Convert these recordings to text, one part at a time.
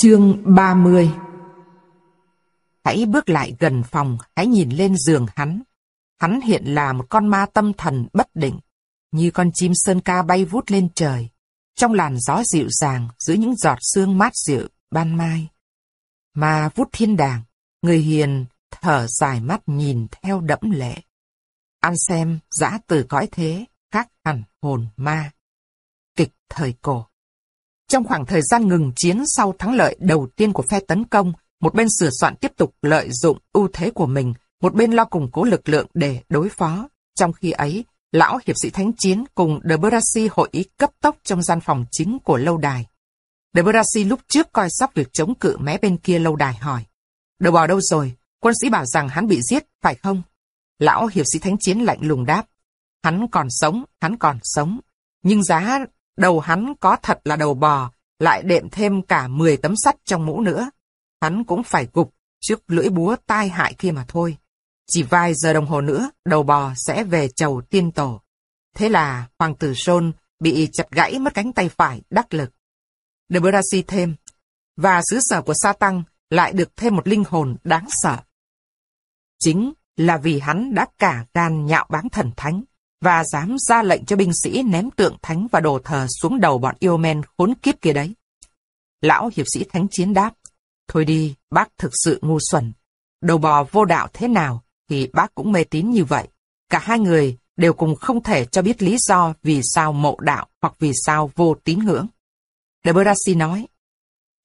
Chương 30 Hãy bước lại gần phòng, hãy nhìn lên giường hắn. Hắn hiện là một con ma tâm thần bất định, như con chim sơn ca bay vút lên trời, trong làn gió dịu dàng giữa những giọt sương mát dịu ban mai. Ma vút thiên đàng, người hiền thở dài mắt nhìn theo đẫm lệ. Ăn xem giã từ cõi thế, khác hẳn hồn ma. Kịch thời cổ trong khoảng thời gian ngừng chiến sau thắng lợi đầu tiên của phe tấn công, một bên sửa soạn tiếp tục lợi dụng ưu thế của mình, một bên lo củng cố lực lượng để đối phó. Trong khi ấy, lão hiệp sĩ thánh chiến cùng De Brassi hội ý cấp tốc trong gian phòng chính của lâu đài. De Brassi lúc trước coi sóc việc chống cự mé bên kia lâu đài hỏi. Đầu bò đâu rồi? Quân sĩ bảo rằng hắn bị giết, phải không? Lão hiệp sĩ thánh chiến lạnh lùng đáp. Hắn còn sống, hắn còn sống. Nhưng giá Đầu hắn có thật là đầu bò, lại đệm thêm cả 10 tấm sắt trong mũ nữa. Hắn cũng phải gục trước lưỡi búa tai hại kia mà thôi. Chỉ vài giờ đồng hồ nữa, đầu bò sẽ về chầu tiên tổ. Thế là hoàng tử Sôn bị chặt gãy mất cánh tay phải đắc lực. De Brasi thêm, và xứ sở của sa tăng lại được thêm một linh hồn đáng sợ. Chính là vì hắn đã cả gan nhạo báng thần thánh, và dám ra lệnh cho binh sĩ ném tượng thánh và đồ thờ xuống đầu bọn yêu men khốn kiếp kia đấy. Lão hiệp sĩ thánh chiến đáp, thôi đi, bác thực sự ngu xuẩn. Đầu bò vô đạo thế nào thì bác cũng mê tín như vậy. Cả hai người đều cùng không thể cho biết lý do vì sao mộ đạo hoặc vì sao vô tín ngưỡng. De Berassi nói,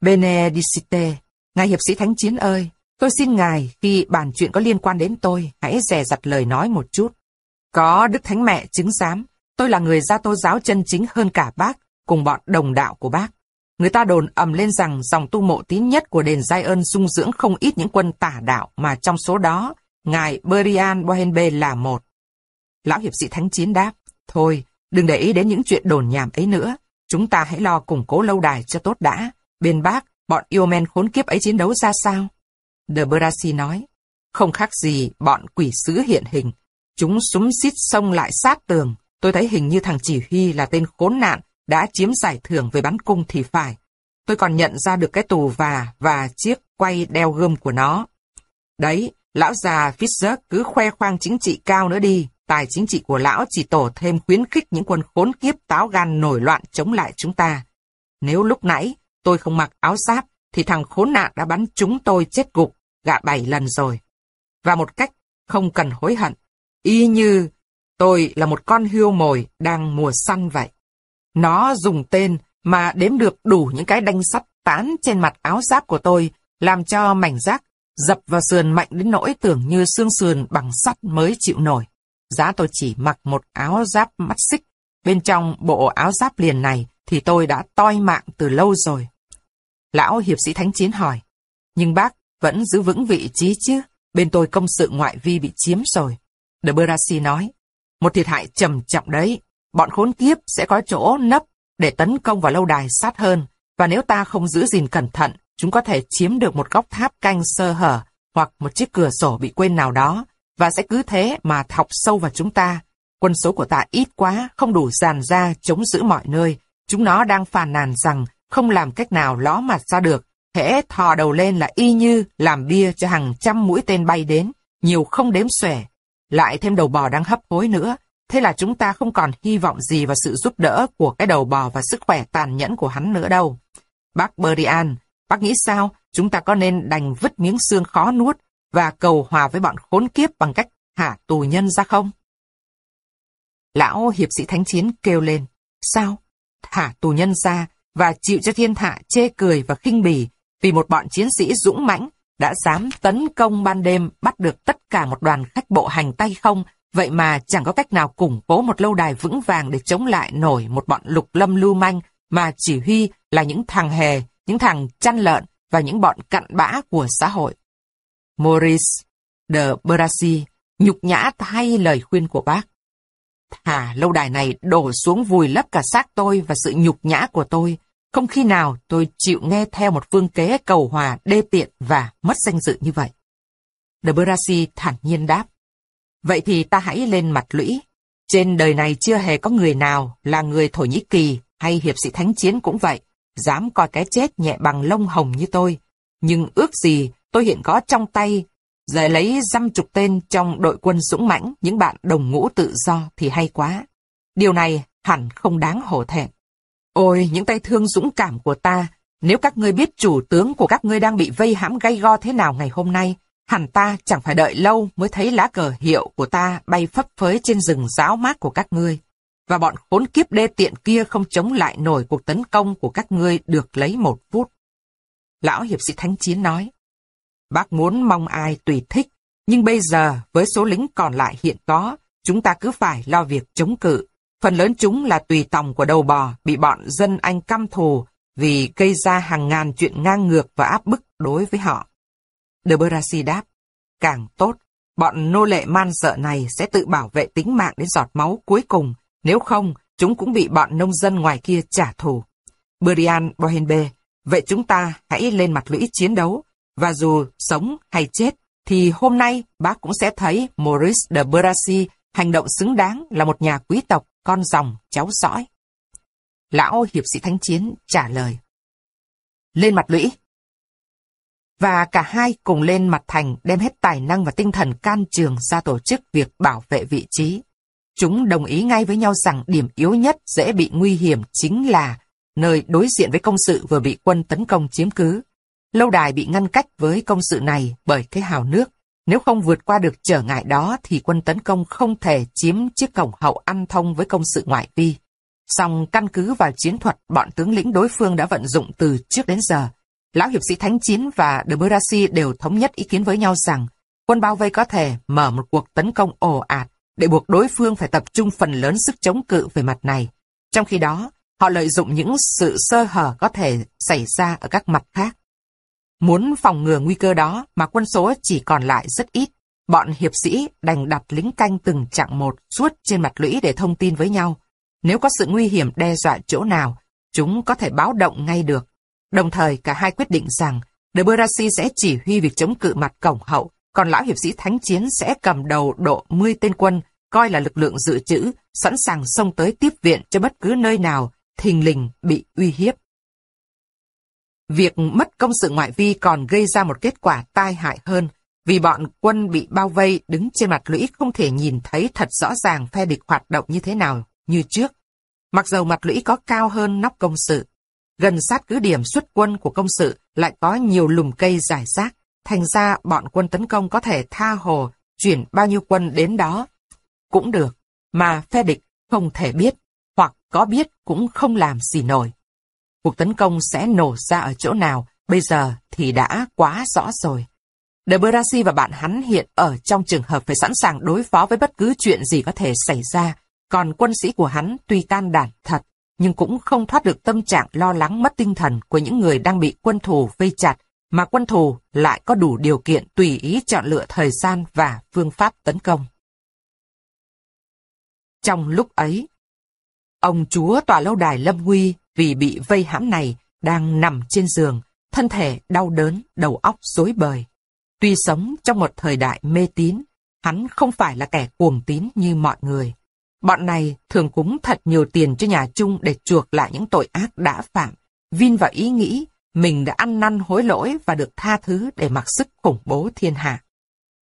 Benedicite, ngài hiệp sĩ thánh chiến ơi, tôi xin ngài khi bàn chuyện có liên quan đến tôi, hãy dè dặt lời nói một chút. Có Đức Thánh Mẹ chứng giám, tôi là người gia tô giáo chân chính hơn cả bác, cùng bọn đồng đạo của bác. Người ta đồn ầm lên rằng dòng tu mộ tín nhất của đền Giai ơn sung dưỡng không ít những quân tả đạo mà trong số đó, ngài Berian Bohenbe là một. Lão hiệp sĩ thánh chiến đáp, thôi, đừng để ý đến những chuyện đồn nhảm ấy nữa. Chúng ta hãy lo củng cố lâu đài cho tốt đã. Bên bác, bọn yêu men khốn kiếp ấy chiến đấu ra sao? De Brasi nói, không khác gì bọn quỷ sứ hiện hình, Chúng súng xít xông lại sát tường. Tôi thấy hình như thằng chỉ huy là tên khốn nạn, đã chiếm giải thưởng về bắn cung thì phải. Tôi còn nhận ra được cái tù và và chiếc quay đeo gươm của nó. Đấy, lão già Fischer cứ khoe khoang chính trị cao nữa đi. Tài chính trị của lão chỉ tổ thêm khuyến khích những quân khốn kiếp táo gan nổi loạn chống lại chúng ta. Nếu lúc nãy tôi không mặc áo giáp, thì thằng khốn nạn đã bắn chúng tôi chết gục, gạ bảy lần rồi. Và một cách không cần hối hận, Y như tôi là một con hươu mồi đang mùa săn vậy. Nó dùng tên mà đếm được đủ những cái đanh sắt tán trên mặt áo giáp của tôi, làm cho mảnh rác dập vào sườn mạnh đến nỗi tưởng như xương sườn bằng sắt mới chịu nổi. Giá tôi chỉ mặc một áo giáp mắt xích, bên trong bộ áo giáp liền này thì tôi đã toi mạng từ lâu rồi. Lão hiệp sĩ thánh chiến hỏi, nhưng bác vẫn giữ vững vị trí chứ, bên tôi công sự ngoại vi bị chiếm rồi. De Brassi nói, một thiệt hại trầm trọng đấy, bọn khốn kiếp sẽ có chỗ nấp để tấn công vào lâu đài sát hơn, và nếu ta không giữ gìn cẩn thận, chúng có thể chiếm được một góc tháp canh sơ hở hoặc một chiếc cửa sổ bị quên nào đó, và sẽ cứ thế mà thọc sâu vào chúng ta. Quân số của ta ít quá, không đủ dàn ra chống giữ mọi nơi. Chúng nó đang phàn nàn rằng không làm cách nào ló mặt ra được. Hễ thò đầu lên là y như làm bia cho hàng trăm mũi tên bay đến, nhiều không đếm xuể, lại thêm đầu bò đang hấp hối nữa. Thế là chúng ta không còn hy vọng gì vào sự giúp đỡ của cái đầu bò và sức khỏe tàn nhẫn của hắn nữa đâu. Bác Berian, bác nghĩ sao? Chúng ta có nên đành vứt miếng xương khó nuốt và cầu hòa với bọn khốn kiếp bằng cách thả tù nhân ra không? Lão hiệp sĩ thánh chiến kêu lên. Sao? Thả tù nhân ra và chịu cho thiên hạ chê cười và khinh bỉ vì một bọn chiến sĩ dũng mãnh đã dám tấn công ban đêm bắt được tất cả một đoàn khách bộ hành tay không, vậy mà chẳng có cách nào củng cố một lâu đài vững vàng để chống lại nổi một bọn lục lâm lưu manh mà chỉ huy là những thằng hề, những thằng chăn lợn và những bọn cặn bã của xã hội. Maurice de Brassi nhục nhã thay lời khuyên của bác. Thả lâu đài này đổ xuống vùi lấp cả xác tôi và sự nhục nhã của tôi, không khi nào tôi chịu nghe theo một phương kế cầu hòa đê tiện và mất danh dự như vậy. De Brasi thản nhiên đáp. Vậy thì ta hãy lên mặt lũy. Trên đời này chưa hề có người nào là người Thổ Nhĩ Kỳ hay hiệp sĩ thánh chiến cũng vậy, dám coi cái chết nhẹ bằng lông hồng như tôi. Nhưng ước gì tôi hiện có trong tay, giải lấy dăm chục tên trong đội quân dũng mãnh, những bạn đồng ngũ tự do thì hay quá. Điều này hẳn không đáng hổ thẹn. Ôi, những tay thương dũng cảm của ta, nếu các ngươi biết chủ tướng của các ngươi đang bị vây hãm gay go thế nào ngày hôm nay, hẳn ta chẳng phải đợi lâu mới thấy lá cờ hiệu của ta bay phấp phới trên rừng giáo mát của các ngươi. Và bọn khốn kiếp đê tiện kia không chống lại nổi cuộc tấn công của các ngươi được lấy một phút. Lão hiệp sĩ Thánh Chiến nói, Bác muốn mong ai tùy thích, nhưng bây giờ với số lính còn lại hiện có, chúng ta cứ phải lo việc chống cự. Phần lớn chúng là tùy tòng của đầu bò, bị bọn dân Anh căm thù vì gây ra hàng ngàn chuyện ngang ngược và áp bức đối với họ. De Brasi đáp, càng tốt, bọn nô lệ man dợ này sẽ tự bảo vệ tính mạng đến giọt máu cuối cùng, nếu không, chúng cũng bị bọn nông dân ngoài kia trả thù. Brian Bohenbe, vậy chúng ta hãy lên mặt lũy chiến đấu, và dù sống hay chết, thì hôm nay bác cũng sẽ thấy Maurice de Brasi hành động xứng đáng là một nhà quý tộc, con dòng, cháu dõi. Lão hiệp sĩ thánh chiến trả lời. Lên mặt lũy. Và cả hai cùng lên mặt thành đem hết tài năng và tinh thần can trường ra tổ chức việc bảo vệ vị trí. Chúng đồng ý ngay với nhau rằng điểm yếu nhất dễ bị nguy hiểm chính là nơi đối diện với công sự vừa bị quân tấn công chiếm cứ. Lâu đài bị ngăn cách với công sự này bởi cái hào nước. Nếu không vượt qua được trở ngại đó thì quân tấn công không thể chiếm chiếc cổng hậu ăn thông với công sự ngoại vi. Song căn cứ vào chiến thuật bọn tướng lĩnh đối phương đã vận dụng từ trước đến giờ, Lão hiệp sĩ Thánh Chiến và De Berasi đều thống nhất ý kiến với nhau rằng quân bao vây có thể mở một cuộc tấn công ồ ạt để buộc đối phương phải tập trung phần lớn sức chống cự về mặt này. Trong khi đó, họ lợi dụng những sự sơ hở có thể xảy ra ở các mặt khác. Muốn phòng ngừa nguy cơ đó mà quân số chỉ còn lại rất ít, bọn hiệp sĩ đành đặt lính canh từng chặng một suốt trên mặt lũy để thông tin với nhau. Nếu có sự nguy hiểm đe dọa chỗ nào, chúng có thể báo động ngay được. Đồng thời cả hai quyết định rằng De Brasi sẽ chỉ huy việc chống cự mặt cổng hậu, còn lão hiệp sĩ thánh chiến sẽ cầm đầu độ 10 tên quân, coi là lực lượng dự trữ, sẵn sàng xông tới tiếp viện cho bất cứ nơi nào thình lình bị uy hiếp. Việc mất công sự ngoại vi còn gây ra một kết quả tai hại hơn, vì bọn quân bị bao vây đứng trên mặt lũy không thể nhìn thấy thật rõ ràng phe địch hoạt động như thế nào như trước. Mặc dầu mặt lũy có cao hơn nóc công sự, gần sát cứ điểm xuất quân của công sự lại có nhiều lùm cây giải rác, thành ra bọn quân tấn công có thể tha hồ chuyển bao nhiêu quân đến đó. Cũng được, mà phe địch không thể biết, hoặc có biết cũng không làm gì nổi. Cuộc tấn công sẽ nổ ra ở chỗ nào, bây giờ thì đã quá rõ rồi. De Brasi và bạn hắn hiện ở trong trường hợp phải sẵn sàng đối phó với bất cứ chuyện gì có thể xảy ra, còn quân sĩ của hắn tuy can đảm thật, nhưng cũng không thoát được tâm trạng lo lắng mất tinh thần của những người đang bị quân thù vây chặt, mà quân thù lại có đủ điều kiện tùy ý chọn lựa thời gian và phương pháp tấn công. Trong lúc ấy, ông chúa tòa lâu đài Lâm Huy vì bị vây hãm này đang nằm trên giường, thân thể đau đớn, đầu óc rối bời. Tuy sống trong một thời đại mê tín, hắn không phải là kẻ cuồng tín như mọi người. Bọn này thường cúng thật nhiều tiền cho nhà chung để chuộc lại những tội ác đã phạm, vin vào ý nghĩ mình đã ăn năn hối lỗi và được tha thứ để mặc sức khủng bố thiên hạ.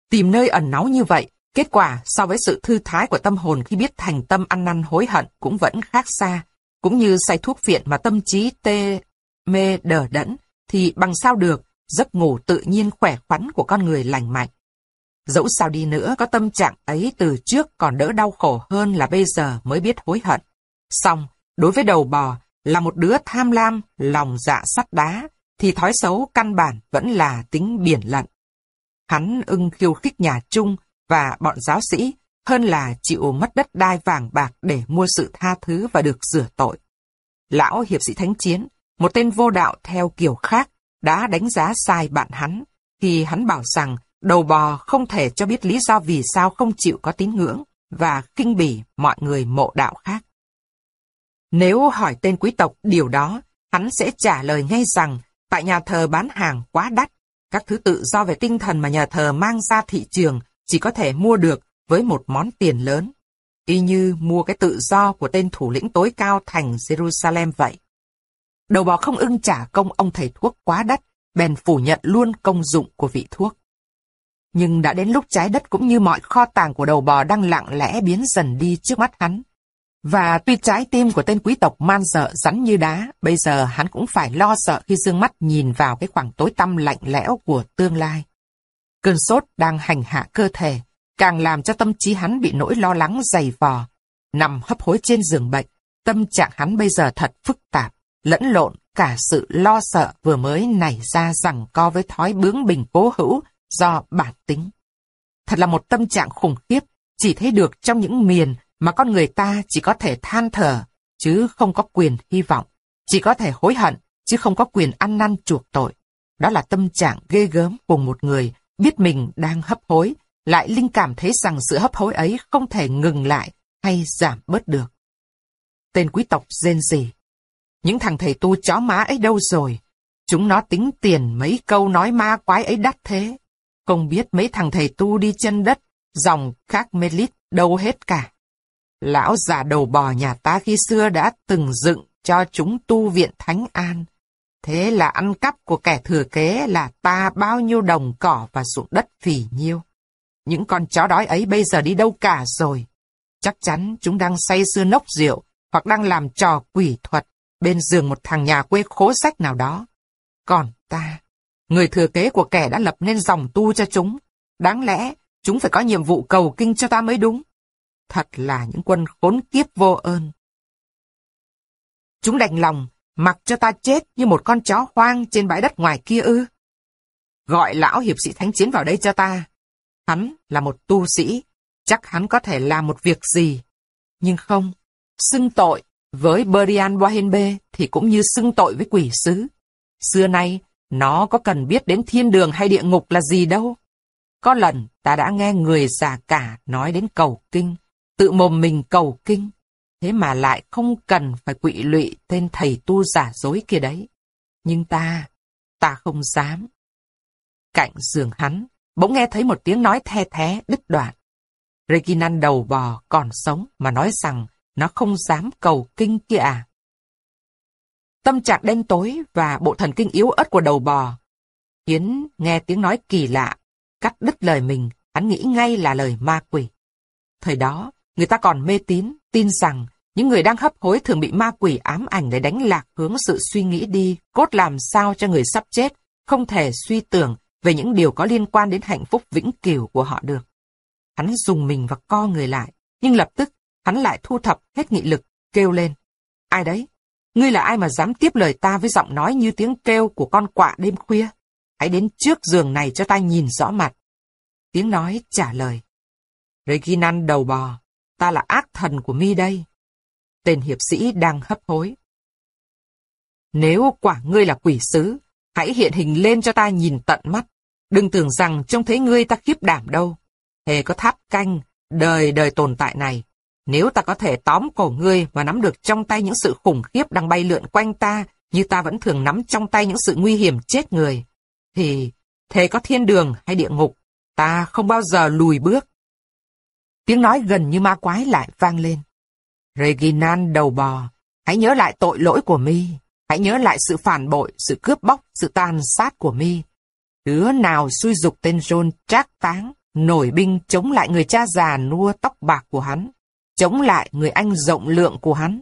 Tìm nơi ẩn náu như vậy, kết quả so với sự thư thái của tâm hồn khi biết thành tâm ăn năn hối hận cũng vẫn khác xa, cũng như say thuốc phiện mà tâm trí tê mê đờ đẫn, thì bằng sao được, giấc ngủ tự nhiên khỏe khoắn của con người lành mạnh. Dẫu sao đi nữa, có tâm trạng ấy từ trước còn đỡ đau khổ hơn là bây giờ mới biết hối hận. Xong, đối với đầu bò, là một đứa tham lam, lòng dạ sắt đá, thì thói xấu căn bản vẫn là tính biển lận. Hắn ưng khiêu khích nhà chung và bọn giáo sĩ hơn là chịu mất đất đai vàng bạc để mua sự tha thứ và được rửa tội. Lão hiệp sĩ thánh chiến, một tên vô đạo theo kiểu khác, đã đánh giá sai bạn hắn, khi hắn bảo rằng đầu bò không thể cho biết lý do vì sao không chịu có tín ngưỡng và kinh bỉ mọi người mộ đạo khác. Nếu hỏi tên quý tộc điều đó, hắn sẽ trả lời ngay rằng tại nhà thờ bán hàng quá đắt, các thứ tự do về tinh thần mà nhà thờ mang ra thị trường chỉ có thể mua được với một món tiền lớn, y như mua cái tự do của tên thủ lĩnh tối cao thành Jerusalem vậy. Đầu bò không ưng trả công ông thầy thuốc quá đắt, bèn phủ nhận luôn công dụng của vị thuốc. Nhưng đã đến lúc trái đất cũng như mọi kho tàng của đầu bò đang lặng lẽ biến dần đi trước mắt hắn. Và tuy trái tim của tên quý tộc man dợ rắn như đá, bây giờ hắn cũng phải lo sợ khi dương mắt nhìn vào cái khoảng tối tăm lạnh lẽo của tương lai. Cơn sốt đang hành hạ cơ thể, càng làm cho tâm trí hắn bị nỗi lo lắng dày vò. Nằm hấp hối trên giường bệnh, tâm trạng hắn bây giờ thật phức tạp, lẫn lộn cả sự lo sợ vừa mới nảy ra rằng co với thói bướng bình cố hữu do bản tính. Thật là một tâm trạng khủng khiếp, chỉ thấy được trong những miền mà con người ta chỉ có thể than thở, chứ không có quyền hy vọng, chỉ có thể hối hận, chứ không có quyền ăn năn chuộc tội. Đó là tâm trạng ghê gớm của một người biết mình đang hấp hối, lại linh cảm thấy rằng sự hấp hối ấy không thể ngừng lại hay giảm bớt được. Tên quý tộc rên rỉ. Những thằng thầy tu chó má ấy đâu rồi? Chúng nó tính tiền mấy câu nói ma quái ấy đắt thế. Không biết mấy thằng thầy tu đi chân đất, dòng khác mê lít đâu hết cả. Lão già đầu bò nhà ta khi xưa đã từng dựng cho chúng tu viện Thánh An. Thế là ăn cắp của kẻ thừa kế là ta bao nhiêu đồng cỏ và ruộng đất phỉ nhiêu. Những con chó đói ấy bây giờ đi đâu cả rồi. Chắc chắn chúng đang say sưa nốc rượu hoặc đang làm trò quỷ thuật bên giường một thằng nhà quê khố sách nào đó. Còn ta, người thừa kế của kẻ đã lập nên dòng tu cho chúng, đáng lẽ chúng phải có nhiệm vụ cầu kinh cho ta mới đúng. Thật là những quân khốn kiếp vô ơn. Chúng đành lòng, mặc cho ta chết như một con chó hoang trên bãi đất ngoài kia ư. Gọi lão hiệp sĩ thánh chiến vào đây cho ta. Hắn là một tu sĩ, chắc hắn có thể làm một việc gì. Nhưng không, xưng tội với Berian Bohenbe thì cũng như xưng tội với quỷ sứ. Xưa nay, nó có cần biết đến thiên đường hay địa ngục là gì đâu. Có lần ta đã nghe người già cả nói đến cầu kinh, tự mồm mình cầu kinh, thế mà lại không cần phải quỵ lụy tên thầy tu giả dối kia đấy. Nhưng ta, ta không dám. Cạnh giường hắn, bỗng nghe thấy một tiếng nói the thé đứt đoạn. Reginan đầu bò còn sống mà nói rằng nó không dám cầu kinh kia à. Tâm trạng đen tối và bộ thần kinh yếu ớt của đầu bò khiến nghe tiếng nói kỳ lạ, cắt đứt lời mình, hắn nghĩ ngay là lời ma quỷ. Thời đó, người ta còn mê tín, tin rằng những người đang hấp hối thường bị ma quỷ ám ảnh để đánh lạc hướng sự suy nghĩ đi, cốt làm sao cho người sắp chết, không thể suy tưởng về những điều có liên quan đến hạnh phúc vĩnh cửu của họ được. Hắn dùng mình và co người lại, nhưng lập tức hắn lại thu thập hết nghị lực, kêu lên. Ai đấy? Ngươi là ai mà dám tiếp lời ta với giọng nói như tiếng kêu của con quạ đêm khuya? Hãy đến trước giường này cho ta nhìn rõ mặt. Tiếng nói trả lời. Reginan đầu bò, ta là ác thần của mi đây. Tên hiệp sĩ đang hấp hối. Nếu quả ngươi là quỷ sứ, hãy hiện hình lên cho ta nhìn tận mắt. Đừng tưởng rằng trông thấy ngươi ta khiếp đảm đâu. Hề có tháp canh, đời đời tồn tại này. Nếu ta có thể tóm cổ ngươi và nắm được trong tay những sự khủng khiếp đang bay lượn quanh ta, như ta vẫn thường nắm trong tay những sự nguy hiểm chết người, thì thề có thiên đường hay địa ngục, ta không bao giờ lùi bước. Tiếng nói gần như ma quái lại vang lên. Reginald đầu bò, hãy nhớ lại tội lỗi của mi, hãy nhớ lại sự phản bội, sự cướp bóc, sự tàn sát của mi. Đứa nào xui dục tên John trác táng, nổi binh chống lại người cha già nua tóc bạc của hắn, chống lại người anh rộng lượng của hắn.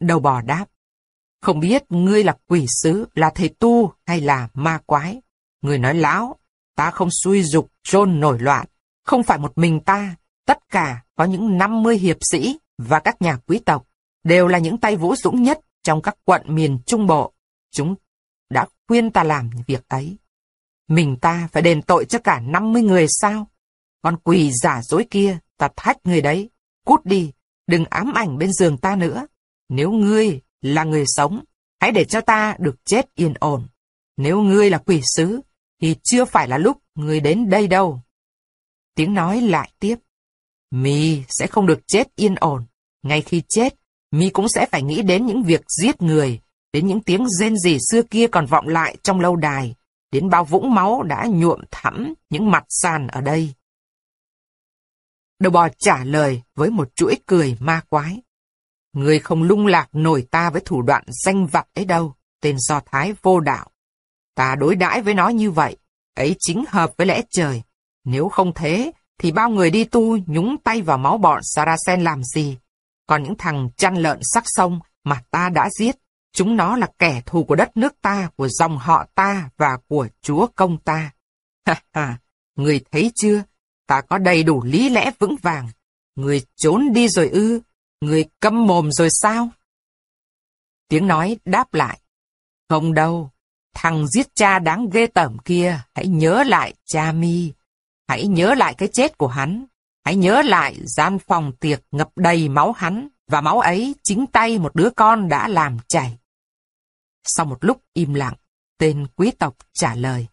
Đầu bò đáp, không biết ngươi là quỷ sứ, là thầy tu hay là ma quái. Người nói láo, ta không xui dục John nổi loạn, không phải một mình ta, tất cả có những 50 hiệp sĩ và các nhà quý tộc, đều là những tay vũ dũng nhất trong các quận miền Trung Bộ. Chúng đã khuyên ta làm việc ấy. Mình ta phải đền tội cho cả 50 người sao? Con quỷ giả dối kia, ta thách người đấy. Cút đi, đừng ám ảnh bên giường ta nữa. Nếu ngươi là người sống, hãy để cho ta được chết yên ổn. Nếu ngươi là quỷ sứ, thì chưa phải là lúc ngươi đến đây đâu. Tiếng nói lại tiếp. Mi sẽ không được chết yên ổn. Ngay khi chết, Mi cũng sẽ phải nghĩ đến những việc giết người, đến những tiếng rên rỉ xưa kia còn vọng lại trong lâu đài, đến bao vũng máu đã nhuộm thẳm những mặt sàn ở đây. Đầu bò trả lời với một chuỗi cười ma quái. người không lung lạc nổi ta với thủ đoạn danh vặt ấy đâu, tên do thái vô đạo. Ta đối đãi với nó như vậy, ấy chính hợp với lẽ trời. Nếu không thế, thì bao người đi tu nhúng tay vào máu bọn Saracen làm gì? Còn những thằng chăn lợn sắc sông mà ta đã giết, chúng nó là kẻ thù của đất nước ta, của dòng họ ta và của chúa công ta. Ha ha, người thấy chưa? Ta có đầy đủ lý lẽ vững vàng. Người trốn đi rồi ư? Người câm mồm rồi sao? Tiếng nói đáp lại. Không đâu, thằng giết cha đáng ghê tởm kia, hãy nhớ lại cha mi. Hãy nhớ lại cái chết của hắn. Hãy nhớ lại gian phòng tiệc ngập đầy máu hắn, và máu ấy chính tay một đứa con đã làm chảy. Sau một lúc im lặng, tên quý tộc trả lời.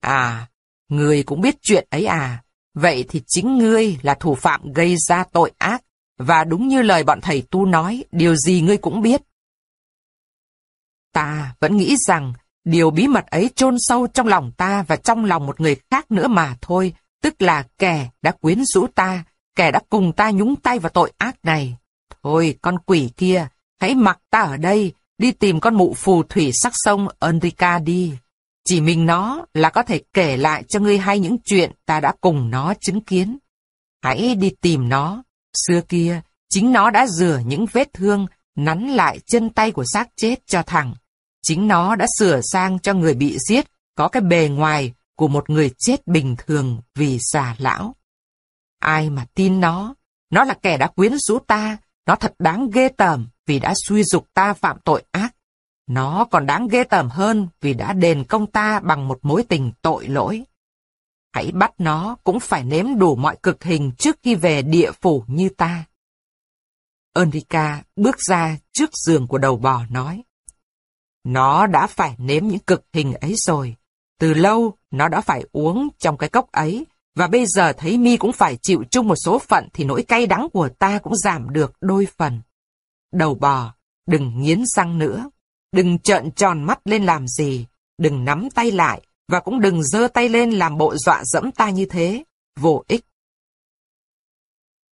À, người cũng biết chuyện ấy à, vậy thì chính ngươi là thủ phạm gây ra tội ác, và đúng như lời bọn thầy tu nói, điều gì ngươi cũng biết. Ta vẫn nghĩ rằng điều bí mật ấy chôn sâu trong lòng ta và trong lòng một người khác nữa mà thôi, tức là kẻ đã quyến rũ ta, kẻ đã cùng ta nhúng tay vào tội ác này. Thôi, con quỷ kia, hãy mặc ta ở đây, đi tìm con mụ phù thủy sắc sông Enrica đi. Chỉ mình nó là có thể kể lại cho ngươi hay những chuyện ta đã cùng nó chứng kiến. Hãy đi tìm nó. Xưa kia, chính nó đã rửa những vết thương, nắn lại chân tay của xác chết cho thằng. Chính nó đã sửa sang cho người bị giết, có cái bề ngoài của một người chết bình thường vì già lão. Ai mà tin nó, nó là kẻ đã quyến rũ ta, nó thật đáng ghê tởm vì đã suy dục ta phạm tội ác. Nó còn đáng ghê tởm hơn vì đã đền công ta bằng một mối tình tội lỗi. Hãy bắt nó cũng phải nếm đủ mọi cực hình trước khi về địa phủ như ta. Enrica bước ra trước giường của đầu bò nói. Nó đã phải nếm những cực hình ấy rồi. Từ lâu, nó đã phải uống trong cái cốc ấy, và bây giờ thấy mi cũng phải chịu chung một số phận thì nỗi cay đắng của ta cũng giảm được đôi phần. Đầu bò, đừng nghiến răng nữa, đừng trợn tròn mắt lên làm gì, đừng nắm tay lại, và cũng đừng giơ tay lên làm bộ dọa dẫm ta như thế, vô ích.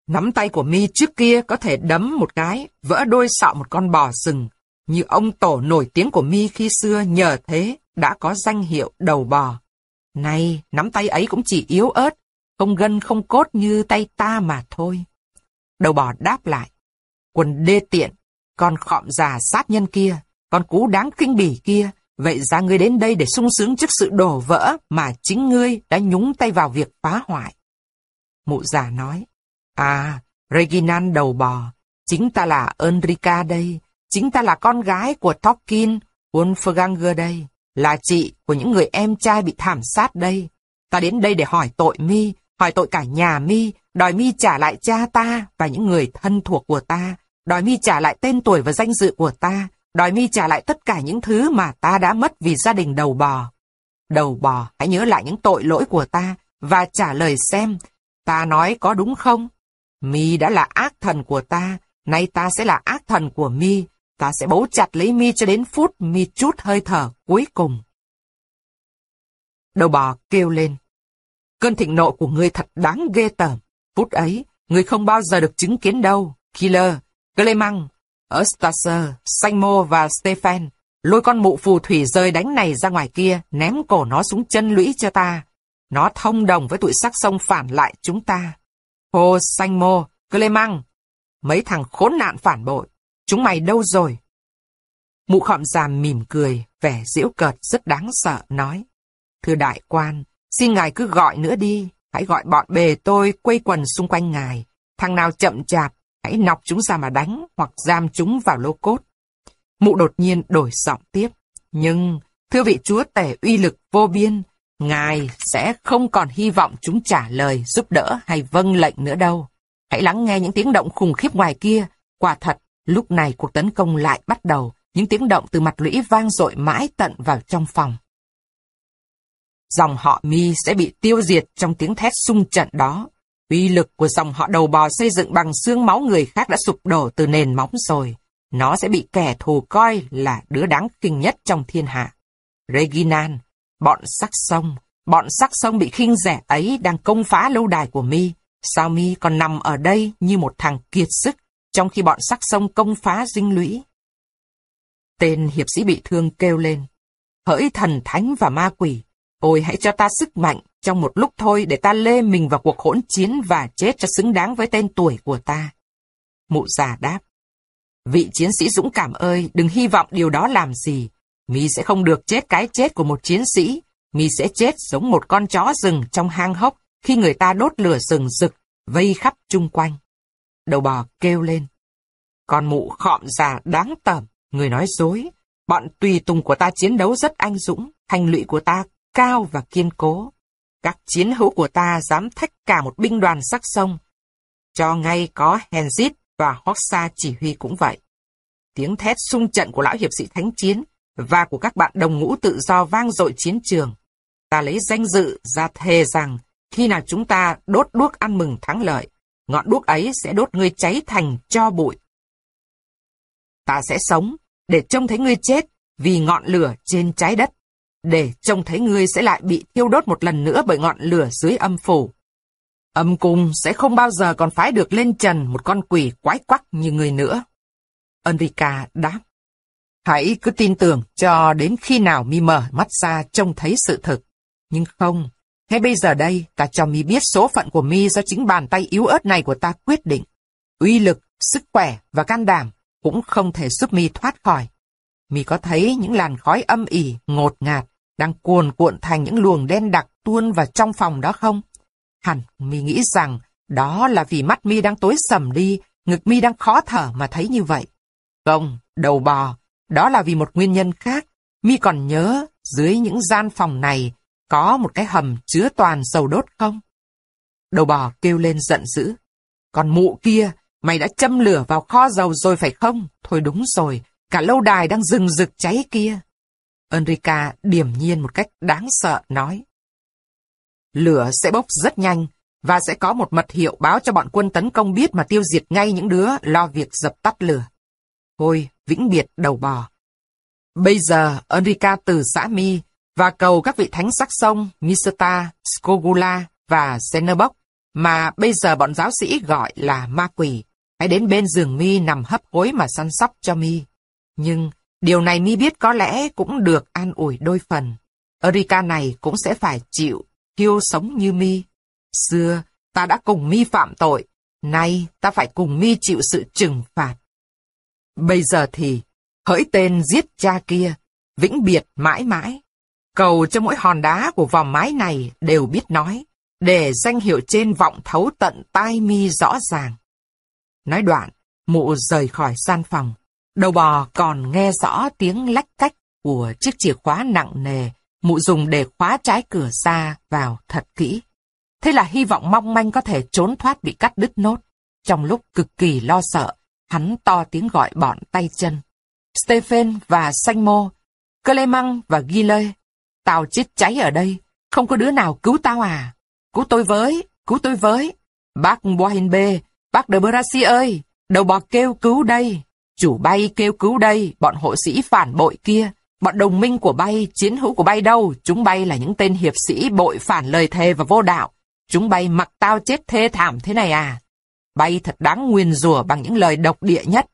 Nắm tay của mi trước kia có thể đấm một cái, vỡ đôi sọ một con bò sừng, như ông tổ nổi tiếng của mi khi xưa nhờ thế đã có danh hiệu đầu bò. Này, nắm tay ấy cũng chỉ yếu ớt, không gân không cốt như tay ta mà thôi. Đầu bò đáp lại. Quần đê tiện, con khọm già sát nhân kia, con cú đáng kinh bỉ kia, vậy ra ngươi đến đây để sung sướng trước sự đổ vỡ mà chính ngươi đã nhúng tay vào việc phá hoại. Mụ già nói, à, Reginan đầu bò, chính ta là Enrica đây, chính ta là con gái của Tolkien, Wolfganger đây là chị của những người em trai bị thảm sát đây. Ta đến đây để hỏi tội mi, hỏi tội cả nhà mi, đòi mi trả lại cha ta và những người thân thuộc của ta, đòi mi trả lại tên tuổi và danh dự của ta, đòi mi trả lại tất cả những thứ mà ta đã mất vì gia đình đầu bò. Đầu bò, hãy nhớ lại những tội lỗi của ta và trả lời xem, ta nói có đúng không? Mi đã là ác thần của ta, nay ta sẽ là ác thần của mi, ta sẽ bấu chặt lấy mi cho đến phút mi chút hơi thở cuối cùng. Đầu bò kêu lên. Cơn thịnh nộ của ngươi thật đáng ghê tởm. Phút ấy, ngươi không bao giờ được chứng kiến đâu. Killer, Clemang, Eustacer, Sanmo và Stephen lôi con mụ phù thủy rơi đánh này ra ngoài kia, ném cổ nó xuống chân lũy cho ta. Nó thông đồng với tụi sắc sông phản lại chúng ta. Hồ sanmo, Clemang, mấy thằng khốn nạn phản bội, Chúng mày đâu rồi? Mụ khọm giàm mỉm cười, vẻ giễu cợt rất đáng sợ, nói. Thưa đại quan, xin ngài cứ gọi nữa đi, hãy gọi bọn bề tôi quây quần xung quanh ngài. Thằng nào chậm chạp, hãy nọc chúng ra mà đánh, hoặc giam chúng vào lô cốt. Mụ đột nhiên đổi giọng tiếp. Nhưng, thưa vị chúa tể uy lực vô biên, ngài sẽ không còn hy vọng chúng trả lời, giúp đỡ hay vâng lệnh nữa đâu. Hãy lắng nghe những tiếng động khủng khiếp ngoài kia, quả thật Lúc này cuộc tấn công lại bắt đầu, những tiếng động từ mặt lũy vang dội mãi tận vào trong phòng. Dòng họ mi sẽ bị tiêu diệt trong tiếng thét xung trận đó. Uy lực của dòng họ đầu bò xây dựng bằng xương máu người khác đã sụp đổ từ nền móng rồi. Nó sẽ bị kẻ thù coi là đứa đáng kinh nhất trong thiên hạ. Reginan, bọn sắc sông, bọn sắc sông bị khinh rẻ ấy đang công phá lâu đài của mi. Sao mi còn nằm ở đây như một thằng kiệt sức, trong khi bọn sắc sông công phá dinh lũy. Tên hiệp sĩ bị thương kêu lên. Hỡi thần thánh và ma quỷ, ôi hãy cho ta sức mạnh trong một lúc thôi để ta lê mình vào cuộc hỗn chiến và chết cho xứng đáng với tên tuổi của ta. Mụ già đáp. Vị chiến sĩ dũng cảm ơi, đừng hy vọng điều đó làm gì. Mi sẽ không được chết cái chết của một chiến sĩ. Mi sẽ chết giống một con chó rừng trong hang hốc khi người ta đốt lửa rừng rực, vây khắp chung quanh. Đầu bò kêu lên. Con mụ khọm già đáng tởm, người nói dối. Bọn tùy tùng của ta chiến đấu rất anh dũng, thành lụy của ta cao và kiên cố. Các chiến hữu của ta dám thách cả một binh đoàn sắc sông. Cho ngay có Henzit và Hoxa chỉ huy cũng vậy. Tiếng thét sung trận của lão hiệp sĩ thánh chiến và của các bạn đồng ngũ tự do vang dội chiến trường. Ta lấy danh dự ra thề rằng khi nào chúng ta đốt đuốc ăn mừng thắng lợi, ngọn đuốc ấy sẽ đốt ngươi cháy thành cho bụi. Ta sẽ sống để trông thấy ngươi chết vì ngọn lửa trên trái đất, để trông thấy ngươi sẽ lại bị thiêu đốt một lần nữa bởi ngọn lửa dưới âm phủ. Âm cung sẽ không bao giờ còn phái được lên trần một con quỷ quái quắc như người nữa. Enrica đáp. Hãy cứ tin tưởng cho đến khi nào mi mở mắt ra trông thấy sự thực. Nhưng không, ngay bây giờ đây, ta cho mi biết số phận của mi do chính bàn tay yếu ớt này của ta quyết định. Uy lực, sức khỏe và can đảm cũng không thể giúp mi thoát khỏi. Mi có thấy những làn khói âm ỉ, ngột ngạt, đang cuồn cuộn thành những luồng đen đặc tuôn vào trong phòng đó không? Hẳn mi nghĩ rằng đó là vì mắt mi đang tối sầm đi, ngực mi đang khó thở mà thấy như vậy. Không, đầu bò, đó là vì một nguyên nhân khác. Mi còn nhớ dưới những gian phòng này có một cái hầm chứa toàn dầu đốt không? Đầu bò kêu lên giận dữ. Còn mụ kia, mày đã châm lửa vào kho dầu rồi phải không? Thôi đúng rồi, cả lâu đài đang rừng rực cháy kia. Enrica điềm nhiên một cách đáng sợ nói. Lửa sẽ bốc rất nhanh, và sẽ có một mật hiệu báo cho bọn quân tấn công biết mà tiêu diệt ngay những đứa lo việc dập tắt lửa. Thôi, vĩnh biệt đầu bò. Bây giờ, Enrica từ xã Mi và cầu các vị thánh sắc sông Nisata, Skogula và Zenobok mà bây giờ bọn giáo sĩ gọi là ma quỷ. Hãy đến bên giường mi nằm hấp hối mà săn sóc cho mi. Nhưng điều này mi biết có lẽ cũng được an ủi đôi phần. Erika này cũng sẽ phải chịu thiêu sống như mi. Xưa, ta đã cùng mi phạm tội, nay ta phải cùng mi chịu sự trừng phạt. Bây giờ thì, hỡi tên giết cha kia, vĩnh biệt mãi mãi. Cầu cho mỗi hòn đá của vòng mái này đều biết nói, để danh hiệu trên vọng thấu tận tai mi rõ ràng. Nói đoạn, mụ rời khỏi gian phòng. Đầu bò còn nghe rõ tiếng lách cách của chiếc chìa khóa nặng nề, mụ dùng để khóa trái cửa ra vào thật kỹ. Thế là hy vọng mong manh có thể trốn thoát bị cắt đứt nốt. Trong lúc cực kỳ lo sợ, hắn to tiếng gọi bọn tay chân. Stephen và Sanh Clemang và Gile, tao chết cháy ở đây, không có đứa nào cứu tao à? Cứu tôi với, cứu tôi với. Bác B, bác de Brasi ơi, đầu bò kêu cứu đây. Chủ bay kêu cứu đây, bọn hộ sĩ phản bội kia. Bọn đồng minh của bay, chiến hữu của bay đâu? Chúng bay là những tên hiệp sĩ bội phản lời thề và vô đạo. Chúng bay mặc tao chết thê thảm thế này à? Bay thật đáng nguyền rủa bằng những lời độc địa nhất.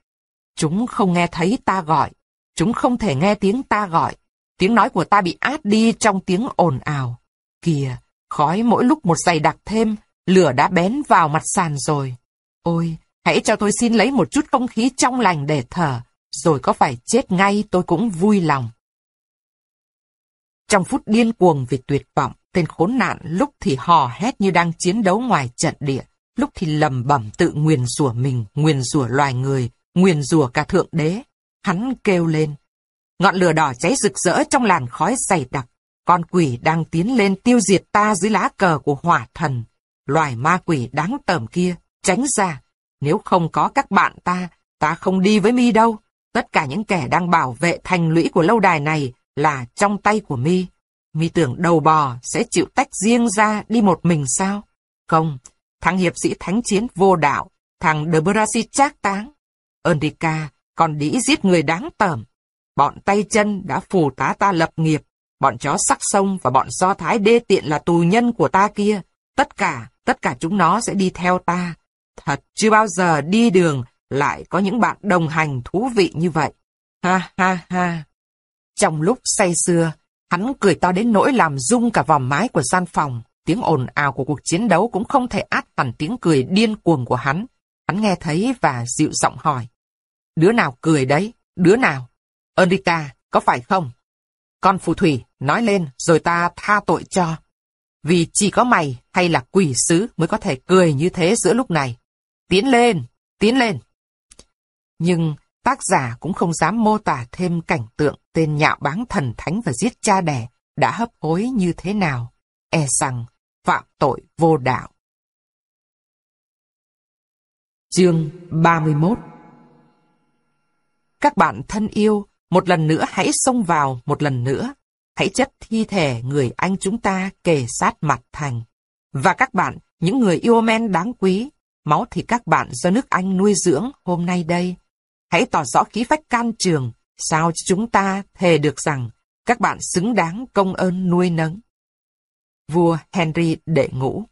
Chúng không nghe thấy ta gọi. Chúng không thể nghe tiếng ta gọi. Tiếng nói của ta bị át đi trong tiếng ồn ào. Kìa, khói mỗi lúc một dày đặc thêm, lửa đã bén vào mặt sàn rồi. Ôi, hãy cho tôi xin lấy một chút không khí trong lành để thở, rồi có phải chết ngay tôi cũng vui lòng. Trong phút điên cuồng vì tuyệt vọng, tên khốn nạn lúc thì hò hét như đang chiến đấu ngoài trận địa, lúc thì lầm bẩm tự nguyền rủa mình, nguyền rủa loài người, nguyền rủa cả thượng đế. Hắn kêu lên. Ngọn lửa đỏ cháy rực rỡ trong làn khói dày đặc. Con quỷ đang tiến lên tiêu diệt ta dưới lá cờ của hỏa thần. Loài ma quỷ đáng tởm kia, tránh ra. Nếu không có các bạn ta, ta không đi với mi đâu. Tất cả những kẻ đang bảo vệ thành lũy của lâu đài này là trong tay của mi. Mi tưởng đầu bò sẽ chịu tách riêng ra đi một mình sao? Không, thằng hiệp sĩ thánh chiến vô đạo, thằng De Brasi trác táng. Enrica còn đĩ giết người đáng tởm. Bọn tay chân đã phù tá ta lập nghiệp, bọn chó sắc sông và bọn do thái đê tiện là tù nhân của ta kia. Tất cả, tất cả chúng nó sẽ đi theo ta. Thật chưa bao giờ đi đường lại có những bạn đồng hành thú vị như vậy. Ha ha ha. Trong lúc say sưa, hắn cười to đến nỗi làm rung cả vòng mái của gian phòng. Tiếng ồn ào của cuộc chiến đấu cũng không thể át hẳn tiếng cười điên cuồng của hắn. Hắn nghe thấy và dịu giọng hỏi. Đứa nào cười đấy? Đứa nào? Erika, có phải không? Con phù thủy, nói lên rồi ta tha tội cho. Vì chỉ có mày hay là quỷ sứ mới có thể cười như thế giữa lúc này. Tiến lên, tiến lên. Nhưng tác giả cũng không dám mô tả thêm cảnh tượng tên nhạo báng thần thánh và giết cha đẻ đã hấp hối như thế nào. E rằng phạm tội vô đạo. Chương 31 Các bạn thân yêu, một lần nữa hãy xông vào một lần nữa. Hãy chất thi thể người anh chúng ta kề sát mặt thành. Và các bạn, những người yêu men đáng quý, máu thì các bạn do nước Anh nuôi dưỡng hôm nay đây. Hãy tỏ rõ khí phách can trường, sao chúng ta thề được rằng các bạn xứng đáng công ơn nuôi nấng. Vua Henry đệ ngũ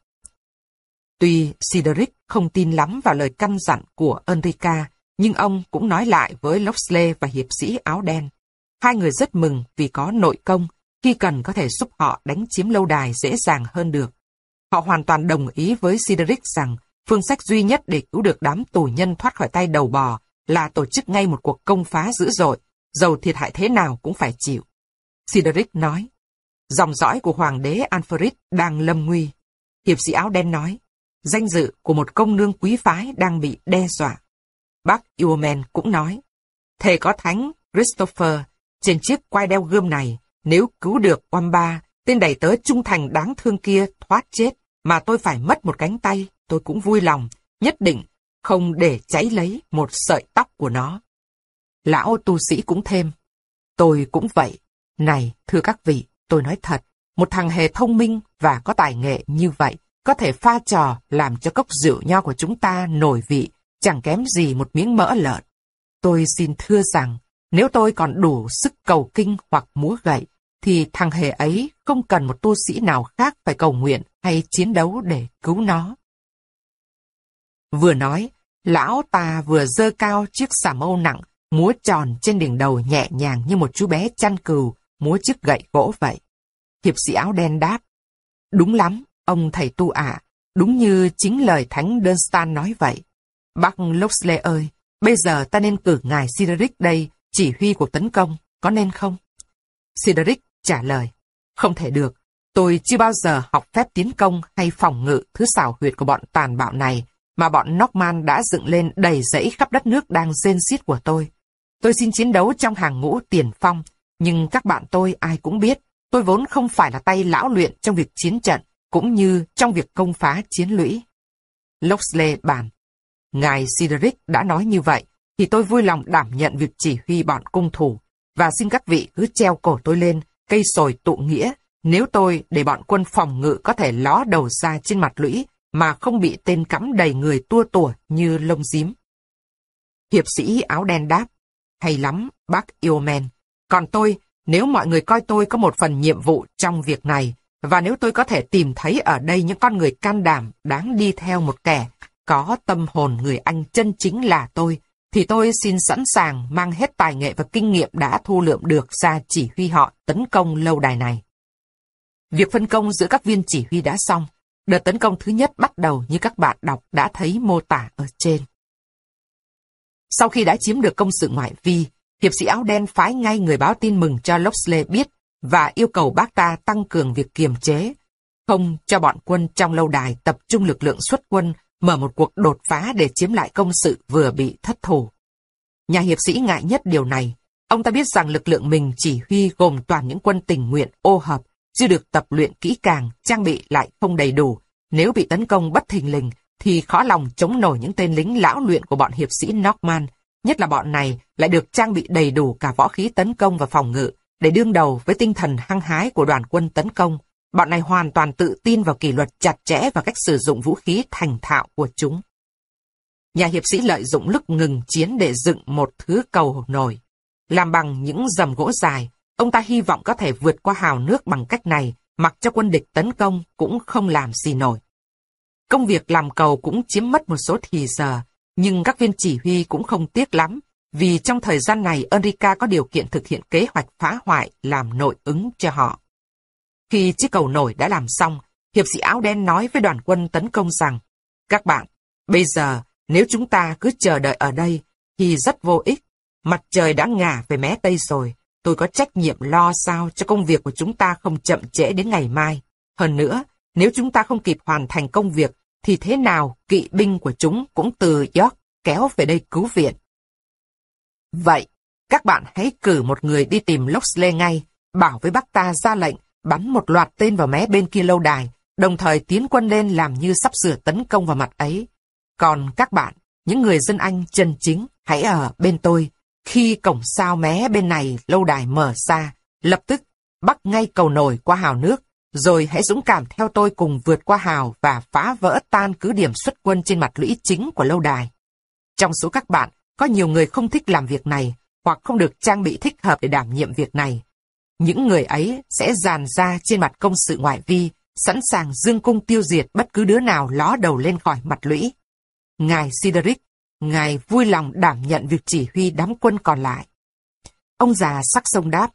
Tuy Cedric không tin lắm vào lời căn dặn của Enrica, nhưng ông cũng nói lại với Loxley và hiệp sĩ áo đen. Hai người rất mừng vì có nội công, khi cần có thể giúp họ đánh chiếm lâu đài dễ dàng hơn được. Họ hoàn toàn đồng ý với Cedric rằng phương sách duy nhất để cứu được đám tù nhân thoát khỏi tay đầu bò là tổ chức ngay một cuộc công phá dữ dội, dầu thiệt hại thế nào cũng phải chịu. Cedric nói, dòng dõi của hoàng đế Alfred đang lâm nguy. Hiệp sĩ áo đen nói, danh dự của một công nương quý phái đang bị đe dọa. Bác Ewerman cũng nói, thề có thánh Christopher trên chiếc quai đeo gươm này, nếu cứu được Wamba, tên đầy tớ trung thành đáng thương kia thoát chết, mà tôi phải mất một cánh tay, tôi cũng vui lòng, nhất định không để cháy lấy một sợi tóc của nó. Lão tu sĩ cũng thêm, tôi cũng vậy. Này, thưa các vị, tôi nói thật, một thằng hề thông minh và có tài nghệ như vậy, có thể pha trò làm cho cốc rượu nho của chúng ta nổi vị, chẳng kém gì một miếng mỡ lợn. Tôi xin thưa rằng, nếu tôi còn đủ sức cầu kinh hoặc múa gậy, thì thằng hề ấy không cần một tu sĩ nào khác phải cầu nguyện hay chiến đấu để cứu nó. Vừa nói, lão ta vừa dơ cao chiếc xà mâu nặng, múa tròn trên đỉnh đầu nhẹ nhàng như một chú bé chăn cừu, múa chiếc gậy gỗ vậy. Hiệp sĩ áo đen đáp, đúng lắm, ông thầy tu ạ, đúng như chính lời Thánh Dunstan nói vậy. Bác Loxley ơi, bây giờ ta nên cử ngài Cedric đây chỉ huy cuộc tấn công, có nên không? Cedric trả lời, không thể được, tôi chưa bao giờ học phép tiến công hay phòng ngự thứ xảo huyệt của bọn tàn bạo này, mà bọn Norman đã dựng lên đầy rẫy khắp đất nước đang rên xiết của tôi. Tôi xin chiến đấu trong hàng ngũ tiền phong, nhưng các bạn tôi ai cũng biết, tôi vốn không phải là tay lão luyện trong việc chiến trận, cũng như trong việc công phá chiến lũy. Loxley bàn, Ngài Sideric đã nói như vậy, thì tôi vui lòng đảm nhận việc chỉ huy bọn cung thủ, và xin các vị cứ treo cổ tôi lên, cây sồi tụ nghĩa, nếu tôi để bọn quân phòng ngự có thể ló đầu ra trên mặt lũy, mà không bị tên cắm đầy người tua tủa như lông dím. Hiệp sĩ áo đen đáp, hay lắm, bác yêu men. Còn tôi, nếu mọi người coi tôi có một phần nhiệm vụ trong việc này, và nếu tôi có thể tìm thấy ở đây những con người can đảm đáng đi theo một kẻ có tâm hồn người Anh chân chính là tôi, thì tôi xin sẵn sàng mang hết tài nghệ và kinh nghiệm đã thu lượm được ra chỉ huy họ tấn công lâu đài này. Việc phân công giữa các viên chỉ huy đã xong, đợt tấn công thứ nhất bắt đầu như các bạn đọc đã thấy mô tả ở trên. Sau khi đã chiếm được công sự ngoại vi, hiệp sĩ áo đen phái ngay người báo tin mừng cho Loxley biết và yêu cầu bác ta tăng cường việc kiềm chế, không cho bọn quân trong lâu đài tập trung lực lượng xuất quân mở một cuộc đột phá để chiếm lại công sự vừa bị thất thủ. Nhà hiệp sĩ ngại nhất điều này. Ông ta biết rằng lực lượng mình chỉ huy gồm toàn những quân tình nguyện ô hợp, chưa được tập luyện kỹ càng, trang bị lại không đầy đủ. Nếu bị tấn công bất thình lình, thì khó lòng chống nổi những tên lính lão luyện của bọn hiệp sĩ Norman. Nhất là bọn này lại được trang bị đầy đủ cả võ khí tấn công và phòng ngự, để đương đầu với tinh thần hăng hái của đoàn quân tấn công. Bọn này hoàn toàn tự tin vào kỷ luật chặt chẽ và cách sử dụng vũ khí thành thạo của chúng. Nhà hiệp sĩ lợi dụng lúc ngừng chiến để dựng một thứ cầu nổi. Làm bằng những dầm gỗ dài, ông ta hy vọng có thể vượt qua hào nước bằng cách này, mặc cho quân địch tấn công cũng không làm gì nổi. Công việc làm cầu cũng chiếm mất một số thì giờ, Nhưng các viên chỉ huy cũng không tiếc lắm, vì trong thời gian này Enrica có điều kiện thực hiện kế hoạch phá hoại làm nội ứng cho họ. Khi chiếc cầu nổi đã làm xong, hiệp sĩ áo đen nói với đoàn quân tấn công rằng, các bạn, bây giờ nếu chúng ta cứ chờ đợi ở đây thì rất vô ích. Mặt trời đã ngả về mé Tây rồi, tôi có trách nhiệm lo sao cho công việc của chúng ta không chậm trễ đến ngày mai. Hơn nữa, nếu chúng ta không kịp hoàn thành công việc, thì thế nào kỵ binh của chúng cũng từ York kéo về đây cứu viện. Vậy, các bạn hãy cử một người đi tìm Loxley ngay, bảo với bác ta ra lệnh, bắn một loạt tên vào mé bên kia lâu đài, đồng thời tiến quân lên làm như sắp sửa tấn công vào mặt ấy. Còn các bạn, những người dân Anh chân chính, hãy ở bên tôi. Khi cổng sao mé bên này lâu đài mở ra, lập tức bắt ngay cầu nổi qua hào nước, rồi hãy dũng cảm theo tôi cùng vượt qua hào và phá vỡ tan cứ điểm xuất quân trên mặt lũy chính của lâu đài. Trong số các bạn, có nhiều người không thích làm việc này, hoặc không được trang bị thích hợp để đảm nhiệm việc này. Những người ấy sẽ dàn ra trên mặt công sự ngoại vi, sẵn sàng dương cung tiêu diệt bất cứ đứa nào ló đầu lên khỏi mặt lũy. Ngài Sideric, Ngài vui lòng đảm nhận việc chỉ huy đám quân còn lại. Ông già sắc sông đáp,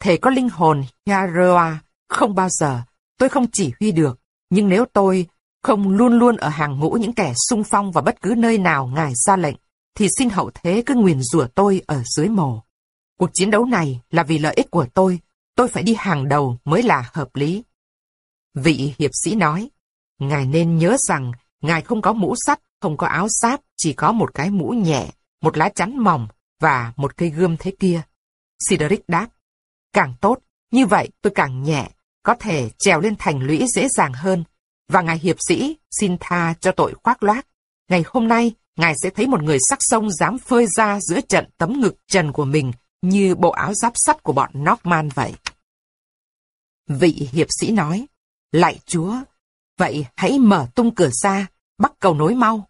thể có linh hồn Yaroa, không bao giờ, tôi không chỉ huy được, nhưng nếu tôi không luôn luôn ở hàng ngũ những kẻ sung phong vào bất cứ nơi nào Ngài ra lệnh, thì xin hậu thế cứ nguyền rủa tôi ở dưới mồ. Cuộc chiến đấu này là vì lợi ích của tôi, tôi phải đi hàng đầu mới là hợp lý. Vị hiệp sĩ nói, Ngài nên nhớ rằng Ngài không có mũ sắt, không có áo giáp, chỉ có một cái mũ nhẹ, một lá chắn mỏng và một cây gươm thế kia. Sideric đáp, càng tốt, như vậy tôi càng nhẹ, có thể trèo lên thành lũy dễ dàng hơn. Và ngài hiệp sĩ xin tha cho tội khoác loác. Ngày hôm nay, ngài sẽ thấy một người sắc sông dám phơi ra giữa trận tấm ngực trần của mình như bộ áo giáp sắt của bọn Norman vậy. Vị hiệp sĩ nói, Lạy Chúa, vậy hãy mở tung cửa ra, bắt cầu nối mau.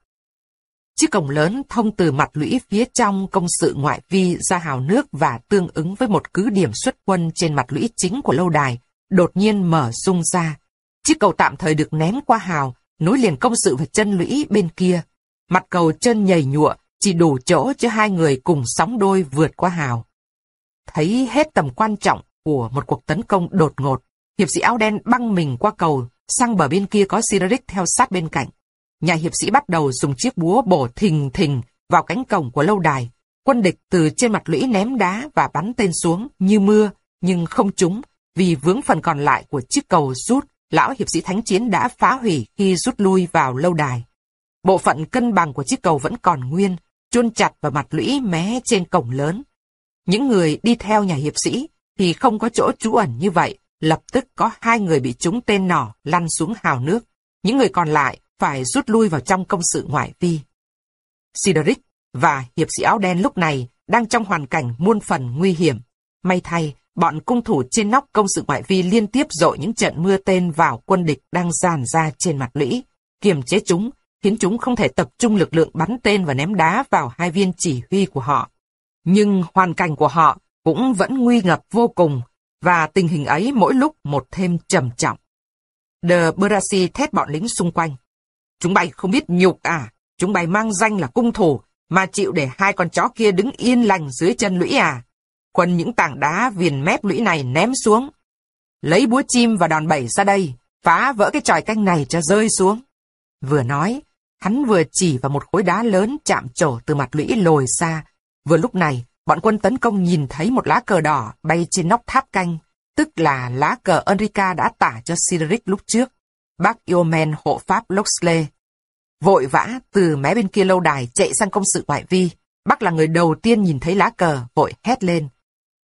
Chiếc cổng lớn thông từ mặt lũy phía trong công sự ngoại vi ra hào nước và tương ứng với một cứ điểm xuất quân trên mặt lũy chính của lâu đài, đột nhiên mở sung ra. Chiếc cầu tạm thời được ném qua hào, nối liền công sự và chân lũy bên kia. Mặt cầu chân nhầy nhụa, chỉ đủ chỗ cho hai người cùng sóng đôi vượt qua hào. Thấy hết tầm quan trọng của một cuộc tấn công đột ngột, hiệp sĩ áo đen băng mình qua cầu, sang bờ bên kia có Cedric theo sát bên cạnh. Nhà hiệp sĩ bắt đầu dùng chiếc búa bổ thình thình vào cánh cổng của lâu đài. Quân địch từ trên mặt lũy ném đá và bắn tên xuống như mưa, nhưng không trúng, vì vướng phần còn lại của chiếc cầu rút, lão hiệp sĩ thánh chiến đã phá hủy khi rút lui vào lâu đài. Bộ phận cân bằng của chiếc cầu vẫn còn nguyên, chôn chặt vào mặt lũy mé trên cổng lớn. Những người đi theo nhà hiệp sĩ thì không có chỗ trú ẩn như vậy, lập tức có hai người bị trúng tên nỏ lăn xuống hào nước. Những người còn lại phải rút lui vào trong công sự ngoại vi. Cedric và hiệp sĩ áo đen lúc này đang trong hoàn cảnh muôn phần nguy hiểm. May thay, bọn cung thủ trên nóc công sự ngoại vi liên tiếp dội những trận mưa tên vào quân địch đang dàn ra trên mặt lũy, kiềm chế chúng, khiến chúng không thể tập trung lực lượng bắn tên và ném đá vào hai viên chỉ huy của họ. Nhưng hoàn cảnh của họ cũng vẫn nguy ngập vô cùng, và tình hình ấy mỗi lúc một thêm trầm trọng. De Brasi thét bọn lính xung quanh. Chúng bay không biết nhục à, chúng bay mang danh là cung thủ, mà chịu để hai con chó kia đứng yên lành dưới chân lũy à. Quân những tảng đá viền mép lũy này ném xuống. Lấy búa chim và đòn bẩy ra đây, phá vỡ cái tròi canh này cho rơi xuống. Vừa nói, hắn vừa chỉ vào một khối đá lớn chạm trổ từ mặt lũy lồi xa. Vừa lúc này, bọn quân tấn công nhìn thấy một lá cờ đỏ bay trên nóc tháp canh, tức là lá cờ Enrica đã tả cho Sideric lúc trước. Bác Yeoman hộ pháp Loxley. Vội vã từ mé bên kia lâu đài chạy sang công sự ngoại vi. Bác là người đầu tiên nhìn thấy lá cờ, vội hét lên.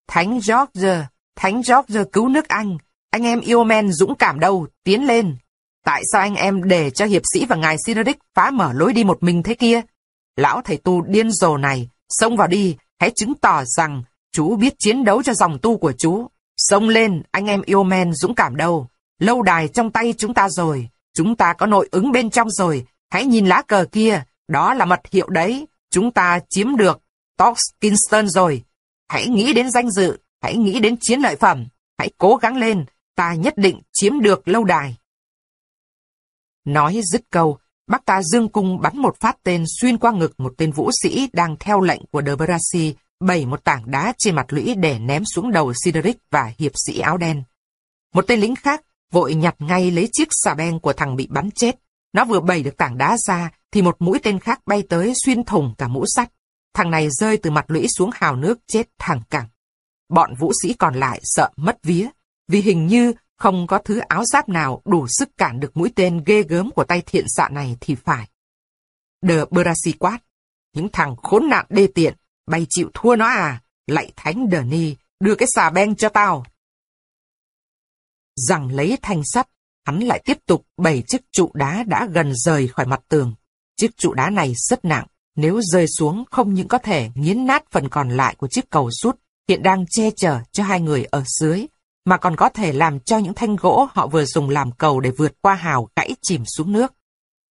Thánh George, Thánh George cứu nước Anh. Anh em Yeoman dũng cảm đâu, tiến lên. Tại sao anh em để cho hiệp sĩ và ngài Cedric phá mở lối đi một mình thế kia? Lão thầy tu điên rồ này, xông vào đi, hãy chứng tỏ rằng chú biết chiến đấu cho dòng tu của chú. Xông lên, anh em yêu men dũng cảm đâu. Lâu đài trong tay chúng ta rồi, chúng ta có nội ứng bên trong rồi. Hãy nhìn lá cờ kia, đó là mật hiệu đấy. Chúng ta chiếm được Toskinston rồi. Hãy nghĩ đến danh dự, hãy nghĩ đến chiến lợi phẩm. Hãy cố gắng lên, ta nhất định chiếm được lâu đài. Nói dứt câu, Bác ta dương cung bắn một phát tên xuyên qua ngực một tên vũ sĩ đang theo lệnh của De Brassi bày một tảng đá trên mặt lũy để ném xuống đầu sideric và hiệp sĩ áo đen. Một tên lính khác vội nhặt ngay lấy chiếc xà beng của thằng bị bắn chết. Nó vừa bày được tảng đá ra thì một mũi tên khác bay tới xuyên thủng cả mũ sắt. Thằng này rơi từ mặt lũy xuống hào nước chết thẳng cẳng. Bọn vũ sĩ còn lại sợ mất vía, vì hình như không có thứ áo giáp nào đủ sức cản được mũi tên ghê gớm của tay thiện xạ này thì phải. Đờ Brasi quát, những thằng khốn nạn đê tiện, bay chịu thua nó à, lạy thánh Đờ Ni, đưa cái xà beng cho tao. Rằng lấy thanh sắt, hắn lại tiếp tục bảy chiếc trụ đá đã gần rời khỏi mặt tường. Chiếc trụ đá này rất nặng, nếu rơi xuống không những có thể nghiến nát phần còn lại của chiếc cầu sút hiện đang che chở cho hai người ở dưới, mà còn có thể làm cho những thanh gỗ họ vừa dùng làm cầu để vượt qua hào gãy chìm xuống nước.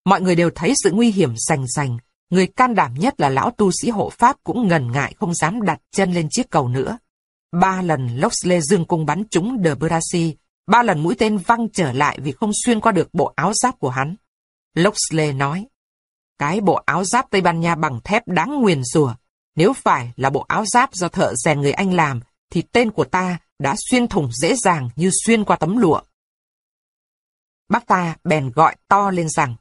Mọi người đều thấy sự nguy hiểm rành rành, người can đảm nhất là lão tu sĩ hộ pháp cũng ngần ngại không dám đặt chân lên chiếc cầu nữa. Ba lần Loxley dương cung bắn trúng De Brasi, ba lần mũi tên văng trở lại vì không xuyên qua được bộ áo giáp của hắn. Loxley nói, cái bộ áo giáp Tây Ban Nha bằng thép đáng nguyền rủa. Nếu phải là bộ áo giáp do thợ rèn người Anh làm, thì tên của ta đã xuyên thủng dễ dàng như xuyên qua tấm lụa. Bác ta bèn gọi to lên rằng,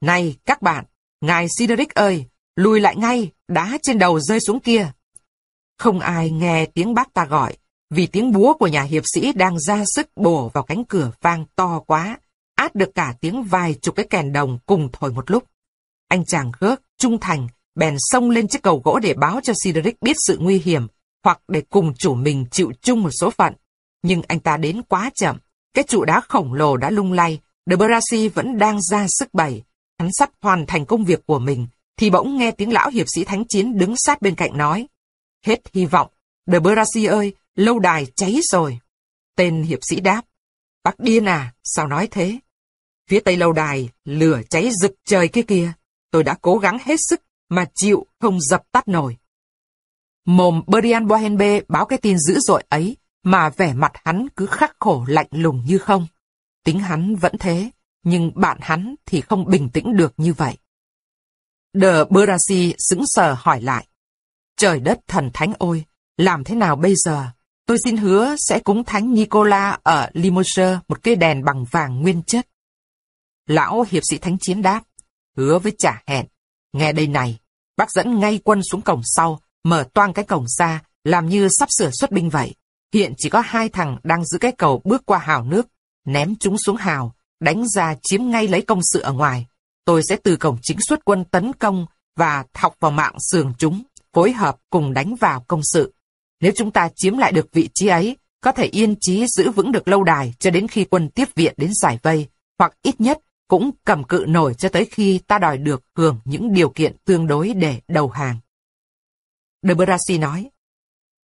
Này các bạn, ngài Sideric ơi, lùi lại ngay, đá trên đầu rơi xuống kia. Không ai nghe tiếng bác ta gọi, vì tiếng búa của nhà hiệp sĩ đang ra sức bổ vào cánh cửa vang to quá, át được cả tiếng vài chục cái kèn đồng cùng thổi một lúc. Anh chàng gớt, trung thành, bèn xông lên chiếc cầu gỗ để báo cho Sideric biết sự nguy hiểm, hoặc để cùng chủ mình chịu chung một số phận. Nhưng anh ta đến quá chậm, cái trụ đá khổng lồ đã lung lay, De Brasi vẫn đang ra sức bày. Hắn sắp hoàn thành công việc của mình, thì bỗng nghe tiếng lão hiệp sĩ thánh chiến đứng sát bên cạnh nói. Hết hy vọng, De Brasi ơi, lâu đài cháy rồi. Tên hiệp sĩ đáp. Bác điên à, sao nói thế? Phía tây lâu đài, lửa cháy rực trời kia kìa. Tôi đã cố gắng hết sức, mà chịu không dập tắt nổi. Mồm Brian Bohenbe báo cái tin dữ dội ấy, mà vẻ mặt hắn cứ khắc khổ lạnh lùng như không. Tính hắn vẫn thế, nhưng bạn hắn thì không bình tĩnh được như vậy. De Brasi sững sờ hỏi lại. Trời đất thần thánh ôi, làm thế nào bây giờ? Tôi xin hứa sẽ cúng thánh Nicola ở Limoges một cây đèn bằng vàng nguyên chất. Lão hiệp sĩ thánh chiến đáp, hứa với trả hẹn. Nghe đây này, bác dẫn ngay quân xuống cổng sau, mở toang cái cổng ra, làm như sắp sửa xuất binh vậy. Hiện chỉ có hai thằng đang giữ cái cầu bước qua hào nước, ném chúng xuống hào, đánh ra chiếm ngay lấy công sự ở ngoài. Tôi sẽ từ cổng chính xuất quân tấn công và thọc vào mạng sườn chúng, phối hợp cùng đánh vào công sự. Nếu chúng ta chiếm lại được vị trí ấy, có thể yên chí giữ vững được lâu đài cho đến khi quân tiếp viện đến giải vây, hoặc ít nhất cũng cầm cự nổi cho tới khi ta đòi được hưởng những điều kiện tương đối để đầu hàng. De nói,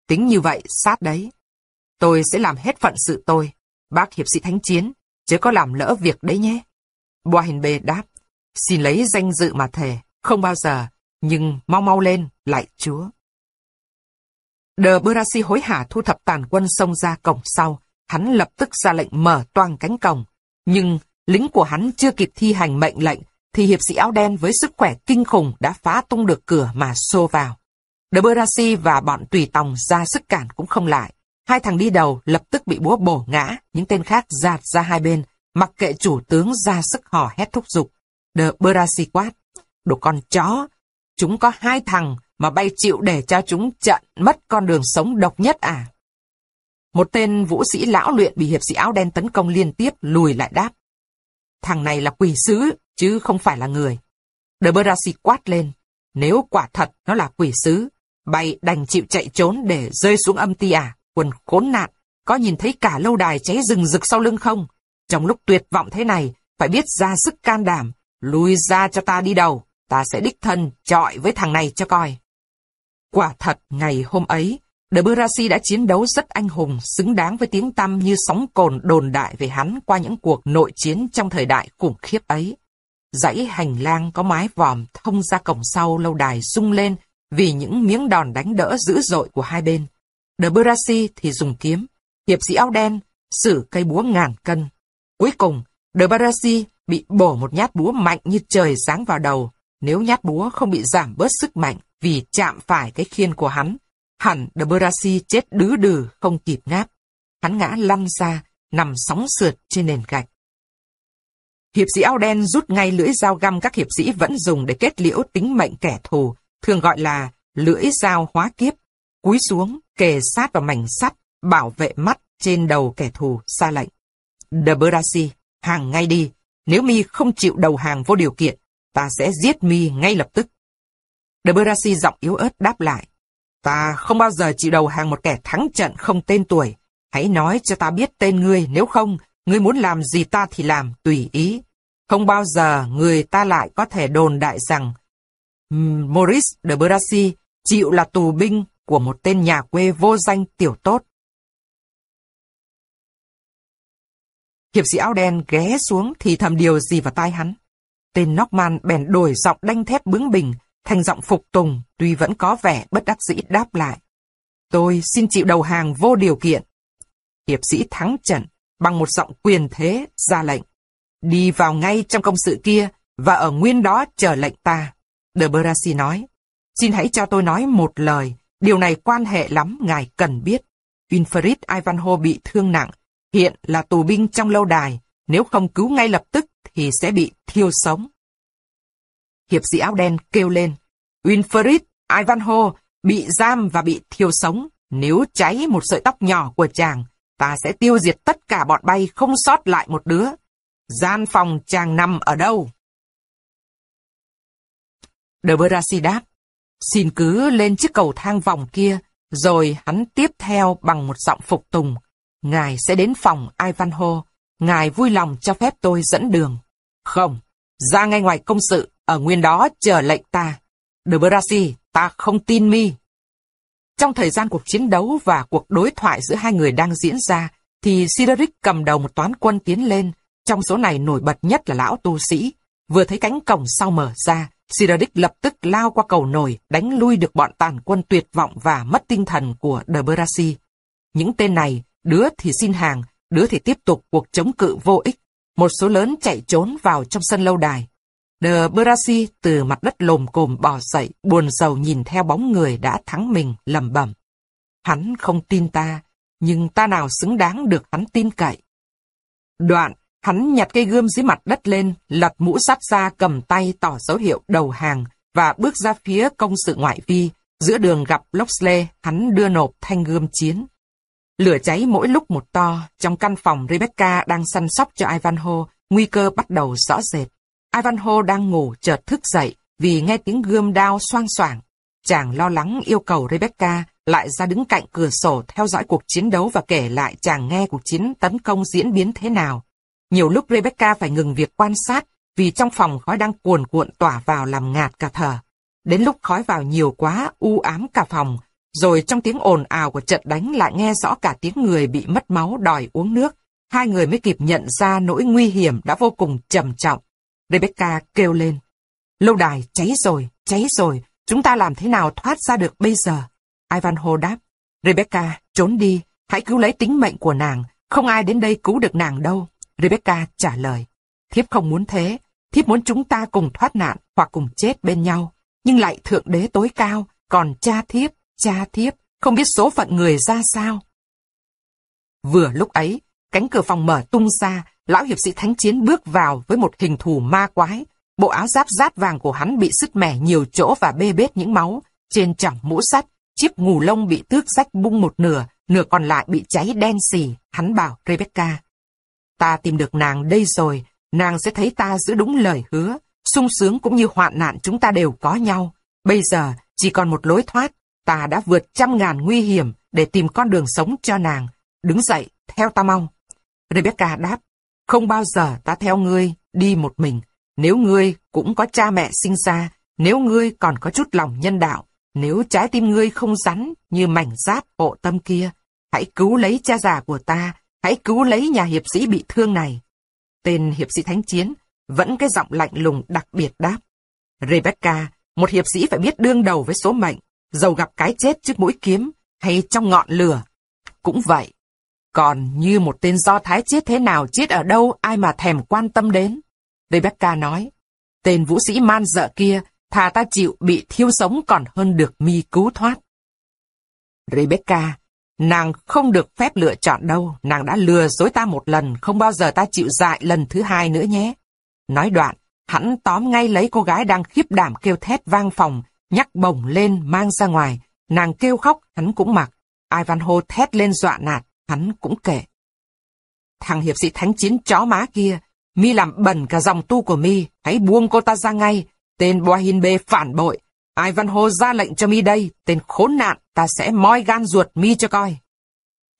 tính như vậy sát đấy. Tôi sẽ làm hết phận sự tôi, bác hiệp sĩ thánh chiến, chứ có làm lỡ việc đấy nhé. Boahenbe đáp, xin lấy danh dự mà thề, không bao giờ, nhưng mau mau lên, lại chúa. De Brasi hối hả thu thập tàn quân xông ra cổng sau, hắn lập tức ra lệnh mở toang cánh cổng, nhưng lính của hắn chưa kịp thi hành mệnh lệnh, thì hiệp sĩ áo đen với sức khỏe kinh khủng đã phá tung được cửa mà xô vào. De Berasi và bọn tùy tòng ra sức cản cũng không lại. Hai thằng đi đầu lập tức bị búa bổ ngã, những tên khác giạt ra hai bên, mặc kệ chủ tướng ra sức hò hét thúc giục. De Berasi quát, đồ con chó, chúng có hai thằng mà bay chịu để cho chúng trận mất con đường sống độc nhất à. Một tên vũ sĩ lão luyện bị hiệp sĩ áo đen tấn công liên tiếp lùi lại đáp. Thằng này là quỷ sứ, chứ không phải là người. De Berasi quát lên, nếu quả thật nó là quỷ sứ, bay đành chịu chạy trốn để rơi xuống âm ti à, quần khốn nạn, có nhìn thấy cả lâu đài cháy rừng rực sau lưng không? Trong lúc tuyệt vọng thế này, phải biết ra sức can đảm, lùi ra cho ta đi đầu, ta sẽ đích thân trọi với thằng này cho coi. Quả thật, ngày hôm ấy, De Brasi đã chiến đấu rất anh hùng, xứng đáng với tiếng tăm như sóng cồn đồn đại về hắn qua những cuộc nội chiến trong thời đại khủng khiếp ấy. Dãy hành lang có mái vòm thông ra cổng sau lâu đài rung lên vì những miếng đòn đánh đỡ dữ dội của hai bên. De Brassi thì dùng kiếm, hiệp sĩ áo đen, sử cây búa ngàn cân. Cuối cùng, De Brassi bị bổ một nhát búa mạnh như trời sáng vào đầu. Nếu nhát búa không bị giảm bớt sức mạnh vì chạm phải cái khiên của hắn, hẳn De Brassi chết đứ đừ không kịp ngáp. Hắn ngã lăn ra, nằm sóng sượt trên nền gạch. Hiệp sĩ áo đen rút ngay lưỡi dao găm các hiệp sĩ vẫn dùng để kết liễu tính mệnh kẻ thù, thường gọi là lưỡi dao hóa kiếp, cúi xuống, kề sát vào mảnh sắt, bảo vệ mắt trên đầu kẻ thù, xa lệnh. De Brasi, hàng ngay đi, nếu mi không chịu đầu hàng vô điều kiện, ta sẽ giết mi ngay lập tức. De Brasi giọng yếu ớt đáp lại. Ta không bao giờ chịu đầu hàng một kẻ thắng trận không tên tuổi. Hãy nói cho ta biết tên ngươi, nếu không, ngươi muốn làm gì ta thì làm, tùy ý. Không bao giờ người ta lại có thể đồn đại rằng Maurice de Berasi chịu là tù binh của một tên nhà quê vô danh tiểu tốt. Hiệp sĩ áo đen ghé xuống thì thầm điều gì vào tai hắn. Tên Norman bèn đổi giọng đanh thép bướng bỉnh, thành giọng phục tùng, tuy vẫn có vẻ bất đắc dĩ đáp lại. Tôi xin chịu đầu hàng vô điều kiện. Hiệp sĩ thắng trận, bằng một giọng quyền thế, ra lệnh. Đi vào ngay trong công sự kia, và ở nguyên đó chờ lệnh ta. De Berasi nói. Xin hãy cho tôi nói một lời, điều này quan hệ lắm, ngài cần biết. Winfried Ivanhoe bị thương nặng, hiện là tù binh trong lâu đài, nếu không cứu ngay lập tức thì sẽ bị thiêu sống. Hiệp sĩ áo đen kêu lên, Winfried Ivanhoe bị giam và bị thiêu sống, nếu cháy một sợi tóc nhỏ của chàng, ta sẽ tiêu diệt tất cả bọn bay không sót lại một đứa. Gian phòng chàng nằm ở đâu? De Bracy đáp, xin cứ lên chiếc cầu thang vòng kia, rồi hắn tiếp theo bằng một giọng phục tùng. Ngài sẽ đến phòng Ivanhoe, ngài vui lòng cho phép tôi dẫn đường. Không, ra ngay ngoài công sự, ở nguyên đó chờ lệnh ta. De Bracy, ta không tin mi. Trong thời gian cuộc chiến đấu và cuộc đối thoại giữa hai người đang diễn ra, thì Sideric cầm đầu một toán quân tiến lên, trong số này nổi bật nhất là lão tu sĩ. Vừa thấy cánh cổng sau mở ra, Sideric lập tức lao qua cầu nổi, đánh lui được bọn tàn quân tuyệt vọng và mất tinh thần của De Berasi. Những tên này, đứa thì xin hàng, đứa thì tiếp tục cuộc chống cự vô ích. Một số lớn chạy trốn vào trong sân lâu đài. De Berasi từ mặt đất lồm cồm bò dậy, buồn rầu nhìn theo bóng người đã thắng mình, lầm bẩm. Hắn không tin ta, nhưng ta nào xứng đáng được hắn tin cậy. Đoạn, hắn nhặt cây gươm dưới mặt đất lên, lật mũ sắt ra cầm tay tỏ dấu hiệu đầu hàng và bước ra phía công sự ngoại vi. Giữa đường gặp Loxley, hắn đưa nộp thanh gươm chiến. Lửa cháy mỗi lúc một to, trong căn phòng Rebecca đang săn sóc cho Ivanhoe, nguy cơ bắt đầu rõ rệt. Ivanhoe đang ngủ chợt thức dậy vì nghe tiếng gươm đao xoang xoảng. Chàng lo lắng yêu cầu Rebecca lại ra đứng cạnh cửa sổ theo dõi cuộc chiến đấu và kể lại chàng nghe cuộc chiến tấn công diễn biến thế nào. Nhiều lúc Rebecca phải ngừng việc quan sát vì trong phòng khói đang cuồn cuộn tỏa vào làm ngạt cả thở. Đến lúc khói vào nhiều quá, u ám cả phòng, rồi trong tiếng ồn ào của trận đánh lại nghe rõ cả tiếng người bị mất máu đòi uống nước. Hai người mới kịp nhận ra nỗi nguy hiểm đã vô cùng trầm trọng. Rebecca kêu lên. Lâu đài cháy rồi, cháy rồi, chúng ta làm thế nào thoát ra được bây giờ? Ivanhoe đáp. Rebecca, trốn đi, hãy cứu lấy tính mệnh của nàng, không ai đến đây cứu được nàng đâu. Rebecca trả lời. Thiếp không muốn thế, thiếp muốn chúng ta cùng thoát nạn hoặc cùng chết bên nhau. Nhưng lại thượng đế tối cao, còn cha thiếp, cha thiếp, không biết số phận người ra sao. Vừa lúc ấy, cánh cửa phòng mở tung ra, lão hiệp sĩ thánh chiến bước vào với một hình thù ma quái. Bộ áo giáp rát vàng của hắn bị sứt mẻ nhiều chỗ và bê bết những máu. Trên trọng mũ sắt, chiếc ngù lông bị tước rách bung một nửa, nửa còn lại bị cháy đen xì. Hắn bảo Rebecca. Ta tìm được nàng đây rồi, nàng sẽ thấy ta giữ đúng lời hứa. sung sướng cũng như hoạn nạn chúng ta đều có nhau. Bây giờ, chỉ còn một lối thoát. Ta đã vượt trăm ngàn nguy hiểm để tìm con đường sống cho nàng. Đứng dậy, theo ta mong. Rebecca đáp, không bao giờ ta theo ngươi, đi một mình. Nếu ngươi cũng có cha mẹ sinh ra, nếu ngươi còn có chút lòng nhân đạo, nếu trái tim ngươi không rắn như mảnh giáp hộ tâm kia, hãy cứu lấy cha già của ta, hãy cứu lấy nhà hiệp sĩ bị thương này. Tên hiệp sĩ thánh chiến vẫn cái giọng lạnh lùng đặc biệt đáp. Rebecca, một hiệp sĩ phải biết đương đầu với số mệnh, dầu gặp cái chết trước mũi kiếm hay trong ngọn lửa. Cũng vậy, còn như một tên do thái chết thế nào chết ở đâu ai mà thèm quan tâm đến. Rebecca nói, tên vũ sĩ man dợ kia, thà ta chịu bị thiêu sống còn hơn được mi cứu thoát. Rebecca, nàng không được phép lựa chọn đâu, nàng đã lừa dối ta một lần, không bao giờ ta chịu dại lần thứ hai nữa nhé. Nói đoạn, hắn tóm ngay lấy cô gái đang khiếp đảm kêu thét vang phòng, nhắc bổng lên mang ra ngoài, nàng kêu khóc, hắn cũng mặc. Ivanhoe thét lên dọa nạt, hắn cũng kể. Thằng hiệp sĩ thánh chiến chó má kia, mi làm bẩn cả dòng tu của mi, hãy buông cô ta ra ngay. Tên Bohinbe phản bội, Ai văn hồ ra lệnh cho mi đây, tên khốn nạn, ta sẽ moi gan ruột mi cho coi.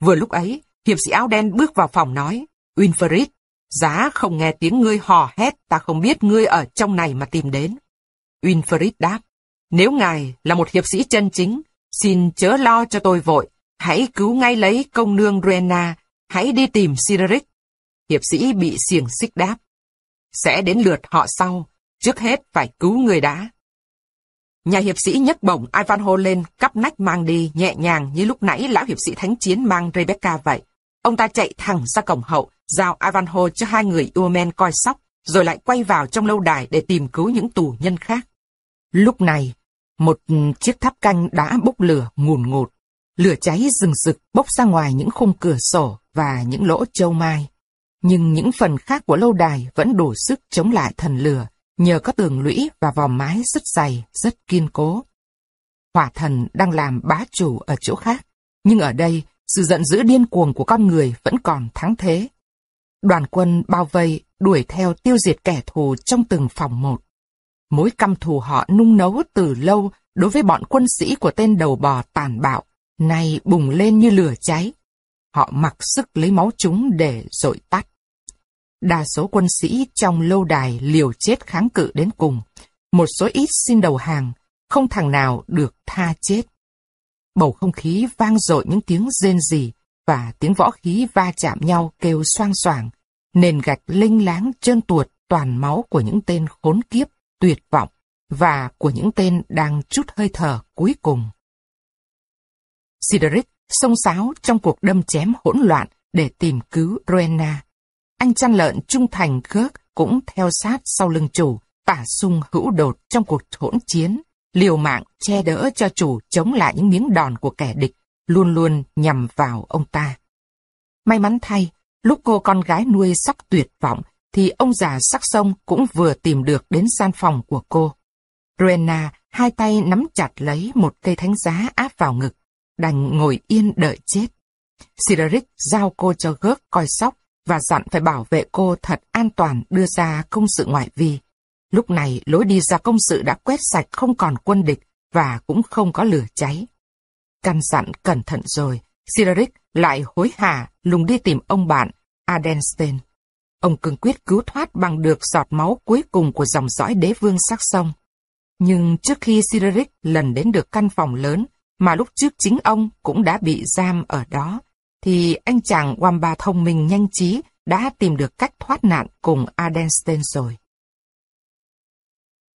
Vừa lúc ấy, hiệp sĩ áo đen bước vào phòng nói, Winfried, giá không nghe tiếng ngươi hò hét, ta không biết ngươi ở trong này mà tìm đến. Winfried đáp, nếu ngài là một hiệp sĩ chân chính, xin chớ lo cho tôi vội, hãy cứu ngay lấy công nương Rena, hãy đi tìm Sirric. Hiệp sĩ bị xiềng xích đáp. Sẽ đến lượt họ sau, trước hết phải cứu người đã. Nhà hiệp sĩ nhấc bổng Ivanhoe lên, cắp nách mang đi, nhẹ nhàng như lúc nãy lão hiệp sĩ thánh chiến mang Rebecca vậy. Ông ta chạy thẳng ra cổng hậu, giao Ivanhoe cho hai người Uomen coi sóc, rồi lại quay vào trong lâu đài để tìm cứu những tù nhân khác. Lúc này, một chiếc tháp canh đã bốc lửa ngùn ngụt. Lửa cháy rừng rực bốc ra ngoài những khung cửa sổ và những lỗ châu mai. Nhưng những phần khác của lâu đài vẫn đủ sức chống lại thần lửa, nhờ có tường lũy và vòm mái rất dày, rất kiên cố. Hỏa thần đang làm bá chủ ở chỗ khác, nhưng ở đây, sự giận dữ điên cuồng của con người vẫn còn thắng thế. Đoàn quân bao vây, đuổi theo tiêu diệt kẻ thù trong từng phòng một. Mối căm thù họ nung nấu từ lâu đối với bọn quân sĩ của tên đầu bò tàn bạo, nay bùng lên như lửa cháy. Họ mặc sức lấy máu chúng để dội tắt. Đa số quân sĩ trong lâu đài liều chết kháng cự đến cùng. Một số ít xin đầu hàng, không thằng nào được tha chết. Bầu không khí vang dội những tiếng rên rỉ và tiếng võ khí va chạm nhau kêu xoang xoảng. Nền gạch linh láng trơn tuột toàn máu của những tên khốn kiếp, tuyệt vọng và của những tên đang chút hơi thở cuối cùng. Sideric xông xáo trong cuộc đâm chém hỗn loạn để tìm cứu Rowena. Anh chăn lợn trung thành Kirk cũng theo sát sau lưng chủ, tả sung hữu đột trong cuộc hỗn chiến, liều mạng che đỡ cho chủ chống lại những miếng đòn của kẻ địch, luôn luôn nhằm vào ông ta. May mắn thay, lúc cô con gái nuôi sắp tuyệt vọng, thì ông già sắc sông cũng vừa tìm được đến gian phòng của cô. Rowena hai tay nắm chặt lấy một cây thánh giá áp vào ngực, đành ngồi yên đợi chết. Cedric giao cô cho gớt coi sóc và dặn phải bảo vệ cô thật an toàn đưa ra công sự ngoại vi. Lúc này lối đi ra công sự đã quét sạch không còn quân địch và cũng không có lửa cháy. Căn dặn cẩn thận rồi, Sideric lại hối hả lùng đi tìm ông bạn Adenstein. Ông cương quyết cứu thoát bằng được giọt máu cuối cùng của dòng dõi đế vương sắc sông. Nhưng trước khi Sideric lần đến được căn phòng lớn, mà lúc trước chính ông cũng đã bị giam ở đó, thì anh chàng Wamba thông minh nhanh trí đã tìm được cách thoát nạn cùng Adenstein rồi.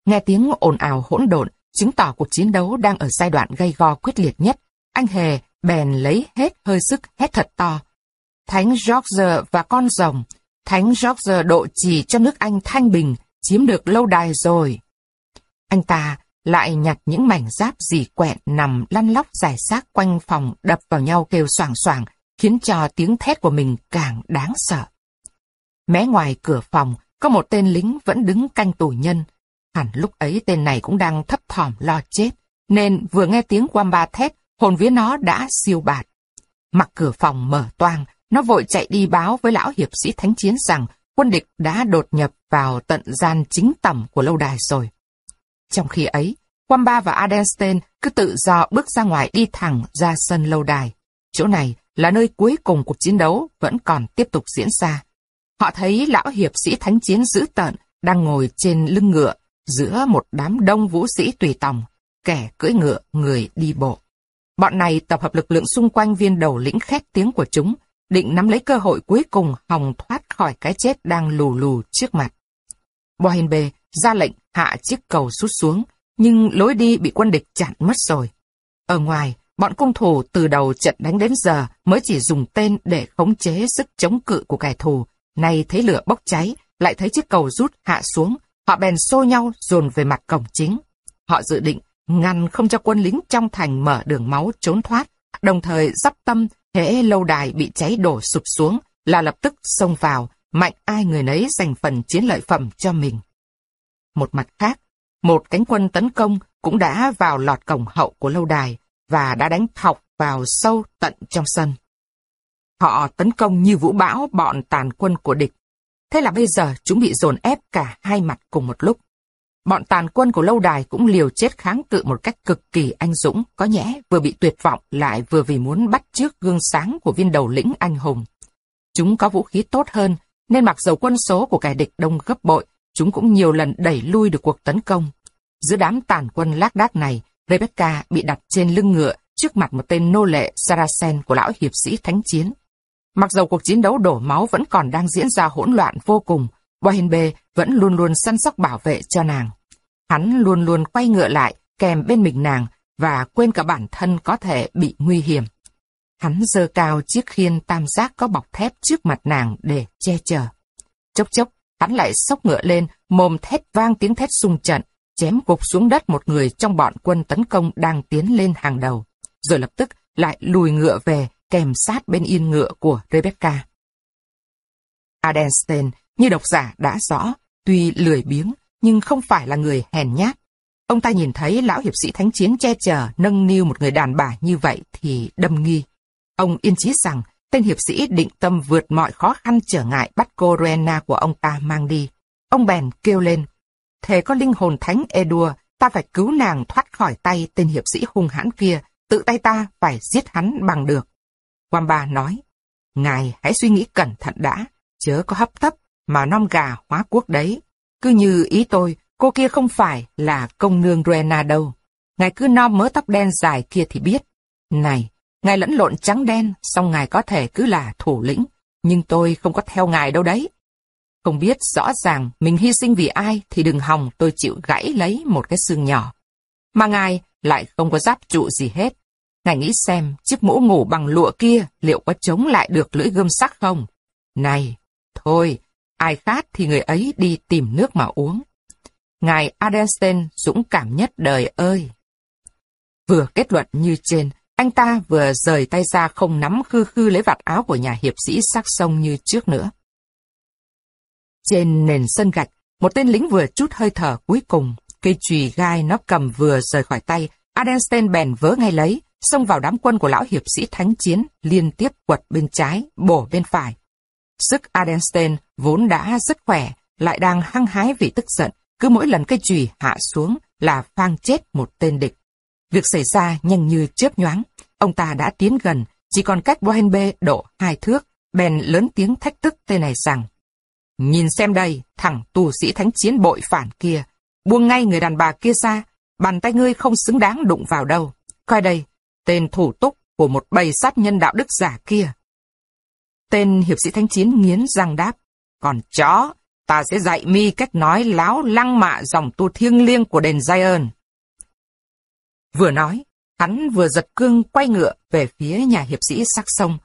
Nghe tiếng ồn ào hỗn độn, chứng tỏ cuộc chiến đấu đang ở giai đoạn gây go quyết liệt nhất. Anh Hề bèn lấy hết hơi sức hét thật to. Thánh George và con rồng, Thánh George độ trì cho nước Anh thanh bình, chiếm được lâu đài rồi. Anh ta lại nhặt những mảnh giáp dì quẹn nằm lăn lóc giải xác quanh phòng đập vào nhau kêu soảng soảng, khiến cho tiếng thét của mình càng đáng sợ. Mé ngoài cửa phòng, có một tên lính vẫn đứng canh tù nhân. Hẳn lúc ấy tên này cũng đang thấp thỏm lo chết, nên vừa nghe tiếng Wamba thét, hồn vía nó đã siêu bạt. Mặc cửa phòng mở toang, nó vội chạy đi báo với lão hiệp sĩ thánh chiến rằng quân địch đã đột nhập vào tận gian chính tầm của lâu đài rồi. Trong khi ấy, Wamba và Adenstein cứ tự do bước ra ngoài đi thẳng ra sân lâu đài. Chỗ này là nơi cuối cùng cuộc chiến đấu vẫn còn tiếp tục diễn ra. Họ thấy lão hiệp sĩ thánh chiến dữ tợn đang ngồi trên lưng ngựa giữa một đám đông vũ sĩ tùy tòng, kẻ cưỡi ngựa, người đi bộ. Bọn này tập hợp lực lượng xung quanh viên đầu lĩnh khét tiếng của chúng, định nắm lấy cơ hội cuối cùng hòng thoát khỏi cái chết đang lù lù trước mặt. Bohinbe ra lệnh hạ chiếc cầu sút xuống, nhưng lối đi bị quân địch chặn mất rồi. Ở ngoài, bọn cung thủ từ đầu trận đánh đến giờ mới chỉ dùng tên để khống chế sức chống cự của kẻ thù. Nay thấy lửa bốc cháy, lại thấy chiếc cầu rút hạ xuống, họ bèn xô nhau dồn về mặt cổng chính. Họ dự định ngăn không cho quân lính trong thành mở đường máu trốn thoát, đồng thời dắp tâm hễ lâu đài bị cháy đổ sụp xuống là lập tức xông vào, mạnh ai người nấy giành phần chiến lợi phẩm cho mình. Một mặt khác, một cánh quân tấn công cũng đã vào lọt cổng hậu của lâu đài và đã đánh thọc vào sâu tận trong sân. Họ tấn công như vũ bão bọn tàn quân của địch. Thế là bây giờ chúng bị dồn ép cả hai mặt cùng một lúc. Bọn tàn quân của lâu đài cũng liều chết kháng cự một cách cực kỳ anh dũng, có nhẽ vừa bị tuyệt vọng lại vừa vì muốn bắt trước gương sáng của viên đầu lĩnh anh hùng. Chúng có vũ khí tốt hơn, nên mặc dầu quân số của kẻ địch đông gấp bội, chúng cũng nhiều lần đẩy lui được cuộc tấn công. Giữa đám tàn quân lác đác này, Rebecca bị đặt trên lưng ngựa trước mặt một tên nô lệ Saracen của lão hiệp sĩ thánh chiến. Mặc dầu cuộc chiến đấu đổ máu vẫn còn đang diễn ra hỗn loạn vô cùng, Wahinbe vẫn luôn luôn săn sóc bảo vệ cho nàng. Hắn luôn luôn quay ngựa lại, kèm bên mình nàng, và quên cả bản thân có thể bị nguy hiểm. Hắn giơ cao chiếc khiên tam giác có bọc thép trước mặt nàng để che chở. Chốc chốc, hắn lại sốc ngựa lên, mồm thét vang tiếng thét xung trận, chém gục xuống đất một người trong bọn quân tấn công đang tiến lên hàng đầu, rồi lập tức lại lùi ngựa về, kèm sát bên yên ngựa của Rebecca. Adenstein, như độc giả đã rõ, tuy lười biếng, nhưng không phải là người hèn nhát. Ông ta nhìn thấy lão hiệp sĩ thánh chiến che chở, nâng niu một người đàn bà như vậy thì đâm nghi. Ông yên chí rằng tên hiệp sĩ định tâm vượt mọi khó khăn trở ngại bắt cô Rena của ông ta mang đi. Ông bèn kêu lên, thề có linh hồn thánh Edua, ta phải cứu nàng thoát khỏi tay tên hiệp sĩ hung hãn kia, tự tay ta phải giết hắn bằng được. Wamba nói, Ngài hãy suy nghĩ cẩn thận đã, chớ có hấp tấp mà non gà hóa quốc đấy. Cứ như ý tôi, cô kia không phải là công nương Rena đâu. Ngài cứ nom mớ tóc đen dài kia thì biết. Này, ngài lẫn lộn trắng đen, xong ngài có thể cứ là thủ lĩnh, nhưng tôi không có theo ngài đâu đấy. Không biết rõ ràng mình hy sinh vì ai thì đừng hòng tôi chịu gãy lấy một cái xương nhỏ. Mà ngài lại không có giáp trụ gì hết. Ngài nghĩ xem chiếc mũ ngủ bằng lụa kia liệu có chống lại được lưỡi gươm sắc không? Này, thôi, ai khát thì người ấy đi tìm nước mà uống. Ngài Adelstein dũng cảm nhất đời ơi! Vừa kết luận như trên, anh ta vừa rời tay ra không nắm khư khư lấy vạt áo của nhà hiệp sĩ sắc sông như trước nữa. Trên nền sân gạch, một tên lính vừa chút hơi thở cuối cùng, cây chùy gai nó cầm vừa rời khỏi tay, Adenstein bèn vớ ngay lấy, xông vào đám quân của lão hiệp sĩ thánh chiến, liên tiếp quật bên trái, bổ bên phải. Sức Adenstein vốn đã rất khỏe, lại đang hăng hái vì tức giận, cứ mỗi lần cây chùy hạ xuống là phang chết một tên địch. Việc xảy ra nhanh như chớp nhoáng, ông ta đã tiến gần, chỉ còn cách Bohenbe độ hai thước, bèn lớn tiếng thách thức tên này rằng Nhìn xem đây, thằng tù sĩ thánh chiến bội phản kia, buông ngay người đàn bà kia ra, bàn tay ngươi không xứng đáng đụng vào đâu. Coi đây, tên thủ túc của một bầy sát nhân đạo đức giả kia. Tên hiệp sĩ thánh chiến nghiến răng đáp, còn chó, ta sẽ dạy mi cách nói láo lăng mạ dòng tu thiêng liêng của đền Zion. Vừa nói, hắn vừa giật cương quay ngựa về phía nhà hiệp sĩ sắc sông,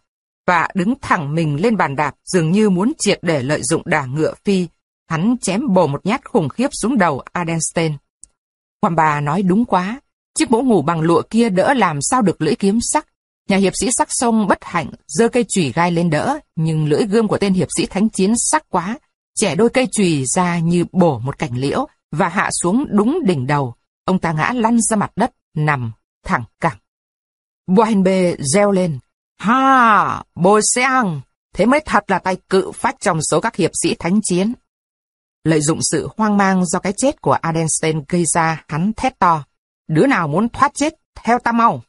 và đứng thẳng mình lên bàn đạp dường như muốn triệt để lợi dụng đà ngựa phi. Hắn chém bổ một nhát khủng khiếp xuống đầu Adenstein. Bà nói đúng quá, chiếc mũ ngủ bằng lụa kia đỡ làm sao được lưỡi kiếm sắc. Nhà hiệp sĩ sắc sông bất hạnh, giơ cây chùy gai lên đỡ, nhưng lưỡi gươm của tên hiệp sĩ thánh chiến sắc quá, trẻ đôi cây chùy ra như bổ một cành liễu và hạ xuống đúng đỉnh đầu. Ông ta ngã lăn ra mặt đất, nằm thẳng cẳng. Bohenbe reo lên, Ha, bồ seang, thế mới thật là tay cự phách trong số các hiệp sĩ thánh chiến. Lợi dụng sự hoang mang do cái chết của Adenstein gây ra, hắn thét to. Đứa nào muốn thoát chết, theo ta mau.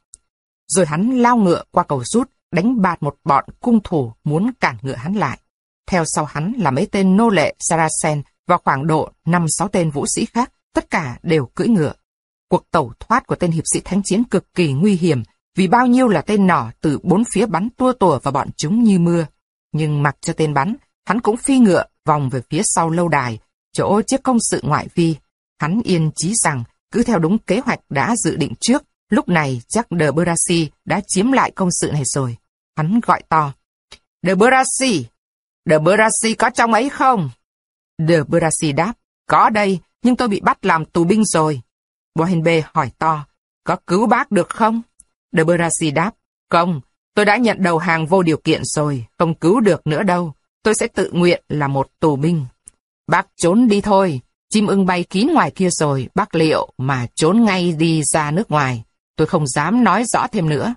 Rồi hắn lao ngựa qua cầu rút, đánh bạt một bọn cung thủ muốn cản ngựa hắn lại. Theo sau hắn là mấy tên nô lệ Saracen và khoảng độ 5-6 tên vũ sĩ khác, tất cả đều cưỡi ngựa. Cuộc tẩu thoát của tên hiệp sĩ thánh chiến cực kỳ nguy hiểm, vì bao nhiêu là tên nỏ từ bốn phía bắn tua tùa vào bọn chúng như mưa. Nhưng mặc cho tên bắn, hắn cũng phi ngựa vòng về phía sau lâu đài, chỗ chiếc công sự ngoại vi. Hắn yên chí rằng, cứ theo đúng kế hoạch đã dự định trước, lúc này chắc De Berasi đã chiếm lại công sự này rồi. Hắn gọi to, De Berasi, De Berasi có trong ấy không? De Brasi đáp, có đây, nhưng tôi bị bắt làm tù binh rồi. Bohenbe hỏi to, có cứu bác được không? De Brasi đáp, không, tôi đã nhận đầu hàng vô điều kiện rồi, không cứu được nữa đâu. Tôi sẽ tự nguyện là một tù binh. Bác trốn đi thôi, chim ưng bay kín ngoài kia rồi, bác liệu mà trốn ngay đi ra nước ngoài. Tôi không dám nói rõ thêm nữa.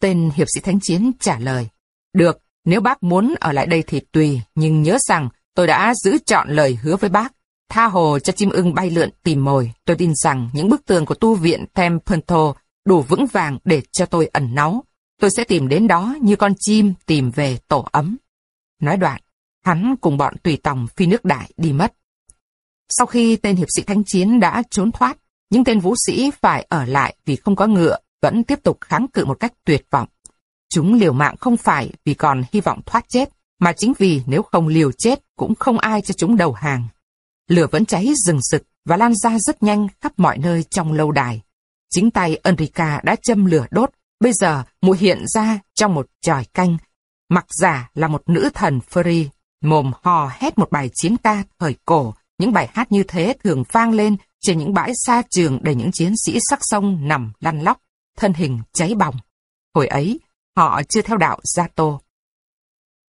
Tên hiệp sĩ thánh chiến trả lời, được, nếu bác muốn ở lại đây thì tùy, nhưng nhớ rằng tôi đã giữ chọn lời hứa với bác. Tha hồ cho chim ưng bay lượn tìm mồi, tôi tin rằng những bức tường của tu viện Templeton đủ vững vàng để cho tôi ẩn náu. Tôi sẽ tìm đến đó như con chim tìm về tổ ấm. Nói đoạn, hắn cùng bọn tùy tòng phi nước đại đi mất. Sau khi tên hiệp sĩ thánh chiến đã trốn thoát, những tên vũ sĩ phải ở lại vì không có ngựa, vẫn tiếp tục kháng cự một cách tuyệt vọng. Chúng liều mạng không phải vì còn hy vọng thoát chết, mà chính vì nếu không liều chết cũng không ai cho chúng đầu hàng. Lửa vẫn cháy rừng rực và lan ra rất nhanh khắp mọi nơi trong lâu đài. Chính tay Enrica đã châm lửa đốt, bây giờ mụ hiện ra trong một tròi canh. Mặc giả là một nữ thần Fury, mồm hò hét một bài chiến ca thời cổ. Những bài hát như thế thường vang lên trên những bãi xa trường đầy những chiến sĩ sắc sông nằm lăn lóc, thân hình cháy bỏng. Hồi ấy, họ chưa theo đạo Gia Tô.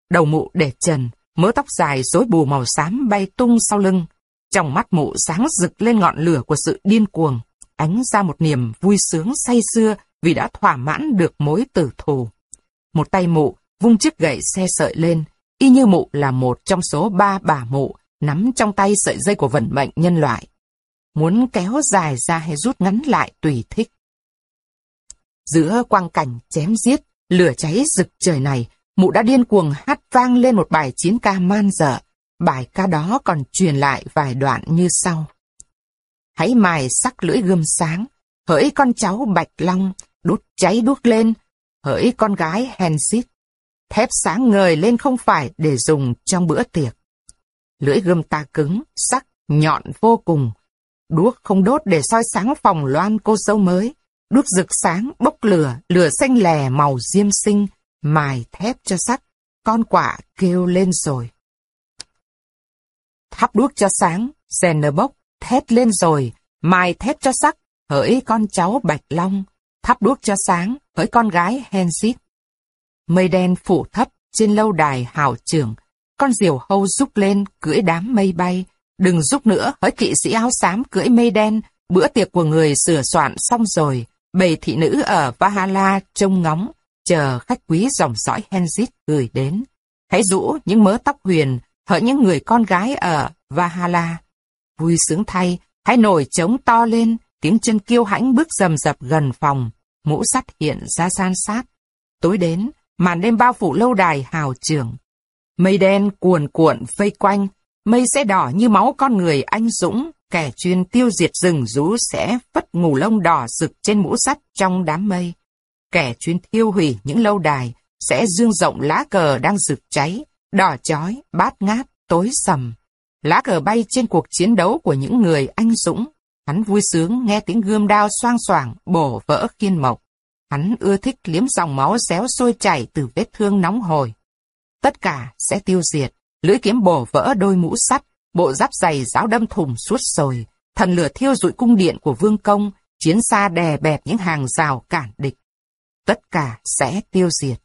Đầu mụ để trần, mớ tóc dài rối bù màu xám bay tung sau lưng. Trong mắt mụ sáng rực lên ngọn lửa của sự điên cuồng, ánh ra một niềm vui sướng say xưa vì đã thỏa mãn được mối tử thù. Một tay mụ vung chiếc gậy xe sợi lên, y như mụ là một trong số ba bà mụ nắm trong tay sợi dây của vận mệnh nhân loại. Muốn kéo dài ra hay rút ngắn lại tùy thích. Giữa quang cảnh chém giết, lửa cháy rực trời này, mụ đã điên cuồng hát vang lên một bài chiến ca man dở. Bài ca đó còn truyền lại vài đoạn như sau. Hãy mài sắc lưỡi gươm sáng, hỡi con cháu bạch long, đốt cháy đuốc lên, hỡi con gái hèn xít. Thép sáng ngời lên không phải để dùng trong bữa tiệc. Lưỡi gươm ta cứng, sắc, nhọn vô cùng. Đuốc không đốt để soi sáng phòng loan cô dâu mới. Đuốc rực sáng, bốc lửa, lửa xanh lè màu diêm sinh, mài thép cho sắc, con quả kêu lên rồi. Thắp đuốc cho sáng, rèn nở bốc, thét lên rồi, mai thét cho sắc, hỡi con cháu Bạch Long, thắp đuốc cho sáng, hỡi con gái Hensit. Mây đen phủ thấp trên lâu đài hào trưởng, con diều hâu rúc lên, cưỡi đám mây bay. Đừng rúc nữa, hỡi kỵ sĩ áo xám cưỡi mây đen, bữa tiệc của người sửa soạn xong rồi, bầy thị nữ ở vahala trông ngóng, chờ khách quý dòng dõi Henzit gửi đến. Hãy rũ những mớ tóc huyền, hỡi những người con gái ở vahala Vui sướng thay, hãy nổi trống to lên, tiếng chân kiêu hãnh bước rầm rập gần phòng, mũ sắt hiện ra san sát. Tối đến, màn đêm bao phủ lâu đài hào trường. Mây đen cuồn cuộn vây quanh, mây sẽ đỏ như máu con người anh dũng, kẻ chuyên tiêu diệt rừng rú sẽ phất ngủ lông đỏ rực trên mũ sắt trong đám mây. Kẻ chuyên thiêu hủy những lâu đài sẽ dương rộng lá cờ đang rực cháy, đỏ chói, bát ngát, tối sầm. Lá cờ bay trên cuộc chiến đấu của những người anh dũng. Hắn vui sướng nghe tiếng gươm đao xoang xoảng bổ vỡ khiên mộc. Hắn ưa thích liếm dòng máu xéo sôi chảy từ vết thương nóng hồi. Tất cả sẽ tiêu diệt, lưỡi kiếm bổ vỡ đôi mũ sắt, bộ giáp dày giáo đâm thùng suốt sồi, thần lửa thiêu rụi cung điện của vương công, chiến xa đè bẹp những hàng rào cản địch. Tất cả sẽ tiêu diệt.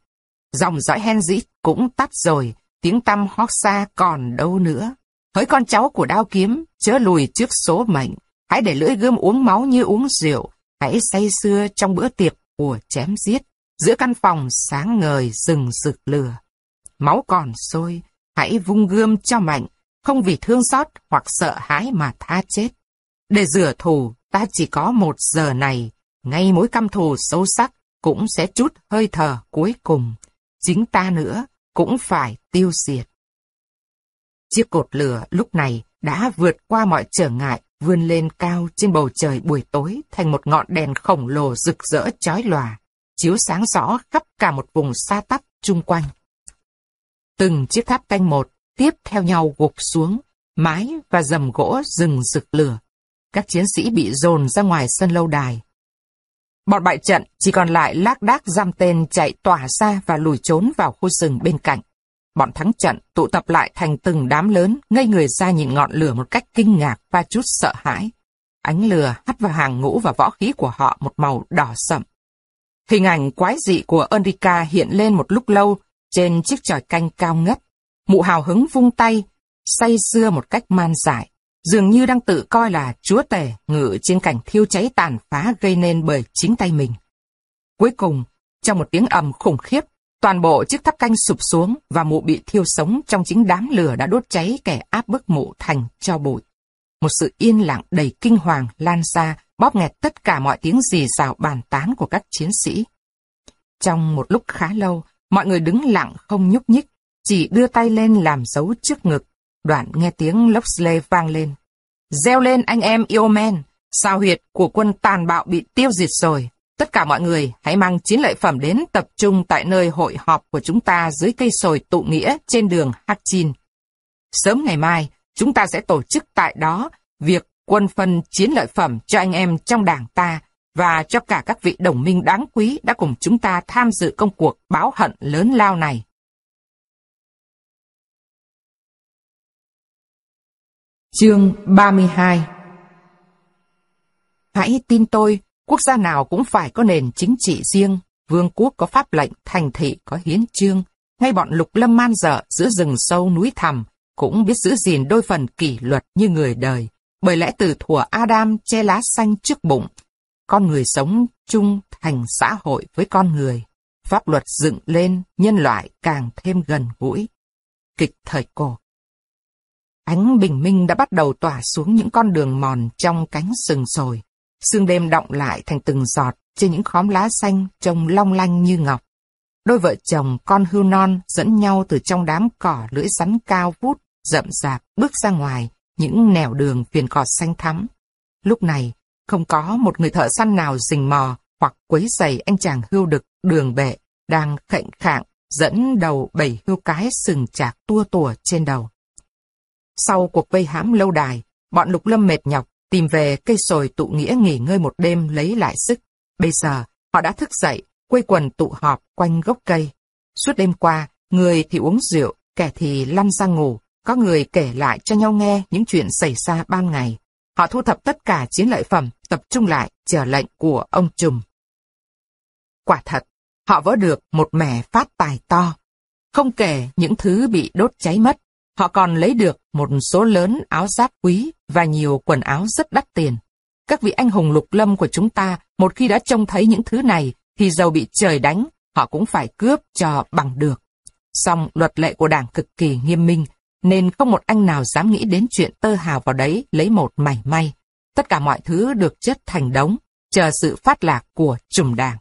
Dòng dõi Henry cũng tắt rồi, tiếng tăm hót xa còn đâu nữa. Hỡi con cháu của đao kiếm, chớ lùi trước số mệnh, hãy để lưỡi gươm uống máu như uống rượu, hãy say sưa trong bữa tiệc của chém giết, giữa căn phòng sáng ngời rừng rực lửa. Máu còn sôi, hãy vung gươm cho mạnh, không vì thương xót hoặc sợ hãi mà tha chết. Để rửa thù, ta chỉ có một giờ này, ngay mối căm thù sâu sắc cũng sẽ chút hơi thở cuối cùng. Chính ta nữa cũng phải tiêu diệt. Chiếc cột lửa lúc này đã vượt qua mọi trở ngại, vươn lên cao trên bầu trời buổi tối thành một ngọn đèn khổng lồ rực rỡ chói lòa, chiếu sáng rõ khắp cả một vùng xa tắp chung quanh. Từng chiếc tháp canh một tiếp theo nhau gục xuống, mái và dầm gỗ rừng rực lửa. Các chiến sĩ bị dồn ra ngoài sân lâu đài. Bọn bại trận chỉ còn lại lác đác giam tên chạy tỏa ra và lùi trốn vào khu rừng bên cạnh bọn thắng trận tụ tập lại thành từng đám lớn, ngây người ra nhìn ngọn lửa một cách kinh ngạc và chút sợ hãi. Ánh lửa hắt vào hàng ngũ và võ khí của họ một màu đỏ sậm. Hình ảnh quái dị của Enrica hiện lên một lúc lâu trên chiếc tròi canh cao ngất. Mụ hào hứng vung tay, say sưa một cách man dại, dường như đang tự coi là chúa tể ngự trên cảnh thiêu cháy tàn phá gây nên bởi chính tay mình. Cuối cùng, trong một tiếng ầm khủng khiếp, toàn bộ chiếc tháp canh sụp xuống và mụ bị thiêu sống trong chính đám lửa đã đốt cháy kẻ áp bức mụ thành cho bụi. Một sự yên lặng đầy kinh hoàng lan ra, bóp nghẹt tất cả mọi tiếng rì rào bàn tán của các chiến sĩ. Trong một lúc khá lâu, mọi người đứng lặng không nhúc nhích, chỉ đưa tay lên làm dấu trước ngực. Đoạn nghe tiếng Loxley vang lên. Reo lên anh em yêu men, sao huyệt của quân tàn bạo bị tiêu diệt rồi. Tất cả mọi người hãy mang chiến lợi phẩm đến tập trung tại nơi hội họp của chúng ta dưới cây sồi tụ nghĩa trên đường Hachin. Sớm ngày mai, chúng ta sẽ tổ chức tại đó việc quân phân chiến lợi phẩm cho anh em trong đảng ta và cho cả các vị đồng minh đáng quý đã cùng chúng ta tham dự công cuộc báo hận lớn lao này. Chương 32 Hãy tin tôi, quốc gia nào cũng phải có nền chính trị riêng, vương quốc có pháp lệnh, thành thị có hiến chương, ngay bọn lục lâm man dở giữa rừng sâu núi thẳm cũng biết giữ gìn đôi phần kỷ luật như người đời, bởi lẽ từ thuở Adam che lá xanh trước bụng, con người sống chung thành xã hội với con người, pháp luật dựng lên, nhân loại càng thêm gần gũi. Kịch thời cổ. Ánh bình minh đã bắt đầu tỏa xuống những con đường mòn trong cánh sừng sồi. Sương đêm động lại thành từng giọt trên những khóm lá xanh trông long lanh như ngọc. Đôi vợ chồng con hưu non dẫn nhau từ trong đám cỏ lưỡi rắn cao vút, rậm rạp bước ra ngoài, những nẻo đường viền cỏ xanh thắm. Lúc này, không có một người thợ săn nào rình mò hoặc quấy giày anh chàng hưu đực đường bệ đang khệnh khạng dẫn đầu bảy hưu cái sừng chạc tua tủa trên đầu. Sau cuộc vây hãm lâu đài, bọn lục lâm mệt nhọc tìm về cây sồi tụ nghĩa nghỉ ngơi một đêm lấy lại sức. Bây giờ, họ đã thức dậy, quây quần tụ họp quanh gốc cây. Suốt đêm qua, người thì uống rượu, kẻ thì lăn ra ngủ, có người kể lại cho nhau nghe những chuyện xảy ra ban ngày. Họ thu thập tất cả chiến lợi phẩm, tập trung lại, chờ lệnh của ông Trùm. Quả thật, họ vỡ được một mẻ phát tài to. Không kể những thứ bị đốt cháy mất, họ còn lấy được một số lớn áo giáp quý và nhiều quần áo rất đắt tiền. Các vị anh hùng lục lâm của chúng ta, một khi đã trông thấy những thứ này, thì dầu bị trời đánh, họ cũng phải cướp cho bằng được. Song luật lệ của đảng cực kỳ nghiêm minh, nên không một anh nào dám nghĩ đến chuyện tơ hào vào đấy lấy một mảy may. Tất cả mọi thứ được chất thành đống, chờ sự phát lạc của trùm đảng.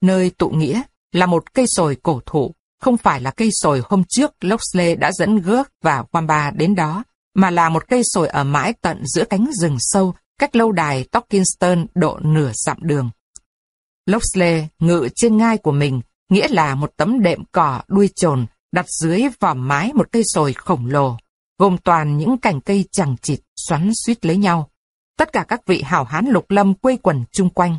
Nơi tụ nghĩa là một cây sồi cổ thụ, không phải là cây sồi hôm trước Loxley đã dẫn gước và Wamba đến đó, mà là một cây sồi ở mãi tận giữa cánh rừng sâu, cách lâu đài Tockinston độ nửa dặm đường. Loxley ngự trên ngai của mình, nghĩa là một tấm đệm cỏ đuôi trồn đặt dưới vòm mái một cây sồi khổng lồ, gồm toàn những cành cây chẳng chịt xoắn suýt lấy nhau. Tất cả các vị hảo hán lục lâm quây quần chung quanh.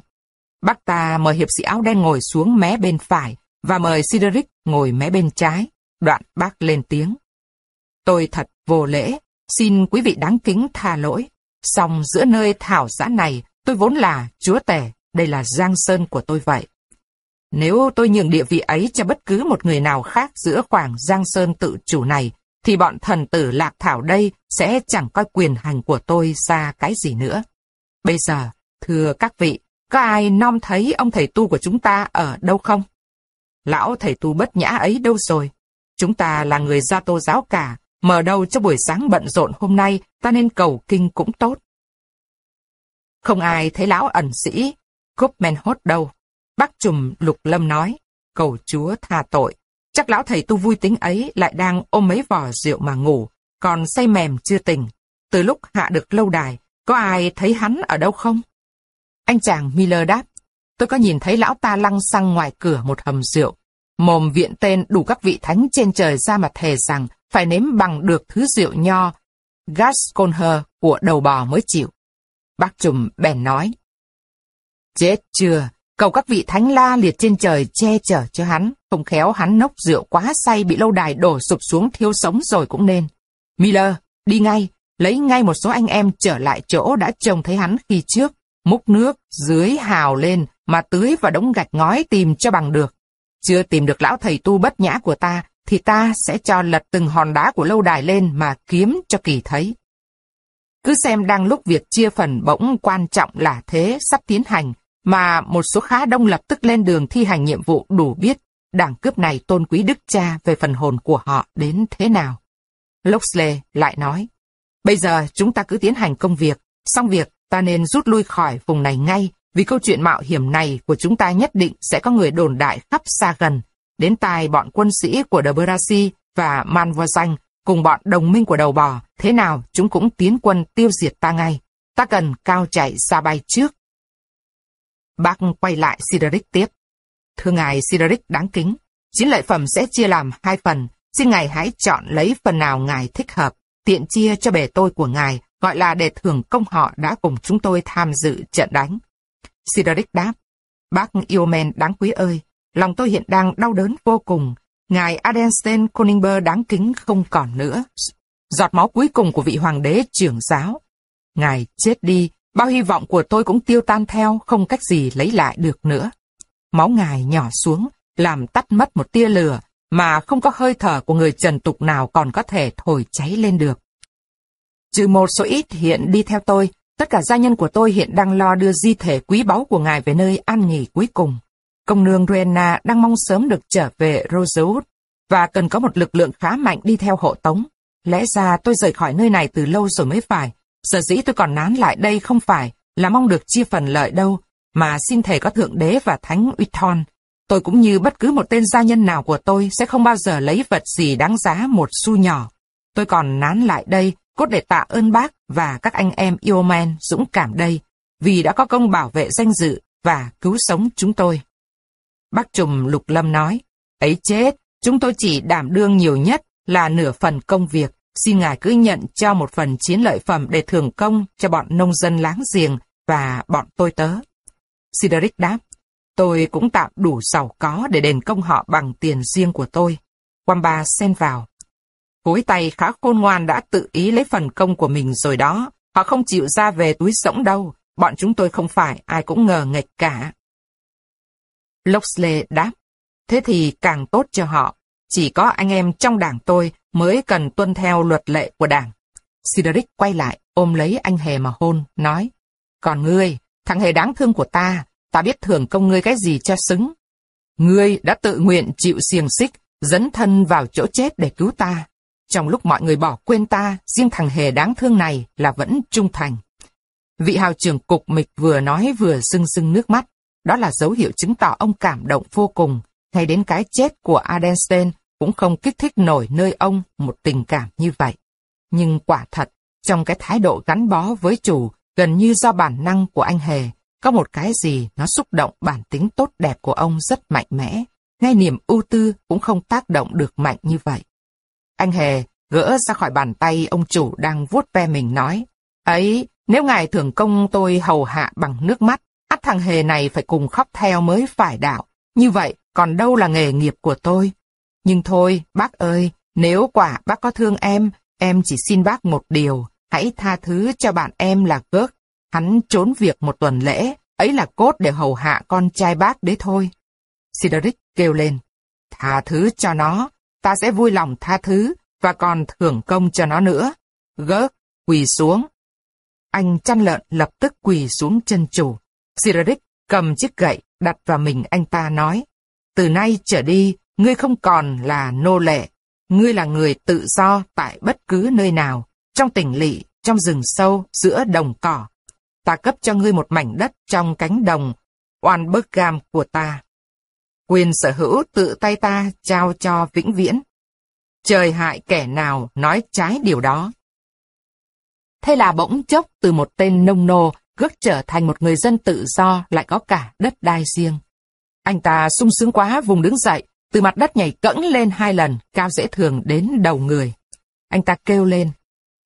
Bác ta mời hiệp sĩ áo đen ngồi xuống mé bên phải và mời Sideric ngồi mé bên trái. Đoạn bác lên tiếng. Tôi thật vô lễ, xin quý vị đáng kính tha lỗi. Song giữa nơi thảo giã này, tôi vốn là chúa tể, đây là giang sơn của tôi vậy. Nếu tôi nhường địa vị ấy cho bất cứ một người nào khác giữa khoảng Giang Sơn tự chủ này, thì bọn thần tử Lạc Thảo đây sẽ chẳng coi quyền hành của tôi ra cái gì nữa. Bây giờ, thưa các vị, có ai nom thấy ông thầy tu của chúng ta ở đâu không? Lão thầy tu bất nhã ấy đâu rồi? Chúng ta là người gia tô giáo cả, mở đầu cho buổi sáng bận rộn hôm nay, ta nên cầu kinh cũng tốt. Không ai thấy lão ẩn sĩ, Copenhagen đâu. Bác trùm Lục Lâm nói, cầu chúa tha tội. Chắc lão thầy tu vui tính ấy lại đang ôm mấy vò rượu mà ngủ, còn say mềm chưa tỉnh. Từ lúc hạ được lâu đài, có ai thấy hắn ở đâu không? Anh chàng Miller đáp, tôi có nhìn thấy lão ta lăng xăng ngoài cửa một hầm rượu. Mồm viện tên đủ các vị thánh trên trời ra mà thề rằng phải nếm bằng được thứ rượu nho Gasconher của đầu bò mới chịu. Bác trùm bèn nói, Chết chưa, Cầu các vị thánh la liệt trên trời che chở cho hắn, không khéo hắn nốc rượu quá say bị lâu đài đổ sụp xuống thiêu sống rồi cũng nên. Miller, đi ngay, lấy ngay một số anh em trở lại chỗ đã trông thấy hắn khi trước, múc nước dưới hào lên mà tưới vào đống gạch ngói tìm cho bằng được. Chưa tìm được lão thầy tu bất nhã của ta, thì ta sẽ cho lật từng hòn đá của lâu đài lên mà kiếm cho kỳ thấy. Cứ xem đang lúc việc chia phần bỗng quan trọng là thế sắp tiến hành, mà một số khá đông lập tức lên đường thi hành nhiệm vụ đủ biết đảng cướp này tôn quý đức cha về phần hồn của họ đến thế nào. Loxley lại nói, bây giờ chúng ta cứ tiến hành công việc, xong việc ta nên rút lui khỏi vùng này ngay, vì câu chuyện mạo hiểm này của chúng ta nhất định sẽ có người đồn đại khắp xa gần, đến tai bọn quân sĩ của De Brasi và Manvozanh cùng bọn đồng minh của đầu bò, thế nào chúng cũng tiến quân tiêu diệt ta ngay. Ta cần cao chạy xa bay trước. Bác quay lại Sideric tiếp. Thưa ngài Sideric đáng kính, chiến lợi phẩm sẽ chia làm hai phần, xin ngài hãy chọn lấy phần nào ngài thích hợp, tiện chia cho bề tôi của ngài, gọi là để thưởng công họ đã cùng chúng tôi tham dự trận đánh. Sideric đáp, bác Iomen đáng quý ơi, lòng tôi hiện đang đau đớn vô cùng, ngài Adenstein Koningber đáng kính không còn nữa. Giọt máu cuối cùng của vị hoàng đế trưởng giáo. Ngài chết đi, bao hy vọng của tôi cũng tiêu tan theo, không cách gì lấy lại được nữa. Máu ngài nhỏ xuống, làm tắt mất một tia lửa, mà không có hơi thở của người trần tục nào còn có thể thổi cháy lên được. Trừ một số ít hiện đi theo tôi, tất cả gia nhân của tôi hiện đang lo đưa di thể quý báu của ngài về nơi an nghỉ cuối cùng. Công nương Rena đang mong sớm được trở về Rosewood và cần có một lực lượng khá mạnh đi theo hộ tống. Lẽ ra tôi rời khỏi nơi này từ lâu rồi mới phải. Sở dĩ tôi còn nán lại đây không phải là mong được chia phần lợi đâu, mà xin thề có Thượng Đế và Thánh Uithon. Tôi cũng như bất cứ một tên gia nhân nào của tôi sẽ không bao giờ lấy vật gì đáng giá một xu nhỏ. Tôi còn nán lại đây, cốt để tạ ơn bác và các anh em yêu dũng cảm đây, vì đã có công bảo vệ danh dự và cứu sống chúng tôi. Bác Trùm Lục Lâm nói, ấy chết, chúng tôi chỉ đảm đương nhiều nhất là nửa phần công việc, xin ngài cứ nhận cho một phần chiến lợi phẩm để thưởng công cho bọn nông dân láng giềng và bọn tôi tớ. Sideric đáp, tôi cũng tạm đủ giàu có để đền công họ bằng tiền riêng của tôi. Wamba xen vào cúi tay khá khôn ngoan đã tự ý lấy phần công của mình rồi đó. Họ không chịu ra về túi sống đâu. Bọn chúng tôi không phải ai cũng ngờ nghịch cả. Loxley đáp, thế thì càng tốt cho họ. Chỉ có anh em trong đảng tôi mới cần tuân theo luật lệ của đảng. Sideric quay lại, ôm lấy anh hề mà hôn, nói, còn ngươi, thằng hề đáng thương của ta, ta biết thưởng công ngươi cái gì cho xứng. Ngươi đã tự nguyện chịu xiềng xích, dẫn thân vào chỗ chết để cứu ta. Trong lúc mọi người bỏ quên ta, riêng thằng hề đáng thương này là vẫn trung thành. Vị hào trưởng cục mịch vừa nói vừa sưng sưng nước mắt. Đó là dấu hiệu chứng tỏ ông cảm động vô cùng, ngay đến cái chết của Adenstein cũng không kích thích nổi nơi ông một tình cảm như vậy. Nhưng quả thật, trong cái thái độ gắn bó với chủ, gần như do bản năng của anh Hề, có một cái gì nó xúc động bản tính tốt đẹp của ông rất mạnh mẽ, ngay niềm ưu tư cũng không tác động được mạnh như vậy. Anh Hề gỡ ra khỏi bàn tay ông chủ đang vuốt ve mình nói, ấy, nếu ngài thưởng công tôi hầu hạ bằng nước mắt, ắt thằng Hề này phải cùng khóc theo mới phải đạo. Như vậy, còn đâu là nghề nghiệp của tôi? Nhưng thôi, bác ơi, nếu quả bác có thương em, em chỉ xin bác một điều, hãy tha thứ cho bạn em là gớt. Hắn trốn việc một tuần lễ, ấy là cốt để hầu hạ con trai bác đấy thôi. Sideric kêu lên, tha thứ cho nó, ta sẽ vui lòng tha thứ, và còn thưởng công cho nó nữa. Gớt, quỳ xuống. Anh chăn lợn lập tức quỳ xuống chân chủ. Sideric cầm chiếc gậy đặt vào mình anh ta nói, từ nay trở đi, ngươi không còn là nô lệ, ngươi là người tự do tại bất cứ nơi nào, trong tỉnh lỵ, trong rừng sâu, giữa đồng cỏ. Ta cấp cho ngươi một mảnh đất trong cánh đồng oan bớt gam của ta. Quyền sở hữu tự tay ta trao cho vĩnh viễn. Trời hại kẻ nào nói trái điều đó. Thế là bỗng chốc từ một tên nông nô gước trở thành một người dân tự do lại có cả đất đai riêng. Anh ta sung sướng quá vùng đứng dậy, từ mặt đất nhảy cẫng lên hai lần, cao dễ thường đến đầu người. Anh ta kêu lên,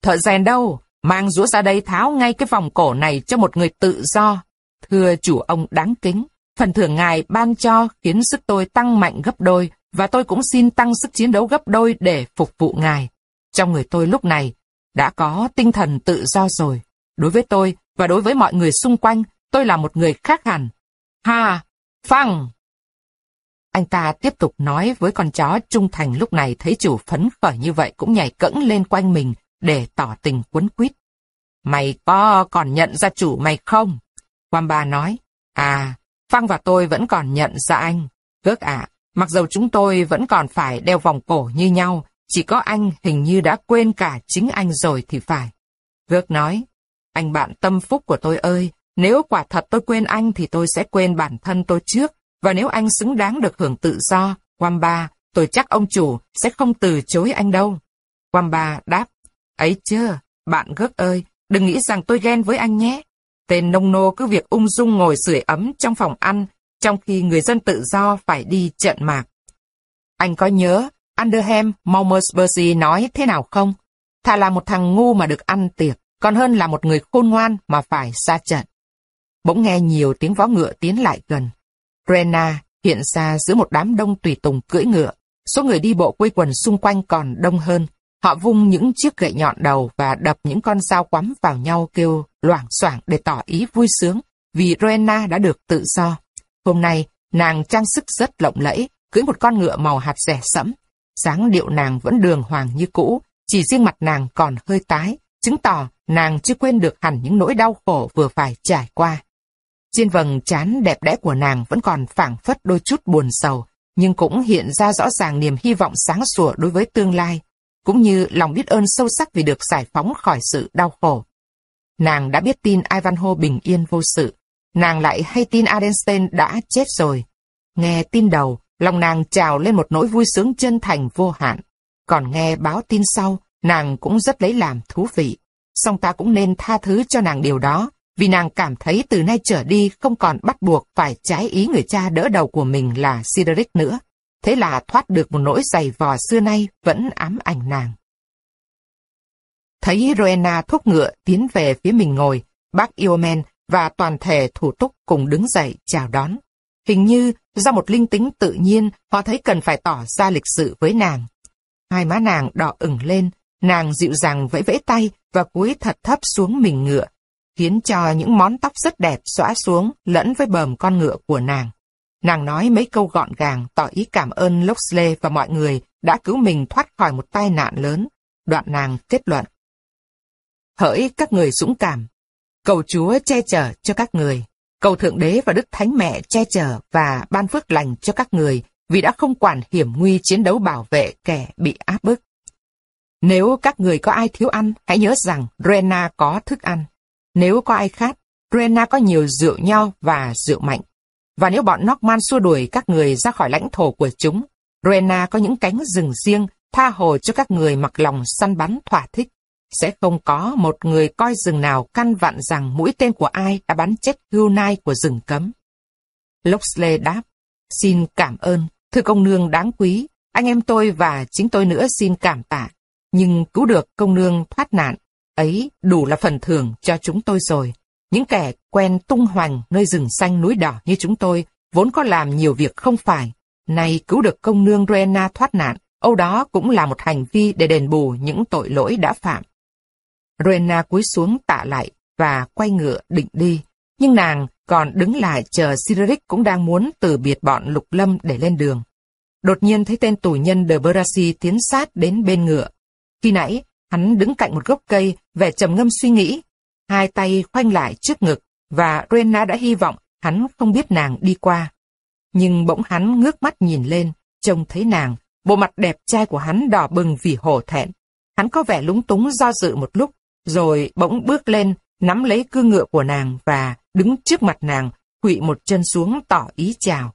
thợ rèn đâu, mang rũa ra đây tháo ngay cái vòng cổ này cho một người tự do. Thưa chủ ông đáng kính, Phần thưởng ngài ban cho khiến sức tôi tăng mạnh gấp đôi, và tôi cũng xin tăng sức chiến đấu gấp đôi để phục vụ ngài. Trong người tôi lúc này đã có tinh thần tự do rồi. Đối với tôi và đối với mọi người xung quanh, tôi là một người khác hẳn. Ha! Phăng! Anh ta tiếp tục nói với con chó trung thành lúc này thấy chủ phấn khởi như vậy cũng nhảy cẫng lên quanh mình để tỏ tình quấn quýt. Mày có còn nhận ra chủ mày không? Wamba nói, à, Phăng và tôi vẫn còn nhận ra anh. Gớt ạ, mặc dầu chúng tôi vẫn còn phải đeo vòng cổ như nhau, chỉ có anh hình như đã quên cả chính anh rồi thì phải. Gớt nói, anh bạn tâm phúc của tôi ơi, nếu quả thật tôi quên anh thì tôi sẽ quên bản thân tôi trước, và nếu anh xứng đáng được hưởng tự do, Wamba, tôi chắc ông chủ sẽ không từ chối anh đâu. Wamba đáp, ấy chưa, bạn gớt ơi, đừng nghĩ rằng tôi ghen với anh nhé. Tên nông nô cứ việc ung dung ngồi sưởi ấm trong phòng ăn, trong khi người dân tự do phải đi trận mạc. Anh có nhớ Underham Malmersbury nói thế nào không? Thà là một thằng ngu mà được ăn tiệc, còn hơn là một người khôn ngoan mà phải ra trận. Bỗng nghe nhiều tiếng vó ngựa tiến lại gần. Rena hiện ra giữa một đám đông tùy tùng cưỡi ngựa. Số người đi bộ quây quần xung quanh còn đông hơn. Họ vung những chiếc gậy nhọn đầu và đập những con dao quắm vào nhau kêu loảng xoảng để tỏ ý vui sướng vì Rena đã được tự do. Hôm nay, nàng trang sức rất lộng lẫy, cưỡi một con ngựa màu hạt rẻ sẫm. dáng điệu nàng vẫn đường hoàng như cũ, chỉ riêng mặt nàng còn hơi tái, chứng tỏ nàng chưa quên được hẳn những nỗi đau khổ vừa phải trải qua. Trên vầng trán đẹp đẽ của nàng vẫn còn phảng phất đôi chút buồn sầu, nhưng cũng hiện ra rõ ràng niềm hy vọng sáng sủa đối với tương lai, cũng như lòng biết ơn sâu sắc vì được giải phóng khỏi sự đau khổ. Nàng đã biết tin Ivanhoe bình yên vô sự, nàng lại hay tin Adenstein đã chết rồi. Nghe tin đầu, lòng nàng trào lên một nỗi vui sướng chân thành vô hạn. Còn nghe báo tin sau, nàng cũng rất lấy làm thú vị. Song ta cũng nên tha thứ cho nàng điều đó, vì nàng cảm thấy từ nay trở đi không còn bắt buộc phải trái ý người cha đỡ đầu của mình là Sideric nữa. Thế là thoát được một nỗi giày vò xưa nay vẫn ám ảnh nàng. Thấy Rowena thúc ngựa tiến về phía mình ngồi, bác Iomen và toàn thể thủ túc cùng đứng dậy chào đón. Hình như do một linh tính tự nhiên, họ thấy cần phải tỏ ra lịch sự với nàng. Hai má nàng đỏ ửng lên, nàng dịu dàng vẫy vẫy tay và cúi thật thấp xuống mình ngựa, khiến cho những món tóc rất đẹp xõa xuống lẫn với bờm con ngựa của nàng. Nàng nói mấy câu gọn gàng tỏ ý cảm ơn Loxley và mọi người đã cứu mình thoát khỏi một tai nạn lớn. Đoạn nàng kết luận. Hỡi các người dũng cảm, cầu Chúa che chở cho các người, cầu Thượng Đế và Đức Thánh Mẹ che chở và ban phước lành cho các người vì đã không quản hiểm nguy chiến đấu bảo vệ kẻ bị áp bức. Nếu các người có ai thiếu ăn, hãy nhớ rằng Rena có thức ăn. Nếu có ai khát, Rena có nhiều rượu nho và rượu mạnh. Và nếu bọn Norman xua đuổi các người ra khỏi lãnh thổ của chúng, Rena có những cánh rừng riêng, tha hồ cho các người mặc lòng săn bắn thỏa thích. Sẽ không có một người coi rừng nào căn vặn rằng mũi tên của ai đã bắn chết hưu nai của rừng cấm. Loxley đáp, xin cảm ơn, thưa công nương đáng quý, anh em tôi và chính tôi nữa xin cảm tạ. Nhưng cứu được công nương thoát nạn, ấy đủ là phần thưởng cho chúng tôi rồi. Những kẻ quen tung hoành nơi rừng xanh núi đỏ như chúng tôi, vốn có làm nhiều việc không phải. Nay cứu được công nương Rena thoát nạn, âu đó cũng là một hành vi để đền bù những tội lỗi đã phạm. Rena cúi xuống tạ lại và quay ngựa định đi. Nhưng nàng còn đứng lại chờ Cyrilic cũng đang muốn từ biệt bọn lục lâm để lên đường. Đột nhiên thấy tên tù nhân de Berasi tiến sát đến bên ngựa. Khi nãy, hắn đứng cạnh một gốc cây, vẻ trầm ngâm suy nghĩ. Hai tay khoanh lại trước ngực, và Rena đã hy vọng hắn không biết nàng đi qua. Nhưng bỗng hắn ngước mắt nhìn lên, trông thấy nàng, bộ mặt đẹp trai của hắn đỏ bừng vì hổ thẹn. Hắn có vẻ lúng túng do dự một lúc, rồi bỗng bước lên, nắm lấy cương ngựa của nàng và đứng trước mặt nàng, quỵ một chân xuống tỏ ý chào.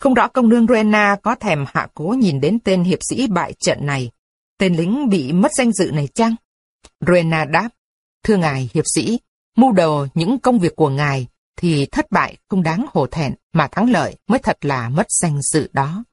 Không rõ công nương Rena có thèm hạ cố nhìn đến tên hiệp sĩ bại trận này. Tên lính bị mất danh dự này chăng? Rena đáp, thưa ngài hiệp sĩ, mưu đồ những công việc của ngài thì thất bại không đáng hổ thẹn mà thắng lợi mới thật là mất danh dự đó.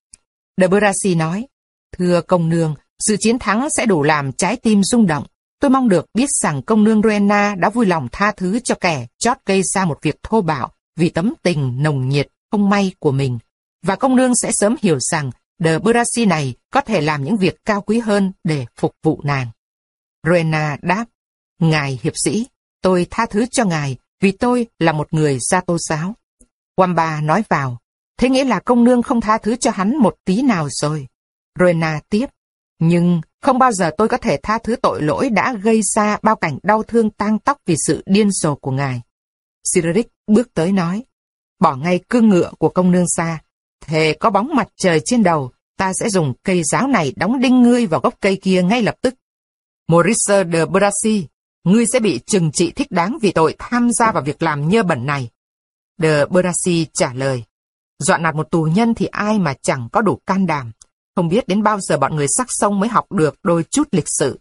De Brasi nói, thưa công nương, sự chiến thắng sẽ đủ làm trái tim rung động. Tôi mong được biết rằng công nương Rena đã vui lòng tha thứ cho kẻ chót gây ra một việc thô bạo vì tấm tình nồng nhiệt, không may của mình. Và công nương sẽ sớm hiểu rằng the brasi này có thể làm những việc cao quý hơn để phục vụ nàng. Rena đáp, Ngài hiệp sĩ, tôi tha thứ cho ngài vì tôi là một người gia tô giáo. Wamba nói vào, thế nghĩa là công nương không tha thứ cho hắn một tí nào rồi. Rena tiếp, nhưng không bao giờ tôi có thể tha thứ tội lỗi đã gây ra bao cảnh đau thương tang tóc vì sự điên rồ của ngài. Cyrilic bước tới nói, bỏ ngay cương ngựa của công nương xa, thề có bóng mặt trời trên đầu, ta sẽ dùng cây giáo này đóng đinh ngươi vào gốc cây kia ngay lập tức. Maurice de Bracy, ngươi sẽ bị trừng trị thích đáng vì tội tham gia vào việc làm nhơ bẩn này. De Bracy trả lời, dọa nạt một tù nhân thì ai mà chẳng có đủ can đảm. Không biết đến bao giờ bọn người sắc sông mới học được đôi chút lịch sự.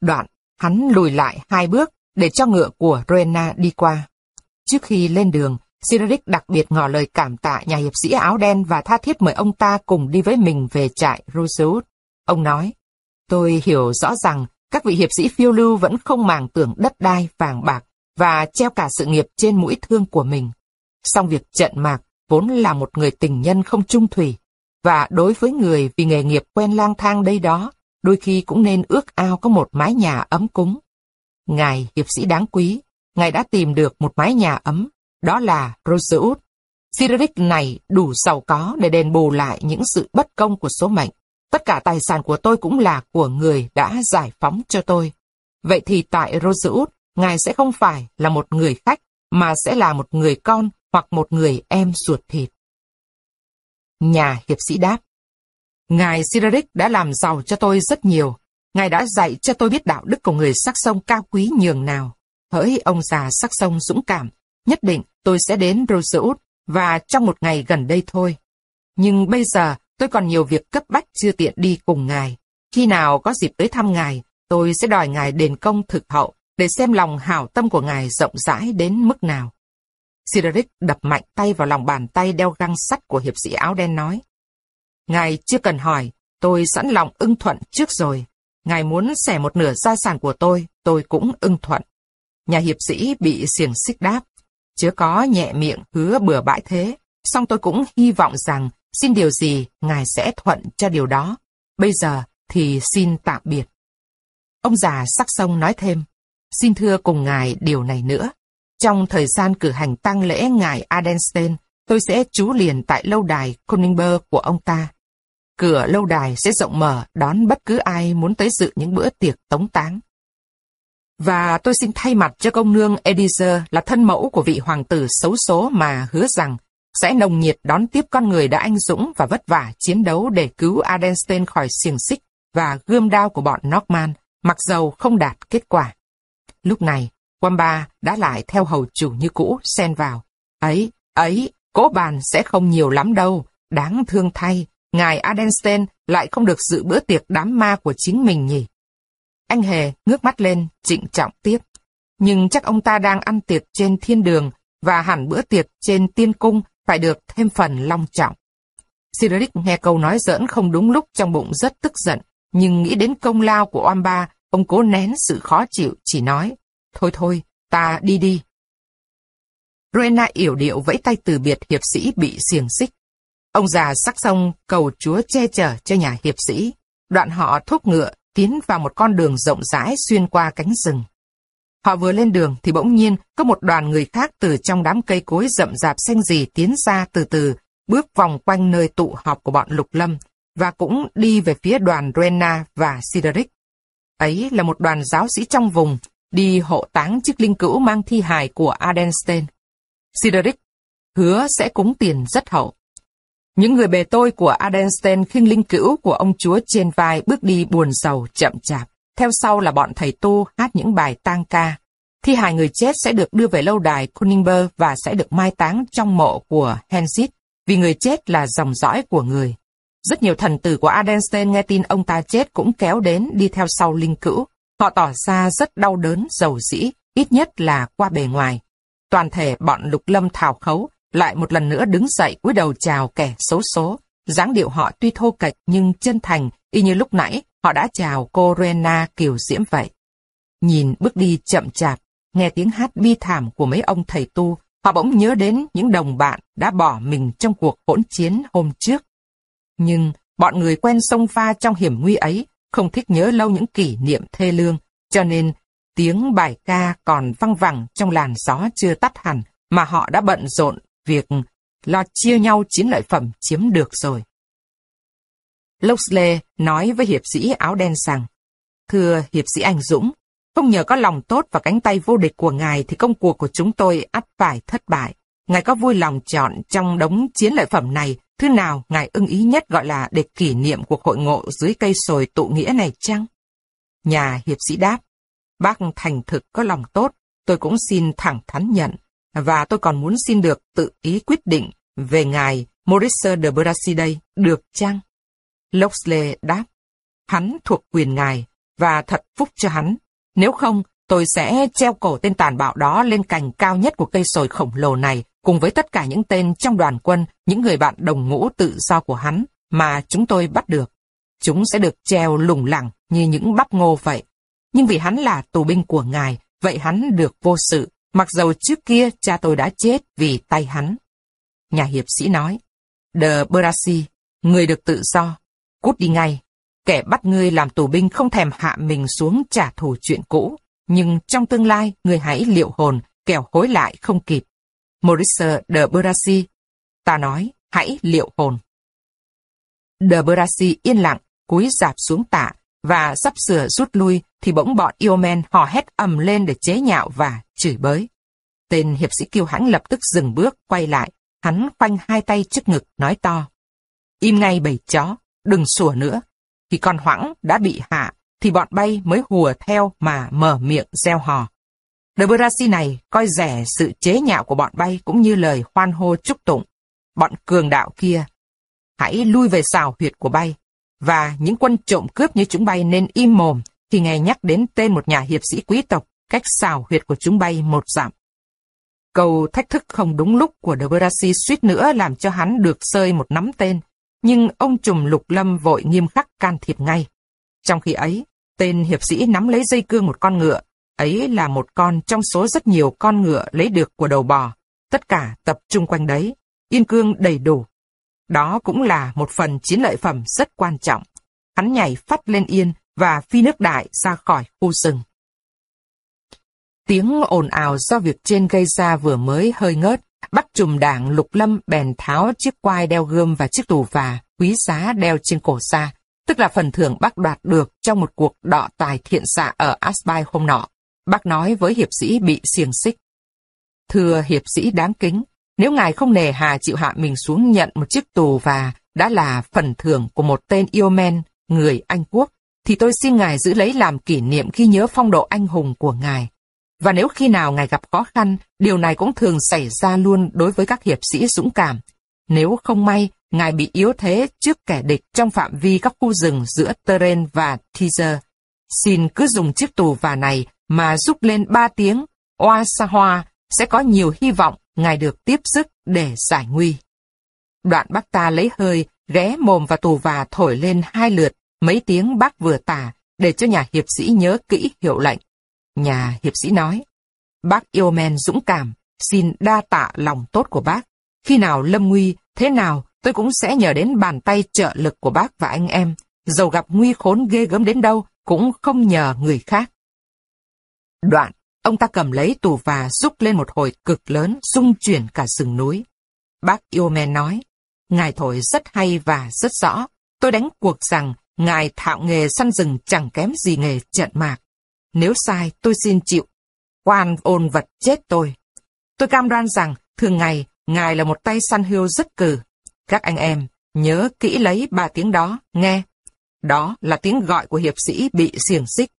Đoạn, hắn lùi lại hai bước để cho ngựa của Rena đi qua. Trước khi lên đường, Cyrilic đặc biệt ngỏ lời cảm tạ nhà hiệp sĩ áo đen và tha thiết mời ông ta cùng đi với mình về trại Rosewood. Ông nói, tôi hiểu rõ rằng các vị hiệp sĩ phiêu lưu vẫn không màng tưởng đất đai vàng bạc và treo cả sự nghiệp trên mũi thương của mình. Song việc trận mạc vốn là một người tình nhân không trung thủy, và đối với người vì nghề nghiệp quen lang thang đây đó, đôi khi cũng nên ước ao có một mái nhà ấm cúng. Ngài hiệp sĩ đáng quý, Ngài đã tìm được một mái nhà ấm, đó là Rosewood. Cyrilic này đủ giàu có để đền bù lại những sự bất công của số mệnh. Tất cả tài sản của tôi cũng là của người đã giải phóng cho tôi. Vậy thì tại Rosewood, Ngài sẽ không phải là một người khách, mà sẽ là một người con hoặc một người em ruột thịt. Nhà hiệp sĩ đáp. Ngài Cyrilic đã làm giàu cho tôi rất nhiều. Ngài đã dạy cho tôi biết đạo đức của người sắc sông cao quý nhường nào. Hỡi ông già sắc sông dũng cảm, nhất định tôi sẽ đến Rosewood và trong một ngày gần đây thôi. Nhưng bây giờ tôi còn nhiều việc cấp bách chưa tiện đi cùng ngài. Khi nào có dịp tới thăm ngài, tôi sẽ đòi ngài đền công thực hậu để xem lòng hảo tâm của ngài rộng rãi đến mức nào. Cedric đập mạnh tay vào lòng bàn tay đeo găng sắt của hiệp sĩ áo đen nói. Ngài chưa cần hỏi, tôi sẵn lòng ưng thuận trước rồi. Ngài muốn xẻ một nửa gia sản của tôi, tôi cũng ưng thuận. Nhà hiệp sĩ bị xiềng xích đáp. Chớ có nhẹ miệng hứa bừa bãi thế, song tôi cũng hy vọng rằng xin điều gì ngài sẽ thuận cho điều đó. Bây giờ thì xin tạm biệt. Ông già sắc sông nói thêm, xin thưa cùng ngài điều này nữa. Trong thời gian cử hành tang lễ ngài Adenstein, tôi sẽ trú liền tại lâu đài Koningberg của ông ta. Cửa lâu đài sẽ rộng mở đón bất cứ ai muốn tới dự những bữa tiệc tống táng. Và tôi xin thay mặt cho công nương Edizer là thân mẫu của vị hoàng tử xấu số mà hứa rằng sẽ nồng nhiệt đón tiếp con người đã anh dũng và vất vả chiến đấu để cứu Adenstein khỏi xiềng xích và gươm đao của bọn Norman, mặc dầu không đạt kết quả. Lúc này, Wamba đã lại theo hầu chủ như cũ, xen vào. Ấy, ấy, cố bàn sẽ không nhiều lắm đâu, đáng thương thay, ngài Adenstein lại không được dự bữa tiệc đám ma của chính mình nhỉ. Anh Hề ngước mắt lên, trịnh trọng tiếp. Nhưng chắc ông ta đang ăn tiệc trên thiên đường, và hẳn bữa tiệc trên tiên cung phải được thêm phần long trọng. Cyrilic nghe câu nói giỡn không đúng lúc trong bụng rất tức giận, nhưng nghĩ đến công lao của Oamba, ông cố nén sự khó chịu, chỉ nói, thôi thôi, ta đi đi. Rena yểu điệu vẫy tay từ biệt hiệp sĩ bị xiềng xích. Ông già sắc xong cầu chúa che chở cho nhà hiệp sĩ. Đoạn họ thúc ngựa tiến vào một con đường rộng rãi xuyên qua cánh rừng. Họ vừa lên đường thì bỗng nhiên có một đoàn người khác từ trong đám cây cối rậm rạp xanh gì tiến ra từ từ, bước vòng quanh nơi tụ họp của bọn Lục Lâm, và cũng đi về phía đoàn Rena và Sideric. Ấy là một đoàn giáo sĩ trong vùng, đi hộ táng chiếc linh cữu mang thi hài của Adenstein. Sideric hứa sẽ cúng tiền rất hậu. Những người bề tôi của Adenstein khiêng linh cữu của ông chúa trên vai bước đi buồn sầu chậm chạp. Theo sau là bọn thầy tu hát những bài tang ca. Thi hài người chết sẽ được đưa về lâu đài Kuningberg và sẽ được mai táng trong mộ của Hensit, vì người chết là dòng dõi của người. Rất nhiều thần tử của Adenstein nghe tin ông ta chết cũng kéo đến đi theo sau linh cữu. Họ tỏ ra rất đau đớn, giàu dĩ, ít nhất là qua bề ngoài. Toàn thể bọn lục lâm thảo khấu lại một lần nữa đứng dậy cúi đầu chào kẻ xấu số. dáng điệu họ tuy thô kệch nhưng chân thành, y như lúc nãy họ đã chào cô Rena kiều diễm vậy. Nhìn bước đi chậm chạp, nghe tiếng hát bi thảm của mấy ông thầy tu, họ bỗng nhớ đến những đồng bạn đã bỏ mình trong cuộc hỗn chiến hôm trước. Nhưng bọn người quen sông pha trong hiểm nguy ấy không thích nhớ lâu những kỷ niệm thê lương, cho nên tiếng bài ca còn văng vẳng trong làn gió chưa tắt hẳn mà họ đã bận rộn việc lo chia nhau chiến lợi phẩm chiếm được rồi. Loxley nói với hiệp sĩ áo đen rằng, Thưa hiệp sĩ anh Dũng, không nhờ có lòng tốt và cánh tay vô địch của ngài thì công cuộc của chúng tôi ắt phải thất bại. Ngài có vui lòng chọn trong đống chiến lợi phẩm này thứ nào ngài ưng ý nhất gọi là để kỷ niệm cuộc hội ngộ dưới cây sồi tụ nghĩa này chăng? Nhà hiệp sĩ đáp, bác thành thực có lòng tốt, tôi cũng xin thẳng thắn nhận, và tôi còn muốn xin được tự ý quyết định về ngài Maurice de Bracy đây, được chăng? Loxley đáp, hắn thuộc quyền ngài, và thật phúc cho hắn. Nếu không, tôi sẽ treo cổ tên tàn bạo đó lên cành cao nhất của cây sồi khổng lồ này, cùng với tất cả những tên trong đoàn quân, những người bạn đồng ngũ tự do của hắn, mà chúng tôi bắt được. Chúng sẽ được treo lủng lẳng như những bắp ngô vậy. Nhưng vì hắn là tù binh của ngài, vậy hắn được vô sự, mặc dầu trước kia cha tôi đã chết vì tay hắn. Nhà hiệp sĩ nói, De Brasi, người được tự do, cút đi ngay. Kẻ bắt ngươi làm tù binh không thèm hạ mình xuống trả thù chuyện cũ, nhưng trong tương lai ngươi hãy liệu hồn, kẻo hối lại không kịp. Maurice de Brasi, ta nói, hãy liệu hồn. De Brasi yên lặng, cúi dạp xuống tạ, và sắp sửa rút lui thì bỗng bọn yêu men hò hét ầm lên để chế nhạo và chửi bới. Tên hiệp sĩ kiêu hãnh lập tức dừng bước, quay lại, hắn khoanh hai tay trước ngực, nói to. Im ngay bầy chó, đừng sủa nữa. Khi con hoãng đã bị hạ, thì bọn bay mới hùa theo mà mở miệng gieo hò. Đời Brasi này coi rẻ sự chế nhạo của bọn bay cũng như lời hoan hô chúc tụng. Bọn cường đạo kia, hãy lui về xào huyệt của bay, và những quân trộm cướp như chúng bay nên im mồm khi nghe nhắc đến tên một nhà hiệp sĩ quý tộc cách xào huyệt của chúng bay một dặm. Câu thách thức không đúng lúc của De Brasi suýt nữa làm cho hắn được sơi một nắm tên, nhưng ông trùm lục lâm vội nghiêm khắc can thiệp ngay. Trong khi ấy, tên hiệp sĩ nắm lấy dây cương một con ngựa, ấy là một con trong số rất nhiều con ngựa lấy được của đầu bò, tất cả tập trung quanh đấy, yên cương đầy đủ. Đó cũng là một phần chiến lợi phẩm rất quan trọng. Hắn nhảy phát lên yên và phi nước đại ra khỏi khu rừng. Tiếng ồn ào do việc trên gây ra vừa mới hơi ngớt, bắt trùm đảng lục lâm bèn tháo chiếc quai đeo gươm và chiếc tù và quý giá đeo trên cổ xa, tức là phần thưởng bác đoạt được trong một cuộc đọ tài thiện xạ ở Asbai hôm nọ. Bác nói với hiệp sĩ bị xiềng xích. Thưa hiệp sĩ đáng kính, nếu ngài không nề hà chịu hạ mình xuống nhận một chiếc tù và đã là phần thưởng của một tên yêu men, người Anh Quốc, thì tôi xin ngài giữ lấy làm kỷ niệm khi nhớ phong độ anh hùng của ngài. Và nếu khi nào ngài gặp khó khăn, điều này cũng thường xảy ra luôn đối với các hiệp sĩ dũng cảm. Nếu không may, ngài bị yếu thế trước kẻ địch trong phạm vi các khu rừng giữa Teren và Teaser, xin cứ dùng chiếc tù và này mà rúc lên ba tiếng, oa sa hoa sẽ có nhiều hy vọng ngài được tiếp sức để giải nguy. Đoạn bác ta lấy hơi, ghé mồm và tù và thổi lên hai lượt, mấy tiếng bác vừa tả, để cho nhà hiệp sĩ nhớ kỹ hiệu lệnh. Nhà hiệp sĩ nói, bác yêu men dũng cảm, xin đa tạ lòng tốt của bác. Khi nào lâm nguy, thế nào, tôi cũng sẽ nhờ đến bàn tay trợ lực của bác và anh em. Dầu gặp nguy khốn ghê gớm đến đâu, cũng không nhờ người khác. Đoạn, ông ta cầm lấy tù và rúc lên một hồi cực lớn, rung chuyển cả rừng núi. Bác Iomen nói, Ngài thổi rất hay và rất rõ. Tôi đánh cuộc rằng Ngài thạo nghề săn rừng chẳng kém gì nghề trận mạc. Nếu sai, tôi xin chịu. Quan ôn vật chết tôi. Tôi cam đoan rằng, thường ngày, Ngài là một tay săn hươu rất cử. Các anh em, nhớ kỹ lấy ba tiếng đó, nghe. Đó là tiếng gọi của hiệp sĩ bị xiềng xích.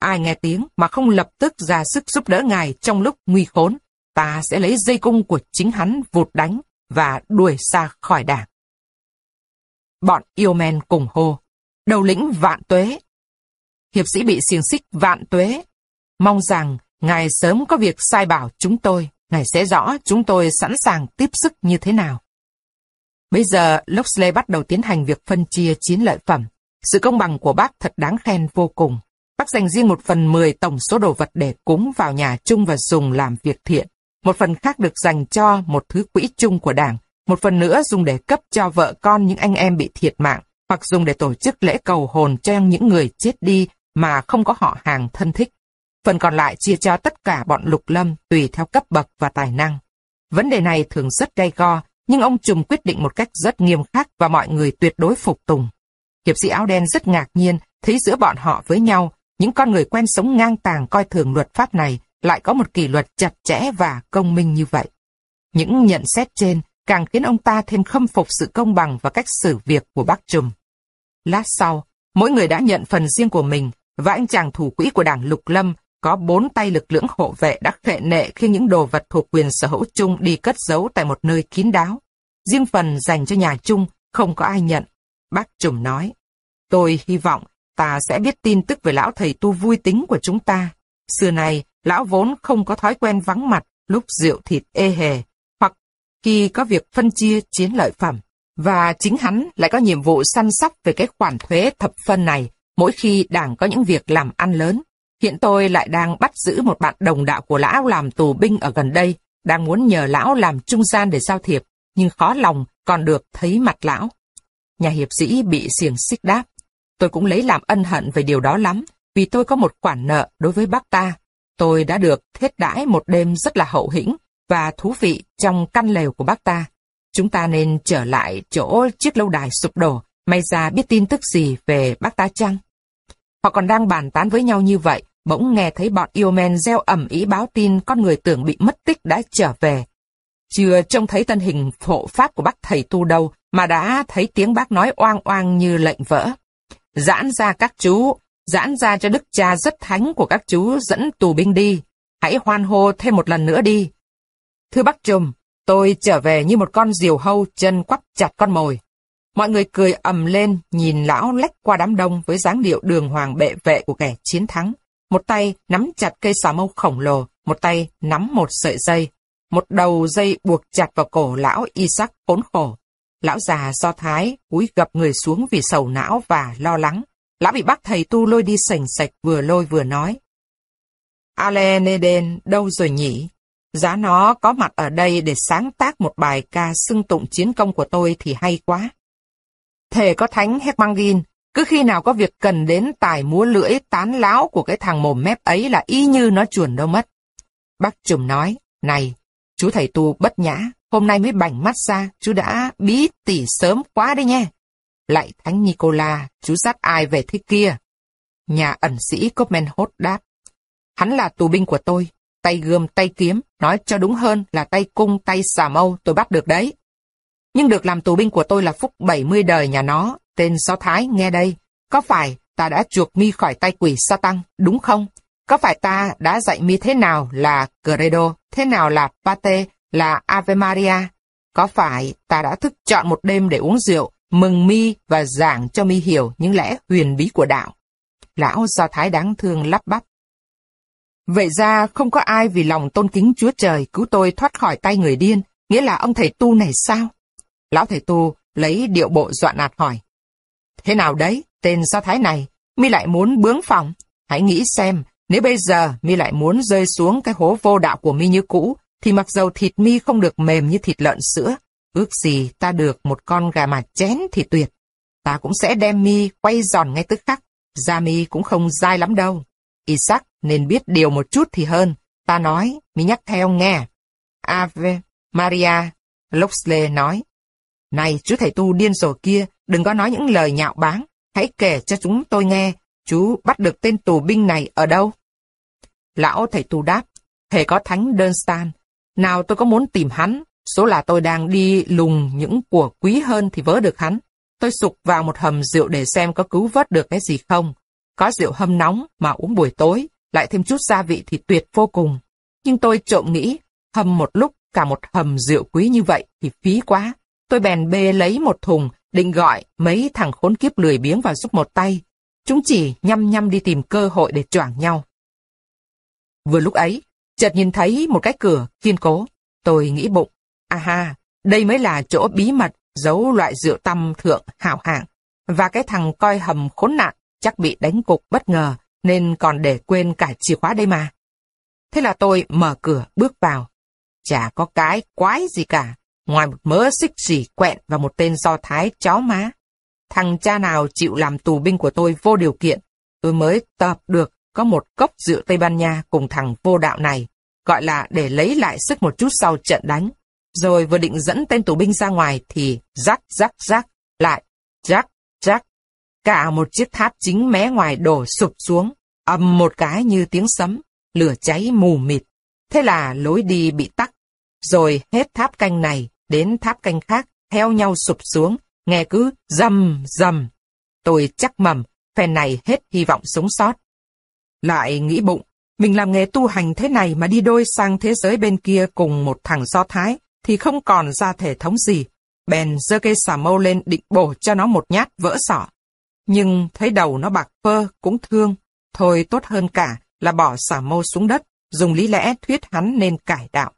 Ai nghe tiếng mà không lập tức ra sức giúp đỡ ngài trong lúc nguy khốn, ta sẽ lấy dây cung của chính hắn vụt đánh và đuổi xa khỏi đảng. Bọn yêu men cùng hô, đầu lĩnh vạn tuế. Hiệp sĩ bị xiềng xích vạn tuế. Mong rằng ngài sớm có việc sai bảo chúng tôi, ngài sẽ rõ chúng tôi sẵn sàng tiếp sức như thế nào. Bây giờ, Loxley bắt đầu tiến hành việc phân chia chiến lợi phẩm. Sự công bằng của bác thật đáng khen vô cùng. Bác dành riêng một phần mười tổng số đồ vật để cúng vào nhà chung và dùng làm việc thiện. một phần khác được dành cho một thứ quỹ chung của đảng, một phần nữa dùng để cấp cho vợ con những anh em bị thiệt mạng, hoặc dùng để tổ chức lễ cầu hồn cho những người chết đi mà không có họ hàng thân thích. Phần còn lại chia cho tất cả bọn lục lâm tùy theo cấp bậc và tài năng. Vấn đề này thường rất gay go, nhưng ông Trùm quyết định một cách rất nghiêm khắc và mọi người tuyệt đối phục tùng. Hiệp sĩ áo đen rất ngạc nhiên thấy giữa bọn họ với nhau, những con người quen sống ngang tàng coi thường luật pháp này lại có một kỷ luật chặt chẽ và công minh như vậy. Những nhận xét trên càng khiến ông ta thêm khâm phục sự công bằng và cách xử việc của bác Trùm. Lát sau, mỗi người đã nhận phần riêng của mình và anh chàng thủ quỹ của đảng Lục Lâm có bốn tay lực lưỡng hộ vệ đã khệ nệ khi những đồ vật thuộc quyền sở hữu chung đi cất giấu tại một nơi kín đáo. Riêng phần dành cho nhà chung, không có ai nhận. Bác Trùm nói, tôi hy vọng ta sẽ biết tin tức về lão thầy tu vui tính của chúng ta. Xưa này, lão vốn không có thói quen vắng mặt lúc rượu thịt ê hề, hoặc khi có việc phân chia chiến lợi phẩm. Và chính hắn lại có nhiệm vụ săn sóc về cái khoản thuế thập phân này mỗi khi đảng có những việc làm ăn lớn. Hiện tôi lại đang bắt giữ một bạn đồng đạo của lão làm tù binh ở gần đây, đang muốn nhờ lão làm trung gian để giao thiệp, nhưng khó lòng còn được thấy mặt lão. Nhà hiệp sĩ bị xiềng xích đáp. Tôi cũng lấy làm ân hận về điều đó lắm, vì tôi có một khoản nợ đối với bác ta. Tôi đã được thiết đãi một đêm rất là hậu hĩnh và thú vị trong căn lều của bác ta. Chúng ta nên trở lại chỗ chiếc lâu đài sụp đổ, may ra biết tin tức gì về bác ta chăng? Họ còn đang bàn tán với nhau như vậy, bỗng nghe thấy bọn yêu men gieo ẩm ý báo tin con người tưởng bị mất tích đã trở về. Chưa trông thấy thân hình phổ pháp của bác thầy tu đâu, mà đã thấy tiếng bác nói oang oang như lệnh vỡ. Giãn ra các chú, giãn ra cho đức cha rất thánh của các chú dẫn tù binh đi. Hãy hoan hô thêm một lần nữa đi. Thưa bác Trùm, tôi trở về như một con diều hâu chân quắp chặt con mồi. Mọi người cười ầm lên, nhìn lão lách qua đám đông với dáng điệu đường hoàng bệ vệ của kẻ chiến thắng. Một tay nắm chặt cây xà mâu khổng lồ, một tay nắm một sợi dây. Một đầu dây buộc chặt vào cổ lão Isaac khốn khổ. Lão già do thái cúi gập người xuống vì sầu não và lo lắng. Lão bị bác thầy tu lôi đi sành sạch vừa lôi vừa nói. Aleneden đâu rồi nhỉ? Giá nó có mặt ở đây để sáng tác một bài ca xưng tụng chiến công của tôi thì hay quá. Thề có thánh Hekmangin, cứ khi nào có việc cần đến tài múa lưỡi tán láo của cái thằng mồm mép ấy là y như nó chuồn đâu mất. Bác Trùm nói, này, chú thầy tu bất nhã, hôm nay mới bảnh mắt ra, chú đã bí tỉ sớm quá đấy nhé. Lại thánh Nicola, chú dắt ai về thế kia? Nhà ẩn sĩ Copenhagen đáp. Hắn là tù binh của tôi, tay gươm tay kiếm, nói cho đúng hơn là tay cung tay xà mâu tôi bắt được đấy. Nhưng được làm tù binh của tôi là phúc 70 đời nhà nó, tên Sáu Thái nghe đây. Có phải ta đã chuộc mi khỏi tay quỷ sa tăng, đúng không? Có phải ta đã dạy mi thế nào là Credo, thế nào là Pate, là Ave Maria? Có phải ta đã thức chọn một đêm để uống rượu, mừng mi và giảng cho mi hiểu những lẽ huyền bí của đạo? Lão Do Thái đáng thương lắp bắp. Vậy ra không có ai vì lòng tôn kính Chúa Trời cứu tôi thoát khỏi tay người điên, nghĩa là ông thầy tu này sao? Lão thầy tu lấy điệu bộ dọa nạt hỏi. Thế nào đấy, tên do thái này, mi lại muốn bướng phòng? Hãy nghĩ xem, nếu bây giờ mi lại muốn rơi xuống cái hố vô đạo của mi như cũ, thì mặc dầu thịt mi không được mềm như thịt lợn sữa, ước gì ta được một con gà mà chén thì tuyệt. Ta cũng sẽ đem mi quay giòn ngay tức khắc, da mi cũng không dai lắm đâu. Isaac nên biết điều một chút thì hơn. Ta nói, mi nhắc theo nghe. Ave Maria, Loxley nói. Này, chú thầy tu điên rồ kia, đừng có nói những lời nhạo báng. Hãy kể cho chúng tôi nghe, chú bắt được tên tù binh này ở đâu? Lão thầy tu đáp, thầy có thánh đơn stan. Nào tôi có muốn tìm hắn, số là tôi đang đi lùng những của quý hơn thì vớ được hắn. Tôi sụp vào một hầm rượu để xem có cứu vớt được cái gì không. Có rượu hâm nóng mà uống buổi tối, lại thêm chút gia vị thì tuyệt vô cùng. Nhưng tôi trộm nghĩ, hầm một lúc cả một hầm rượu quý như vậy thì phí quá. Tôi bèn bê lấy một thùng, định gọi mấy thằng khốn kiếp lười biếng vào giúp một tay. Chúng chỉ nhăm nhăm đi tìm cơ hội để choảng nhau. Vừa lúc ấy, chợt nhìn thấy một cái cửa kiên cố. Tôi nghĩ bụng, à ha, đây mới là chỗ bí mật giấu loại rượu tăm thượng hảo hạng. Và cái thằng coi hầm khốn nạn chắc bị đánh cục bất ngờ nên còn để quên cả chìa khóa đây mà. Thế là tôi mở cửa bước vào. Chả có cái quái gì cả, ngoài một mớ xích xỉ quẹn và một tên do thái chó má. Thằng cha nào chịu làm tù binh của tôi vô điều kiện, tôi mới tập được có một cốc rượu Tây Ban Nha cùng thằng vô đạo này, gọi là để lấy lại sức một chút sau trận đánh. Rồi vừa định dẫn tên tù binh ra ngoài thì rắc rắc rắc, lại, rắc rắc. Cả một chiếc tháp chính mé ngoài đổ sụp xuống, ầm một cái như tiếng sấm, lửa cháy mù mịt. Thế là lối đi bị tắc. Rồi hết tháp canh này đến tháp canh khác, theo nhau sụp xuống, nghe cứ rầm rầm. Tôi chắc mầm, phen này hết hy vọng sống sót. Lại nghĩ bụng, mình làm nghề tu hành thế này mà đi đôi sang thế giới bên kia cùng một thằng Do Thái, thì không còn ra thể thống gì. Bèn giơ cây xà mâu lên định bổ cho nó một nhát vỡ sọ. Nhưng thấy đầu nó bạc phơ cũng thương. Thôi tốt hơn cả là bỏ xà mâu xuống đất, dùng lý lẽ thuyết hắn nên cải đạo.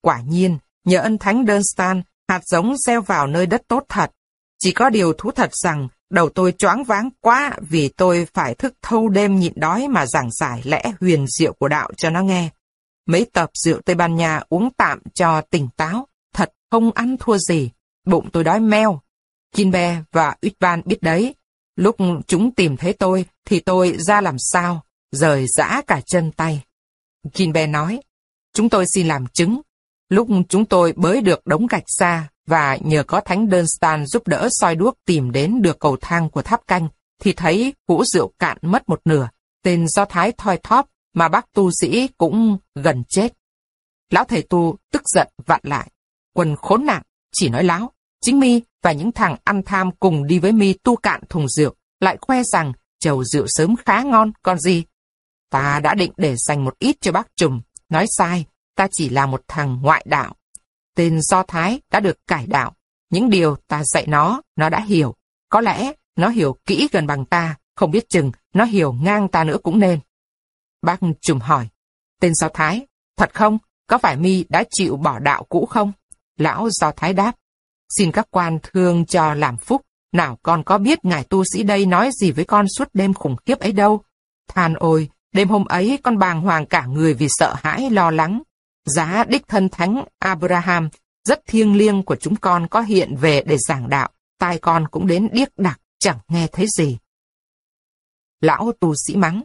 Quả nhiên, nhờ ân thánh đơn stan, hạt giống gieo vào nơi đất tốt thật. Chỉ có điều thú thật rằng, đầu tôi choáng váng quá vì tôi phải thức thâu đêm nhịn đói mà giảng giải lẽ huyền diệu của đạo cho nó nghe. Mấy tập rượu Tây Ban Nha uống tạm cho tỉnh táo, thật không ăn thua gì, bụng tôi đói meo. Kinbe và Utvan biết đấy, lúc chúng tìm thấy tôi thì tôi ra làm sao, rời rã cả chân tay. Kinbe nói, chúng tôi xin làm chứng. Lúc chúng tôi bới được đống gạch xa và nhờ có Thánh Đơn Stan giúp đỡ soi đuốc tìm đến được cầu thang của tháp canh, thì thấy hũ rượu cạn mất một nửa, tên do Thái thoi thóp mà bác tu sĩ cũng gần chết. Lão thầy tu tức giận vặn lại. Quần khốn nạn, chỉ nói láo. Chính mi và những thằng ăn tham cùng đi với mi tu cạn thùng rượu, lại khoe rằng chầu rượu sớm khá ngon, còn gì. Ta đã định để dành một ít cho bác trùm. Nói sai, ta chỉ là một thằng ngoại đạo. Tên Do Thái đã được cải đạo. Những điều ta dạy nó, nó đã hiểu. Có lẽ nó hiểu kỹ gần bằng ta, không biết chừng nó hiểu ngang ta nữa cũng nên. Bác trùm hỏi, tên Do Thái, thật không? Có phải mi đã chịu bỏ đạo cũ không? Lão Do Thái đáp, xin các quan thương cho làm phúc, nào con có biết ngài tu sĩ đây nói gì với con suốt đêm khủng khiếp ấy đâu. Than ôi, đêm hôm ấy con bàng hoàng cả người vì sợ hãi lo lắng. Giá đích thân thánh Abraham, rất thiêng liêng của chúng con có hiện về để giảng đạo, tai con cũng đến điếc đặc, chẳng nghe thấy gì. Lão tu sĩ mắng,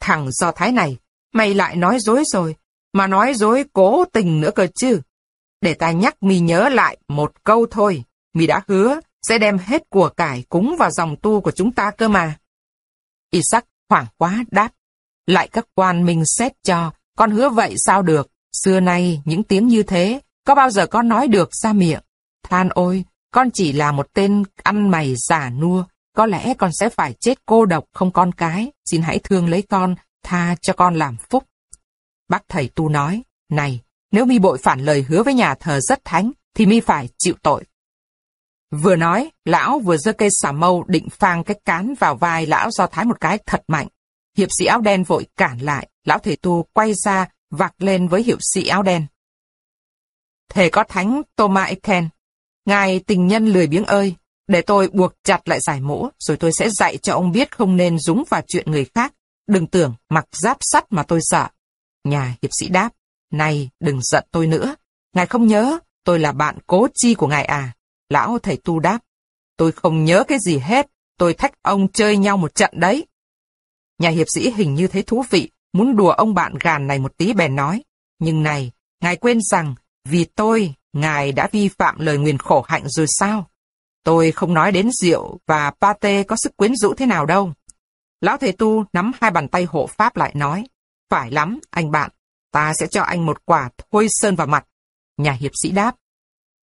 thằng Do Thái này, mày lại nói dối rồi, mà nói dối cố tình nữa cơ chứ. Để ta nhắc mi nhớ lại một câu thôi, mi đã hứa sẽ đem hết của cải cúng vào dòng tu của chúng ta cơ mà. Isaac hoảng quá đáp, lại các quan minh xét cho, con hứa vậy sao được, xưa nay những tiếng như thế, có bao giờ con nói được ra miệng. Than ôi, con chỉ là một tên ăn mày giả nua, có lẽ con sẽ phải chết cô độc không con cái, xin hãy thương lấy con, tha cho con làm phúc. Bác thầy tu nói, này, nếu mi bội phản lời hứa với nhà thờ rất thánh, thì mi phải chịu tội. Vừa nói, lão vừa giơ cây xà mâu định phang cái cán vào vai lão do thái một cái thật mạnh. Hiệp sĩ áo đen vội cản lại, lão thầy tu quay ra, vạc lên với hiệu sĩ áo đen. Thề có thánh Thomas Eken, ngài tình nhân lười biếng ơi, để tôi buộc chặt lại giải mũ, rồi tôi sẽ dạy cho ông biết không nên dúng vào chuyện người khác. Đừng tưởng mặc giáp sắt mà tôi sợ. Nhà hiệp sĩ đáp, này đừng giận tôi nữa. Ngài không nhớ, tôi là bạn cố chi của ngài à. Lão thầy tu đáp, tôi không nhớ cái gì hết, tôi thách ông chơi nhau một trận đấy. Nhà hiệp sĩ hình như thấy thú vị, muốn đùa ông bạn gàn này một tí bèn nói. Nhưng này, ngài quên rằng, vì tôi, ngài đã vi phạm lời nguyền khổ hạnh rồi sao? Tôi không nói đến rượu và pate có sức quyến rũ thế nào đâu. Lão thầy tu nắm hai bàn tay hộ pháp lại nói, phải lắm, anh bạn, ta sẽ cho anh một quả thôi sơn vào mặt. Nhà hiệp sĩ đáp,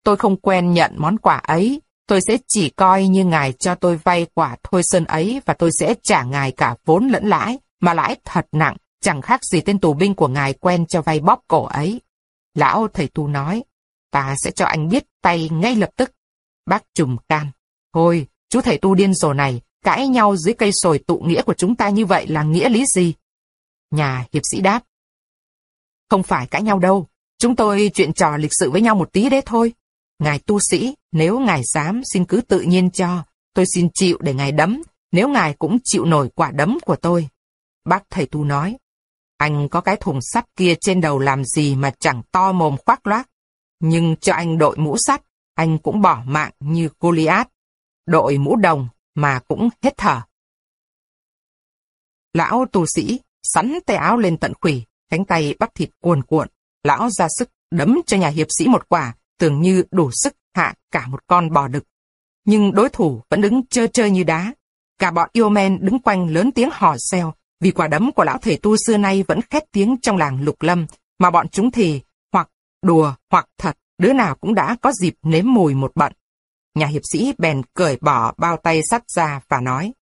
tôi không quen nhận món quà ấy, tôi sẽ chỉ coi như ngài cho tôi vay quả thôi sơn ấy và tôi sẽ trả ngài cả vốn lẫn lãi, mà lãi thật nặng, chẳng khác gì tên tù binh của ngài quen cho vay bóp cổ ấy. Lão thầy tu nói, ta sẽ cho anh biết tay ngay lập tức. Bác trùm can, thôi, chú thầy tu điên rồ này, cãi nhau dưới cây sồi tụ nghĩa của chúng ta như vậy là nghĩa lý gì? Nhà hiệp sĩ đáp. Không phải cãi nhau đâu, chúng tôi chuyện trò lịch sự với nhau một tí đấy thôi. Ngài tu sĩ, nếu ngài dám xin cứ tự nhiên cho, tôi xin chịu để ngài đấm, nếu ngài cũng chịu nổi quả đấm của tôi. Bác thầy tu nói, anh có cái thùng sắt kia trên đầu làm gì mà chẳng to mồm khoác loác. Nhưng cho anh đội mũ sắt, anh cũng bỏ mạng như Goliath. Đội mũ đồng mà cũng hết thở. Lão tù sĩ sắn tay áo lên tận khủy, cánh tay bắp thịt cuồn cuộn. Lão ra sức đấm cho nhà hiệp sĩ một quả, tưởng như đủ sức hạ cả một con bò đực. Nhưng đối thủ vẫn đứng chơ chơi như đá. Cả bọn yêu men đứng quanh lớn tiếng hò reo, vì quả đấm của lão thầy tu xưa nay vẫn khét tiếng trong làng lục lâm, mà bọn chúng thì hoặc đùa hoặc thật, đứa nào cũng đã có dịp nếm mùi một bận. Nhà hiệp sĩ bèn cởi bỏ bao tay sắt ra và nói,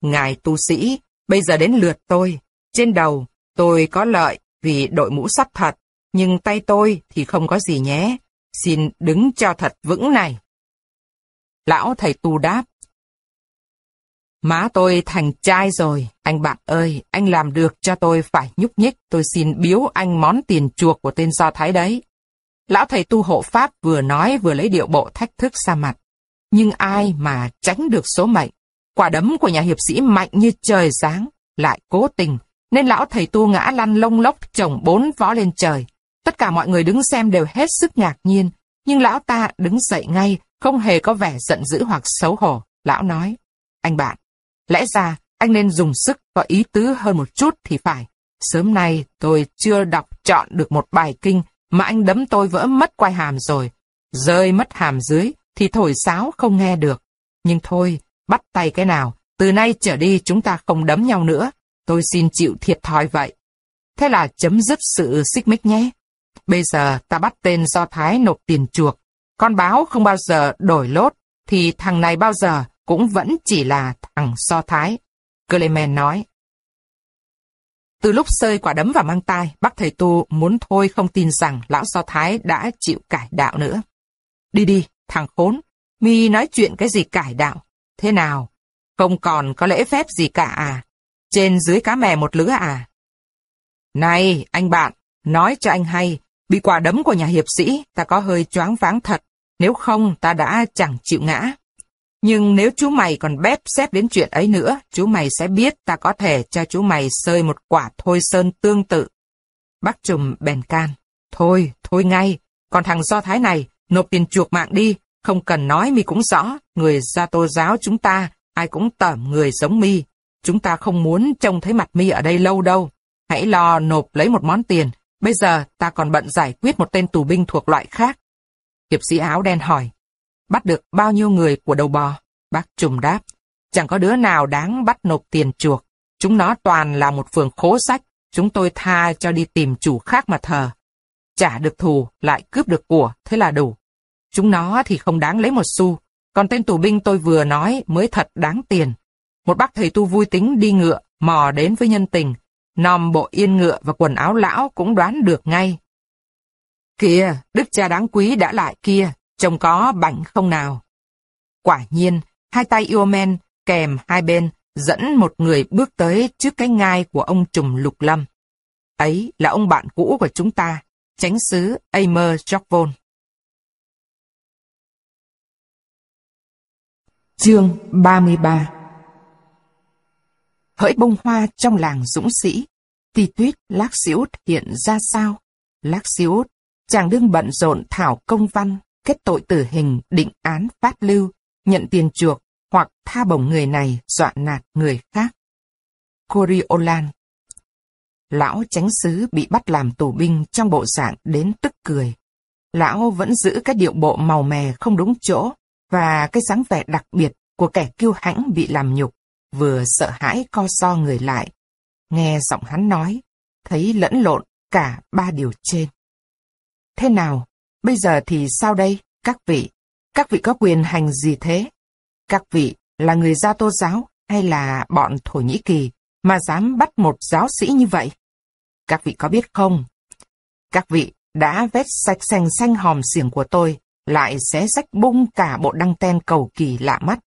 Ngài tu sĩ, bây giờ đến lượt tôi. Trên đầu, tôi có lợi vì đội mũ sắt thật, nhưng tay tôi thì không có gì nhé. Xin đứng cho thật vững này. Lão thầy tu đáp. Má tôi thành trai rồi, anh bạn ơi, anh làm được cho tôi phải nhúc nhích, tôi xin biếu anh món tiền chuộc của tên Do Thái đấy. Lão thầy tu hộ Pháp vừa nói vừa lấy điệu bộ thách thức xa mặt. Nhưng ai mà tránh được số mệnh, quả đấm của nhà hiệp sĩ mạnh như trời sáng, lại cố tình, nên lão thầy tu ngã lăn lông lốc chồng bốn vó lên trời. Tất cả mọi người đứng xem đều hết sức ngạc nhiên, nhưng lão ta đứng dậy ngay, không hề có vẻ giận dữ hoặc xấu hổ. Lão nói, anh bạn, lẽ ra anh nên dùng sức và ý tứ hơn một chút thì phải. Sớm nay tôi chưa đọc chọn được một bài kinh mà anh đấm tôi vỡ mất quai hàm rồi. Rơi mất hàm dưới thì thổi sáo không nghe được. Nhưng thôi, bắt tay cái nào, từ nay trở đi chúng ta không đấm nhau nữa. Tôi xin chịu thiệt thòi vậy. Thế là chấm dứt sự xích mích nhé. Bây giờ ta bắt tên Do Thái nộp tiền chuộc. Con báo không bao giờ đổi lốt, thì thằng này bao giờ cũng vẫn chỉ là thằng so Thái. Clement nói. Từ lúc sơi quả đấm vào mang tai, bác thầy tu muốn thôi không tin rằng lão so Thái đã chịu cải đạo nữa. Đi đi, thằng khốn, mi nói chuyện cái gì cải đạo? Thế nào? Không còn có lễ phép gì cả à? Trên dưới cá mè một lứa à? Này, anh bạn, nói cho anh hay, bị quả đấm của nhà hiệp sĩ, ta có hơi choáng váng thật, nếu không ta đã chẳng chịu ngã. Nhưng nếu chú mày còn bép xếp đến chuyện ấy nữa, chú mày sẽ biết ta có thể cho chú mày sơi một quả thôi sơn tương tự. Bác trùm bèn can. Thôi, thôi ngay. Còn thằng Do Thái này, nộp tiền chuộc mạng đi. Không cần nói mi cũng rõ. Người gia tô giáo chúng ta, ai cũng tẩm người giống mi. Chúng ta không muốn trông thấy mặt mi ở đây lâu đâu. Hãy lo nộp lấy một món tiền. Bây giờ ta còn bận giải quyết một tên tù binh thuộc loại khác. Hiệp sĩ áo đen hỏi bắt được bao nhiêu người của đầu bò? Bác trùm đáp, chẳng có đứa nào đáng bắt nộp tiền chuộc. Chúng nó toàn là một phường khố sách, chúng tôi tha cho đi tìm chủ khác mà thờ. Trả được thù, lại cướp được của, thế là đủ. Chúng nó thì không đáng lấy một xu, còn tên tù binh tôi vừa nói mới thật đáng tiền. Một bác thầy tu vui tính đi ngựa, mò đến với nhân tình, nòm bộ yên ngựa và quần áo lão cũng đoán được ngay. Kìa, đức cha đáng quý đã lại kia, trông có bảnh không nào. Quả nhiên, hai tay yêu men kèm hai bên dẫn một người bước tới trước cái ngai của ông trùm lục lâm. Ấy là ông bạn cũ của chúng ta, chánh sứ Amer Jockvon. Chương 33 Hỡi bông hoa trong làng dũng sĩ, ti tuyết lác xỉu hiện ra sao? Lác xỉu, chàng đương bận rộn thảo công văn kết tội tử hình, định án phát lưu, nhận tiền chuộc hoặc tha bổng người này dọa nạt người khác. Coriolan Lão chánh sứ bị bắt làm tù binh trong bộ dạng đến tức cười. Lão vẫn giữ cái điệu bộ màu mè không đúng chỗ và cái dáng vẻ đặc biệt của kẻ kiêu hãnh bị làm nhục, vừa sợ hãi co so người lại. Nghe giọng hắn nói, thấy lẫn lộn cả ba điều trên. Thế nào, Bây giờ thì sao đây, các vị? Các vị có quyền hành gì thế? Các vị là người Gia Tô giáo hay là bọn Thổ Nhĩ Kỳ mà dám bắt một giáo sĩ như vậy? Các vị có biết không? Các vị đã vét sạch sành xanh hòm xiềng của tôi, lại xé rách bung cả bộ đăng ten cầu kỳ lạ mắt.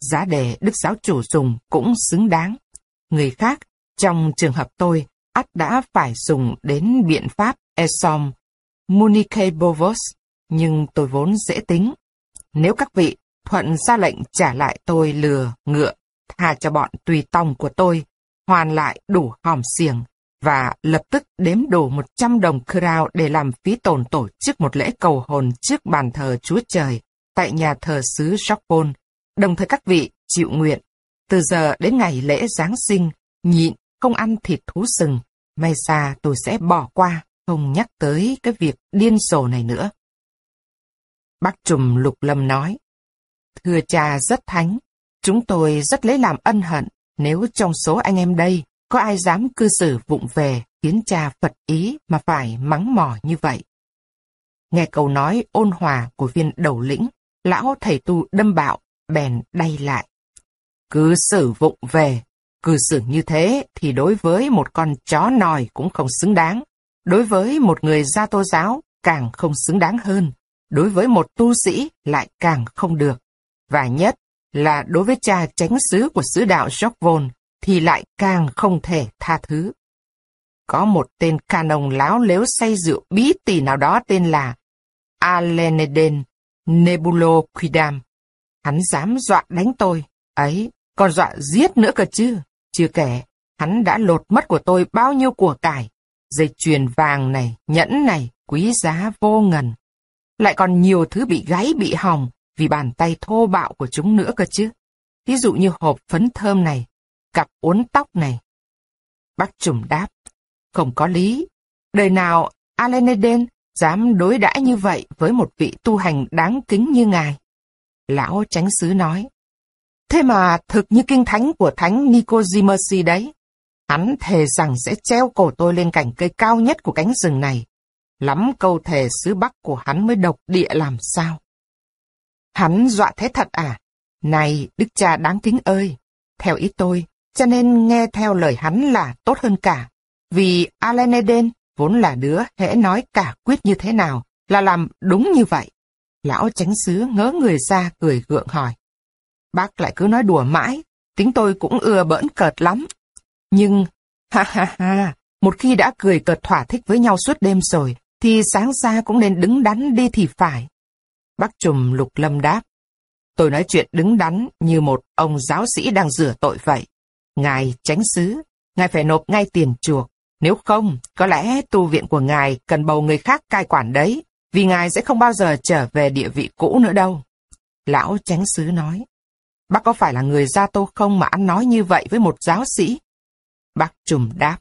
Giá đề Đức Giáo Chủ dùng cũng xứng đáng. Người khác, trong trường hợp tôi, ắt đã phải dùng đến biện pháp Esom Munike Bovos, nhưng tôi vốn dễ tính. Nếu các vị thuận ra lệnh trả lại tôi lừa, ngựa, tha cho bọn tùy tòng của tôi, hoàn lại đủ hòm xiềng, và lập tức đếm đủ 100 đồng crown để làm phí tổn tổ chức một lễ cầu hồn trước bàn thờ Chúa Trời tại nhà thờ xứ Jockpol. Đồng thời các vị chịu nguyện, từ giờ đến ngày lễ Giáng sinh, nhịn, không ăn thịt thú sừng. May ra tôi sẽ bỏ qua, không nhắc tới cái việc điên rồ này nữa. Bác Trùm Lục Lâm nói, Thưa cha rất thánh, chúng tôi rất lấy làm ân hận nếu trong số anh em đây có ai dám cư xử vụng về khiến cha Phật ý mà phải mắng mỏ như vậy. Nghe câu nói ôn hòa của viên đầu lĩnh, lão thầy tu đâm bạo, bèn đay lại. Cứ xử vụng về, cư xử như thế thì đối với một con chó nòi cũng không xứng đáng. Đối với một người gia tô giáo càng không xứng đáng hơn. Đối với một tu sĩ lại càng không được. Và nhất là đối với cha tránh xứ của sứ đạo Jokvon thì lại càng không thể tha thứ. Có một tên canon láo lếu say rượu bí tỉ nào đó tên là Aleneden Nebulo Quidam. Hắn dám dọa đánh tôi, ấy, còn dọa giết nữa cơ chứ. Chưa kể, hắn đã lột mất của tôi bao nhiêu của cải, dây chuyền vàng này, nhẫn này, quý giá vô ngần. Lại còn nhiều thứ bị gáy bị hỏng vì bàn tay thô bạo của chúng nữa cơ chứ. Ví dụ như hộp phấn thơm này, cặp uốn tóc này. Bác trùm đáp, không có lý. Đời nào Aleneden dám đối đãi như vậy với một vị tu hành đáng kính như ngài? Lão tránh sứ nói, thế mà thực như kinh thánh của thánh Nicodemus đấy. Hắn thề rằng sẽ treo cổ tôi lên cành cây cao nhất của cánh rừng này. Lắm câu thề xứ Bắc của hắn mới độc địa làm sao. Hắn dọa thế thật à? Này, đức cha đáng kính ơi! Theo ý tôi, cho nên nghe theo lời hắn là tốt hơn cả. Vì Aleneden vốn là đứa hễ nói cả quyết như thế nào, là làm đúng như vậy. Lão tránh xứ ngớ người ra cười gượng hỏi. Bác lại cứ nói đùa mãi, tính tôi cũng ưa bỡn cợt lắm. Nhưng, ha ha ha, một khi đã cười cợt thỏa thích với nhau suốt đêm rồi, thì sáng ra cũng nên đứng đắn đi thì phải. Bác trùm lục lâm đáp. Tôi nói chuyện đứng đắn như một ông giáo sĩ đang rửa tội vậy. Ngài tránh xứ, ngài phải nộp ngay tiền chuộc. Nếu không, có lẽ tu viện của ngài cần bầu người khác cai quản đấy, vì ngài sẽ không bao giờ trở về địa vị cũ nữa đâu. Lão tránh xứ nói. Bác có phải là người gia tô không mà ăn nói như vậy với một giáo sĩ? Bác trùm đáp.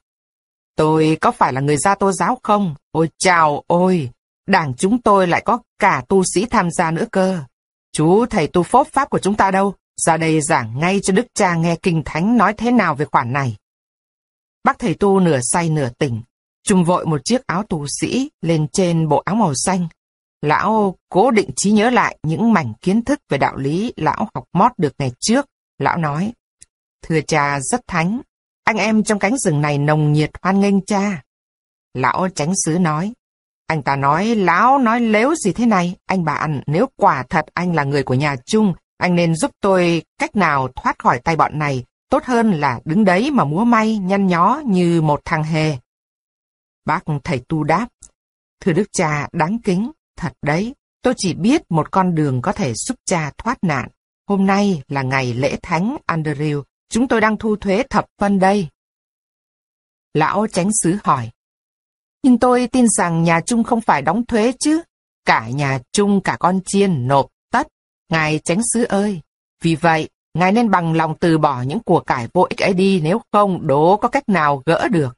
Tôi có phải là người gia tô giáo không? Ôi chào ôi! Đảng chúng tôi lại có cả tu sĩ tham gia nữa cơ. Chú thầy tu phốp pháp của chúng ta đâu? Ra đây giảng ngay cho đức cha nghe kinh thánh nói thế nào về khoản này. Bác thầy tu nửa say nửa tỉnh, trùng vội một chiếc áo tu sĩ lên trên bộ áo màu xanh. Lão cố định trí nhớ lại những mảnh kiến thức về đạo lý lão học mót được ngày trước. Lão nói, thưa cha rất thánh, anh em trong cánh rừng này nồng nhiệt hoan nghênh cha. Lão tránh xứ nói, anh ta nói lão nói lếu gì thế này, anh bạn, nếu quả thật anh là người của nhà chung, anh nên giúp tôi cách nào thoát khỏi tay bọn này, tốt hơn là đứng đấy mà múa may nhăn nhó như một thằng hề. Bác thầy tu đáp, thưa đức cha đáng kính, thật đấy, tôi chỉ biết một con đường có thể giúp cha thoát nạn. Hôm nay là ngày lễ thánh Andrew, chúng tôi đang thu thuế thập phân đây. Lão tránh sứ hỏi, nhưng tôi tin rằng nhà Trung không phải đóng thuế chứ. Cả nhà Trung cả con chiên nộp tất. Ngài tránh sứ ơi. Vì vậy, Ngài nên bằng lòng từ bỏ những của cải vô ích ấy đi nếu không đố có cách nào gỡ được.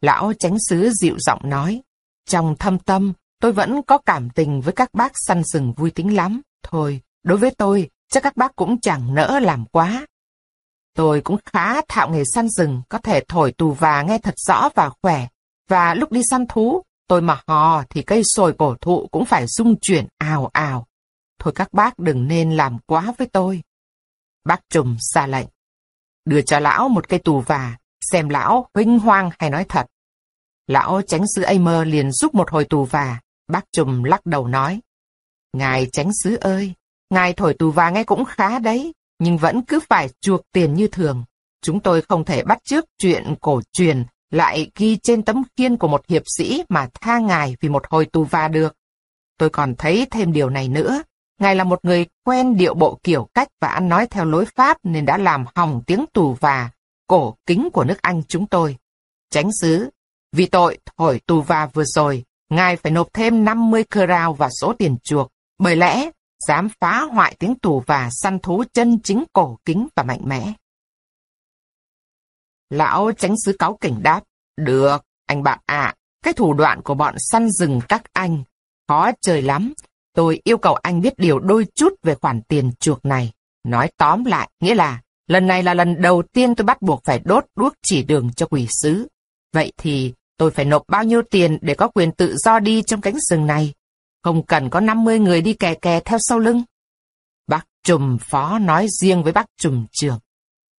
Lão tránh sứ dịu giọng nói. Trong thâm tâm, tôi vẫn có cảm tình với các bác săn rừng vui tính lắm. Thôi, đối với tôi, chắc các bác cũng chẳng nỡ làm quá. Tôi cũng khá thạo nghề săn rừng, có thể thổi tù và nghe thật rõ và khỏe, và lúc đi săn thú, tôi mà hò thì cây sồi cổ thụ cũng phải rung chuyển ào ào. Thôi các bác đừng nên làm quá với tôi. Bác trùm ra lệnh. Đưa cho lão một cây tù và, xem lão huynh hoang hay nói thật. Lão tránh sứ Aimer liền giúp một hồi tù và, bác trùm lắc đầu nói. Ngài tránh sứ ơi, ngài thổi tù và nghe cũng khá đấy, nhưng vẫn cứ phải chuộc tiền như thường. Chúng tôi không thể bắt trước chuyện cổ truyền lại ghi trên tấm khiên của một hiệp sĩ mà tha ngài vì một hồi tù va được. Tôi còn thấy thêm điều này nữa. Ngài là một người quen điệu bộ kiểu cách và ăn nói theo lối Pháp nên đã làm hỏng tiếng tù và cổ kính của nước Anh chúng tôi. Tránh xứ vì tội thổi tù và vừa rồi, ngài phải nộp thêm 50 cơ rao và số tiền chuộc, bởi lẽ dám phá hoại tiếng tù và săn thú chân chính cổ kính và mạnh mẽ. Lão tránh sứ cáo kỉnh đáp, được, anh bạn ạ, cái thủ đoạn của bọn săn rừng các anh, khó chơi lắm. Tôi yêu cầu anh biết điều đôi chút về khoản tiền chuộc này. Nói tóm lại, nghĩa là, lần này là lần đầu tiên tôi bắt buộc phải đốt đuốc chỉ đường cho quỷ sứ. Vậy thì, tôi phải nộp bao nhiêu tiền để có quyền tự do đi trong cánh rừng này? Không cần có 50 người đi kè kè theo sau lưng. Bác trùm phó nói riêng với bác trùm trường.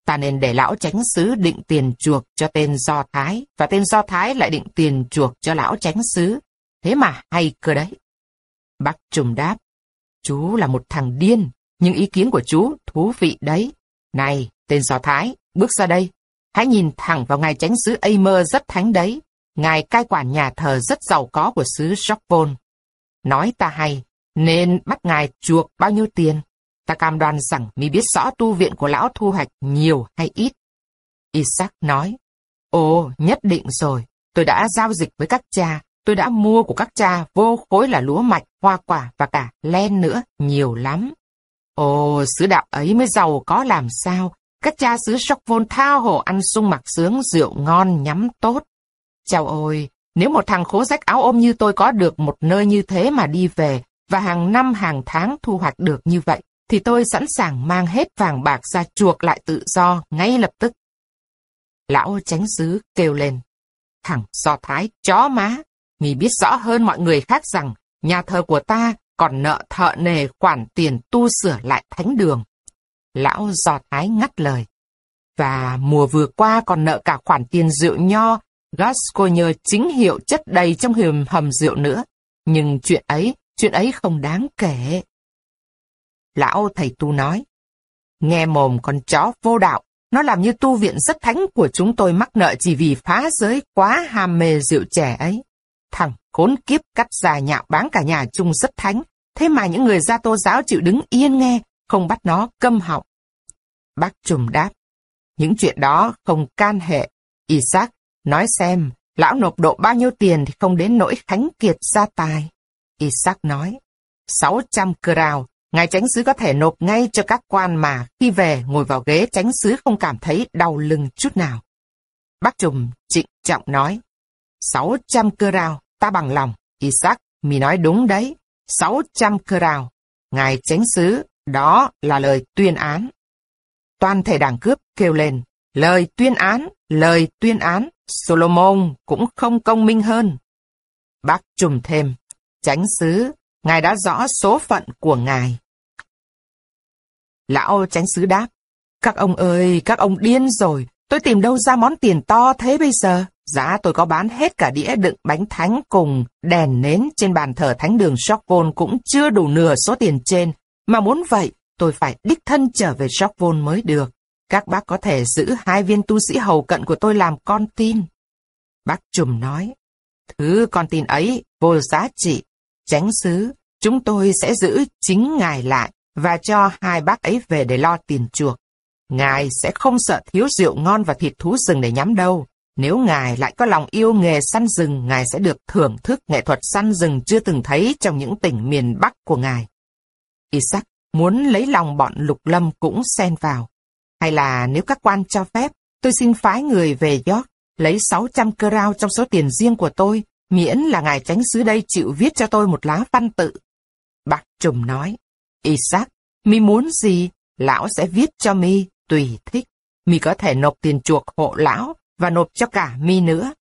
Ta nên để lão tránh sứ định tiền chuộc cho tên Do Thái, và tên Do Thái lại định tiền chuộc cho lão tránh sứ. Thế mà hay cơ đấy. Bác trùm đáp, chú là một thằng điên, nhưng ý kiến của chú thú vị đấy. Này, tên Do Thái, bước ra đây. Hãy nhìn thẳng vào ngài tránh sứ Aimer rất thánh đấy. Ngài cai quản nhà thờ rất giàu có của xứ Jockvon. Nói ta hay, nên bắt ngài chuộc bao nhiêu tiền? Ta cam đoan rằng mi biết rõ tu viện của lão thu hoạch nhiều hay ít. Isaac nói, Ồ, nhất định rồi, tôi đã giao dịch với các cha, tôi đã mua của các cha vô khối là lúa mạch, hoa quả và cả len nữa, nhiều lắm. Ồ, sứ đạo ấy mới giàu có làm sao, các cha xứ Vôn tha hồ ăn sung mặc sướng, rượu ngon, nhắm tốt. Chào ôi, nếu một thằng khố rách áo ôm như tôi có được một nơi như thế mà đi về, và hàng năm hàng tháng thu hoạch được như vậy, thì tôi sẵn sàng mang hết vàng bạc ra chuộc lại tự do ngay lập tức. Lão tránh xứ kêu lên. Thằng do thái chó má, mì biết rõ hơn mọi người khác rằng nhà thờ của ta còn nợ thợ nề khoản tiền tu sửa lại thánh đường. Lão do thái ngắt lời. Và mùa vừa qua còn nợ cả khoản tiền rượu nho, Gascoigne chính hiệu chất đầy trong hiểm hầm rượu nữa. Nhưng chuyện ấy, chuyện ấy không đáng kể. Lão thầy tu nói. Nghe mồm con chó vô đạo, nó làm như tu viện rất thánh của chúng tôi mắc nợ chỉ vì phá giới quá ham mê rượu trẻ ấy. Thằng khốn kiếp cắt già nhạo bán cả nhà chung rất thánh, thế mà những người gia tô giáo chịu đứng yên nghe, không bắt nó câm họng. Bác trùm đáp, những chuyện đó không can hệ. Isaac, nói xem, lão nộp độ bao nhiêu tiền thì không đến nỗi khánh kiệt gia tài. Isaac nói, 600 crown, Ngài tránh sứ có thể nộp ngay cho các quan mà khi về ngồi vào ghế tránh sứ không cảm thấy đau lưng chút nào. Bác Trùm trịnh trọng nói, 600 cơ ta bằng lòng. Isaac, mì nói đúng đấy, 600 cơ. Ngài tránh sứ, đó là lời tuyên án. Toàn thể đảng cướp kêu lên, lời tuyên án, lời tuyên án, Solomon cũng không công minh hơn. Bác trùm thêm, tránh sứ, ngài đã rõ số phận của ngài. Lão tránh sứ đáp, các ông ơi, các ông điên rồi, tôi tìm đâu ra món tiền to thế bây giờ? Giá tôi có bán hết cả đĩa đựng bánh thánh cùng đèn nến trên bàn thờ thánh đường Stockholm cũng chưa đủ nửa số tiền trên. Mà muốn vậy, tôi phải đích thân trở về Stockholm mới được. Các bác có thể giữ hai viên tu sĩ hầu cận của tôi làm con tin. Bác Trùm nói, thứ con tin ấy vô giá trị. Tránh xứ, chúng tôi sẽ giữ chính ngài lại và cho hai bác ấy về để lo tiền chuộc. Ngài sẽ không sợ thiếu rượu ngon và thịt thú rừng để nhắm đâu. Nếu ngài lại có lòng yêu nghề săn rừng, ngài sẽ được thưởng thức nghệ thuật săn rừng chưa từng thấy trong những tỉnh miền Bắc của ngài. Isaac muốn lấy lòng bọn lục lâm cũng xen vào. Hay là nếu các quan cho phép, tôi xin phái người về York, lấy 600 cơ rao trong số tiền riêng của tôi, miễn là ngài tránh xứ đây chịu viết cho tôi một lá văn tự. Bạc Trùm nói, Isaac, mi muốn gì, lão sẽ viết cho mi, tùy thích. Mi có thể nộp tiền chuộc hộ lão và nộp cho cả mi nữa.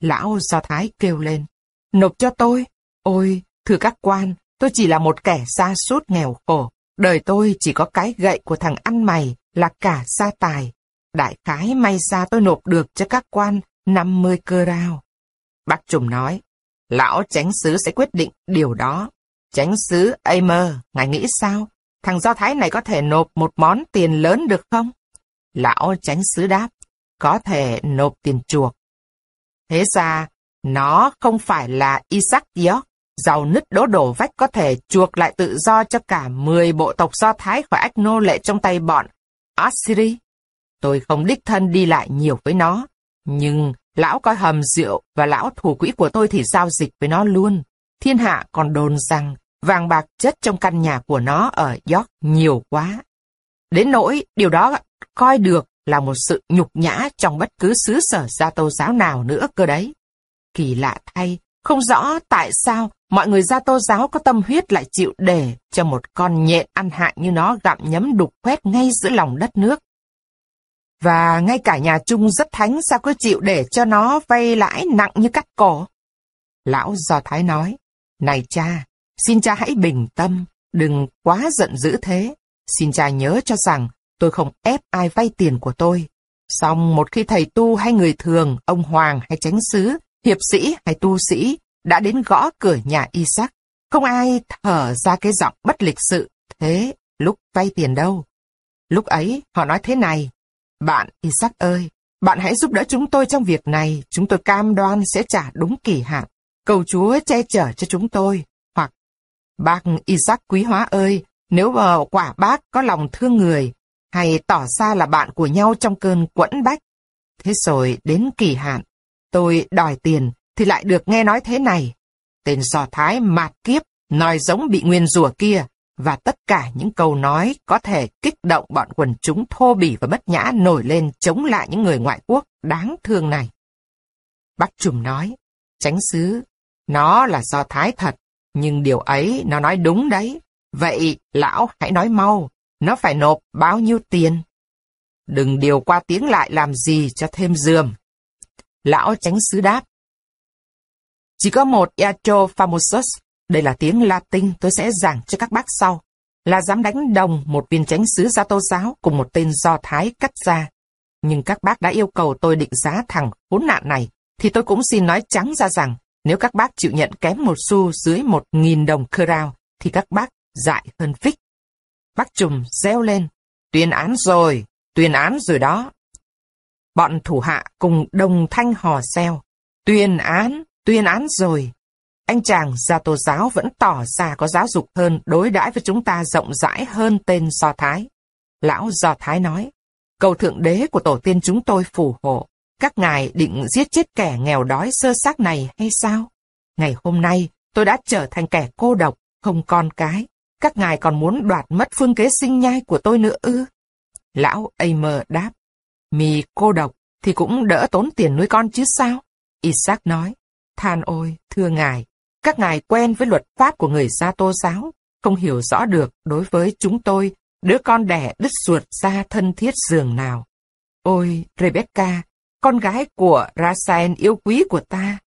Lão Do Thái kêu lên, nộp cho tôi. Ôi, thưa các quan, tôi chỉ là một kẻ xa sút nghèo khổ. Đời tôi chỉ có cái gậy của thằng ăn mày là cả gia tài. Đại khái may ra tôi nộp được cho các quan 50 cơ rao. Bác Trùm nói, lão tránh sứ sẽ quyết định điều đó. Chánh sứ Aimer, ngài nghĩ sao? Thằng Do Thái này có thể nộp một món tiền lớn được không? Lão chánh sứ đáp, có thể nộp tiền chuộc. Thế ra, nó không phải là Isaac York, giàu nứt đố đổ vách có thể chuộc lại tự do cho cả 10 bộ tộc Do Thái khỏi ách nô lệ trong tay bọn Assyri. Tôi không đích thân đi lại nhiều với nó, nhưng Lão coi hầm rượu và lão thủ quỹ của tôi thì giao dịch với nó luôn. Thiên hạ còn đồn rằng vàng bạc chất trong căn nhà của nó ở York nhiều quá. Đến nỗi điều đó coi được là một sự nhục nhã trong bất cứ xứ sở gia tô giáo nào nữa cơ đấy. Kỳ lạ thay, không rõ tại sao mọi người gia tô giáo có tâm huyết lại chịu để cho một con nhện ăn hại như nó gặm nhấm đục khoét ngay giữa lòng đất nước. Và ngay cả nhà Trung rất thánh sao cứ chịu để cho nó vay lãi nặng như cắt cổ. Lão Do Thái nói, này cha, xin cha hãy bình tâm, đừng quá giận dữ thế. Xin cha nhớ cho rằng tôi không ép ai vay tiền của tôi. Xong một khi thầy tu hay người thường, ông Hoàng hay chánh sứ, hiệp sĩ hay tu sĩ đã đến gõ cửa nhà Isaac, không ai thở ra cái giọng bất lịch sự thế lúc vay tiền đâu. Lúc ấy họ nói thế này, bạn Isaac ơi, bạn hãy giúp đỡ chúng tôi trong việc này, chúng tôi cam đoan sẽ trả đúng kỳ hạn. Cầu Chúa che chở cho chúng tôi. Hoặc, bác Isaac quý hóa ơi, nếu mà quả bác có lòng thương người, hay tỏ ra là bạn của nhau trong cơn quẫn bách. Thế rồi đến kỳ hạn, tôi đòi tiền thì lại được nghe nói thế này. Tên sò thái mạt kiếp, nói giống bị nguyên rùa kia, và tất cả những câu nói có thể kích động bọn quần chúng thô bỉ và bất nhã nổi lên chống lại những người ngoại quốc đáng thương này. Bác Trùm nói, tránh xứ, nó là do thái thật, nhưng điều ấy nó nói đúng đấy. Vậy lão hãy nói mau, nó phải nộp bao nhiêu tiền? Đừng điều qua tiếng lại làm gì cho thêm dườm. Lão tránh xứ đáp. Chỉ có một Iatro Famosus, đây là tiếng Latin tôi sẽ giảng cho các bác sau, là dám đánh đồng một viên tránh sứ gia tô giáo cùng một tên do Thái cắt ra. Nhưng các bác đã yêu cầu tôi định giá thằng khốn nạn này, thì tôi cũng xin nói trắng ra rằng, nếu các bác chịu nhận kém một xu dưới một nghìn đồng cơ rao thì các bác dại hơn phích. Bác Trùm reo lên, tuyên án rồi, tuyên án rồi đó. Bọn thủ hạ cùng đồng thanh hò reo, tuyên án, tuyên án rồi. Anh chàng gia tô giáo vẫn tỏ ra có giáo dục hơn, đối đãi với chúng ta rộng rãi hơn tên Do Thái. Lão Do Thái nói, cầu thượng đế của tổ tiên chúng tôi phù hộ, các ngài định giết chết kẻ nghèo đói sơ xác này hay sao? Ngày hôm nay, tôi đã trở thành kẻ cô độc, không con cái. Các ngài còn muốn đoạt mất phương kế sinh nhai của tôi nữa ư? Lão Aimer đáp, mì cô độc thì cũng đỡ tốn tiền nuôi con chứ sao? Isaac nói, than ôi, thưa ngài, các ngài quen với luật pháp của người gia tô giáo, không hiểu rõ được đối với chúng tôi, đứa con đẻ đứt ruột ra thân thiết giường nào. Ôi, Rebecca, con gái của Rasael yêu quý của ta.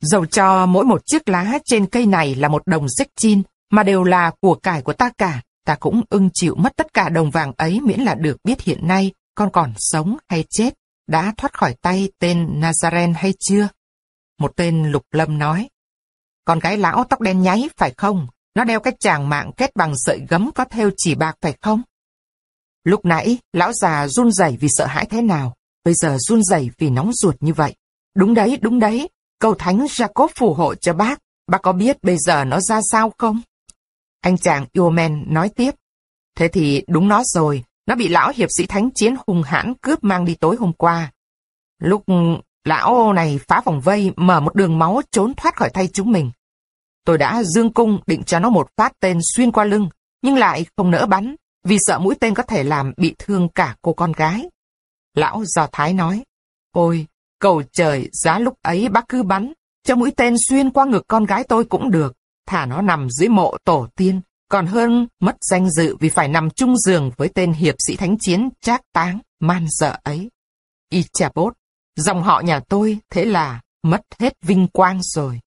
Dầu cho mỗi một chiếc lá trên cây này là một đồng xích chin, mà đều là của cải của ta cả, ta cũng ưng chịu mất tất cả đồng vàng ấy miễn là được biết hiện nay con còn sống hay chết, đã thoát khỏi tay tên Nazaren hay chưa? Một tên lục lâm nói, con gái lão tóc đen nháy phải không? Nó đeo cái chàng mạng kết bằng sợi gấm có theo chỉ bạc phải không? Lúc nãy, lão già run rẩy vì sợ hãi thế nào, bây giờ run rẩy vì nóng ruột như vậy. Đúng đấy, đúng đấy, cầu thánh Jacob phù hộ cho bác, bác có biết bây giờ nó ra sao không? Anh chàng Yomen nói tiếp, thế thì đúng nó rồi, nó bị lão hiệp sĩ thánh chiến hung hãn cướp mang đi tối hôm qua. Lúc lão này phá vòng vây, mở một đường máu trốn thoát khỏi tay chúng mình. Tôi đã dương cung định cho nó một phát tên xuyên qua lưng, nhưng lại không nỡ bắn, vì sợ mũi tên có thể làm bị thương cả cô con gái. Lão Do Thái nói, Ôi, cầu trời, giá lúc ấy bác cứ bắn, cho mũi tên xuyên qua ngực con gái tôi cũng được, thả nó nằm dưới mộ tổ tiên, còn hơn mất danh dự vì phải nằm chung giường với tên hiệp sĩ thánh chiến trác táng, man dợ ấy. Y trà bốt dòng họ nhà tôi thế là mất hết vinh quang rồi.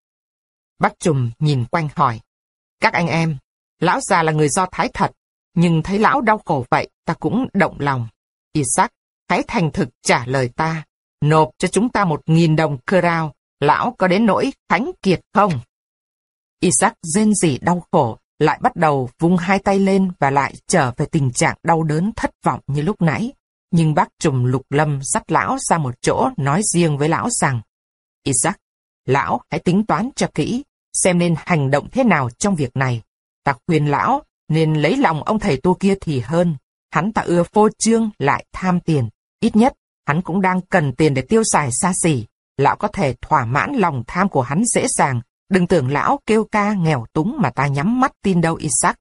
Bác Trùm nhìn quanh hỏi. Các anh em, lão già là người do thái thật, nhưng thấy lão đau khổ vậy, ta cũng động lòng. Isaac, hãy thành thực trả lời ta, nộp cho chúng ta một nghìn đồng cơ rao, lão có đến nỗi thánh kiệt không? Isaac rên rỉ đau khổ, lại bắt đầu vung hai tay lên và lại trở về tình trạng đau đớn thất vọng như lúc nãy. Nhưng bác trùm lục lâm dắt lão ra một chỗ nói riêng với lão rằng, Isaac, lão hãy tính toán cho kỹ, xem nên hành động thế nào trong việc này. Ta khuyên lão nên lấy lòng ông thầy tu kia thì hơn. Hắn ta ưa phô trương lại tham tiền. Ít nhất, Hắn cũng đang cần tiền để tiêu xài xa xỉ. Lão có thể thỏa mãn lòng tham của hắn dễ dàng. Đừng tưởng lão kêu ca nghèo túng mà ta nhắm mắt tin đâu Isaac.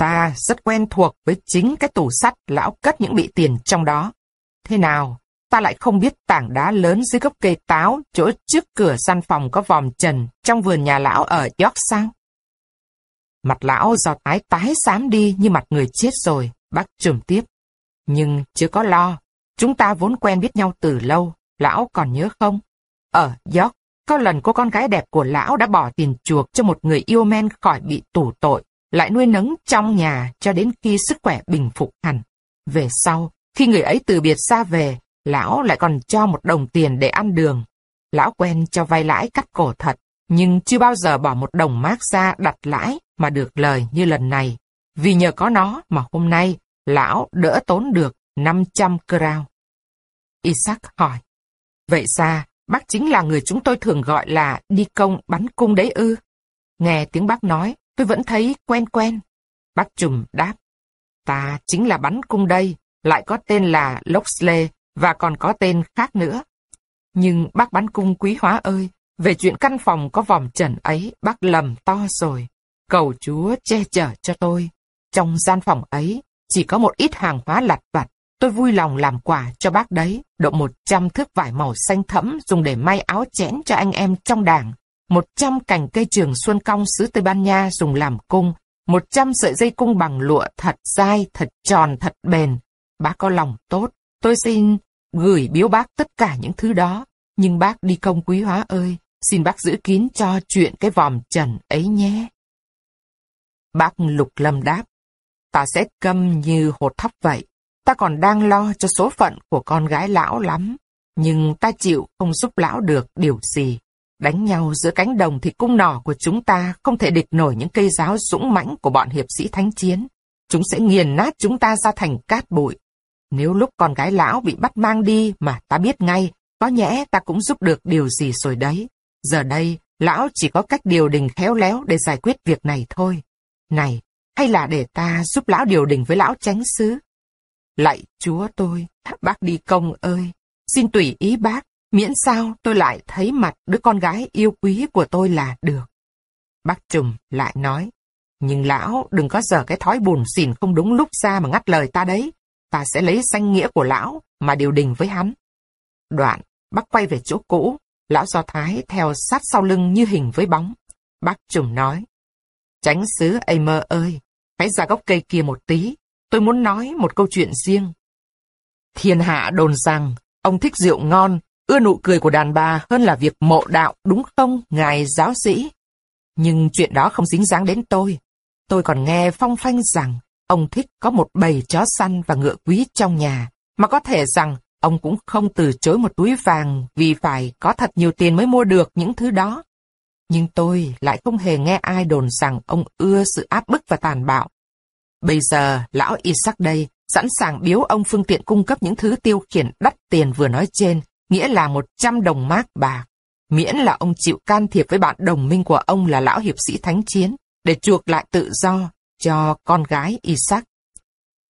Ta rất quen thuộc với chính cái tủ sắt lão cất những bị tiền trong đó. Thế nào, ta lại không biết tảng đá lớn dưới gốc cây táo chỗ trước cửa gian phòng có vòm trần trong vườn nhà lão ở York sao? Mặt lão do tái tái xám đi như mặt người chết rồi, bác trùm tiếp. Nhưng chưa có lo, chúng ta vốn quen biết nhau từ lâu, lão còn nhớ không? Ở York, có lần cô con gái đẹp của lão đã bỏ tiền chuộc cho một người yêu men khỏi bị tù tội, lại nuôi nấng trong nhà cho đến khi sức khỏe bình phục hẳn. Về sau, khi người ấy từ biệt xa về, lão lại còn cho một đồng tiền để ăn đường. Lão quen cho vay lãi cắt cổ thật, nhưng chưa bao giờ bỏ một đồng mác ra đặt lãi mà được lời như lần này. Vì nhờ có nó mà hôm nay, lão đỡ tốn được 500 crown. Isaac hỏi, vậy ra, bác chính là người chúng tôi thường gọi là đi công bắn cung đấy ư? Nghe tiếng bác nói, tôi vẫn thấy quen quen. Bác trùm đáp, ta chính là bắn cung đây, lại có tên là Loxley và còn có tên khác nữa. Nhưng bác bắn cung quý hóa ơi, về chuyện căn phòng có vòng trần ấy, bác lầm to rồi. Cầu Chúa che chở cho tôi. Trong gian phòng ấy, chỉ có một ít hàng hóa lặt vặt. Tôi vui lòng làm quà cho bác đấy, độ một trăm thước vải màu xanh thẫm dùng để may áo chén cho anh em trong đảng. Một trăm cành cây trường xuân cong xứ Tây Ban Nha dùng làm cung. Một trăm sợi dây cung bằng lụa thật dai, thật tròn, thật bền. Bác có lòng tốt, tôi xin gửi biếu bác tất cả những thứ đó. Nhưng bác đi công quý hóa ơi, xin bác giữ kín cho chuyện cái vòm trần ấy nhé. Bác Lục Lâm đáp, ta sẽ câm như hột thóc vậy. Ta còn đang lo cho số phận của con gái lão lắm, nhưng ta chịu không giúp lão được điều gì. Đánh nhau giữa cánh đồng thì cung nỏ của chúng ta không thể địch nổi những cây giáo dũng mãnh của bọn hiệp sĩ thánh chiến. Chúng sẽ nghiền nát chúng ta ra thành cát bụi. Nếu lúc con gái lão bị bắt mang đi mà ta biết ngay, có nhẽ ta cũng giúp được điều gì rồi đấy. Giờ đây, lão chỉ có cách điều đình khéo léo để giải quyết việc này thôi. Này, hay là để ta giúp lão điều đình với lão tránh xứ? Lạy chúa tôi, bác đi công ơi, xin tùy ý bác, miễn sao tôi lại thấy mặt đứa con gái yêu quý của tôi là được. Bác trùm lại nói, nhưng lão đừng có dở cái thói buồn xỉn không đúng lúc ra mà ngắt lời ta đấy. Ta sẽ lấy danh nghĩa của lão mà điều đình với hắn. Đoạn, bác quay về chỗ cũ, lão do thái theo sát sau lưng như hình với bóng. Bác trùm nói, Tránh xứ Aimer ơi, hãy ra gốc cây kia một tí, tôi muốn nói một câu chuyện riêng. Thiên hạ đồn rằng, ông thích rượu ngon, ưa nụ cười của đàn bà hơn là việc mộ đạo, đúng không, ngài giáo sĩ? Nhưng chuyện đó không dính dáng đến tôi. Tôi còn nghe phong phanh rằng, ông thích có một bầy chó săn và ngựa quý trong nhà, mà có thể rằng ông cũng không từ chối một túi vàng vì phải có thật nhiều tiền mới mua được những thứ đó. Nhưng tôi lại không hề nghe ai đồn rằng ông ưa sự áp bức và tàn bạo. Bây giờ, lão Isaac đây sẵn sàng biếu ông phương tiện cung cấp những thứ tiêu khiển đắt tiền vừa nói trên, nghĩa là 100 đồng mác bạc. Miễn là ông chịu can thiệp với bạn đồng minh của ông là lão hiệp sĩ thánh chiến, để chuộc lại tự do cho con gái Isaac.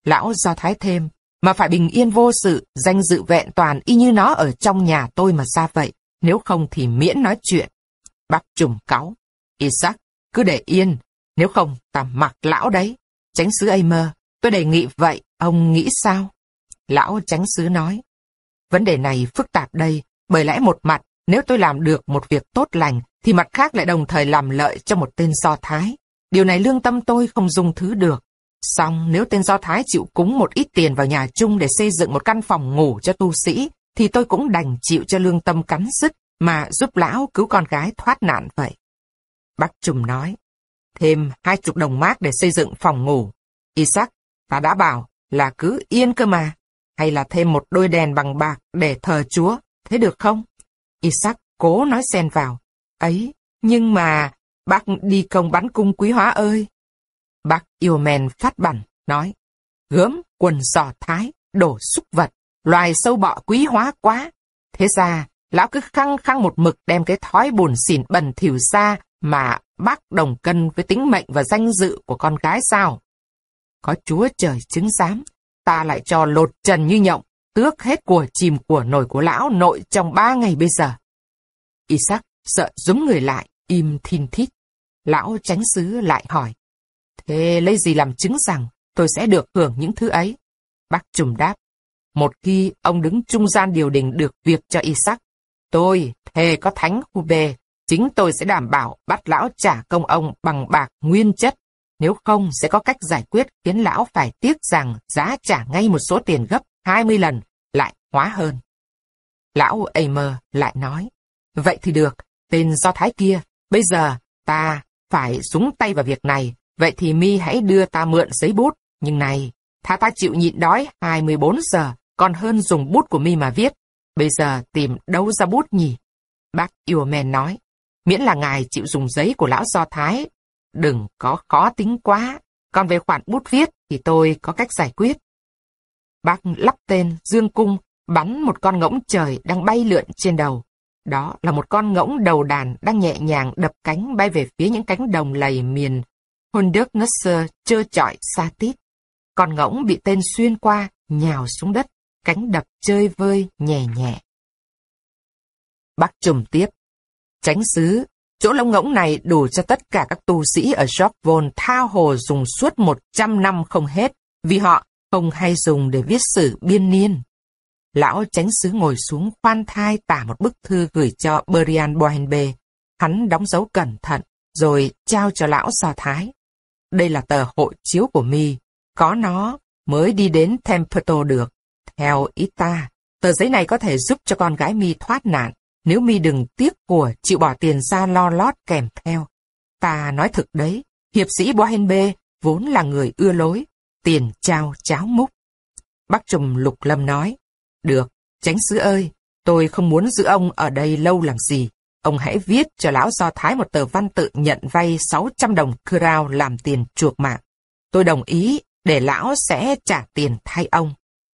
Lão do thái thêm, mà phải bình yên vô sự, danh dự vẹn toàn y như nó ở trong nhà tôi mà ra vậy, nếu không thì miễn nói chuyện. Bác trùng cáu. Isaac, cứ để yên, nếu không ta mặc lão đấy. Tránh sứ Aimer, tôi đề nghị vậy, ông nghĩ sao? Lão tránh sứ nói. Vấn đề này phức tạp đây, bởi lẽ một mặt, nếu tôi làm được một việc tốt lành, thì mặt khác lại đồng thời làm lợi cho một tên Do Thái. Điều này lương tâm tôi không dung thứ được. Xong, nếu tên Do Thái chịu cúng một ít tiền vào nhà chung để xây dựng một căn phòng ngủ cho tu sĩ, thì tôi cũng đành chịu cho lương tâm cắn rứt mà giúp lão cứu con gái thoát nạn vậy. Bác Trùm nói, thêm hai chục đồng mác để xây dựng phòng ngủ. Isaac, ta đã bảo là cứ yên cơ mà, hay là thêm một đôi đèn bằng bạc để thờ Chúa, thế được không? Isaac cố nói xen vào, ấy, nhưng mà bác đi công bắn cung quý hóa ơi. Bác yêu mèn phát bẩn, nói, gớm quần sò thái, đổ xúc vật, loài sâu bọ quý hóa quá. Thế ra, Lão cứ khăng khăng một mực đem cái thói buồn xỉn bẩn thỉu ra mà bác đồng cân với tính mệnh và danh dự của con gái sao? Có chúa trời chứng giám, ta lại cho lột trần như nhộng, tước hết của chìm của nổi của lão nội trong ba ngày bây giờ. Isaac sợ rúm người lại, im thin thít. Lão tránh xứ lại hỏi. Thế lấy gì làm chứng rằng tôi sẽ được hưởng những thứ ấy? Bác trùm đáp. Một khi ông đứng trung gian điều đình được việc cho Isaac, tôi, thề có thánh Hube, chính tôi sẽ đảm bảo bắt lão trả công ông bằng bạc nguyên chất. Nếu không sẽ có cách giải quyết khiến lão phải tiếc rằng giá trả ngay một số tiền gấp 20 lần, lại hóa hơn. Lão Aimer lại nói, vậy thì được, tên Do Thái kia, bây giờ ta phải súng tay vào việc này, vậy thì mi hãy đưa ta mượn giấy bút, nhưng này, thà ta chịu nhịn đói 24 giờ, còn hơn dùng bút của mi mà viết. Bây giờ tìm đâu ra bút nhỉ? Bác yêu men nói, miễn là ngài chịu dùng giấy của lão Do Thái, đừng có khó tính quá, còn về khoản bút viết thì tôi có cách giải quyết. Bác lắp tên Dương Cung, bắn một con ngỗng trời đang bay lượn trên đầu. Đó là một con ngỗng đầu đàn đang nhẹ nhàng đập cánh bay về phía những cánh đồng lầy miền Hondurnusser trơ trọi xa tít. Con ngỗng bị tên xuyên qua, nhào xuống đất, cánh đập chơi vơi nhẹ nhẹ. Bác trùm tiếp. Tránh xứ, chỗ lông ngỗng này đủ cho tất cả các tu sĩ ở Jorvon tha hồ dùng suốt 100 năm không hết, vì họ không hay dùng để viết sử biên niên. Lão tránh sứ ngồi xuống khoan thai tả một bức thư gửi cho Berian Bohenbe. Hắn đóng dấu cẩn thận, rồi trao cho lão so thái. Đây là tờ hộ chiếu của mi, có nó mới đi đến Tempeto được. Theo ý ta, tờ giấy này có thể giúp cho con gái mi thoát nạn, nếu mi đừng tiếc của chịu bỏ tiền ra lo lót kèm theo. Ta nói thực đấy, hiệp sĩ Bohenbe vốn là người ưa lối, tiền trao cháo múc. Bác Trùm Lục Lâm nói, được, tránh sứ ơi, tôi không muốn giữ ông ở đây lâu làm gì. Ông hãy viết cho lão Do Thái một tờ văn tự nhận vay 600 đồng crown làm tiền chuộc mạng. Tôi đồng ý để lão sẽ trả tiền thay ông.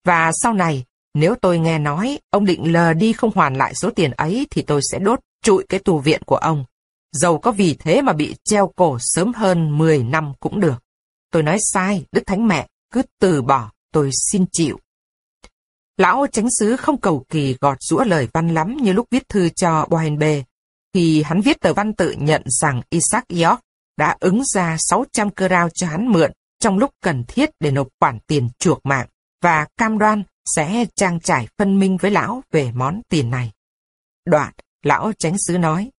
Và sau này, nếu tôi nghe nói ông định lờ đi không hoàn lại số tiền ấy thì tôi sẽ đốt trụi cái tù viện của ông. Dầu có vì thế mà bị treo cổ sớm hơn 10 năm cũng được. Tôi nói sai, Đức Thánh Mẹ, cứ từ bỏ, tôi xin chịu. Lão tránh sứ không cầu kỳ gọt rũa lời văn lắm như lúc viết thư cho Bohenbe. Khi hắn viết tờ văn tự nhận rằng Isaac York đã ứng ra 600 cơ rao cho hắn mượn trong lúc cần thiết để nộp khoản tiền chuộc mạng và cam đoan sẽ trang trải phân minh với lão về món tiền này. Đoạn, lão tránh sứ nói,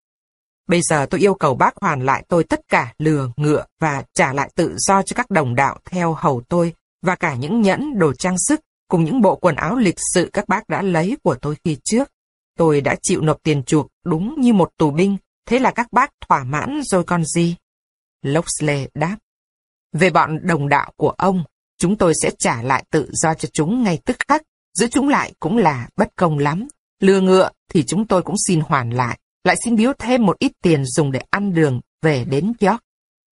Bây giờ tôi yêu cầu bác hoàn lại tôi tất cả lừa, ngựa và trả lại tự do cho các đồng đạo theo hầu tôi và cả những nhẫn, đồ trang sức cùng những bộ quần áo lịch sự các bác đã lấy của tôi khi trước. Tôi đã chịu nộp tiền chuộc đúng như một tù binh, thế là các bác thỏa mãn rồi còn gì? Loxley đáp. Về bọn đồng đạo của ông, chúng tôi sẽ trả lại tự do cho chúng ngay tức khắc, giữ chúng lại cũng là bất công lắm. Lừa ngựa thì chúng tôi cũng xin hoàn lại, lại xin biếu thêm một ít tiền dùng để ăn đường về đến York.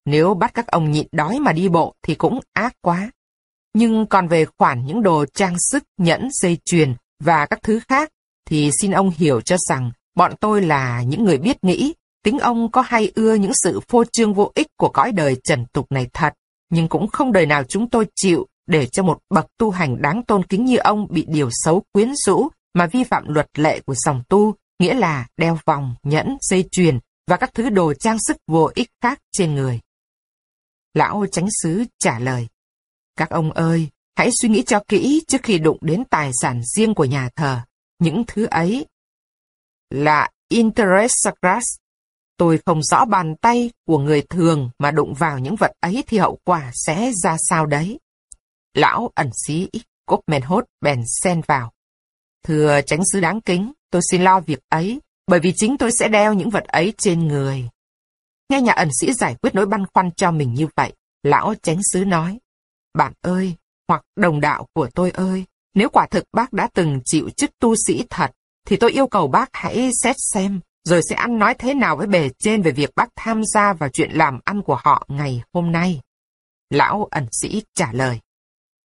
Nếu bắt các ông nhịn đói mà đi bộ thì cũng ác quá. Nhưng còn về khoản những đồ trang sức, nhẫn, dây chuyền và các thứ khác, thì xin ông hiểu cho rằng bọn tôi là những người biết nghĩ, tính ông có hay ưa những sự phô trương vô ích của cõi đời trần tục này thật, nhưng cũng không đời nào chúng tôi chịu để cho một bậc tu hành đáng tôn kính như ông bị điều xấu quyến rũ mà vi phạm luật lệ của dòng tu, nghĩa là đeo vòng, nhẫn, dây chuyền và các thứ đồ trang sức vô ích khác trên người. Lão tránh sứ trả lời, các ông ơi, hãy suy nghĩ cho kỹ trước khi đụng đến tài sản riêng của nhà thờ. Những thứ ấy là interest sacras. Tôi không rõ bàn tay của người thường mà đụng vào những vật ấy thì hậu quả sẽ ra sao đấy. Lão ẩn sĩ cốp men hốt bèn xen vào. Thưa tránh sứ đáng kính, tôi xin lo việc ấy, bởi vì chính tôi sẽ đeo những vật ấy trên người. Nghe nhà ẩn sĩ giải quyết nỗi băn khoăn cho mình như vậy, lão tránh sứ nói. Bạn ơi, hoặc đồng đạo của tôi ơi, nếu quả thực bác đã từng chịu chức tu sĩ thật, thì tôi yêu cầu bác hãy xét xem, rồi sẽ ăn nói thế nào với bề trên về việc bác tham gia vào chuyện làm ăn của họ ngày hôm nay. Lão ẩn sĩ trả lời.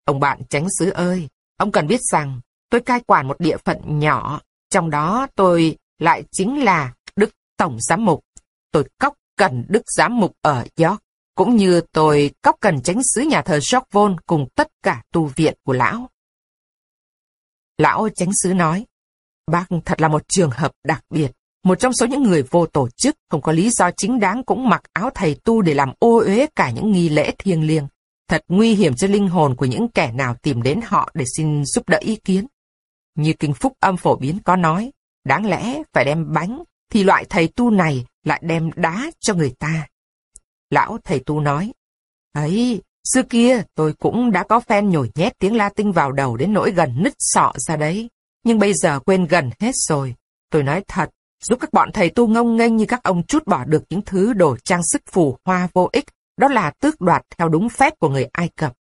Ông bạn tránh xứ ơi, ông cần biết rằng tôi cai quản một địa phận nhỏ, trong đó tôi lại chính là Đức Tổng Giám Mục. Tôi cóc cần Đức Giám Mục ở York cũng như tôi cóc cần tránh xứ nhà thờ Jock cùng tất cả tu viện của lão. Lão tránh sứ nói, bác thật là một trường hợp đặc biệt. Một trong số những người vô tổ chức, không có lý do chính đáng cũng mặc áo thầy tu để làm ô uế cả những nghi lễ thiêng liêng. Thật nguy hiểm cho linh hồn của những kẻ nào tìm đến họ để xin giúp đỡ ý kiến. Như kinh phúc âm phổ biến có nói, đáng lẽ phải đem bánh, thì loại thầy tu này lại đem đá cho người ta. Lão thầy tu nói, ấy, xưa kia tôi cũng đã có phen nhồi nhét tiếng Latin vào đầu đến nỗi gần nứt sọ ra đấy, nhưng bây giờ quên gần hết rồi. Tôi nói thật, giúp các bọn thầy tu ngông nghênh như các ông chút bỏ được những thứ đồ trang sức phù hoa vô ích, đó là tước đoạt theo đúng phép của người Ai Cập.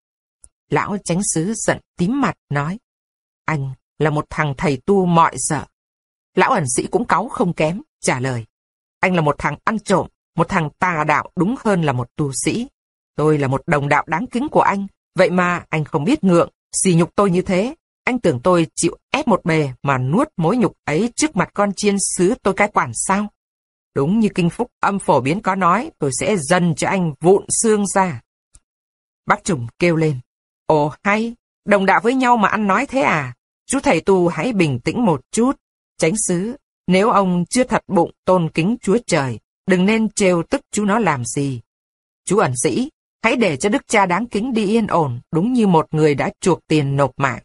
Lão chánh sứ giận tím mặt nói, anh là một thằng thầy tu mọi sợ. Lão ẩn sĩ cũng cáu không kém, trả lời, anh là một thằng ăn trộm, một thằng tà đạo đúng hơn là một tu sĩ. Tôi là một đồng đạo đáng kính của anh, vậy mà anh không biết ngượng, xì nhục tôi như thế. Anh tưởng tôi chịu ép một bề mà nuốt mối nhục ấy trước mặt con chiên sứ tôi cai quản sao? Đúng như kinh phúc âm phổ biến có nói, tôi sẽ dần cho anh vụn xương ra. Bác Trùng kêu lên. Ồ hay, đồng đạo với nhau mà ăn nói thế à? Chú thầy tu hãy bình tĩnh một chút. Tránh xứ, nếu ông chưa thật bụng tôn kính Chúa Trời, đừng nên trêu tức chú nó làm gì. Chú ẩn sĩ, hãy để cho đức cha đáng kính đi yên ổn, đúng như một người đã chuộc tiền nộp mạng.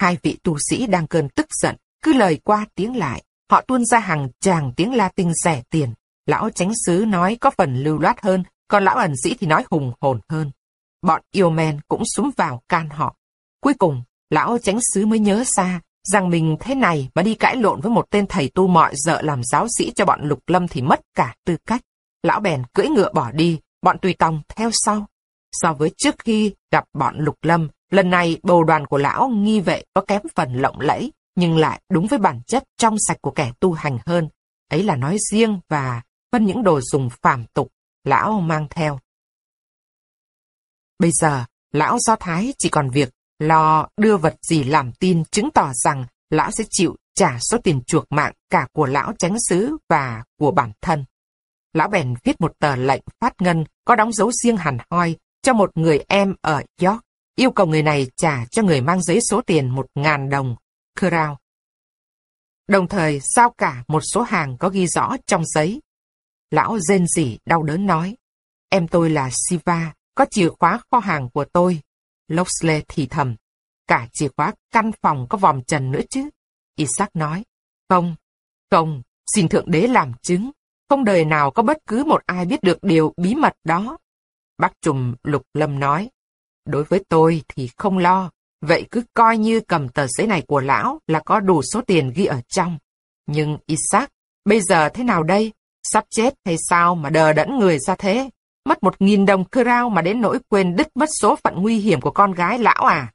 Hai vị tu sĩ đang cơn tức giận, cứ lời qua tiếng lại, họ tuôn ra hàng tràng tiếng Latin rẻ tiền. Lão chánh sứ nói có phần lưu loát hơn, còn lão ẩn sĩ thì nói hùng hồn hơn. Bọn yêu men cũng súng vào can họ. Cuối cùng, lão chánh sứ mới nhớ ra, rằng mình thế này mà đi cãi lộn với một tên thầy tu mọi dợ làm giáo sĩ cho bọn lục lâm thì mất cả tư cách. Lão bèn cưỡi ngựa bỏ đi, bọn tùy tòng theo sau. So với trước khi gặp bọn lục lâm, lần này bầu đoàn của lão nghi vệ có kém phần lộng lẫy, nhưng lại đúng với bản chất trong sạch của kẻ tu hành hơn. Ấy là nói riêng và phân những đồ dùng phàm tục, lão mang theo. Bây giờ, lão Do Thái chỉ còn việc lo đưa vật gì làm tin chứng tỏ rằng lão sẽ chịu trả số tiền chuộc mạng cả của lão chánh xứ và của bản thân. Lão bèn viết một tờ lệnh phát ngân có đóng dấu riêng hẳn hoi cho một người em ở York, yêu cầu người này trả cho người mang giấy số tiền một ngàn đồng, crown. Đồng thời giao cả một số hàng có ghi rõ trong giấy. Lão rên rỉ đau đớn nói, em tôi là Siva, có chìa khóa kho hàng của tôi, Loxley thì thầm. Cả chìa khóa căn phòng có vòng trần nữa chứ. Isaac nói. Không, không, xin Thượng Đế làm chứng. Không đời nào có bất cứ một ai biết được điều bí mật đó. Bác Trùm Lục Lâm nói. Đối với tôi thì không lo. Vậy cứ coi như cầm tờ giấy này của lão là có đủ số tiền ghi ở trong. Nhưng Isaac, bây giờ thế nào đây? Sắp chết hay sao mà đờ đẫn người ra thế? Mất một nghìn đồng cơ rao mà đến nỗi quên đứt mất số phận nguy hiểm của con gái lão à?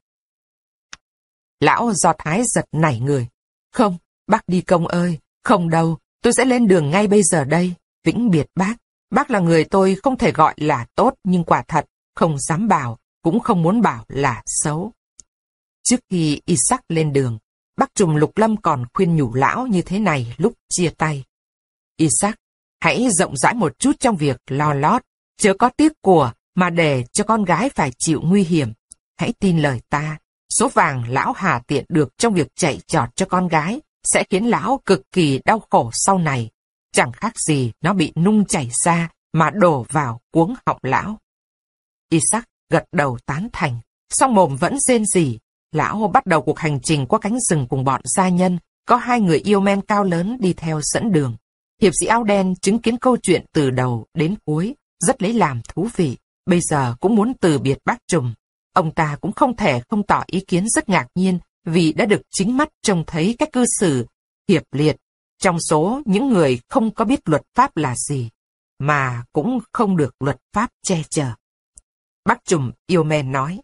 Lão do thái giật nảy người. Không, bác đi công ơi, không đâu, tôi sẽ lên đường ngay bây giờ đây. Vĩnh biệt bác, bác là người tôi không thể gọi là tốt nhưng quả thật, không dám bảo, cũng không muốn bảo là xấu. Trước khi Isaac lên đường, bác trùm lục lâm còn khuyên nhủ lão như thế này lúc chia tay. Isaac, hãy rộng rãi một chút trong việc lo lót, chớ có tiếc của mà để cho con gái phải chịu nguy hiểm. Hãy tin lời ta, số vàng lão hà tiện được trong việc chạy trọt cho con gái sẽ khiến lão cực kỳ đau khổ sau này. Chẳng khác gì nó bị nung chảy ra mà đổ vào cuống họng lão. Isaac gật đầu tán thành, song mồm vẫn rên rỉ. Lão bắt đầu cuộc hành trình qua cánh rừng cùng bọn gia nhân, có hai người yêu men cao lớn đi theo dẫn đường. Hiệp sĩ áo đen chứng kiến câu chuyện từ đầu đến cuối, rất lấy làm thú vị. Bây giờ cũng muốn từ biệt bác trùm. Ông ta cũng không thể không tỏ ý kiến rất ngạc nhiên vì đã được chính mắt trông thấy cách cư xử hiệp liệt trong số những người không có biết luật pháp là gì, mà cũng không được luật pháp che chở. Bác trùm yêu men nói,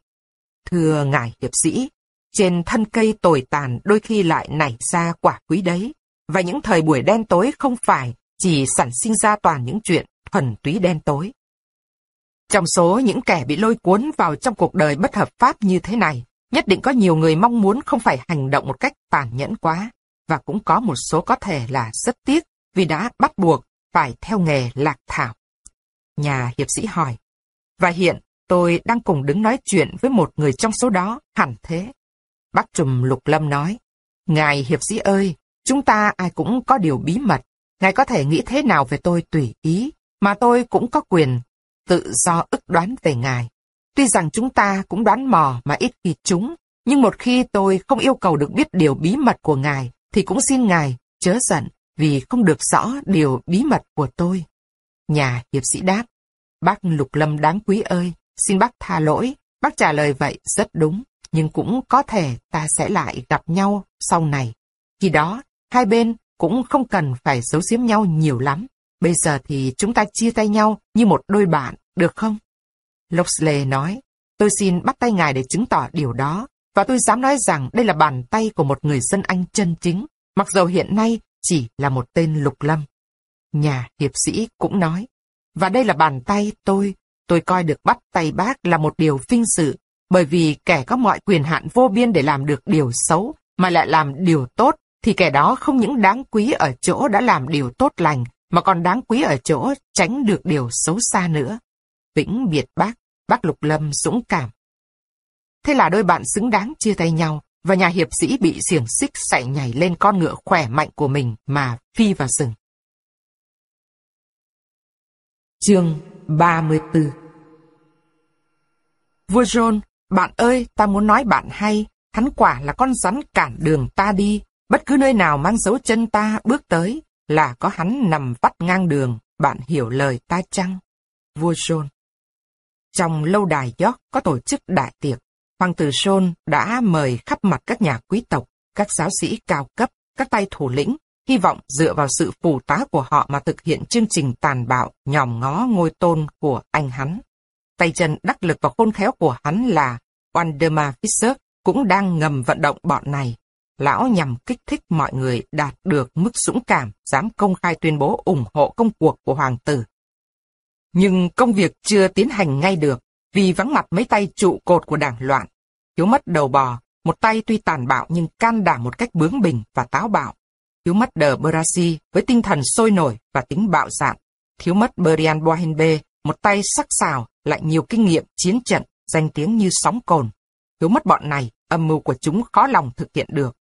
Thưa ngài hiệp sĩ, trên thân cây tồi tàn đôi khi lại nảy ra quả quý đấy, và những thời buổi đen tối không phải chỉ sản sinh ra toàn những chuyện thuần túy đen tối. Trong số những kẻ bị lôi cuốn vào trong cuộc đời bất hợp pháp như thế này, nhất định có nhiều người mong muốn không phải hành động một cách tàn nhẫn quá, và cũng có một số có thể là rất tiếc vì đã bắt buộc phải theo nghề lạc thảo. Nhà hiệp sĩ hỏi, và hiện tôi đang cùng đứng nói chuyện với một người trong số đó, hẳn thế. Bác trùm lục lâm nói, Ngài hiệp sĩ ơi, chúng ta ai cũng có điều bí mật. Ngài có thể nghĩ thế nào về tôi tùy ý, mà tôi cũng có quyền tự do ức đoán về Ngài. Tuy rằng chúng ta cũng đoán mò mà ít khi chúng, nhưng một khi tôi không yêu cầu được biết điều bí mật của Ngài, thì cũng xin Ngài chớ giận vì không được rõ điều bí mật của tôi. Nhà hiệp sĩ đáp, bác Lục Lâm đáng quý ơi, xin bác tha lỗi. Bác trả lời vậy rất đúng, nhưng cũng có thể ta sẽ lại gặp nhau sau này. Khi đó, hai bên cũng không cần phải giấu giếm nhau nhiều lắm. Bây giờ thì chúng ta chia tay nhau như một đôi bạn, được không? Loxley nói, tôi xin bắt tay ngài để chứng tỏ điều đó, và tôi dám nói rằng đây là bàn tay của một người dân Anh chân chính, mặc dầu hiện nay chỉ là một tên lục lâm. Nhà hiệp sĩ cũng nói, và đây là bàn tay tôi, tôi coi được bắt tay bác là một điều vinh sự, bởi vì kẻ có mọi quyền hạn vô biên để làm được điều xấu, mà lại làm điều tốt, thì kẻ đó không những đáng quý ở chỗ đã làm điều tốt lành, mà còn đáng quý ở chỗ tránh được điều xấu xa nữa. Vĩnh biệt bác, bác Lục Lâm dũng cảm. Thế là đôi bạn xứng đáng chia tay nhau, và nhà hiệp sĩ bị xiềng xích chạy nhảy lên con ngựa khỏe mạnh của mình mà phi vào rừng. Chương 34 Vua John, bạn ơi, ta muốn nói bạn hay, hắn quả là con rắn cản đường ta đi, bất cứ nơi nào mang dấu chân ta bước tới, là có hắn nằm vắt ngang đường, bạn hiểu lời ta chăng? Vua John. Trong lâu đài York có tổ chức đại tiệc, Hoàng tử John đã mời khắp mặt các nhà quý tộc, các giáo sĩ cao cấp, các tay thủ lĩnh, hy vọng dựa vào sự phù tá của họ mà thực hiện chương trình tàn bạo nhòm ngó ngôi tôn của anh hắn. Tay chân đắc lực và khôn khéo của hắn là Wanderma Fischer cũng đang ngầm vận động bọn này. Lão nhằm kích thích mọi người đạt được mức dũng cảm, dám công khai tuyên bố ủng hộ công cuộc của hoàng tử. Nhưng công việc chưa tiến hành ngay được, vì vắng mặt mấy tay trụ cột của đảng loạn. Thiếu mất đầu bò, một tay tuy tàn bạo nhưng can đảm một cách bướng bỉnh và táo bạo. Thiếu mất Đờ Brasi với tinh thần sôi nổi và tính bạo dạn. Thiếu mất Brian Bohenbe, một tay sắc sảo, lại nhiều kinh nghiệm chiến trận, danh tiếng như sóng cồn. Thiếu mất bọn này, âm mưu của chúng khó lòng thực hiện được.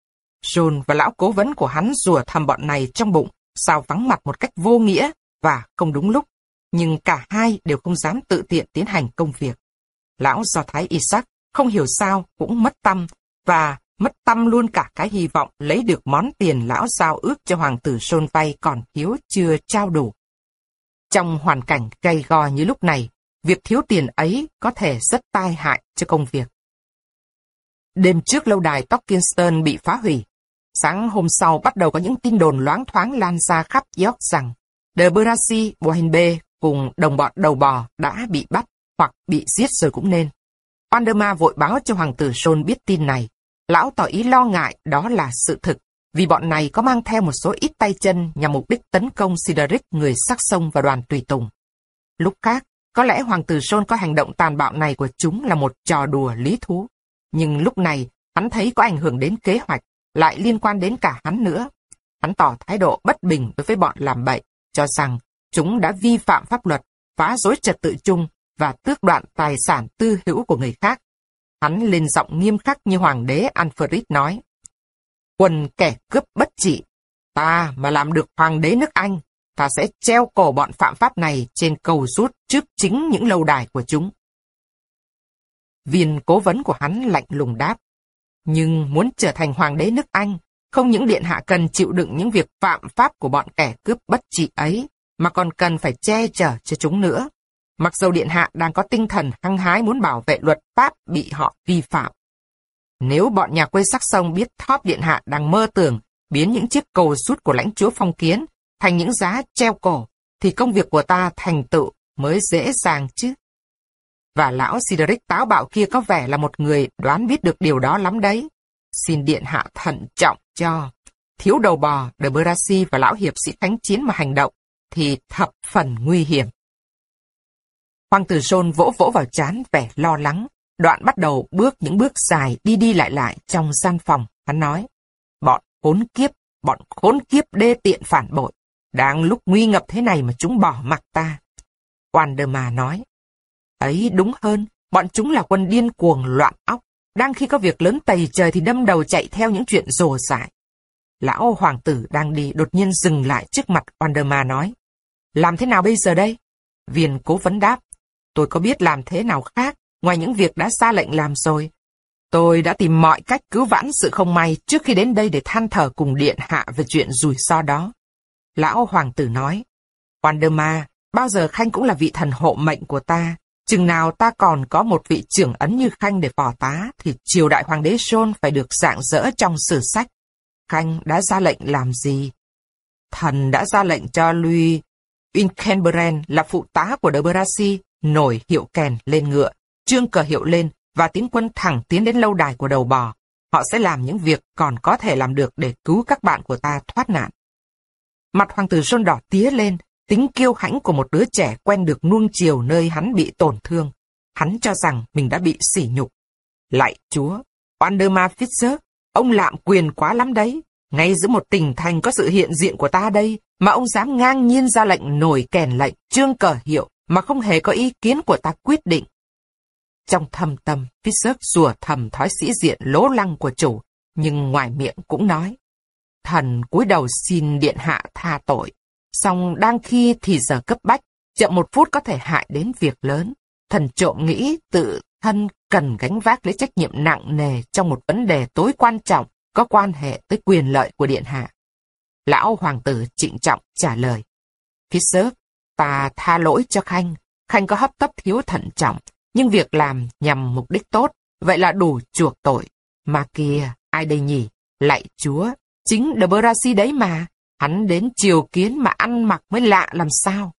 John và lão cố vấn của hắn rùa thầm bọn này trong bụng, sao vắng mặt một cách vô nghĩa và không đúng lúc. Nhưng cả hai đều không dám tự tiện tiến hành công việc. Lão do Thái Isaac không hiểu sao cũng mất tâm và mất tâm luôn cả cái hy vọng lấy được món tiền lão giao ước cho hoàng tử Sôn vay còn thiếu chưa trao đủ. Trong hoàn cảnh gay go như lúc này, việc thiếu tiền ấy có thể rất tai hại cho công việc. Đêm trước lâu đài Tockinston bị phá hủy. Sáng hôm sau bắt đầu có những tin đồn loáng thoáng lan ra khắp York rằng De Berasi Bohenbe cùng đồng bọn đầu bò đã bị bắt hoặc bị giết rồi cũng nên. Anderma vội báo cho hoàng tử Sôn biết tin này. Lão tỏ ý lo ngại đó là sự thực, vì bọn này có mang theo một số ít tay chân nhằm mục đích tấn công Sideric người sắc sông và đoàn tùy tùng. Lúc khác, có lẽ hoàng tử John có hành động tàn bạo này của chúng là một trò đùa lý thú. Nhưng lúc này, hắn thấy có ảnh hưởng đến kế hoạch, lại liên quan đến cả hắn nữa. Hắn tỏ thái độ bất bình đối với bọn làm bậy, cho rằng chúng đã vi phạm pháp luật, phá rối trật tự chung và tước đoạn tài sản tư hữu của người khác. Hắn lên giọng nghiêm khắc như hoàng đế Alfred nói. Quần kẻ cướp bất trị, ta mà làm được hoàng đế nước Anh, ta sẽ treo cổ bọn phạm pháp này trên cầu rút trước chính những lâu đài của chúng. Viên cố vấn của hắn lạnh lùng đáp. Nhưng muốn trở thành hoàng đế nước Anh, không những điện hạ cần chịu đựng những việc phạm pháp của bọn kẻ cướp bất trị ấy, mà còn cần phải che chở cho chúng nữa. Mặc dầu điện hạ đang có tinh thần hăng hái muốn bảo vệ luật pháp bị họ vi phạm. Nếu bọn nhà quê sắc sông biết thóp điện hạ đang mơ tưởng biến những chiếc cầu rút của lãnh chúa phong kiến thành những giá treo cổ, thì công việc của ta thành tựu mới dễ dàng chứ. Và lão Sideric táo bạo kia có vẻ là một người đoán biết được điều đó lắm đấy. Xin điện hạ thận trọng cho. Thiếu đầu bò, De Brasi và lão hiệp sĩ thánh chiến mà hành động, thì thập phần nguy hiểm. Hoàng tử Sôn vỗ vỗ vào chán vẻ lo lắng, đoạn bắt đầu bước những bước dài đi đi lại lại trong gian phòng. Hắn nói, bọn khốn kiếp, bọn khốn kiếp đê tiện phản bội. Đang lúc nguy ngập thế này mà chúng bỏ mặc ta. Wanderma nói, ấy đúng hơn, bọn chúng là quân điên cuồng loạn óc. đang khi có việc lớn tày trời thì đâm đầu chạy theo những chuyện rồ dại. Lão hoàng tử đang đi đột nhiên dừng lại trước mặt Wanderma nói. Làm thế nào bây giờ đây? Viên cố vấn đáp. Tôi có biết làm thế nào khác, ngoài những việc đã ra lệnh làm rồi. Tôi đã tìm mọi cách cứu vãn sự không may trước khi đến đây để than thở cùng điện hạ về chuyện rủi ro đó. Lão hoàng tử nói, Wanderma, bao giờ Khanh cũng là vị thần hộ mệnh của ta. Chừng nào ta còn có một vị trưởng ấn như Khanh để phò tá, thì triều đại hoàng đế Sôn phải được dạng dỡ trong sử sách. Khanh đã ra lệnh làm gì? Thần đã ra lệnh cho Louis inkenberen là phụ tá của de Bracy, nổi hiệu kèn lên ngựa, trương cờ hiệu lên và tiến quân thẳng tiến đến lâu đài của đầu bò. Họ sẽ làm những việc còn có thể làm được để cứu các bạn của ta thoát nạn. Mặt hoàng tử John đỏ tía lên, tính kiêu hãnh của một đứa trẻ quen được nuông chiều nơi hắn bị tổn thương. Hắn cho rằng mình đã bị sỉ nhục. Lại chúa, Wanderma Fisher, ông lạm quyền quá lắm đấy. Ngay giữa một tỉnh thành có sự hiện diện của ta đây, mà ông dám ngang nhiên ra lệnh nổi kèn lệnh, trương cờ hiệu, mà không hề có ý kiến của ta quyết định. Trong thầm tâm, Fisher rùa thầm thói sĩ diện lố lăng của chủ, nhưng ngoài miệng cũng nói. Thần cúi đầu xin điện hạ tha tội. song đang khi thì giờ cấp bách, chậm một phút có thể hại đến việc lớn. Thần trộm nghĩ tự thân cần gánh vác lấy trách nhiệm nặng nề trong một vấn đề tối quan trọng có quan hệ tới quyền lợi của điện hạ. Lão hoàng tử trịnh trọng trả lời. Fisher, ta tha lỗi cho Khanh. Khanh có hấp tấp thiếu thận trọng, nhưng việc làm nhằm mục đích tốt, vậy là đủ chuộc tội. Mà kìa, ai đây nhỉ? Lạy chúa, chính De Brasi đấy mà. Hắn đến chiều kiến mà ăn mặc mới lạ làm sao.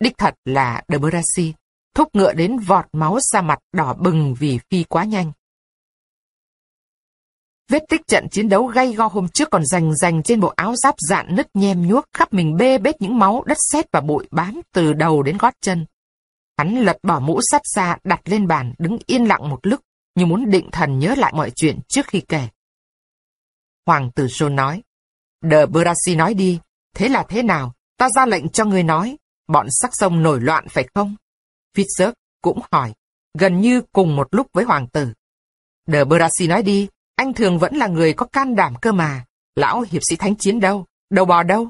Đích thật là De Brasi, thúc ngựa đến vọt máu ra mặt đỏ bừng vì phi quá nhanh. Vết tích trận chiến đấu gay go hôm trước còn rành rành trên bộ áo giáp dạn nứt nhem nhuốc khắp mình bê bết những máu đất sét và bụi bám từ đầu đến gót chân. Hắn lật bỏ mũ sắt ra đặt lên bàn đứng yên lặng một lúc như muốn định thần nhớ lại mọi chuyện trước khi kể. Hoàng tử Sôn nói, Đờ Brasi nói đi, thế là thế nào, ta ra lệnh cho người nói, bọn sắc sông nổi loạn phải không? Fitzgerald cũng hỏi, gần như cùng một lúc với hoàng tử. Đờ Brasi nói đi, anh thường vẫn là người có can đảm cơ mà. Lão hiệp sĩ thánh chiến đâu? Đầu bò đâu?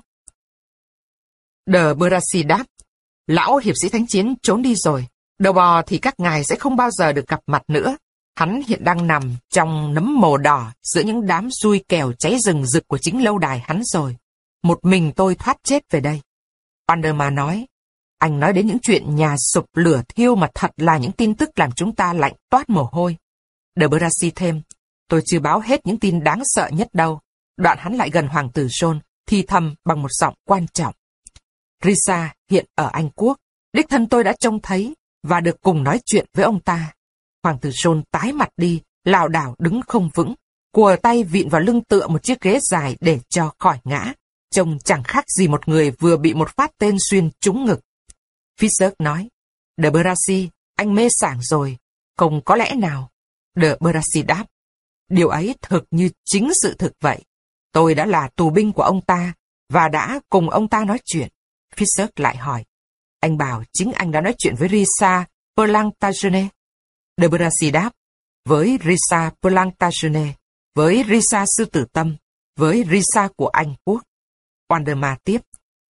Đờ Brasi đáp. Lão hiệp sĩ thánh chiến trốn đi rồi. Đầu bò thì các ngài sẽ không bao giờ được gặp mặt nữa. Hắn hiện đang nằm trong nấm mồ đỏ giữa những đám xui kèo cháy rừng rực của chính lâu đài hắn rồi. Một mình tôi thoát chết về đây. Panderma nói, anh nói đến những chuyện nhà sụp lửa thiêu mà thật là những tin tức làm chúng ta lạnh toát mồ hôi. De Brasi thêm, Tôi chưa báo hết những tin đáng sợ nhất đâu. Đoạn hắn lại gần hoàng tử John, thì thầm bằng một giọng quan trọng. Risa hiện ở Anh Quốc. Đích thân tôi đã trông thấy và được cùng nói chuyện với ông ta. Hoàng tử John tái mặt đi, lảo đảo đứng không vững, cùa tay vịn vào lưng tựa một chiếc ghế dài để cho khỏi ngã. Trông chẳng khác gì một người vừa bị một phát tên xuyên trúng ngực. Fisher nói, De Bracy, anh mê sảng rồi, không có lẽ nào. De Bracy đáp, Điều ấy thực như chính sự thực vậy. Tôi đã là tù binh của ông ta, và đã cùng ông ta nói chuyện. Fisher lại hỏi. Anh bảo chính anh đã nói chuyện với Risa Plantagenet. De Brasi đáp. Với Risa Plantagenet, với Risa Sư Tử Tâm, với Risa của Anh Quốc. Wanderma tiếp.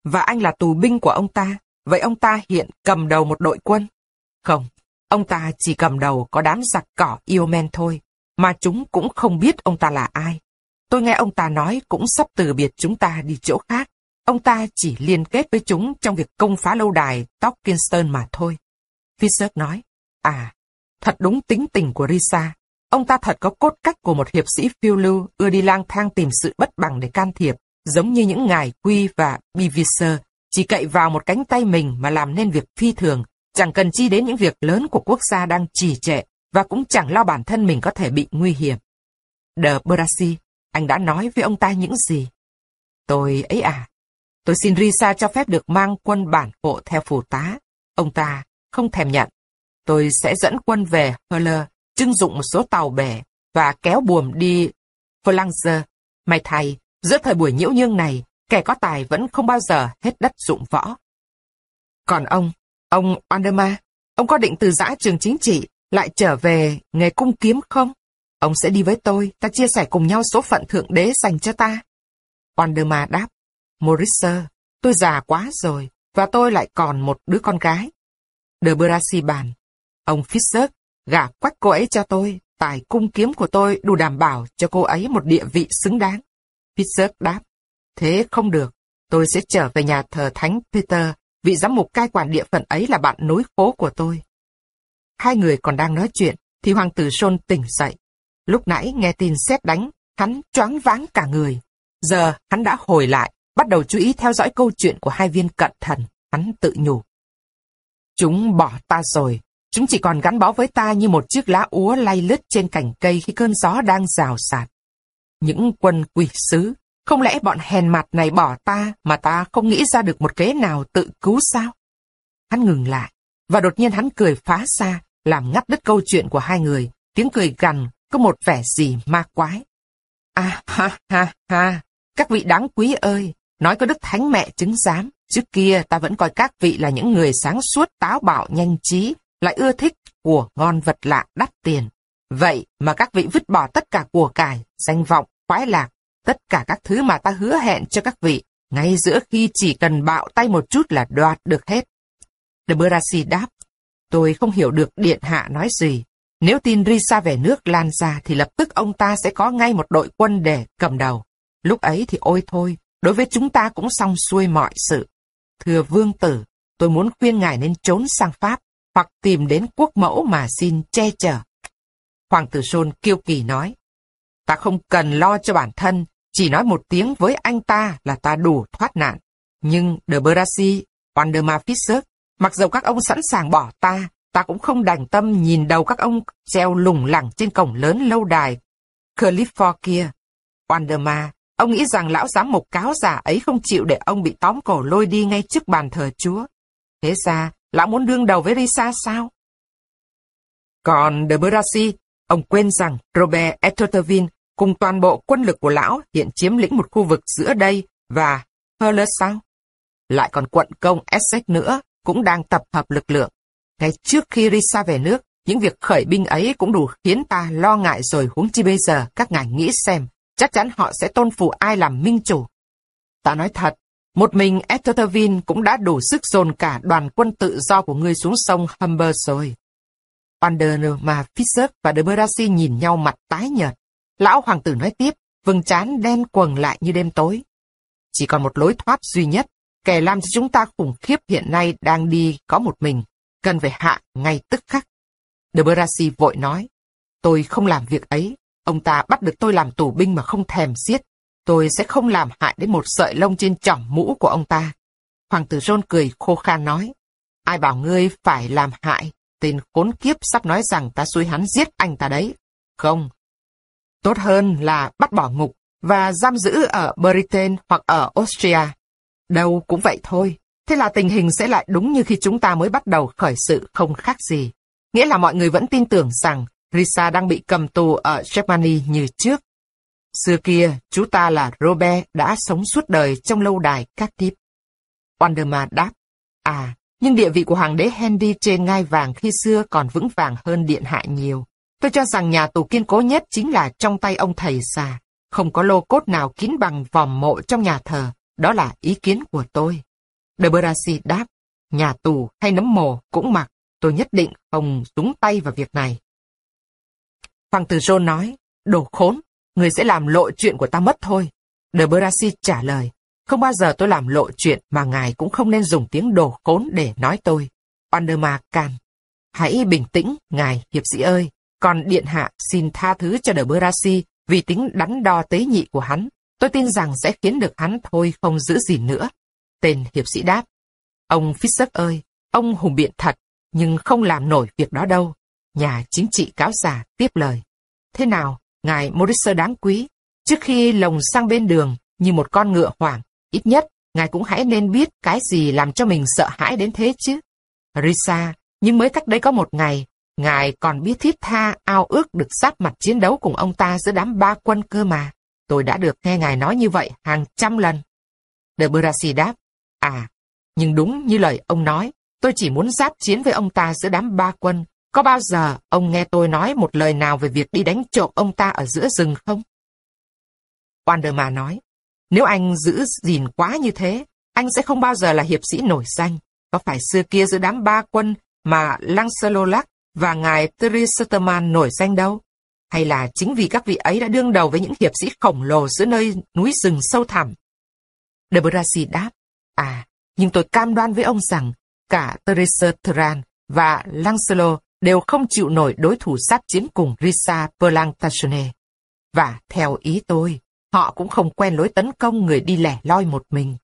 Và anh là tù binh của ông ta, vậy ông ta hiện cầm đầu một đội quân? Không, ông ta chỉ cầm đầu có đám giặc cỏ yêu men thôi mà chúng cũng không biết ông ta là ai. Tôi nghe ông ta nói cũng sắp từ biệt chúng ta đi chỗ khác. Ông ta chỉ liên kết với chúng trong việc công phá lâu đài Topkinston mà thôi. Fisher nói, à, thật đúng tính tình của Risa. Ông ta thật có cốt cách của một hiệp sĩ phiêu lưu ưa đi lang thang tìm sự bất bằng để can thiệp, giống như những ngài Quy và Biviser, chỉ cậy vào một cánh tay mình mà làm nên việc phi thường, chẳng cần chi đến những việc lớn của quốc gia đang trì trệ và cũng chẳng lo bản thân mình có thể bị nguy hiểm. De Brasi, anh đã nói với ông ta những gì? Tôi ấy à, tôi xin Risa cho phép được mang quân bản hộ theo phù tá. Ông ta không thèm nhận. Tôi sẽ dẫn quân về Hurler, trưng dụng một số tàu bè và kéo buồm đi Flanger. May thay, giữa thời buổi nhiễu nhương này, kẻ có tài vẫn không bao giờ hết đất dụng võ. Còn ông, ông Anderma, ông có định từ giã trường chính trị lại trở về nghề cung kiếm không? Ông sẽ đi với tôi, ta chia sẻ cùng nhau số phận thượng đế dành cho ta. Wonderma đáp, Maurice, tôi già quá rồi, và tôi lại còn một đứa con gái. De Brasi bàn, ông Fisher, gả quách cô ấy cho tôi, tài cung kiếm của tôi đủ đảm bảo cho cô ấy một địa vị xứng đáng. Fisher đáp, thế không được, tôi sẽ trở về nhà thờ Thánh Peter, vị giám mục cai quản địa phận ấy là bạn nối khố của tôi. Hai người còn đang nói chuyện, thì hoàng tử Sôn tỉnh dậy. Lúc nãy nghe tin xét đánh, hắn choáng váng cả người. Giờ hắn đã hồi lại, bắt đầu chú ý theo dõi câu chuyện của hai viên cận thần. Hắn tự nhủ. Chúng bỏ ta rồi, chúng chỉ còn gắn bó với ta như một chiếc lá úa lay lướt trên cành cây khi cơn gió đang rào sạt. Những quân quỷ sứ, không lẽ bọn hèn mặt này bỏ ta mà ta không nghĩ ra được một kế nào tự cứu sao? Hắn ngừng lại, và đột nhiên hắn cười phá xa, làm ngắt đứt câu chuyện của hai người, tiếng cười gằn, có một vẻ gì ma quái. À ha ha ha, các vị đáng quý ơi, nói có đức thánh mẹ chứng giám, trước kia ta vẫn coi các vị là những người sáng suốt, táo bạo, nhanh trí, lại ưa thích của ngon vật lạ đắt tiền. Vậy mà các vị vứt bỏ tất cả của cải, danh vọng, khoái lạc, tất cả các thứ mà ta hứa hẹn cho các vị, ngay giữa khi chỉ cần bạo tay một chút là đoạt được hết. De đáp, tôi không hiểu được Điện Hạ nói gì. Nếu tin Risa về nước lan ra thì lập tức ông ta sẽ có ngay một đội quân để cầm đầu. Lúc ấy thì ôi thôi, đối với chúng ta cũng xong xuôi mọi sự. Thưa vương tử, tôi muốn khuyên ngài nên trốn sang Pháp, hoặc tìm đến quốc mẫu mà xin che chở. Hoàng tử Sôn kiêu kỳ nói, ta không cần lo cho bản thân, chỉ nói một tiếng với anh ta là ta đủ thoát nạn. Nhưng De Berasi, Wanderma Fischer mặc dù các ông sẵn sàng bỏ ta, ta cũng không đành tâm nhìn đầu các ông treo lủng lẳng trên cổng lớn lâu đài Clifford kia. Wanderma, ông nghĩ rằng lão giám mục cáo giả ấy không chịu để ông bị tóm cổ lôi đi ngay trước bàn thờ Chúa. Thế ra, lão muốn đương đầu với Risa sao? Còn De Berasi, ông quên rằng Robert Etterville cùng toàn bộ quân lực của lão hiện chiếm lĩnh một khu vực giữa đây và Hurler sao? Lại còn quận công Essex nữa cũng đang tập hợp lực lượng. Ngay trước khi Risa về nước, những việc khởi binh ấy cũng đủ khiến ta lo ngại rồi huống chi bây giờ các ngài nghĩ xem, chắc chắn họ sẽ tôn phụ ai làm minh chủ. Ta nói thật, một mình Etterville cũng đã đủ sức dồn cả đoàn quân tự do của ngươi xuống sông Humber rồi. Wander mà Fischer và De Berasi nhìn nhau mặt tái nhợt. Lão hoàng tử nói tiếp, vầng trán đen quầng lại như đêm tối. Chỉ còn một lối thoát duy nhất, kẻ làm cho chúng ta khủng khiếp hiện nay đang đi có một mình, cần phải hạ ngay tức khắc. De Brasi vội nói, tôi không làm việc ấy, ông ta bắt được tôi làm tù binh mà không thèm giết, tôi sẽ không làm hại đến một sợi lông trên chỏm mũ của ông ta. Hoàng tử John cười khô khan nói, ai bảo ngươi phải làm hại, tên khốn kiếp sắp nói rằng ta xui hắn giết anh ta đấy. Không, tốt hơn là bắt bỏ ngục và giam giữ ở Britain hoặc ở Austria. Đâu cũng vậy thôi. Thế là tình hình sẽ lại đúng như khi chúng ta mới bắt đầu khởi sự không khác gì. Nghĩa là mọi người vẫn tin tưởng rằng Risa đang bị cầm tù ở Germany như trước. Xưa kia, chú ta là Robert đã sống suốt đời trong lâu đài các tiếp. Wanderma đáp, à, nhưng địa vị của hoàng đế Henry trên ngai vàng khi xưa còn vững vàng hơn điện hạ nhiều. Tôi cho rằng nhà tù kiên cố nhất chính là trong tay ông thầy già. Không có lô cốt nào kín bằng vòm mộ trong nhà thờ. Đó là ý kiến của tôi. De Berasi đáp, nhà tù hay nấm mồ cũng mặc, tôi nhất định không súng tay vào việc này. Hoàng tử John nói, đồ khốn, người sẽ làm lộ chuyện của ta mất thôi. De Berasi trả lời, không bao giờ tôi làm lộ chuyện mà ngài cũng không nên dùng tiếng đồ khốn để nói tôi. Panderma can. Hãy bình tĩnh, ngài hiệp sĩ ơi. Còn Điện Hạ xin tha thứ cho De Berasi vì tính đắn đo tế nhị của hắn. Tôi tin rằng sẽ khiến được hắn thôi không giữ gì nữa. Tên hiệp sĩ đáp. Ông Fisher ơi, ông hùng biện thật, nhưng không làm nổi việc đó đâu. Nhà chính trị cáo giả tiếp lời. Thế nào, ngài Morrisser đáng quý, trước khi lồng sang bên đường như một con ngựa hoảng, ít nhất ngài cũng hãy nên biết cái gì làm cho mình sợ hãi đến thế chứ. Risa, nhưng mới cách đây có một ngày, ngài còn biết thiết tha ao ước được sát mặt chiến đấu cùng ông ta giữa đám ba quân cơ mà. Tôi đã được nghe ngài nói như vậy hàng trăm lần. De Berasi đáp, à, nhưng đúng như lời ông nói, tôi chỉ muốn giáp chiến với ông ta giữa đám ba quân, Có bao giờ ông nghe tôi nói một lời nào về việc đi đánh trộm ông ta ở giữa rừng không? Wanderma nói, nếu anh giữ gìn quá như thế, anh sẽ không bao giờ là hiệp sĩ nổi danh. Có phải xưa kia giữa đám ba quân mà Lancelot và ngài Tristerman nổi danh đâu? Hay là chính vì các vị ấy đã đương đầu với những hiệp sĩ khổng lồ giữa nơi núi rừng sâu thẳm? De đáp, à, nhưng tôi cam đoan với ông rằng cả Teresa Tristerman và Lancelot đều không chịu nổi đối thủ sát chiến cùng Risa Plantagenet. Và theo ý tôi, họ cũng không quen lối tấn công người đi lẻ loi một mình.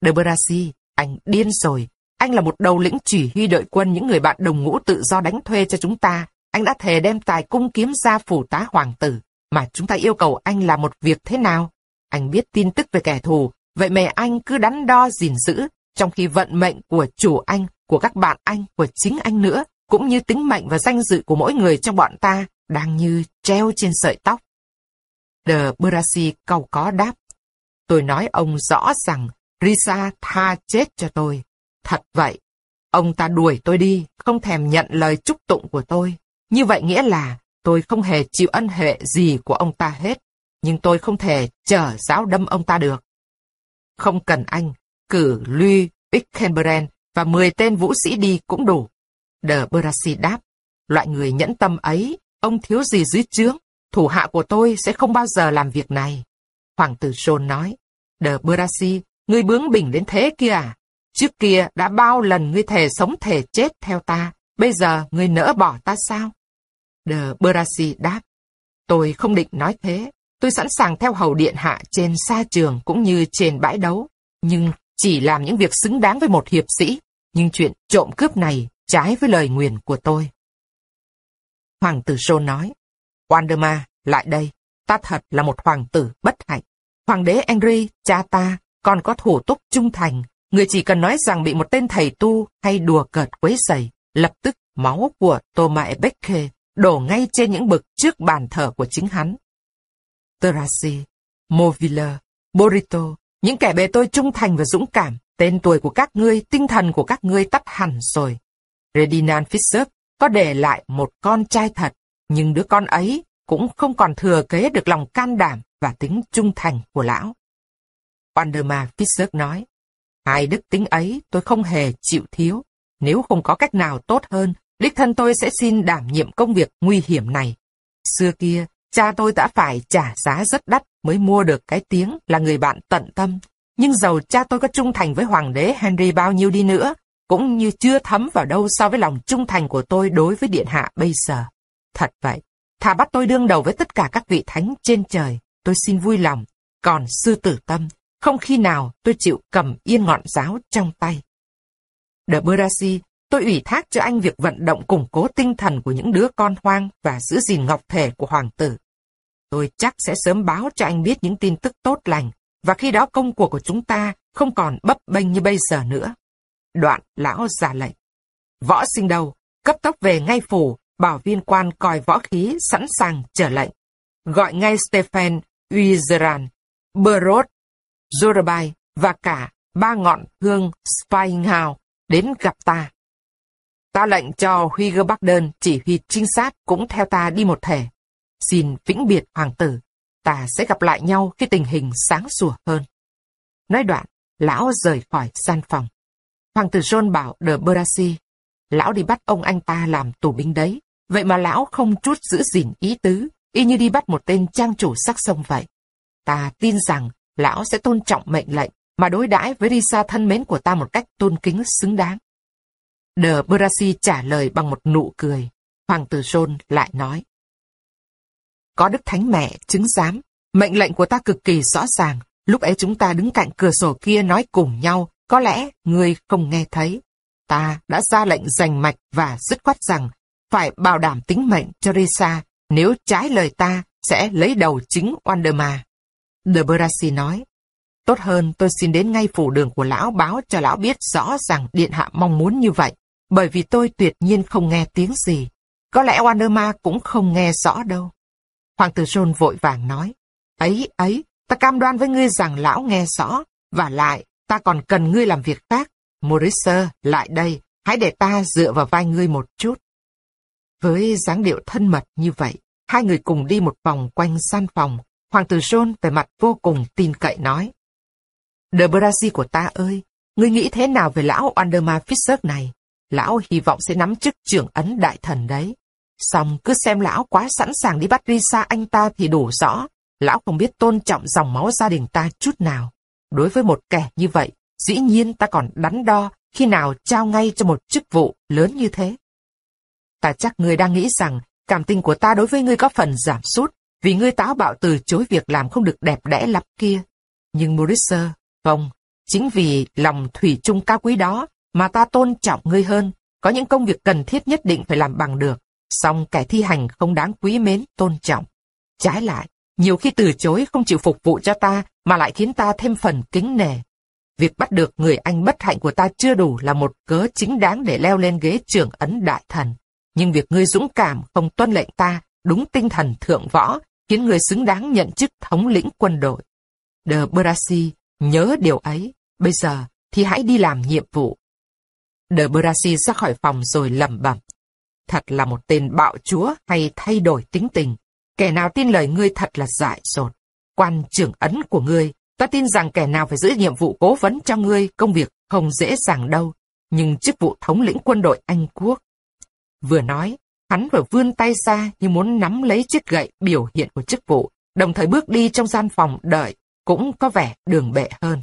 De Brasi, anh điên rồi. Anh là một đầu lĩnh chỉ huy đội quân những người bạn đồng ngũ tự do đánh thuê cho chúng ta. Anh đã thề đem tài cung kiếm ra phủ tá hoàng tử, mà chúng ta yêu cầu anh làm một việc thế nào? Anh biết tin tức về kẻ thù, vậy mà anh cứ đắn đo gìn giữ, trong khi vận mệnh của chủ anh, của các bạn anh, của chính anh nữa, cũng như tính mệnh và danh dự của mỗi người trong bọn ta đang như treo trên sợi tóc. De Burasi cầu có đáp. Tôi nói ông rõ rằng Risa tha chết cho tôi. Thật vậy, ông ta đuổi tôi đi, không thèm nhận lời chúc tụng của tôi. Như vậy nghĩa là tôi không hề chịu ân hệ gì của ông ta hết, nhưng tôi không thể chở giáo đâm ông ta được. Không cần anh, cử Louis Bickenbren và 10 tên vũ sĩ đi cũng đủ. De Brassi đáp, loại người nhẫn tâm ấy, ông thiếu gì dưới trướng, thủ hạ của tôi sẽ không bao giờ làm việc này. Hoàng tử John nói, De Brassi, ngươi bướng bỉnh đến thế kia à? Trước kia đã bao lần ngươi thề sống thề chết theo ta, bây giờ ngươi nỡ bỏ ta sao? De Bracy đáp, tôi không định nói thế, tôi sẵn sàng theo hầu điện hạ trên sa trường cũng như trên bãi đấu, nhưng chỉ làm những việc xứng đáng với một hiệp sĩ, nhưng chuyện trộm cướp này trái với lời nguyền của tôi. Hoàng tử Sô nói, Wanderma, lại đây, ta thật là một hoàng tử bất hạnh. Hoàng đế Henry, cha ta, còn có thủ túc trung thành, người chỉ cần nói rằng bị một tên thầy tu hay đùa cợt quấy rầy, lập tức máu của Thomas Becker đổ ngay trên những bực trước bàn thờ của chính hắn. Terasi, Movila, Borito, những kẻ bề tôi trung thành và dũng cảm, tên tuổi của các ngươi, tinh thần của các ngươi tắt hẳn rồi. Redinan Fisher có để lại một con trai thật, nhưng đứa con ấy cũng không còn thừa kế được lòng can đảm và tính trung thành của lão. Waldemar Fisher nói, hai đức tính ấy tôi không hề chịu thiếu. Nếu không có cách nào tốt hơn, đích thân tôi sẽ xin đảm nhiệm công việc nguy hiểm này. Xưa kia, cha tôi đã phải trả giá rất đắt mới mua được cái tiếng là người bạn tận tâm. Nhưng dầu cha tôi có trung thành với Hoàng đế Henry bao nhiêu đi nữa, cũng như chưa thấm vào đâu so với lòng trung thành của tôi đối với Điện Hạ bây giờ. Thật vậy, thà bắt tôi đương đầu với tất cả các vị thánh trên trời, tôi xin vui lòng. Còn sư tử tâm, không khi nào tôi chịu cầm yên ngọn giáo trong tay. De Berasi, tôi ủy thác cho anh việc vận động củng cố tinh thần của những đứa con hoang và giữ gìn ngọc thể của hoàng tử. Tôi chắc sẽ sớm báo cho anh biết những tin tức tốt lành, và khi đó công cuộc của chúng ta không còn bấp bênh như bây giờ nữa. Đoạn lão ra lệnh. Võ sinh đầu, cấp tốc về ngay phủ, bảo viên quan coi võ khí sẵn sàng chờ lệnh. Gọi ngay Stephen Uizeran, Berot, Zorabai và cả ba ngọn hương spyinghau đến gặp ta. Ta lệnh cho Hugo Bagden chỉ huy trinh sát cũng theo ta đi một thể. Xin vĩnh biệt hoàng tử, ta sẽ gặp lại nhau khi tình hình sáng sủa hơn. Nói đoạn, lão rời khỏi gian phòng. Hoàng tử John bảo De Berasi, lão đi bắt ông anh ta làm tù binh đấy, vậy mà lão không chút giữ gìn ý tứ, y như đi bắt một tên trang chủ sắc sông vậy. Ta tin rằng lão sẽ tôn trọng mệnh lệnh mà đối đãi với Risa thân mến của ta một cách tôn kính xứng đáng. De Berasi trả lời bằng một nụ cười. Hoàng tử John lại nói. Có đức thánh mẹ chứng giám, mệnh lệnh của ta cực kỳ rõ ràng. Lúc ấy chúng ta đứng cạnh cửa sổ kia nói cùng nhau, có lẽ ngươi không nghe thấy. Ta đã ra lệnh giành mạch và dứt khoát rằng phải bảo đảm tính mệnh cho nếu trái lời ta sẽ lấy đầu chính Wanderma. De Berasi nói, tốt hơn tôi xin đến ngay phủ đường của lão báo cho lão biết rõ rằng Điện Hạ mong muốn như vậy, bởi vì tôi tuyệt nhiên không nghe tiếng gì. Có lẽ Wanderma cũng không nghe rõ đâu. Hoàng tử John vội vàng nói, ấy, ấy, ta cam đoan với ngươi rằng lão nghe rõ, và lại, ta còn cần ngươi làm việc khác. Maurice, lại đây, hãy để ta dựa vào vai ngươi một chút. Với dáng điệu thân mật như vậy, hai người cùng đi một vòng quanh gian phòng. Hoàng tử John về mặt vô cùng tin cậy nói. De Brasi của ta ơi, ngươi nghĩ thế nào về lão Anderma Fisher này? Lão hy vọng sẽ nắm chức trưởng ấn đại thần đấy. Xong cứ xem lão quá sẵn sàng đi bắt Risa anh ta thì đủ rõ. Lão không biết tôn trọng dòng máu gia đình ta chút nào. Đối với một kẻ như vậy, dĩ nhiên ta còn đắn đo khi nào trao ngay cho một chức vụ lớn như thế. Ta chắc ngươi đang nghĩ rằng cảm tình của ta đối với ngươi có phần giảm sút vì ngươi táo bạo từ chối việc làm không được đẹp đẽ lắm kia. Nhưng Maurice, không, vâng, chính vì lòng thủy chung cao quý đó mà ta tôn trọng ngươi hơn. Có những công việc cần thiết nhất định phải làm bằng được, song kẻ thi hành không đáng quý mến tôn trọng. Trái lại, nhiều khi từ chối không chịu phục vụ cho ta mà lại khiến ta thêm phần kính nể. Việc bắt được người anh bất hạnh của ta chưa đủ là một cớ chính đáng để leo lên ghế trưởng ấn đại thần. Nhưng việc ngươi dũng cảm không tuân lệnh ta, đúng tinh thần thượng võ, khiến ngươi xứng đáng nhận chức thống lĩnh quân đội. De Brasi nhớ điều ấy, bây giờ thì hãy đi làm nhiệm vụ. De Brasi ra khỏi phòng rồi lẩm bẩm. Thật là một tên bạo chúa hay thay đổi tính tình. Kẻ nào tin lời ngươi thật là dại dột. Quan trưởng ấn của ngươi, ta tin rằng kẻ nào phải giữ nhiệm vụ cố vấn cho ngươi công việc không dễ dàng đâu. Nhưng chức vụ thống lĩnh quân đội Anh Quốc. Vừa nói, hắn vừa vươn tay ra như muốn nắm lấy chiếc gậy biểu hiện của chức vụ, đồng thời bước đi trong gian phòng đợi, cũng có vẻ đường bệ hơn.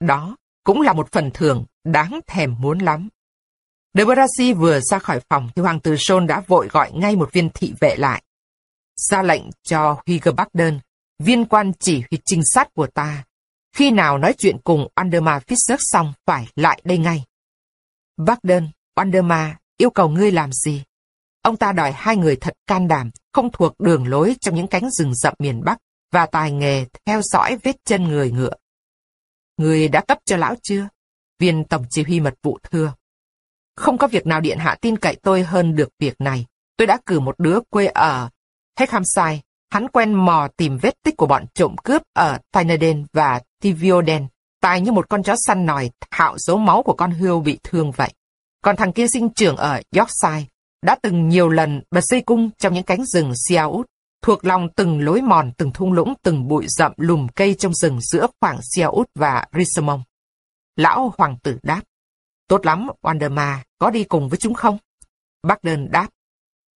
Đó cũng là một phần thưởng đáng thèm muốn lắm. De Brasi vừa ra khỏi phòng thì Hoàng tử Sôn đã vội gọi ngay một viên thị vệ lại. Ra lệnh cho Hugo Bagden, viên quan chỉ huy trinh sát của ta. Khi nào nói chuyện cùng Anderma Fischer xong phải lại đây ngay. Bagden, Anderma yêu cầu ngươi làm gì? Ông ta đòi hai người thật can đảm, không thuộc đường lối trong những cánh rừng rậm miền Bắc và tài nghề theo dõi vết chân người ngựa. Người đã cấp cho lão chưa? Viên tổng chỉ huy mật vụ thưa. Không có việc nào điện hạ tin cậy tôi hơn được việc này. Tôi đã cử một đứa quê ở Heckhamshire. Hắn quen mò tìm vết tích của bọn trộm cướp ở Tynerden và Tivioden. Tài như một con chó săn nòi thạo dấu máu của con hươu bị thương vậy. Còn thằng kia sinh trưởng ở Yorkshire, đã từng nhiều lần bật dây cung trong những cánh rừng Siaout, thuộc lòng từng lối mòn, từng thung lũng, từng bụi rậm lùm cây trong rừng giữa khoảng Siaout và Risamong. Lão hoàng tử đáp, tốt lắm, Wanderma, có đi cùng với chúng không? Bác đơn đáp,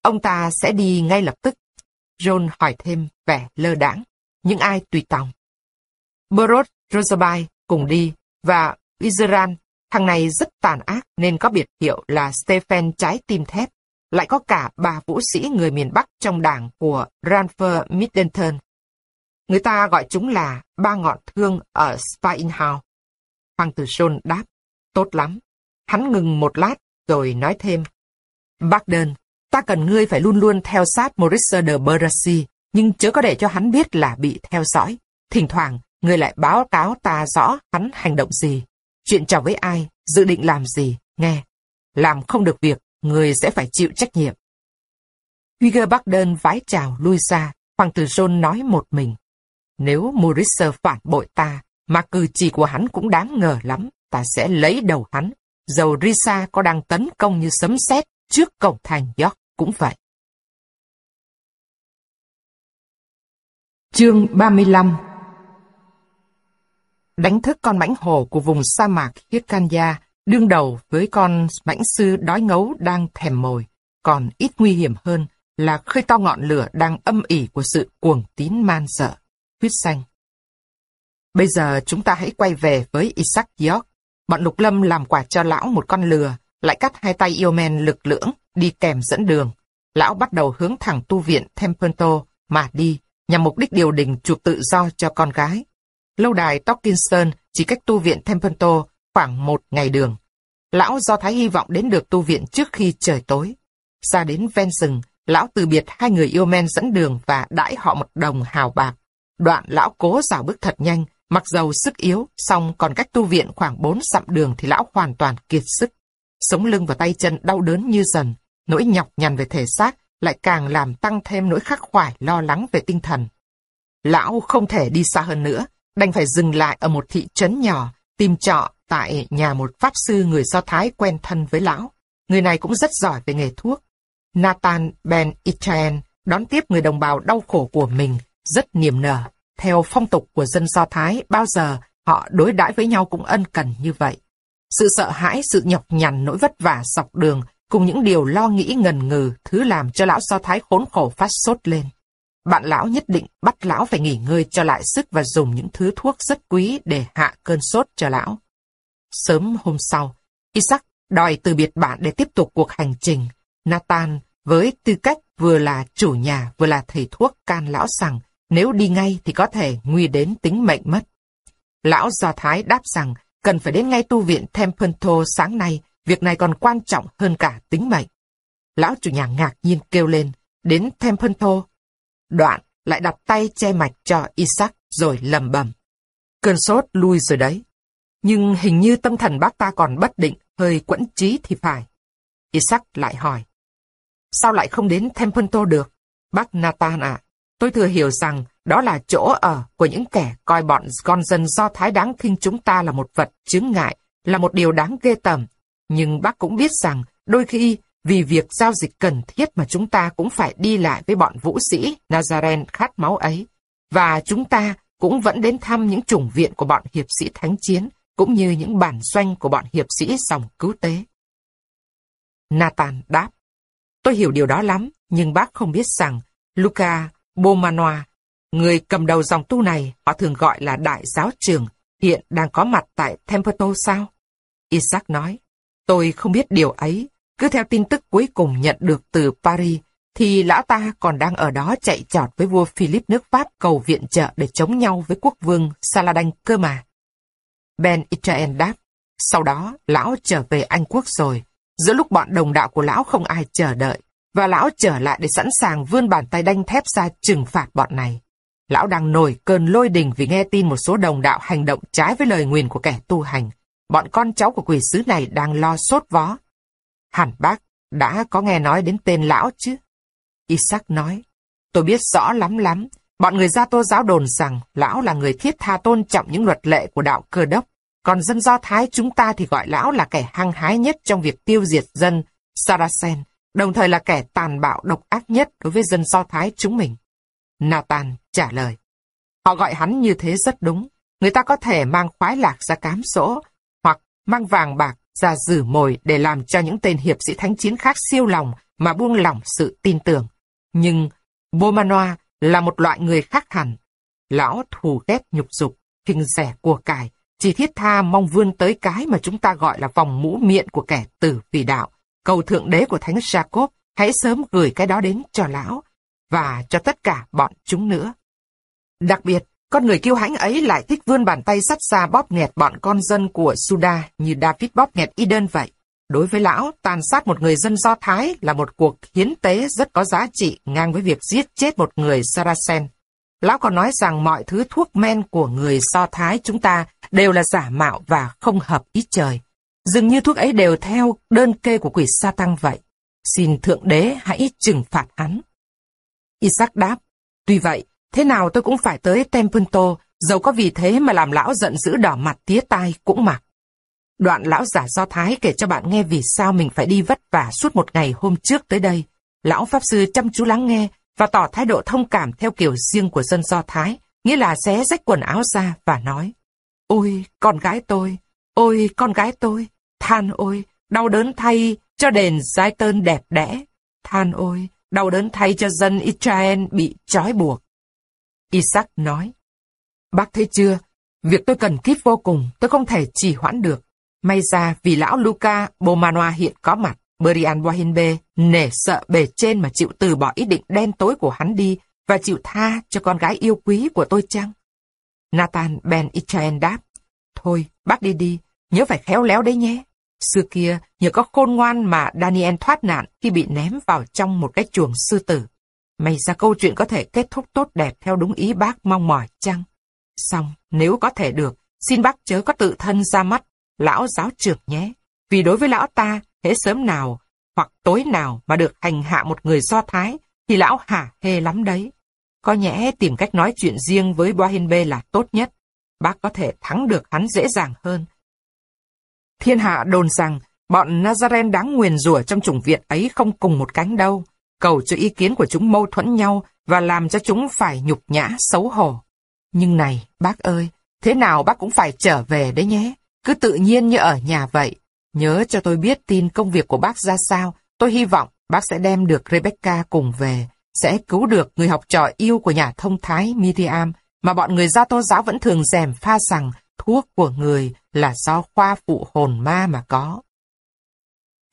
ông ta sẽ đi ngay lập tức. John hỏi thêm vẻ lơ đãng, những ai tùy tòng. Burrot, Rosabai cùng đi, và Izeran Thằng này rất tàn ác nên có biệt hiệu là Stephen trái tim thép. Lại có cả ba vũ sĩ người miền Bắc trong đảng của Ranfer Middleton. Người ta gọi chúng là ba ngọn thương ở Spinhouse. Hoàng tử John đáp, tốt lắm. Hắn ngừng một lát rồi nói thêm. Bác đơn, ta cần ngươi phải luôn luôn theo sát Maurice de Bercy, nhưng chớ có để cho hắn biết là bị theo dõi. Thỉnh thoảng, ngươi lại báo cáo ta rõ hắn hành động gì. Chuyện trò với ai, dự định làm gì, nghe. Làm không được việc, người sẽ phải chịu trách nhiệm. Hugo đơn vái chào lui ra, Hoàng tử John nói một mình. Nếu Maurice phản bội ta, mà cử chỉ của hắn cũng đáng ngờ lắm, ta sẽ lấy đầu hắn. Dầu Risa có đang tấn công như sấm sét trước cổng thành York cũng vậy. Chương 35 đánh thức con mãnh hổ của vùng sa mạc Hirkanya đương đầu với con mãnh sư đói ngấu đang thèm mồi. Còn ít nguy hiểm hơn là khơi to ngọn lửa đang âm ỉ của sự cuồng tín man sợ, huyết xanh. Bây giờ chúng ta hãy quay về với Isaac York. Bọn lục lâm làm quà cho lão một con lừa, lại cắt hai tay yêu men lực lưỡng, đi kèm dẫn đường. Lão bắt đầu hướng thẳng tu viện Templeton mà đi, nhằm mục đích điều đình chuộc tự do cho con gái. Lâu đài Tockinson chỉ cách tu viện Templeton khoảng một ngày đường. Lão do thái hy vọng đến được tu viện trước khi trời tối. Ra đến ven rừng, lão từ biệt hai người yêu men dẫn đường và đãi họ một đồng hào bạc. Đoạn lão cố dào bước thật nhanh, mặc dầu sức yếu, song còn cách tu viện khoảng bốn dặm đường thì lão hoàn toàn kiệt sức. Sống lưng và tay chân đau đớn như dần, nỗi nhọc nhằn về thể xác lại càng làm tăng thêm nỗi khắc khoải lo lắng về tinh thần. Lão không thể đi xa hơn nữa, đành phải dừng lại ở một thị trấn nhỏ, tìm trọ tại nhà một pháp sư người Do Thái quen thân với lão. Người này cũng rất giỏi về nghề thuốc. Nathan Ben Ichaen đón tiếp người đồng bào đau khổ của mình rất niềm nở. Theo phong tục của dân Do Thái, bao giờ họ đối đãi với nhau cũng ân cần như vậy. Sự sợ hãi, sự nhọc nhằn, nỗi vất vả dọc đường, cùng những điều lo nghĩ ngần ngừ, thứ làm cho lão Do Thái khốn khổ phát sốt lên. Bạn lão nhất định bắt lão phải nghỉ ngơi cho lại sức và dùng những thứ thuốc rất quý để hạ cơn sốt cho lão. Sớm hôm sau, Isaac đòi từ biệt bạn để tiếp tục cuộc hành trình. Nathan, với tư cách vừa là chủ nhà vừa là thầy thuốc can lão rằng nếu đi ngay thì có thể nguy đến tính mệnh mất. Lão Do Thái đáp rằng cần phải đến ngay tu viện Templeton sáng nay, việc này còn quan trọng hơn cả tính mệnh. Lão chủ nhà ngạc nhiên kêu lên, đến Templeton. Đoạn lại đặt tay che mạch cho Isaac rồi lầm bầm. Cơn sốt lui rồi đấy. Nhưng hình như tâm thần bác ta còn bất định, hơi quẫn trí thì phải. Isaac lại hỏi. Sao lại không đến Templeton được? Bác Nathan ạ, tôi thừa hiểu rằng đó là chỗ ở của những kẻ coi bọn con dân do thái đáng khinh chúng ta là một vật chứng ngại, là một điều đáng ghê tởm. Nhưng bác cũng biết rằng đôi khi vì việc giao dịch cần thiết mà chúng ta cũng phải đi lại với bọn vũ sĩ Nazaren khát máu ấy. Và chúng ta cũng vẫn đến thăm những chủng viện của bọn hiệp sĩ thánh chiến, cũng như những bản doanh của bọn hiệp sĩ dòng cứu tế. Nathan đáp, tôi hiểu điều đó lắm, nhưng bác không biết rằng Luca Bomanoa, người cầm đầu dòng tu này, họ thường gọi là đại giáo trường, hiện đang có mặt tại Templeton sao? Isaac nói, tôi không biết điều ấy, cứ theo tin tức cuối cùng nhận được từ Paris, thì lão ta còn đang ở đó chạy trọt với vua Philip nước Pháp cầu viện trợ để chống nhau với quốc vương Saladin cơ mà. Ben Israel đáp, sau đó lão trở về Anh quốc rồi, giữa lúc bọn đồng đạo của lão không ai chờ đợi, và lão trở lại để sẵn sàng vươn bàn tay đanh thép ra trừng phạt bọn này. Lão đang nổi cơn lôi đình vì nghe tin một số đồng đạo hành động trái với lời nguyền của kẻ tu hành. Bọn con cháu của quỷ sứ này đang lo sốt vó. Hẳn bác đã có nghe nói đến tên lão chứ? Isaac nói, tôi biết rõ lắm lắm. Bọn người gia tô giáo đồn rằng lão là người thiết tha tôn trọng những luật lệ của đạo cơ đốc. Còn dân Do Thái chúng ta thì gọi lão là kẻ hăng hái nhất trong việc tiêu diệt dân Saracen, đồng thời là kẻ tàn bạo độc ác nhất đối với dân Do Thái chúng mình. Nathan trả lời. Họ gọi hắn như thế rất đúng. Người ta có thể mang khoái lạc ra cám sỗ, hoặc mang vàng bạc ra rử mồi để làm cho những tên hiệp sĩ thánh chiến khác siêu lòng mà buông lỏng sự tin tưởng. Nhưng Bomanoa là một loại người khác hẳn. Lão thù ghét nhục dục, kinh rẻ của cải, chỉ thiết tha mong vươn tới cái mà chúng ta gọi là vòng mũ miệng của kẻ tử vì đạo. Cầu thượng đế của Thánh Jacob hãy sớm gửi cái đó đến cho lão và cho tất cả bọn chúng nữa. Đặc biệt, con người kiêu hãnh ấy lại thích vươn bàn tay sắt xa bóp nghẹt bọn con dân của Suda như David bóp nghẹt Eden vậy. Đối với lão, tàn sát một người dân Do Thái là một cuộc hiến tế rất có giá trị ngang với việc giết chết một người Saracen. Lão còn nói rằng mọi thứ thuốc men của người Do Thái chúng ta đều là giả mạo và không hợp ý trời. Dường như thuốc ấy đều theo đơn kê của quỷ sa tăng vậy. Xin Thượng Đế hãy trừng phạt hắn. Isaac đáp, tuy vậy, thế nào tôi cũng phải tới Templeton, dẫu có vì thế mà làm lão giận dữ đỏ mặt tía tai cũng mặc. Đoạn lão giả Do Thái kể cho bạn nghe vì sao mình phải đi vất vả suốt một ngày hôm trước tới đây. Lão Pháp Sư chăm chú lắng nghe và tỏ thái độ thông cảm theo kiểu riêng của dân Do Thái, nghĩa là xé rách quần áo ra và nói Ôi, con gái tôi, ôi, con gái tôi, than ôi, đau đớn thay cho đền giai tơn đẹp đẽ, than ôi, đau đớn thay cho dân Israel bị trói buộc. Isaac nói, Bác thấy chưa, việc tôi cần kíp vô cùng, tôi không thể trì hoãn được. May ra vì lão Luca Bomanoa hiện có mặt, Brian Wahinbe nể sợ bề trên mà chịu từ bỏ ý định đen tối của hắn đi và chịu tha cho con gái yêu quý của tôi chăng? Nathan Ben Israel đáp, Thôi, bác đi đi, nhớ phải khéo léo đấy nhé. Xưa kia, nhờ có khôn ngoan mà Daniel thoát nạn khi bị ném vào trong một cái chuồng sư tử. May ra câu chuyện có thể kết thúc tốt đẹp theo đúng ý bác mong mỏi chăng? Xong, nếu có thể được, xin bác chớ có tự thân ra mắt, lão giáo trưởng nhé. Vì đối với lão ta, hễ sớm nào hoặc tối nào mà được hành hạ một người Do Thái, thì lão hả hê lắm đấy. Có nhẽ tìm cách nói chuyện riêng với Boahenbe là tốt nhất. Bác có thể thắng được hắn dễ dàng hơn. Thiên hạ đồn rằng Bọn Nazaren đáng nguyền rủa trong chủng viện ấy không cùng một cánh đâu. Cầu cho ý kiến của chúng mâu thuẫn nhau và làm cho chúng phải nhục nhã, xấu hổ. Nhưng này, bác ơi, thế nào bác cũng phải trở về đấy nhé. Cứ tự nhiên như ở nhà vậy. Nhớ cho tôi biết tin công việc của bác ra sao. Tôi hy vọng bác sẽ đem được Rebecca cùng về. Sẽ cứu được người học trò yêu của nhà thông thái Miriam mà bọn người gia tô giáo vẫn thường rèm pha rằng thuốc của người là do khoa phụ hồn ma mà có.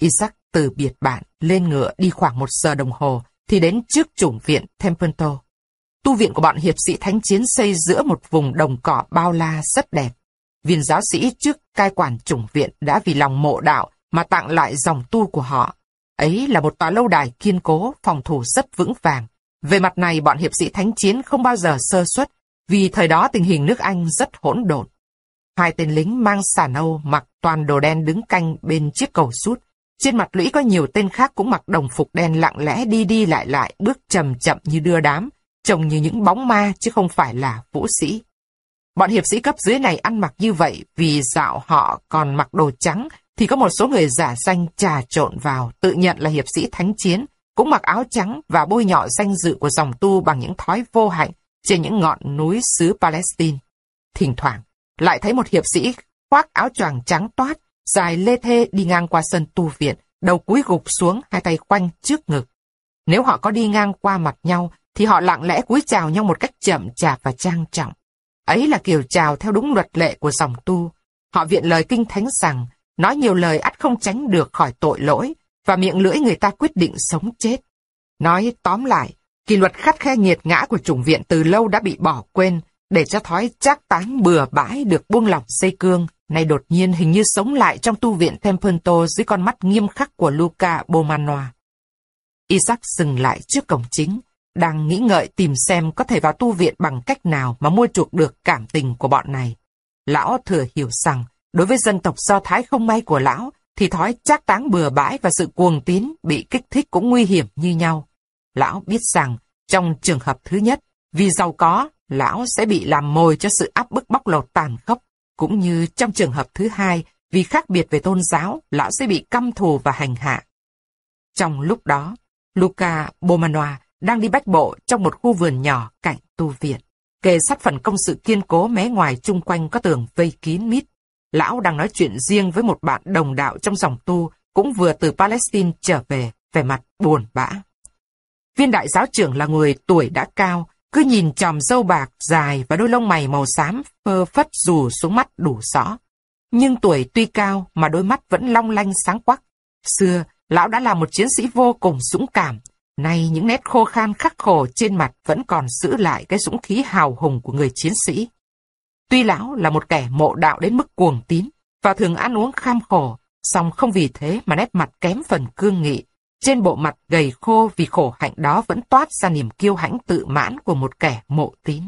Isaac từ biệt bạn lên ngựa đi khoảng một giờ đồng hồ thì đến trước chủng viện Templeton. Tu viện của bọn hiệp sĩ thánh chiến xây giữa một vùng đồng cỏ bao la rất đẹp. Viên giáo sĩ trước cai quản chủng viện đã vì lòng mộ đạo mà tặng lại dòng tu của họ. Ấy là một tòa lâu đài kiên cố, phòng thủ rất vững vàng. Về mặt này bọn hiệp sĩ thánh chiến không bao giờ sơ suất, vì thời đó tình hình nước Anh rất hỗn độn. Hai tên lính mang xà nâu mặc toàn đồ đen đứng canh bên chiếc cầu sút. Trên mặt lũy có nhiều tên khác cũng mặc đồng phục đen lặng lẽ đi đi lại lại, bước chậm chậm như đưa đám, trông như những bóng ma chứ không phải là vũ sĩ. Bọn hiệp sĩ cấp dưới này ăn mặc như vậy vì dạo họ còn mặc đồ trắng thì có một số người giả danh trà trộn vào tự nhận là hiệp sĩ thánh chiến, cũng mặc áo trắng và bôi nhọ danh dự của dòng tu bằng những thói vô hạnh trên những ngọn núi xứ Palestine. Thỉnh thoảng, lại thấy một hiệp sĩ khoác áo choàng trắng toát, dài lê thê đi ngang qua sân tu viện, đầu cúi gục xuống, hai tay quanh trước ngực. Nếu họ có đi ngang qua mặt nhau, thì họ lặng lẽ cúi chào nhau một cách chậm chạp và trang trọng. Ấy là kiểu chào theo đúng luật lệ của dòng tu. Họ viện lời kinh thánh rằng, nói nhiều lời ắt không tránh được khỏi tội lỗi, và miệng lưỡi người ta quyết định sống chết. Nói tóm lại, kỷ luật khắt khe nghiệt ngã của chủng viện từ lâu đã bị bỏ quên, để cho thói chắc táng bừa bãi được buông lỏng dây cương, nay đột nhiên hình như sống lại trong tu viện Templeton dưới con mắt nghiêm khắc của Luca Bomanoa. Isaac dừng lại trước cổng chính, đang nghĩ ngợi tìm xem có thể vào tu viện bằng cách nào mà mua chuộc được cảm tình của bọn này. Lão thừa hiểu rằng, đối với dân tộc Do Thái không may của lão, thì thói chắc táng bừa bãi và sự cuồng tín bị kích thích cũng nguy hiểm như nhau. Lão biết rằng, trong trường hợp thứ nhất, vì giàu có, lão sẽ bị làm mồi cho sự áp bức bóc lột tàn khốc, cũng như trong trường hợp thứ hai, vì khác biệt về tôn giáo, lão sẽ bị căm thù và hành hạ. Trong lúc đó, Luca Bomanoa đang đi bách bộ trong một khu vườn nhỏ cạnh tu viện. Kề sát phần công sự kiên cố mé ngoài chung quanh có tường vây kín mít. Lão đang nói chuyện riêng với một bạn đồng đạo trong dòng tu, cũng vừa từ Palestine trở về, vẻ mặt buồn bã. Viên đại giáo trưởng là người tuổi đã cao, cứ nhìn chòm dâu bạc dài và đôi lông mày màu xám phơ phất rủ xuống mắt đủ rõ. Nhưng tuổi tuy cao mà đôi mắt vẫn long lanh sáng quắc. Xưa, lão đã là một chiến sĩ vô cùng dũng cảm. Nay những nét khô khan khắc khổ trên mặt vẫn còn giữ lại cái dũng khí hào hùng của người chiến sĩ. Tuy lão là một kẻ mộ đạo đến mức cuồng tín và thường ăn uống kham khổ, song không vì thế mà nét mặt kém phần cương nghị, trên bộ mặt gầy khô vì khổ hạnh đó vẫn toát ra niềm kiêu hãnh tự mãn của một kẻ mộ tín.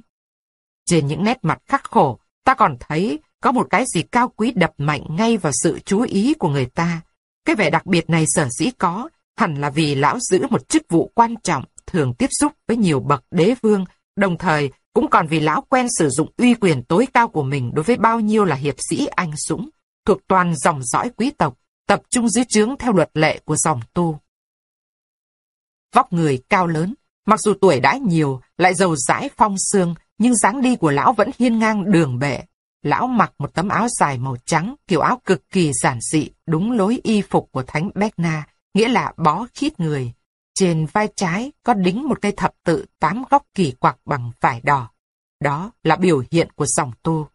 Trên những nét mặt khắc khổ, ta còn thấy có một cái gì cao quý đập mạnh ngay vào sự chú ý của người ta. Cái vẻ đặc biệt này sở dĩ có, hẳn là vì lão giữ một chức vụ quan trọng, thường tiếp xúc với nhiều bậc đế vương, đồng thời cũng còn vì lão quen sử dụng uy quyền tối cao của mình đối với bao nhiêu là hiệp sĩ anh dũng, thuộc toàn dòng dõi quý tộc, tập trung dưới trướng theo luật lệ của dòng tu. Vóc người cao lớn, mặc dù tuổi đã nhiều, lại giàu rãi phong xương, nhưng dáng đi của lão vẫn hiên ngang đường bệ. Lão mặc một tấm áo dài màu trắng, kiểu áo cực kỳ giản dị, đúng lối y phục của Thánh Becna, nghĩa là bó khít người. Trên vai trái có đính một cây thập tự tám góc kỳ quặc bằng vải đỏ. Đó là biểu hiện của dòng tu.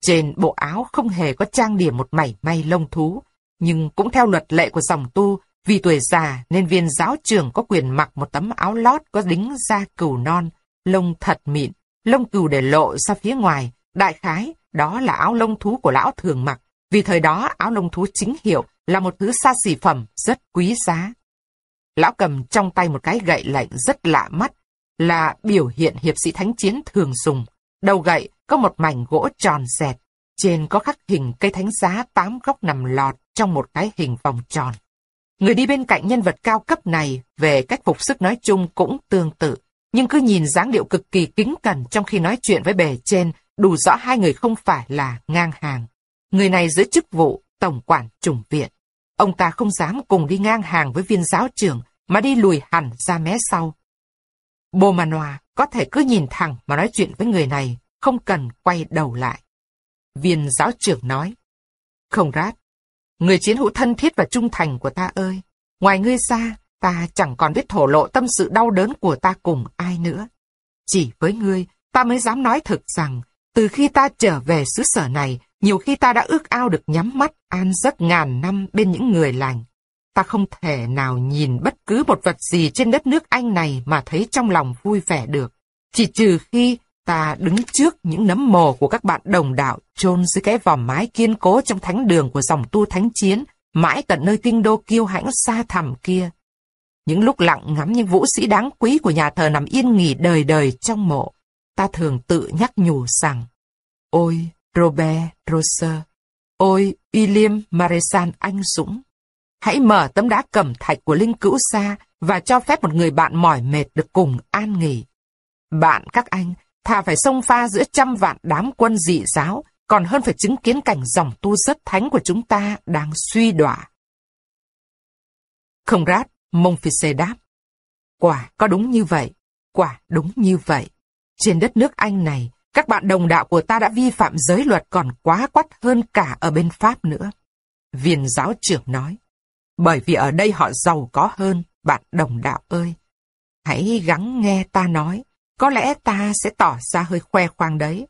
Trên bộ áo không hề có trang điểm một mảy may lông thú, nhưng cũng theo luật lệ của dòng tu, vì tuổi già nên viên giáo trưởng có quyền mặc một tấm áo lót có đính da cừu non, lông thật mịn, lông cừu để lộ ra phía ngoài. Đại khái, đó là áo lông thú của lão thường mặc, vì thời đó áo lông thú chính hiệu là một thứ xa xỉ phẩm rất quý giá. Lão cầm trong tay một cái gậy lạnh rất lạ mắt, là biểu hiện hiệp sĩ thánh chiến thường dùng. Đầu gậy có một mảnh gỗ tròn dẹt, trên có khắc hình cây thánh giá tám góc nằm lọt trong một cái hình vòng tròn. Người đi bên cạnh nhân vật cao cấp này về cách phục sức nói chung cũng tương tự, nhưng cứ nhìn dáng điệu cực kỳ kính cẩn trong khi nói chuyện với bề trên, đủ rõ hai người không phải là ngang hàng. Người này giữ chức vụ tổng quản trùng viện. ông ta không dám cùng đi ngang hàng với viên giáo trưởng, mà đi lùi hẳn ra mé sau. Bồ mà nòa có thể cứ nhìn thẳng mà nói chuyện với người này, không cần quay đầu lại. Viên giáo trưởng nói, Không rát, người chiến hữu thân thiết và trung thành của ta ơi, ngoài ngươi ra, ta chẳng còn biết thổ lộ tâm sự đau đớn của ta cùng ai nữa. Chỉ với ngươi, ta mới dám nói thực rằng, từ khi ta trở về xứ sở này, nhiều khi ta đã ước ao được nhắm mắt an giấc ngàn năm bên những người lành. Ta không thể nào nhìn bất cứ một vật gì trên đất nước Anh này mà thấy trong lòng vui vẻ được. Chỉ trừ khi ta đứng trước những nấm mồ của các bạn đồng đạo chôn dưới cái vòm mái kiên cố trong thánh đường của dòng tu thánh chiến, mãi tận nơi kinh đô kiêu hãnh xa thẳm kia. Những lúc lặng ngắm những vũ sĩ đáng quý của nhà thờ nằm yên nghỉ đời đời trong mộ, ta thường tự nhắc nhủ rằng, ôi Robert Roser, ôi William Maresan anh dũng, hãy mở tấm đá cẩm thạch của linh cữu xa và cho phép một người bạn mỏi mệt được cùng an nghỉ. Bạn các anh, thà phải xông pha giữa trăm vạn đám quân dị giáo, còn hơn phải chứng kiến cảnh dòng tu rất thánh của chúng ta đang suy đọa. Không rát, Monfils đáp. Quả có đúng như vậy, quả đúng như vậy. Trên đất nước Anh này, các bạn đồng đạo của ta đã vi phạm giới luật còn quá quắt hơn cả ở bên Pháp nữa. Viên giáo trưởng nói, bởi vì ở đây họ giàu có hơn, bạn đồng đạo ơi. Hãy gắng nghe ta nói, có lẽ ta sẽ tỏ ra hơi khoe khoang đấy.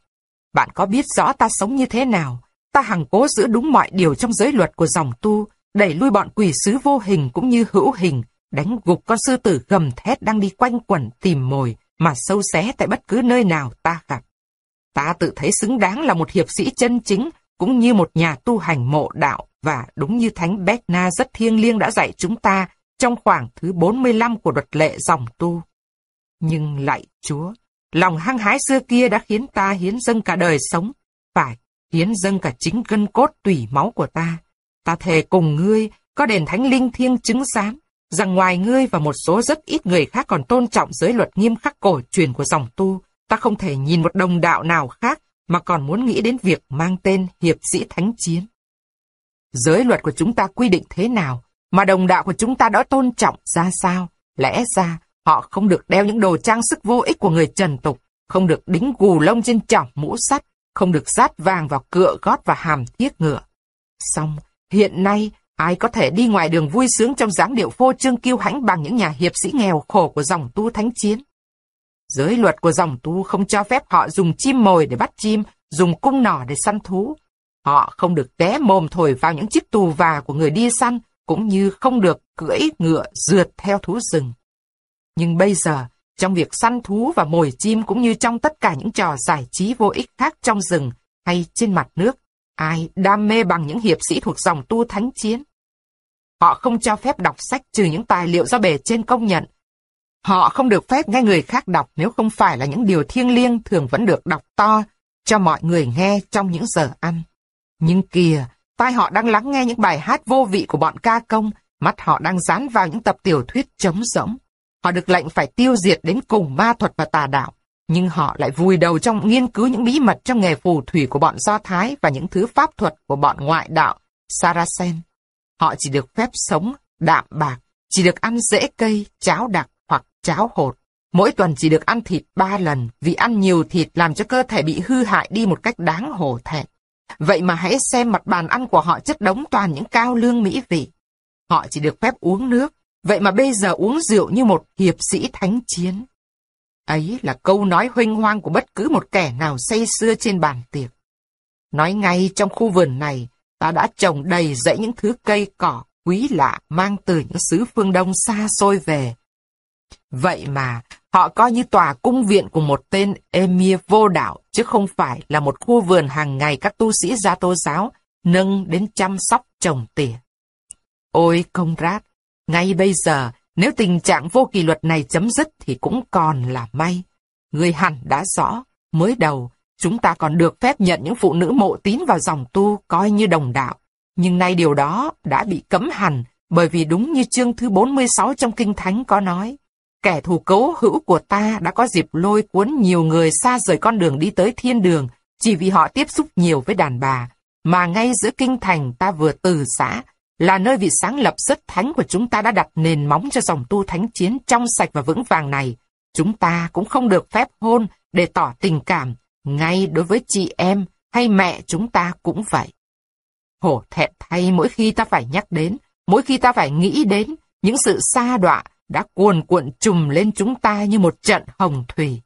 Bạn có biết rõ ta sống như thế nào? Ta hằng cố giữ đúng mọi điều trong giới luật của dòng tu, đẩy lui bọn quỷ sứ vô hình cũng như hữu hình, đánh gục con sư tử gầm thét đang đi quanh quẩn tìm mồi mà sâu xé tại bất cứ nơi nào ta gặp. Ta tự thấy xứng đáng là một hiệp sĩ chân chính, cũng như một nhà tu hành mộ đạo, và đúng như Thánh Bethna rất thiêng liêng đã dạy chúng ta trong khoảng thứ 45 của luật lệ dòng tu. Nhưng lại Chúa, lòng hăng hái xưa kia đã khiến ta hiến dâng cả đời sống, phải hiến dâng cả chính gân cốt tủy máu của ta. Ta thề cùng ngươi, có đền thánh linh thiêng chứng giám, rằng ngoài ngươi và một số rất ít người khác còn tôn trọng giới luật nghiêm khắc cổ truyền của dòng tu, ta không thể nhìn một đồng đạo nào khác mà còn muốn nghĩ đến việc mang tên hiệp sĩ thánh chiến. Giới luật của chúng ta quy định thế nào, mà đồng đạo của chúng ta đã tôn trọng ra sao? Lẽ ra, họ không được đeo những đồ trang sức vô ích của người trần tục, không được đính gù lông trên chỏm mũ sắt, không được dát vàng vào cựa gót và hàm thiết ngựa. Xong, hiện nay, ai có thể đi ngoài đường vui sướng trong dáng điệu phô trương kiêu hãnh bằng những nhà hiệp sĩ nghèo khổ của dòng tu thánh chiến? Giới luật của dòng tu không cho phép họ dùng chim mồi để bắt chim, dùng cung nỏ để săn thú. Họ không được té mồm thổi vào những chiếc tù và của người đi săn, cũng như không được cưỡi ngựa rượt theo thú rừng. Nhưng bây giờ, trong việc săn thú và mồi chim cũng như trong tất cả những trò giải trí vô ích khác trong rừng hay trên mặt nước, ai đam mê bằng những hiệp sĩ thuộc dòng tu thánh chiến. Họ không cho phép đọc sách trừ những tài liệu do bề trên công nhận, Họ không được phép nghe người khác đọc nếu không phải là những điều thiêng liêng thường vẫn được đọc to cho mọi người nghe trong những giờ ăn. Nhưng kìa, tai họ đang lắng nghe những bài hát vô vị của bọn ca công, mắt họ đang dán vào những tập tiểu thuyết trống rỗng. Họ được lệnh phải tiêu diệt đến cùng ma thuật và tà đạo, nhưng họ lại vùi đầu trong nghiên cứu những bí mật trong nghề phù thủy của bọn Do Thái và những thứ pháp thuật của bọn ngoại đạo, Saracen. Họ chỉ được phép sống, đạm bạc, chỉ được ăn rễ cây, cháo đặc, hoặc cháo hột. Mỗi tuần chỉ được ăn thịt ba lần vì ăn nhiều thịt làm cho cơ thể bị hư hại đi một cách đáng hổ thẹn. Vậy mà hãy xem mặt bàn ăn của họ chất đống toàn những cao lương mỹ vị. Họ chỉ được phép uống nước, vậy mà bây giờ uống rượu như một hiệp sĩ thánh chiến. Ấy là câu nói huynh hoang của bất cứ một kẻ nào say xưa trên bàn tiệc. Nói ngay trong khu vườn này, ta đã trồng đầy dãy những thứ cây cỏ quý lạ mang từ những xứ phương Đông xa xôi về, Vậy mà, họ coi như tòa cung viện của một tên emir vô đạo, chứ không phải là một khu vườn hàng ngày các tu sĩ gia tô giáo nâng đến chăm sóc trồng tỉa. Ôi công rát, ngay bây giờ, nếu tình trạng vô kỷ luật này chấm dứt thì cũng còn là may. Người hẳn đã rõ, mới đầu, chúng ta còn được phép nhận những phụ nữ mộ tín vào dòng tu coi như đồng đạo. Nhưng nay điều đó đã bị cấm hẳn, bởi vì đúng như chương thứ 46 trong Kinh Thánh có nói, Kẻ thù cấu hữu của ta đã có dịp lôi cuốn nhiều người xa rời con đường đi tới thiên đường, chỉ vì họ tiếp xúc nhiều với đàn bà, mà ngay giữa kinh thành ta vừa từ xã, là nơi vị sáng lập rất thánh của chúng ta đã đặt nền móng cho dòng tu thánh chiến trong sạch và vững vàng này. Chúng ta cũng không được phép hôn để tỏ tình cảm, ngay đối với chị em hay mẹ chúng ta cũng vậy. Hổ thẹn thay mỗi khi ta phải nhắc đến, mỗi khi ta phải nghĩ đến những sự xa đọa đã cuồn cuộn trùm lên chúng ta như một trận hồng thủy.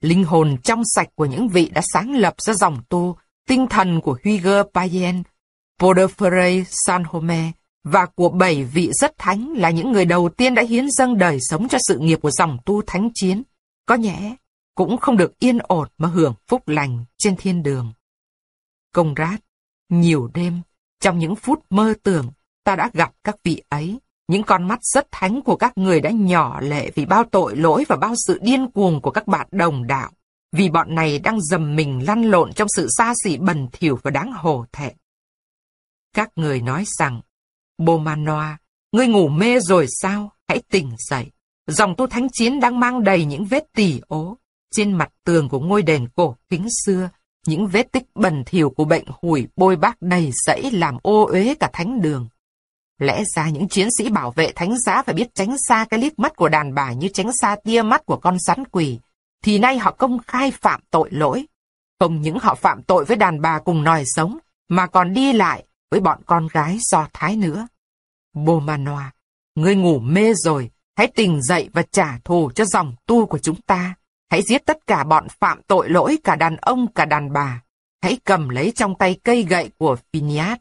Linh hồn trong sạch của những vị đã sáng lập ra dòng tu, tinh thần của Huyger Payen, Podophere San Home và của bảy vị rất thánh là những người đầu tiên đã hiến dâng đời sống cho sự nghiệp của dòng tu thánh chiến. Có nhẽ, cũng không được yên ổn mà hưởng phúc lành trên thiên đường. Công rát, nhiều đêm, trong những phút mơ tưởng, ta đã gặp các vị ấy, những con mắt rất thánh của các người đã nhỏ lệ vì bao tội lỗi và bao sự điên cuồng của các bạn đồng đạo, vì bọn này đang dầm mình lăn lộn trong sự xa xỉ bẩn thỉu và đáng hổ thẹn. Các người nói rằng, Bomanoa, ngươi ngủ mê rồi sao? Hãy tỉnh dậy. Dòng tu thánh chiến đang mang đầy những vết tỉ ố. Trên mặt tường của ngôi đền cổ kính xưa, những vết tích bẩn thỉu của bệnh hủi bôi bác đầy dẫy làm ô uế cả thánh đường. Lẽ ra những chiến sĩ bảo vệ thánh giá phải biết tránh xa cái liếc mắt của đàn bà như tránh xa tia mắt của con rắn quỷ, thì nay họ công khai phạm tội lỗi. Không những họ phạm tội với đàn bà cùng nòi sống, mà còn đi lại với bọn con gái do thái nữa. Bồ mà nòa, ngươi ngủ mê rồi, hãy tỉnh dậy và trả thù cho dòng tu của chúng ta. Hãy giết tất cả bọn phạm tội lỗi, cả đàn ông, cả đàn bà. Hãy cầm lấy trong tay cây gậy của Phineas.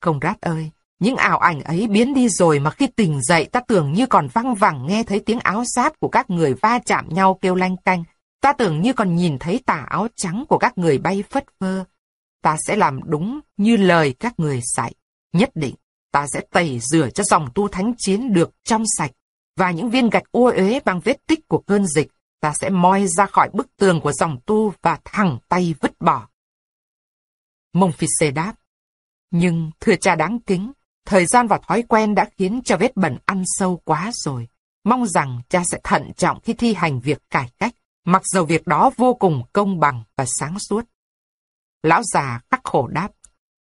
Công rát ơi, những ảo ảnh ấy biến đi rồi mà khi tỉnh dậy ta tưởng như còn văng vẳng nghe thấy tiếng áo giáp của các người va chạm nhau kêu lanh canh. Ta tưởng như còn nhìn thấy tà áo trắng của các người bay phất phơ. Ta sẽ làm đúng như lời các người dạy. Nhất định, ta sẽ tẩy rửa cho dòng tu thánh chiến được trong sạch. Và những viên gạch ô uế bằng vết tích của cơn dịch, ta sẽ moi ra khỏi bức tường của dòng tu và thẳng tay vứt bỏ. Mông Phi Xê đáp. Nhưng, thưa cha đáng kính, Thời gian và thói quen đã khiến cho vết bẩn ăn sâu quá rồi. Mong rằng cha sẽ thận trọng khi thi hành việc cải cách, mặc dầu việc đó vô cùng công bằng và sáng suốt. Lão già khắc khổ đáp.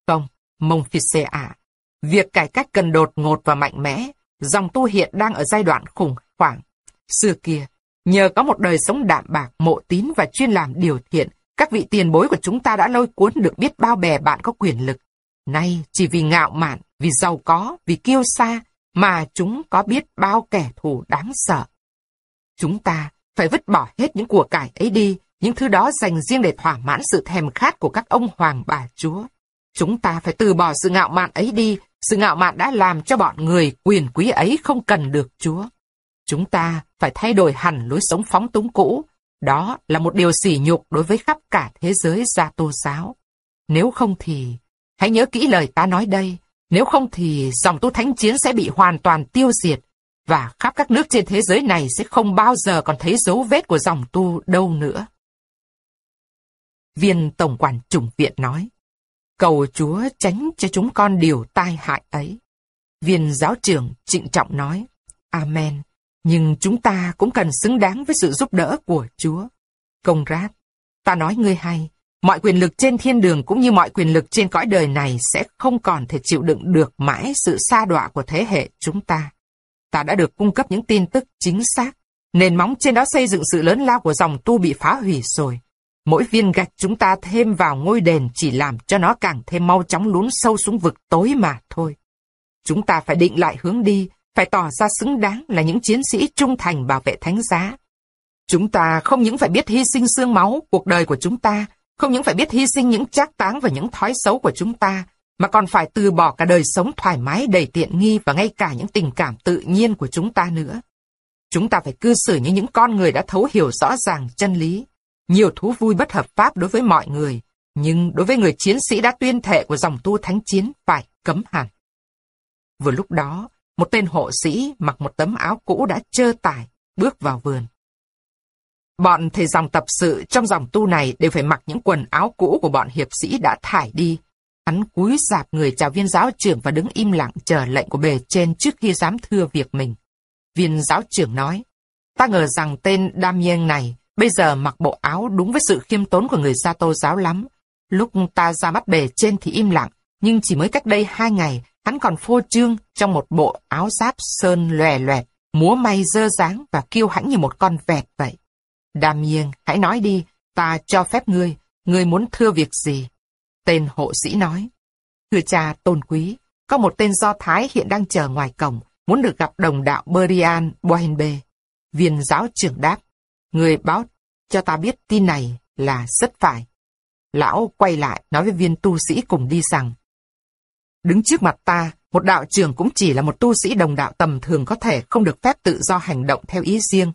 Không, mông phi xê ạ. Việc cải cách cần đột ngột và mạnh mẽ. Dòng tu hiện đang ở giai đoạn khủng hoảng. Xưa kia, nhờ có một đời sống đạm bạc, mộ tín và chuyên làm điều thiện, các vị tiền bối của chúng ta đã lôi cuốn được biết bao bè bạn có quyền lực. Nay, chỉ vì ngạo mạn, vì giàu có, vì kiêu sa, mà chúng có biết bao kẻ thù đáng sợ. Chúng ta phải vứt bỏ hết những của cải ấy đi, những thứ đó dành riêng để thỏa mãn sự thèm khát của các ông hoàng bà chúa. Chúng ta phải từ bỏ sự ngạo mạn ấy đi, sự ngạo mạn đã làm cho bọn người quyền quý ấy không cần được chúa. Chúng ta phải thay đổi hẳn lối sống phóng túng cũ, đó là một điều sỉ nhục đối với khắp cả thế giới gia tô giáo. Nếu không thì, hãy nhớ kỹ lời ta nói đây, nếu không thì dòng tu thánh chiến sẽ bị hoàn toàn tiêu diệt, và khắp các nước trên thế giới này sẽ không bao giờ còn thấy dấu vết của dòng tu đâu nữa. Viên Tổng quản Chủng Viện nói, cầu Chúa tránh cho chúng con điều tai hại ấy. Viên giáo trưởng trịnh trọng nói, Amen, nhưng chúng ta cũng cần xứng đáng với sự giúp đỡ của Chúa. Công rát, ta nói ngươi hay, Mọi quyền lực trên thiên đường cũng như mọi quyền lực trên cõi đời này sẽ không còn thể chịu đựng được mãi sự sa đọa của thế hệ chúng ta. Ta đã được cung cấp những tin tức chính xác. Nền móng trên đó xây dựng sự lớn lao của dòng tu bị phá hủy rồi. Mỗi viên gạch chúng ta thêm vào ngôi đền chỉ làm cho nó càng thêm mau chóng lún sâu xuống vực tối mà thôi. Chúng ta phải định lại hướng đi, phải tỏ ra xứng đáng là những chiến sĩ trung thành bảo vệ thánh giá. Chúng ta không những phải biết hy sinh xương máu, cuộc đời của chúng ta, không những phải biết hy sinh những trác táng và những thói xấu của chúng ta, mà còn phải từ bỏ cả đời sống thoải mái đầy tiện nghi và ngay cả những tình cảm tự nhiên của chúng ta nữa. Chúng ta phải cư xử như những con người đã thấu hiểu rõ ràng chân lý. Nhiều thú vui bất hợp pháp đối với mọi người, nhưng đối với người chiến sĩ đã tuyên thệ của dòng tu thánh chiến phải cấm hẳn. Vừa lúc đó, một tên hộ sĩ mặc một tấm áo cũ đã trơ tải, bước vào vườn. Bọn thầy dòng tập sự trong dòng tu này đều phải mặc những quần áo cũ của bọn hiệp sĩ đã thải đi. Hắn cúi dạp người chào viên giáo trưởng và đứng im lặng chờ lệnh của bề trên trước khi dám thưa việc mình. Viên giáo trưởng nói, ta ngờ rằng tên Damien này bây giờ mặc bộ áo đúng với sự khiêm tốn của người Sa Tô giáo lắm. Lúc ta ra mắt bề trên thì im lặng, Nhưng chỉ mới cách đây hai ngày, hắn còn phô trương trong một bộ áo giáp sơn lòe loẹt, múa may dơ dáng và kiêu hãnh như một con vẹt vậy. Damien, hãy nói đi, ta cho phép ngươi, ngươi muốn thưa việc gì? Tên hộ sĩ nói. Thưa cha tôn quý, có một tên Do Thái hiện đang chờ ngoài cổng, muốn được gặp đồng đạo Berian Bohenbe. Viên giáo trưởng đáp, người báo cho ta biết tin này là rất phải. Lão quay lại nói với viên tu sĩ cùng đi rằng, Đứng trước mặt ta, một đạo trưởng cũng chỉ là một tu sĩ đồng đạo tầm thường có thể không được phép tự do hành động theo ý riêng.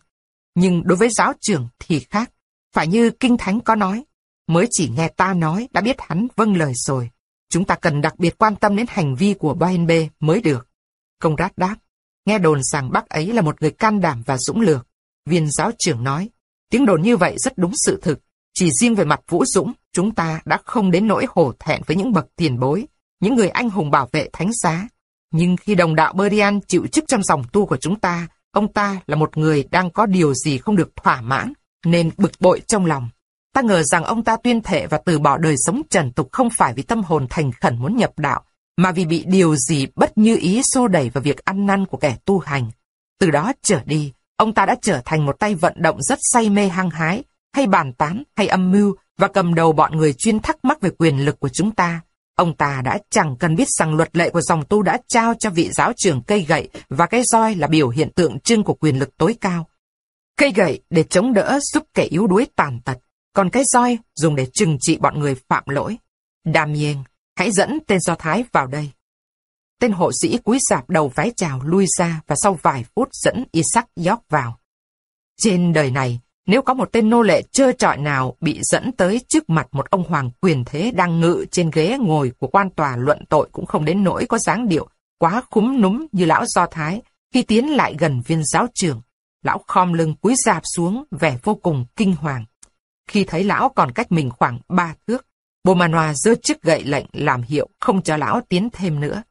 Nhưng đối với giáo trưởng thì khác. Phải như Kinh Thánh có nói, mới chỉ nghe ta nói đã biết hắn vâng lời rồi. Chúng ta cần đặc biệt quan tâm đến hành vi của Bain B mới được. Công rát đáp, nghe đồn rằng bác ấy là một người can đảm và dũng lược. Viên giáo trưởng nói, tiếng đồn như vậy rất đúng sự thực. Chỉ riêng về mặt vũ dũng, chúng ta đã không đến nỗi hổ thẹn với những bậc tiền bối, những người anh hùng bảo vệ thánh giá. Nhưng khi đồng đạo Berian chịu chức trong dòng tu của chúng ta, ông ta là một người đang có điều gì không được thỏa mãn, nên bực bội trong lòng. Ta ngờ rằng ông ta tuyên thệ và từ bỏ đời sống trần tục không phải vì tâm hồn thành khẩn muốn nhập đạo, mà vì bị điều gì bất như ý xô đẩy vào việc ăn năn của kẻ tu hành. Từ đó trở đi, ông ta đã trở thành một tay vận động rất say mê hăng hái, hay bàn tán, hay âm mưu, và cầm đầu bọn người chuyên thắc mắc về quyền lực của chúng ta. Ông ta đã chẳng cần biết rằng luật lệ của dòng tu đã trao cho vị giáo trưởng cây gậy và cái roi là biểu hiện tượng trưng của quyền lực tối cao. Cây gậy để chống đỡ giúp kẻ yếu đuối tàn tật, còn cái roi dùng để trừng trị bọn người phạm lỗi. Damien, hãy dẫn tên Do Thái vào đây. Tên hộ sĩ cúi sạp đầu vái chào lui ra và sau vài phút dẫn Isaac York vào. Trên đời này, nếu có một tên nô lệ trơ trọi nào bị dẫn tới trước mặt một ông hoàng quyền thế đang ngự trên ghế ngồi của quan tòa luận tội cũng không đến nỗi có dáng điệu quá khúm núm như lão Do Thái khi tiến lại gần viên giáo trưởng. Lão khom lưng cúi dạp xuống vẻ vô cùng kinh hoàng. Khi thấy lão còn cách mình khoảng ba thước, Bồ Manoa giơ chiếc gậy lệnh làm hiệu không cho lão tiến thêm nữa.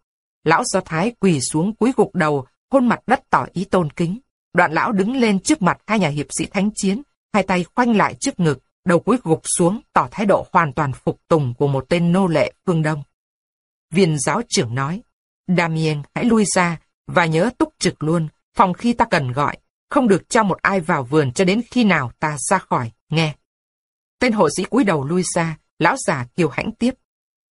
Lão Do Thái quỳ xuống cúi gục đầu, hôn mặt đất tỏ ý tôn kính. Đoạn lão đứng lên trước mặt hai nhà hiệp sĩ thánh chiến, hai tay khoanh lại trước ngực, đầu cúi gục xuống tỏ thái độ hoàn toàn phục tùng của một tên nô lệ phương Đông. Viên giáo trưởng nói, Damien hãy lui ra và nhớ túc trực luôn, phòng khi ta cần gọi, không được cho một ai vào vườn cho đến khi nào ta ra khỏi, nghe. Tên hộ sĩ cúi đầu lui ra, lão già kiều hãnh tiếp.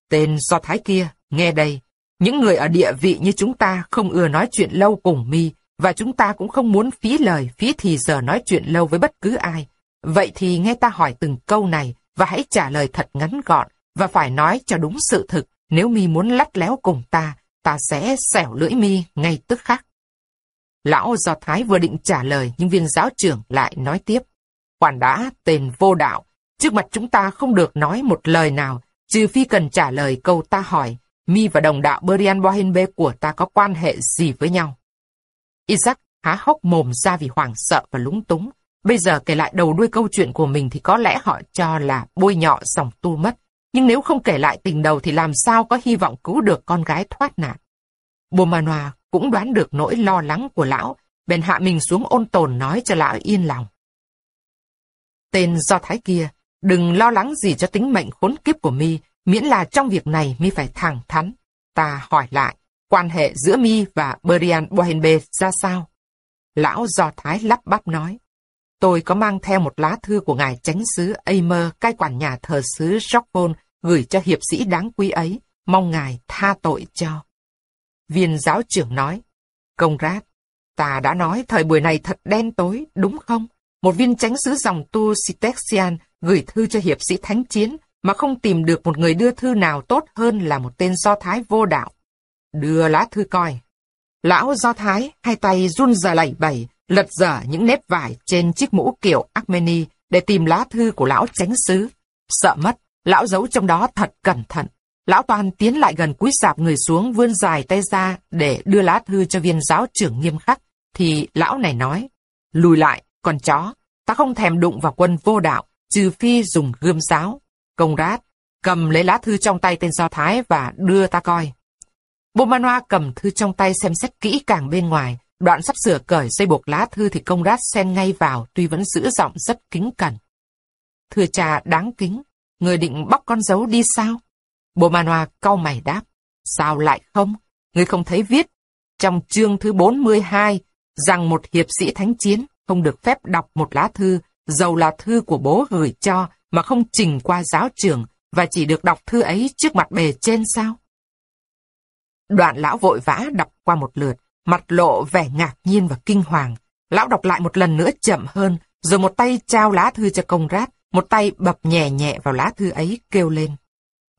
Tên do thái kia, nghe đây, những người ở địa vị như chúng ta không ưa nói chuyện lâu cùng mi, và chúng ta cũng không muốn phí lời, phí thì giờ nói chuyện lâu với bất cứ ai. Vậy thì nghe ta hỏi từng câu này và hãy trả lời thật ngắn gọn và phải nói cho đúng sự thực. Nếu mi muốn lắt léo cùng ta, ta sẽ xẻo lưỡi mi ngay tức khắc. Lão Do Thái vừa định trả lời nhưng viên giáo trưởng lại nói tiếp. Quản đã tên vô đạo, trước mặt chúng ta không được nói một lời nào, trừ phi cần trả lời câu ta hỏi, mi và đồng đạo Berian Bohenbe của ta có quan hệ gì với nhau. Isaac há hốc mồm ra vì hoảng sợ và lúng túng. Bây giờ kể lại đầu đuôi câu chuyện của mình thì có lẽ họ cho là bôi nhọ dòng tu mất. Nhưng nếu không kể lại tình đầu thì làm sao có hy vọng cứu được con gái thoát nạn. Bồ cũng đoán được nỗi lo lắng của lão, bèn hạ mình xuống ôn tồn nói cho lão yên lòng. Tên do thái kia, đừng lo lắng gì cho tính mệnh khốn kiếp của mi, miễn là trong việc này mi phải thẳng thắn. Ta hỏi lại, quan hệ giữa mi và Berian Bohenbe ra sao? Lão Do Thái lắp bắp nói. Tôi có mang theo một lá thư của ngài chánh sứ Aimer, cai quản nhà thờ sứ Jockpol, gửi cho hiệp sĩ đáng quý ấy, mong ngài tha tội cho. Viên giáo trưởng nói, Công rát, ta đã nói thời buổi này thật đen tối, đúng không? Một viên chánh sứ dòng tu Sitexian gửi thư cho hiệp sĩ thánh chiến, mà không tìm được một người đưa thư nào tốt hơn là một tên do thái vô đạo. Đưa lá thư coi. Lão do thái, hai tay run rẩy lẩy bẩy, lật dở những nếp vải trên chiếc mũ kiểu Armeni để tìm lá thư của lão tránh xứ. Sợ mất, lão giấu trong đó thật cẩn thận. Lão Toàn tiến lại gần cúi sạp người xuống vươn dài tay ra để đưa lá thư cho viên giáo trưởng nghiêm khắc, thì lão này nói, lùi lại, con chó, ta không thèm đụng vào quân vô đạo, trừ phi dùng gươm giáo. Công rát, cầm lấy lá thư trong tay tên Do Thái và đưa ta coi. Bô Manoa cầm thư trong tay xem xét kỹ càng bên ngoài, đoạn sắp sửa cởi dây buộc lá thư thì công rát xen ngay vào, tuy vẫn giữ giọng rất kính cẩn. Thưa cha đáng kính, người định bóc con dấu đi sao? Bồ Manoa cau mày đáp, Sao lại không? Người không thấy viết trong chương thứ 42 rằng một hiệp sĩ thánh chiến không được phép đọc một lá thư, dầu là thư của bố gửi cho mà không trình qua giáo trưởng và chỉ được đọc thư ấy trước mặt bề trên sao? Đoạn lão vội vã đọc qua một lượt, mặt lộ vẻ ngạc nhiên và kinh hoàng. Lão đọc lại một lần nữa chậm hơn, rồi một tay trao lá thư cho công rát, một tay bập nhẹ nhẹ vào lá thư ấy kêu lên.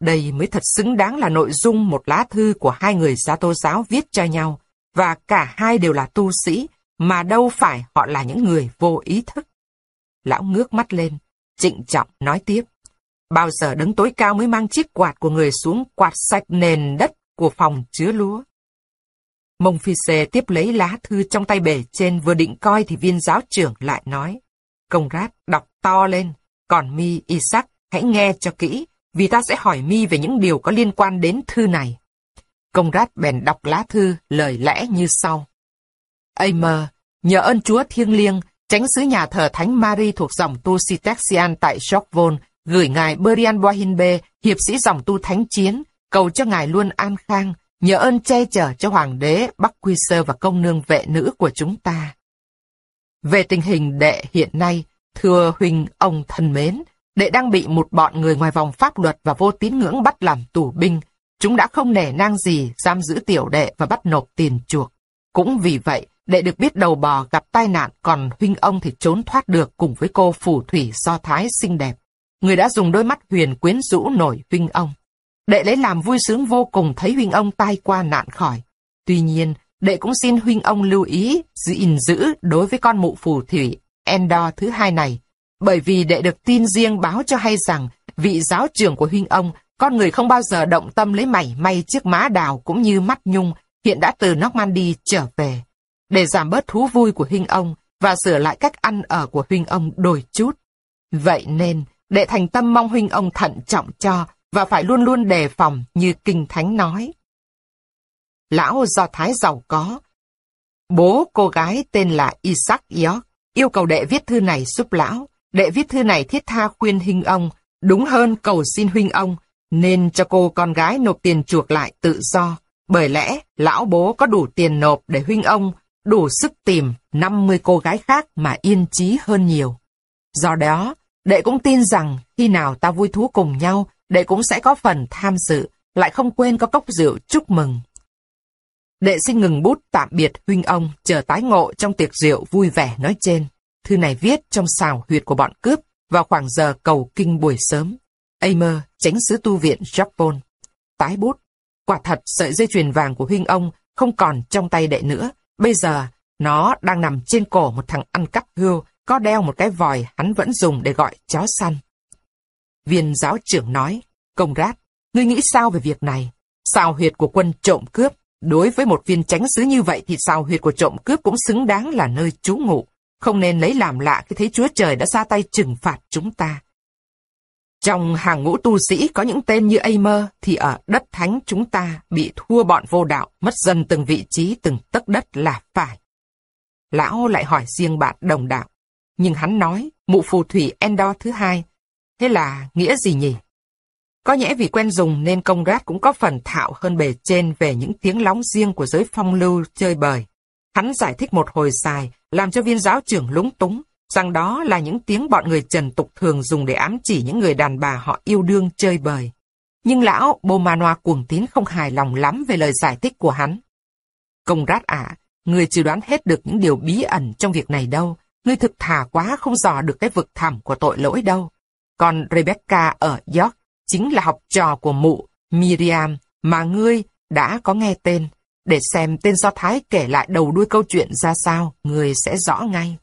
Đây mới thật xứng đáng là nội dung một lá thư của hai người gia tô giáo viết cho nhau, và cả hai đều là tu sĩ, mà đâu phải họ là những người vô ý thức. Lão ngước mắt lên, trịnh trọng nói tiếp. Bao giờ đứng tối cao mới mang chiếc quạt của người xuống quạt sạch nền đất của phòng chứa lúa. Mông phi xê tiếp lấy lá thư trong tay bể trên vừa định coi thì viên giáo trưởng lại nói. Công rát đọc to lên, còn mi Isaac hãy nghe cho kỹ, vì ta sẽ hỏi mi về những điều có liên quan đến thư này. Công rát bèn đọc lá thư, lời lẽ như sau. Aimer, nhờ ơn Chúa thiêng liêng, tránh sứ nhà thờ Thánh Mary thuộc dòng tu Sitexian tại Jokvon gửi ngài Berian Bohinbe, hiệp sĩ dòng tu thánh chiến, cầu cho ngài luôn an khang, nhờ ơn che chở cho hoàng đế, Bắc Quy Sơ và công nương vệ nữ của chúng ta. Về tình hình đệ hiện nay, thưa huynh ông thân mến, đệ đang bị một bọn người ngoài vòng pháp luật và vô tín ngưỡng bắt làm tù binh. Chúng đã không nể nang gì giam giữ tiểu đệ và bắt nộp tiền chuộc. Cũng vì vậy, đệ được biết đầu bò gặp tai nạn còn huynh ông thì trốn thoát được cùng với cô phù thủy do thái xinh đẹp. Người đã dùng đôi mắt huyền quyến rũ nổi huynh ông. Đệ lấy làm vui sướng vô cùng thấy huynh ông tai qua nạn khỏi. Tuy nhiên, đệ cũng xin huynh ông lưu ý, gìn giữ đối với con mụ phù thủy Endor thứ hai này, bởi vì đệ được tin riêng báo cho hay rằng vị giáo trưởng của huynh ông, con người không bao giờ động tâm lấy mảy may chiếc má đào cũng như mắt nhung, hiện đã từ Normandy trở về. Để giảm bớt thú vui của huynh ông và sửa lại cách ăn ở của huynh ông đôi chút. Vậy nên, đệ thành tâm mong huynh ông thận trọng cho và phải luôn luôn đề phòng như Kinh Thánh nói. Lão do Thái giàu có. Bố cô gái tên là Isaac York yêu cầu đệ viết thư này giúp lão. Đệ viết thư này thiết tha khuyên huynh ông, đúng hơn cầu xin huynh ông, nên cho cô con gái nộp tiền chuộc lại tự do. Bởi lẽ, lão bố có đủ tiền nộp để huynh ông đủ sức tìm 50 cô gái khác mà yên trí hơn nhiều. Do đó, đệ cũng tin rằng khi nào ta vui thú cùng nhau, đệ cũng sẽ có phần tham dự, lại không quên có cốc rượu chúc mừng. Đệ xin ngừng bút tạm biệt huynh ông, chờ tái ngộ trong tiệc rượu vui vẻ nói trên. Thư này viết trong xào huyệt của bọn cướp vào khoảng giờ cầu kinh buổi sớm. Aimer, tránh sứ tu viện Japon. Tái bút. Quả thật sợi dây chuyền vàng của huynh ông không còn trong tay đệ nữa. Bây giờ, nó đang nằm trên cổ một thằng ăn cắp hươu, có đeo một cái vòi hắn vẫn dùng để gọi chó săn. Viên giáo trưởng nói, công rát, ngươi nghĩ sao về việc này? sao huyệt của quân trộm cướp, đối với một viên tránh sứ như vậy thì sao huyệt của trộm cướp cũng xứng đáng là nơi trú ngụ. Không nên lấy làm lạ khi thấy Chúa Trời đã ra tay trừng phạt chúng ta. Trong hàng ngũ tu sĩ có những tên như Aimer thì ở đất thánh chúng ta bị thua bọn vô đạo, mất dần từng vị trí từng tấc đất là phải. Lão lại hỏi riêng bạn đồng đạo. Nhưng hắn nói, mụ phù thủy Endor thứ hai. Thế là nghĩa gì nhỉ? Có nhẽ vì quen dùng nên công rát cũng có phần thạo hơn bề trên về những tiếng lóng riêng của giới phong lưu chơi bời. Hắn giải thích một hồi dài, làm cho viên giáo trưởng lúng túng, rằng đó là những tiếng bọn người trần tục thường dùng để ám chỉ những người đàn bà họ yêu đương chơi bời. Nhưng lão Bomanoa cuồng tín không hài lòng lắm về lời giải thích của hắn. Công rát ả, người chưa đoán hết được những điều bí ẩn trong việc này đâu, ngươi thực thà quá không dò được cái vực thẳm của tội lỗi đâu. Còn Rebecca ở York chính là học trò của mụ Miriam mà ngươi đã có nghe tên. Để xem tên Do Thái kể lại đầu đuôi câu chuyện ra sao, người sẽ rõ ngay.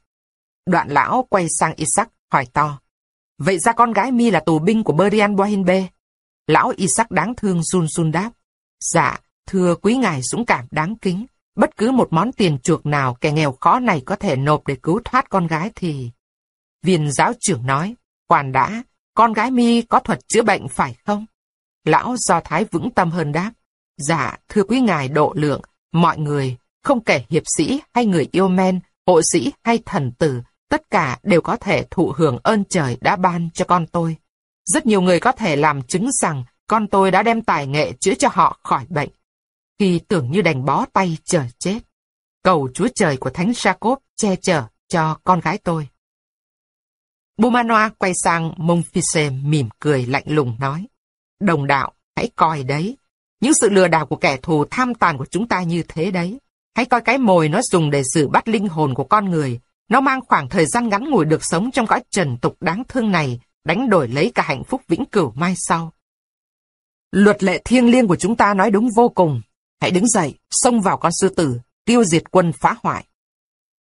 Đoạn lão quay sang Isaac, hỏi to. Vậy ra con gái mi là tù binh của Berian Bohinbe? Lão Isaac đáng thương run run đáp. Dạ, thưa quý ngài dũng cảm đáng kính. Bất cứ một món tiền chuộc nào kẻ nghèo khó này có thể nộp để cứu thoát con gái thì... Viên giáo trưởng nói, khoan đã, con gái mi có thuật chữa bệnh phải không? Lão Do Thái vững tâm hơn đáp. Dạ, thưa quý ngài độ lượng, mọi người, không kể hiệp sĩ hay người yêu men, hộ sĩ hay thần tử, tất cả đều có thể thụ hưởng ơn trời đã ban cho con tôi. Rất nhiều người có thể làm chứng rằng con tôi đã đem tài nghệ chữa cho họ khỏi bệnh. Khi tưởng như đành bó tay chờ chết. Cầu Chúa Trời của Thánh Jacob che chở cho con gái tôi. Bumanoa quay sang Monfise mỉm cười lạnh lùng nói. Đồng đạo, hãy coi đấy. Những sự lừa đảo của kẻ thù tham tàn của chúng ta như thế đấy. Hãy coi cái mồi nó dùng để xử bắt linh hồn của con người. Nó mang khoảng thời gian ngắn ngủi được sống trong cõi trần tục đáng thương này, đánh đổi lấy cả hạnh phúc vĩnh cửu mai sau. Luật lệ thiêng liêng của chúng ta nói đúng vô cùng. Hãy đứng dậy, xông vào con sư tử, tiêu diệt quân phá hoại.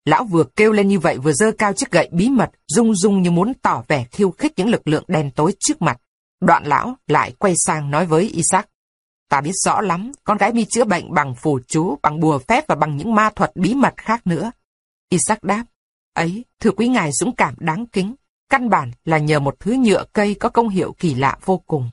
Lão vừa kêu lên như vậy vừa dơ cao chiếc gậy bí mật, rung rung như muốn tỏ vẻ khiêu khích những lực lượng đen tối trước mặt. Đoạn lão lại quay sang nói với Isaac. Ta biết rõ lắm, con gái mi chữa bệnh bằng phù chú, bằng bùa phép và bằng những ma thuật bí mật khác nữa. Isaac đáp, ấy, thưa quý ngài dũng cảm đáng kính, căn bản là nhờ một thứ nhựa cây có công hiệu kỳ lạ vô cùng.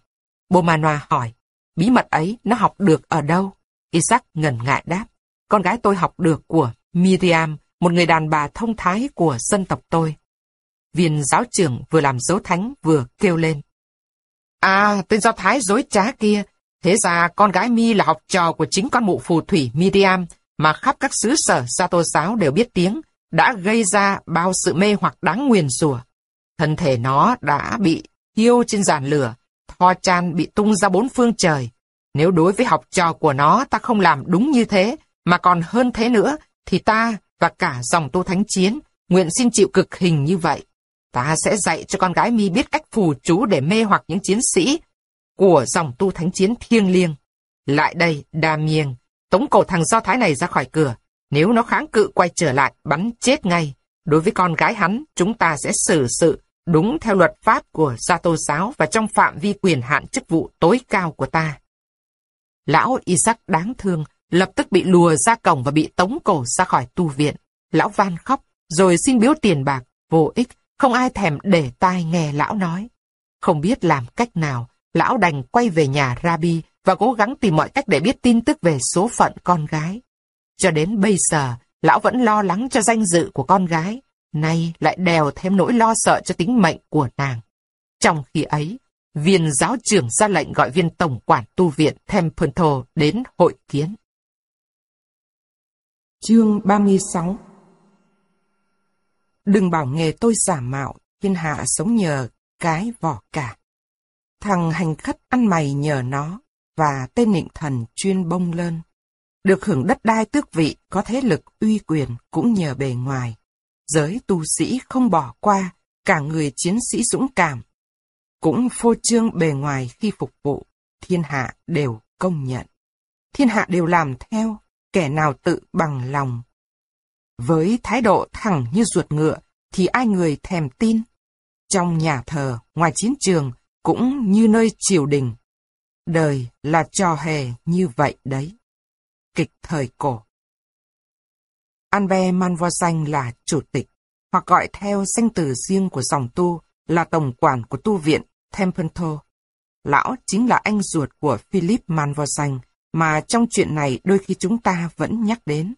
Bomanoa hỏi, bí mật ấy nó học được ở đâu? Isaac ngần ngại đáp, con gái tôi học được của Miriam, một người đàn bà thông thái của dân tộc tôi. Viên giáo trưởng vừa làm dấu thánh vừa kêu lên. À, tên do thái dối trá kia, thế ra con gái mi là học trò của chính con mụ phù thủy Miriam, mà khắp các xứ sở gia tô giáo đều biết tiếng, đã gây ra bao sự mê hoặc đáng nguyền rủa. Thân thể nó đã bị thiêu trên giàn lửa, Tho chan bị tung ra bốn phương trời. Nếu đối với học trò của nó ta không làm đúng như thế, mà còn hơn thế nữa, thì ta và cả dòng tu thánh chiến nguyện xin chịu cực hình như vậy. Ta sẽ dạy cho con gái mi biết cách phù chú để mê hoặc những chiến sĩ của dòng tu thánh chiến thiêng liêng. Lại đây, Damien, tống cổ thằng Do Thái này ra khỏi cửa. Nếu nó kháng cự quay trở lại, bắn chết ngay. Đối với con gái hắn, chúng ta sẽ xử sự đúng theo luật pháp của Gia Tô giáo và trong phạm vi quyền hạn chức vụ tối cao của ta. Lão Isaac đáng thương, lập tức bị lùa ra cổng và bị tống cổ ra khỏi tu viện. Lão van khóc, rồi xin biếu tiền bạc, vô ích, không ai thèm để tai nghe lão nói. Không biết làm cách nào, lão đành quay về nhà Rabi và cố gắng tìm mọi cách để biết tin tức về số phận con gái. Cho đến bây giờ, lão vẫn lo lắng cho danh dự của con gái, nay lại đèo thêm nỗi lo sợ cho tính mệnh của nàng. Trong khi ấy, viên giáo trưởng ra lệnh gọi viên tổng quản tu viện Templeton đến hội kiến. Chương 36 Đừng bảo nghề tôi giả mạo, thiên hạ sống nhờ cái vỏ cả. Thằng hành khất ăn mày nhờ nó, và tên nịnh thần chuyên bông lên. Được hưởng đất đai tước vị, có thế lực uy quyền cũng nhờ bề ngoài giới tu sĩ không bỏ qua, cả người chiến sĩ dũng cảm. Cũng phô trương bề ngoài khi phục vụ, thiên hạ đều công nhận. Thiên hạ đều làm theo, kẻ nào tự bằng lòng. Với thái độ thẳng như ruột ngựa, thì ai người thèm tin. Trong nhà thờ, ngoài chiến trường, cũng như nơi triều đình. Đời là trò hề như vậy đấy. Kịch thời cổ Albert Manvoisin là chủ tịch, hoặc gọi theo danh từ riêng của dòng tu là tổng quản của tu viện Templeton. Lão chính là anh ruột của Philip Manvoisin, mà trong chuyện này đôi khi chúng ta vẫn nhắc đến.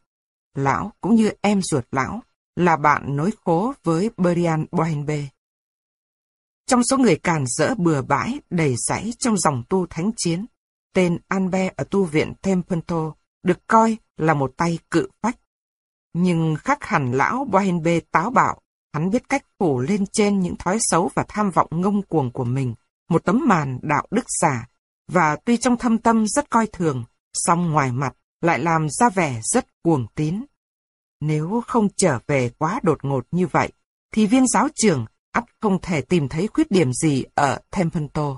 Lão cũng như em ruột lão là bạn nối khố với Brian Bohenbe. Trong số người càn rỡ bừa bãi đầy rẫy trong dòng tu thánh chiến, tên Albert ở tu viện Templeton được coi là một tay cự phách nhưng khắc hẳn lão Bohenbe táo bạo, hắn biết cách phủ lên trên những thói xấu và tham vọng ngông cuồng của mình, một tấm màn đạo đức giả, và tuy trong thâm tâm rất coi thường, song ngoài mặt lại làm ra vẻ rất cuồng tín. Nếu không trở về quá đột ngột như vậy, thì viên giáo trưởng ắt không thể tìm thấy khuyết điểm gì ở Templeton,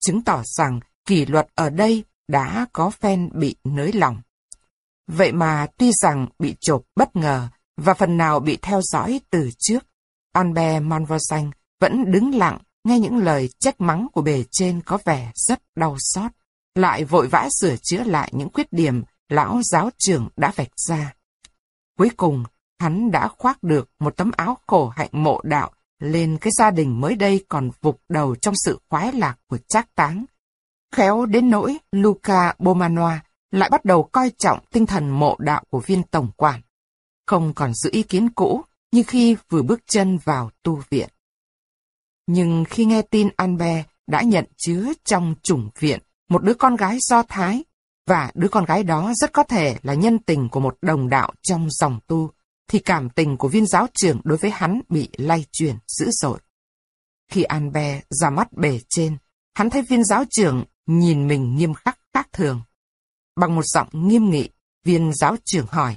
chứng tỏ rằng kỷ luật ở đây đã có phen bị nới lỏng. Vậy mà tuy rằng bị chộp bất ngờ và phần nào bị theo dõi từ trước, Albert Monvoisin vẫn đứng lặng nghe những lời trách mắng của bề trên có vẻ rất đau xót, lại vội vã sửa chữa lại những khuyết điểm lão giáo trưởng đã vạch ra. Cuối cùng, hắn đã khoác được một tấm áo khổ hạnh mộ đạo lên cái gia đình mới đây còn vục đầu trong sự khoái lạc của trác táng. Khéo đến nỗi Luca Bomanoa lại bắt đầu coi trọng tinh thần mộ đạo của viên tổng quản, không còn giữ ý kiến cũ như khi vừa bước chân vào tu viện. Nhưng khi nghe tin Anbe đã nhận chứa trong chủng viện một đứa con gái do Thái, và đứa con gái đó rất có thể là nhân tình của một đồng đạo trong dòng tu, thì cảm tình của viên giáo trưởng đối với hắn bị lay chuyển dữ dội. Khi An Be ra mắt bề trên, hắn thấy viên giáo trưởng nhìn mình nghiêm khắc khác thường. Bằng một giọng nghiêm nghị, viên giáo trưởng hỏi.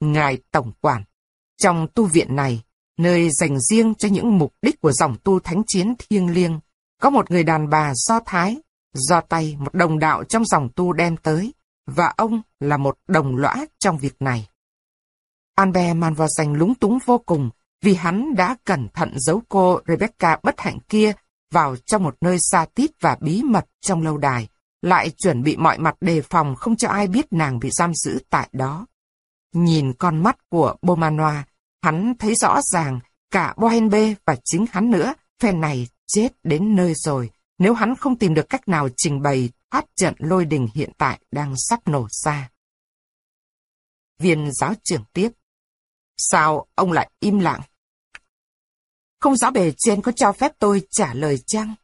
Ngài Tổng Quản, trong tu viện này, nơi dành riêng cho những mục đích của dòng tu thánh chiến thiêng liêng, có một người đàn bà do Thái, do tay một đồng đạo trong dòng tu đem tới, và ông là một đồng lõa trong việc này. Albert Manvoisin lúng túng vô cùng vì hắn đã cẩn thận giấu cô Rebecca bất hạnh kia vào trong một nơi xa tít và bí mật trong lâu đài, lại chuẩn bị mọi mặt đề phòng không cho ai biết nàng bị giam giữ tại đó. Nhìn con mắt của Bomanoa, hắn thấy rõ ràng cả Bohenbe và chính hắn nữa, phen này chết đến nơi rồi, nếu hắn không tìm được cách nào trình bày thoát trận lôi đình hiện tại đang sắp nổ ra. Viên giáo trưởng tiếp. Sao ông lại im lặng? Không rõ bề trên có cho phép tôi trả lời chăng?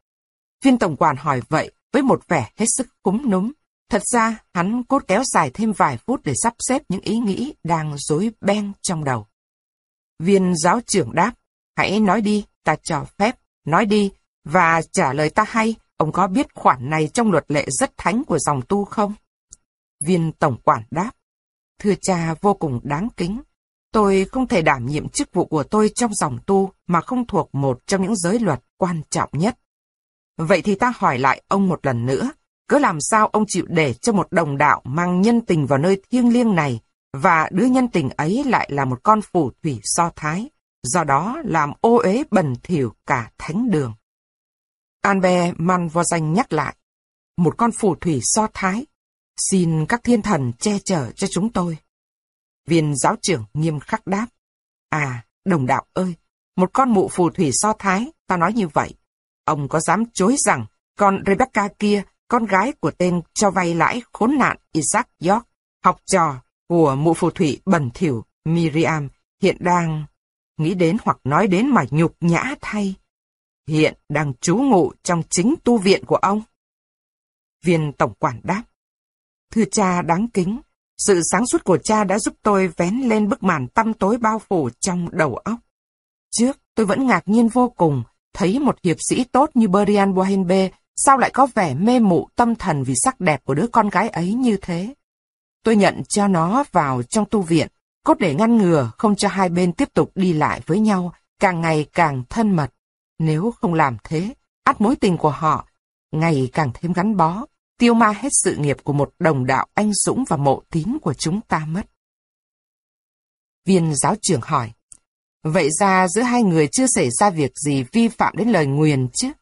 Viên tổng quản hỏi vậy với một vẻ hết sức cúng núm. Thật ra, hắn cốt kéo dài thêm vài phút để sắp xếp những ý nghĩ đang rối beng trong đầu. Viên giáo trưởng đáp, hãy nói đi, ta cho phép, nói đi, và trả lời ta hay, ông có biết khoản này trong luật lệ rất thánh của dòng tu không? Viên tổng quản đáp, thưa cha vô cùng đáng kính, Tôi không thể đảm nhiệm chức vụ của tôi trong dòng tu mà không thuộc một trong những giới luật quan trọng nhất. Vậy thì ta hỏi lại ông một lần nữa, cứ làm sao ông chịu để cho một đồng đạo mang nhân tình vào nơi thiêng liêng này, và đứa nhân tình ấy lại là một con phù thủy so thái, do đó làm ô uế bẩn thỉu cả thánh đường. Anbe Man Vo Danh nhắc lại, một con phù thủy so thái, xin các thiên thần che chở cho chúng tôi. Viên giáo trưởng nghiêm khắc đáp. À, đồng đạo ơi, một con mụ phù thủy so thái, ta nói như vậy. Ông có dám chối rằng con Rebecca kia, con gái của tên cho vay lãi khốn nạn Isaac York, học trò của mụ phù thủy bẩn thỉu Miriam, hiện đang nghĩ đến hoặc nói đến mà nhục nhã thay. Hiện đang trú ngụ trong chính tu viện của ông. Viên tổng quản đáp. Thưa cha đáng kính, sự sáng suốt của cha đã giúp tôi vén lên bức màn tăm tối bao phủ trong đầu óc. Trước, tôi vẫn ngạc nhiên vô cùng, thấy một hiệp sĩ tốt như Berian Bohenbe sao lại có vẻ mê mụ tâm thần vì sắc đẹp của đứa con gái ấy như thế. Tôi nhận cho nó vào trong tu viện, cốt để ngăn ngừa không cho hai bên tiếp tục đi lại với nhau, càng ngày càng thân mật. Nếu không làm thế, ắt mối tình của họ ngày càng thêm gắn bó, tiêu ma hết sự nghiệp của một đồng đạo anh dũng và mộ tín của chúng ta mất. Viên giáo trưởng hỏi, vậy ra giữa hai người chưa xảy ra việc gì vi phạm đến lời nguyền chứ?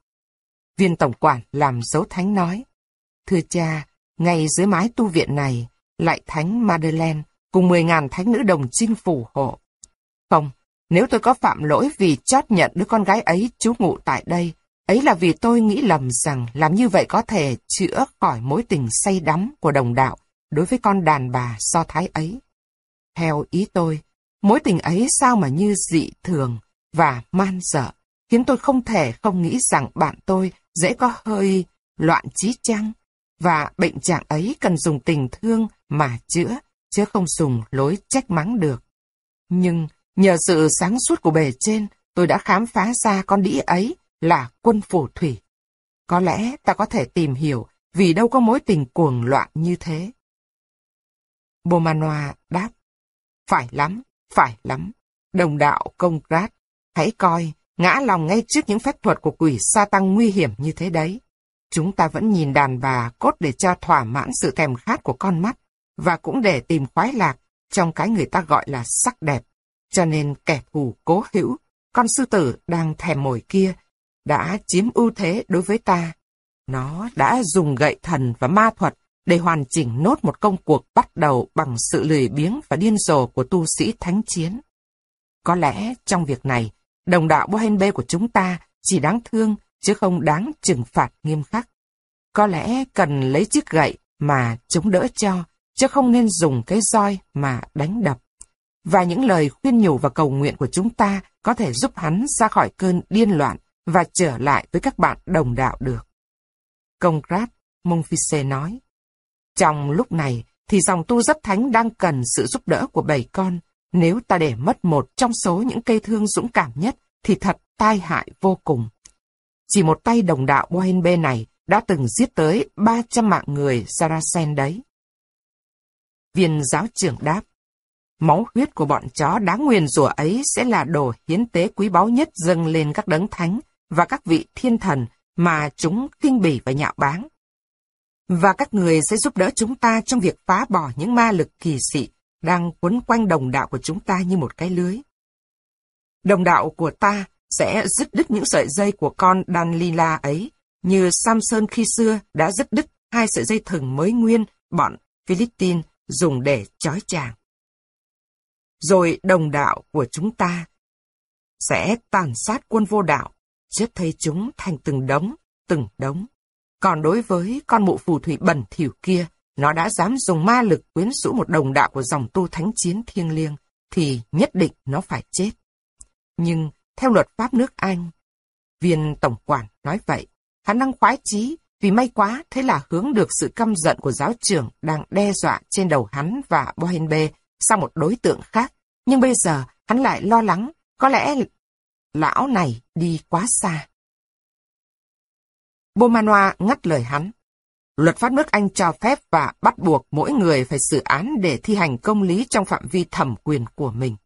Viên tổng quản làm dấu thánh nói, thưa cha, ngay dưới mái tu viện này, lại thánh Madeleine cùng 10.000 thánh nữ đồng chinh phù hộ. Không, nếu tôi có phạm lỗi vì chót nhận đứa con gái ấy trú ngụ tại đây, Ấy là vì tôi nghĩ lầm rằng làm như vậy có thể chữa khỏi mối tình say đắm của đồng đạo đối với con đàn bà so thái ấy. Theo ý tôi, mối tình ấy sao mà như dị thường và man dở, khiến tôi không thể không nghĩ rằng bạn tôi dễ có hơi loạn trí chăng, và bệnh trạng ấy cần dùng tình thương mà chữa, chứ không dùng lối trách mắng được. Nhưng nhờ sự sáng suốt của bề trên, tôi đã khám phá ra con đĩ ấy là quân phù thủy. Có lẽ ta có thể tìm hiểu vì đâu có mối tình cuồng loạn như thế. Bồ Manoa đáp, phải lắm, phải lắm. Đồng đạo công grát, hãy coi, ngã lòng ngay trước những phép thuật của quỷ sa tăng nguy hiểm như thế đấy. Chúng ta vẫn nhìn đàn bà cốt để cho thỏa mãn sự thèm khát của con mắt, và cũng để tìm khoái lạc trong cái người ta gọi là sắc đẹp. Cho nên kẻ thù cố hữu, con sư tử đang thèm mồi kia đã chiếm ưu thế đối với ta. Nó đã dùng gậy thần và ma thuật để hoàn chỉnh nốt một công cuộc bắt đầu bằng sự lười biếng và điên rồ của tu sĩ thánh chiến. Có lẽ trong việc này, đồng đạo Bohenbe của chúng ta chỉ đáng thương chứ không đáng trừng phạt nghiêm khắc. Có lẽ cần lấy chiếc gậy mà chống đỡ cho, chứ không nên dùng cái roi mà đánh đập. Và những lời khuyên nhủ và cầu nguyện của chúng ta có thể giúp hắn ra khỏi cơn điên loạn và trở lại với các bạn đồng đạo được. Công Grat Monfils nói, trong lúc này thì dòng tu rất thánh đang cần sự giúp đỡ của bảy con. Nếu ta để mất một trong số những cây thương dũng cảm nhất thì thật tai hại vô cùng. Chỉ một tay đồng đạo Bohenbe này đã từng giết tới 300 mạng người Saracen đấy. Viên giáo trưởng đáp, máu huyết của bọn chó đáng nguyền rủa ấy sẽ là đồ hiến tế quý báu nhất dâng lên các đấng thánh và các vị thiên thần mà chúng kinh bỉ và nhạo báng. Và các người sẽ giúp đỡ chúng ta trong việc phá bỏ những ma lực kỳ dị đang quấn quanh đồng đạo của chúng ta như một cái lưới. Đồng đạo của ta sẽ dứt đứt những sợi dây của con đan lila ấy, như Samson khi xưa đã dứt đứt hai sợi dây thừng mới nguyên bọn Philippines dùng để trói chàng. Rồi đồng đạo của chúng ta sẽ tàn sát quân vô đạo, chết thấy chúng thành từng đống, từng đống. Còn đối với con mụ phù thủy bẩn thỉu kia, nó đã dám dùng ma lực quyến rũ một đồng đạo của dòng tu thánh chiến thiêng liêng, thì nhất định nó phải chết. Nhưng, theo luật pháp nước Anh, viên tổng quản nói vậy, hắn năng khoái chí, vì may quá thế là hướng được sự căm giận của giáo trưởng đang đe dọa trên đầu hắn và Bohenbe sang một đối tượng khác. Nhưng bây giờ, hắn lại lo lắng, có lẽ lão này đi quá xa. Bomanoa ngắt lời hắn. Luật pháp nước Anh cho phép và bắt buộc mỗi người phải xử án để thi hành công lý trong phạm vi thẩm quyền của mình.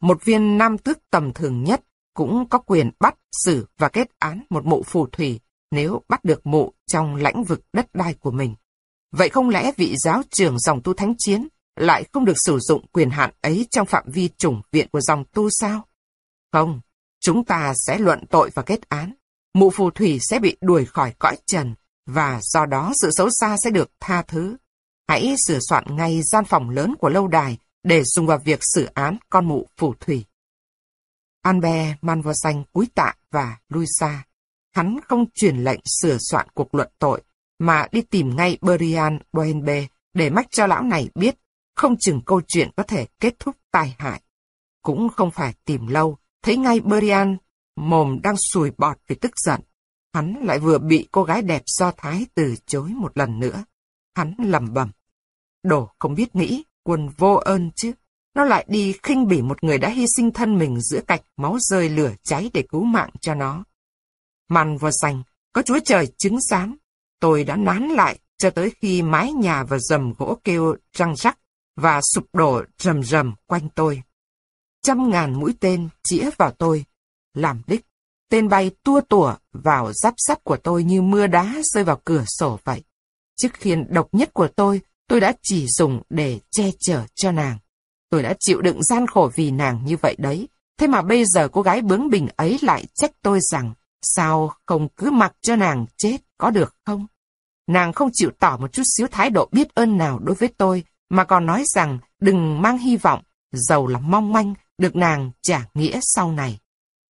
Một viên nam tước tầm thường nhất cũng có quyền bắt, xử và kết án một mụ phù thủy nếu bắt được mụ trong lãnh vực đất đai của mình. Vậy không lẽ vị giáo trưởng dòng tu thánh chiến lại không được sử dụng quyền hạn ấy trong phạm vi chủng viện của dòng tu sao? Không, chúng ta sẽ luận tội và kết án. Mụ phù thủy sẽ bị đuổi khỏi cõi trần và do đó sự xấu xa sẽ được tha thứ. Hãy sửa soạn ngay gian phòng lớn của lâu đài để dùng vào việc xử án con mụ phù thủy. Anbe mang vào xanh cúi tạ và lui xa. Hắn không truyền lệnh sửa soạn cuộc luận tội, mà đi tìm ngay Berian Boenbe để mách cho lão này biết, không chừng câu chuyện có thể kết thúc tai hại. Cũng không phải tìm lâu, thấy ngay Berian mồm đang sùi bọt vì tức giận. Hắn lại vừa bị cô gái đẹp do Thái từ chối một lần nữa. Hắn lầm bầm. Đồ không biết nghĩ, quân vô ơn chứ. Nó lại đi khinh bỉ một người đã hy sinh thân mình giữa cạch máu rơi lửa cháy để cứu mạng cho nó. Màn vừa sành, có chúa trời chứng giám. Tôi đã nán lại cho tới khi mái nhà và rầm gỗ kêu răng rắc và sụp đổ rầm rầm quanh tôi. Trăm ngàn mũi tên chĩa vào tôi, làm đích. Tên bay tua tủa vào giáp sắt của tôi như mưa đá rơi vào cửa sổ vậy. Chiếc khiên độc nhất của tôi, tôi đã chỉ dùng để che chở cho nàng. Tôi đã chịu đựng gian khổ vì nàng như vậy đấy. Thế mà bây giờ cô gái bướng bỉnh ấy lại trách tôi rằng, sao không cứ mặc cho nàng chết, có được không? Nàng không chịu tỏ một chút xíu thái độ biết ơn nào đối với tôi, mà còn nói rằng đừng mang hy vọng, giàu là mong manh, được nàng trả nghĩa sau này.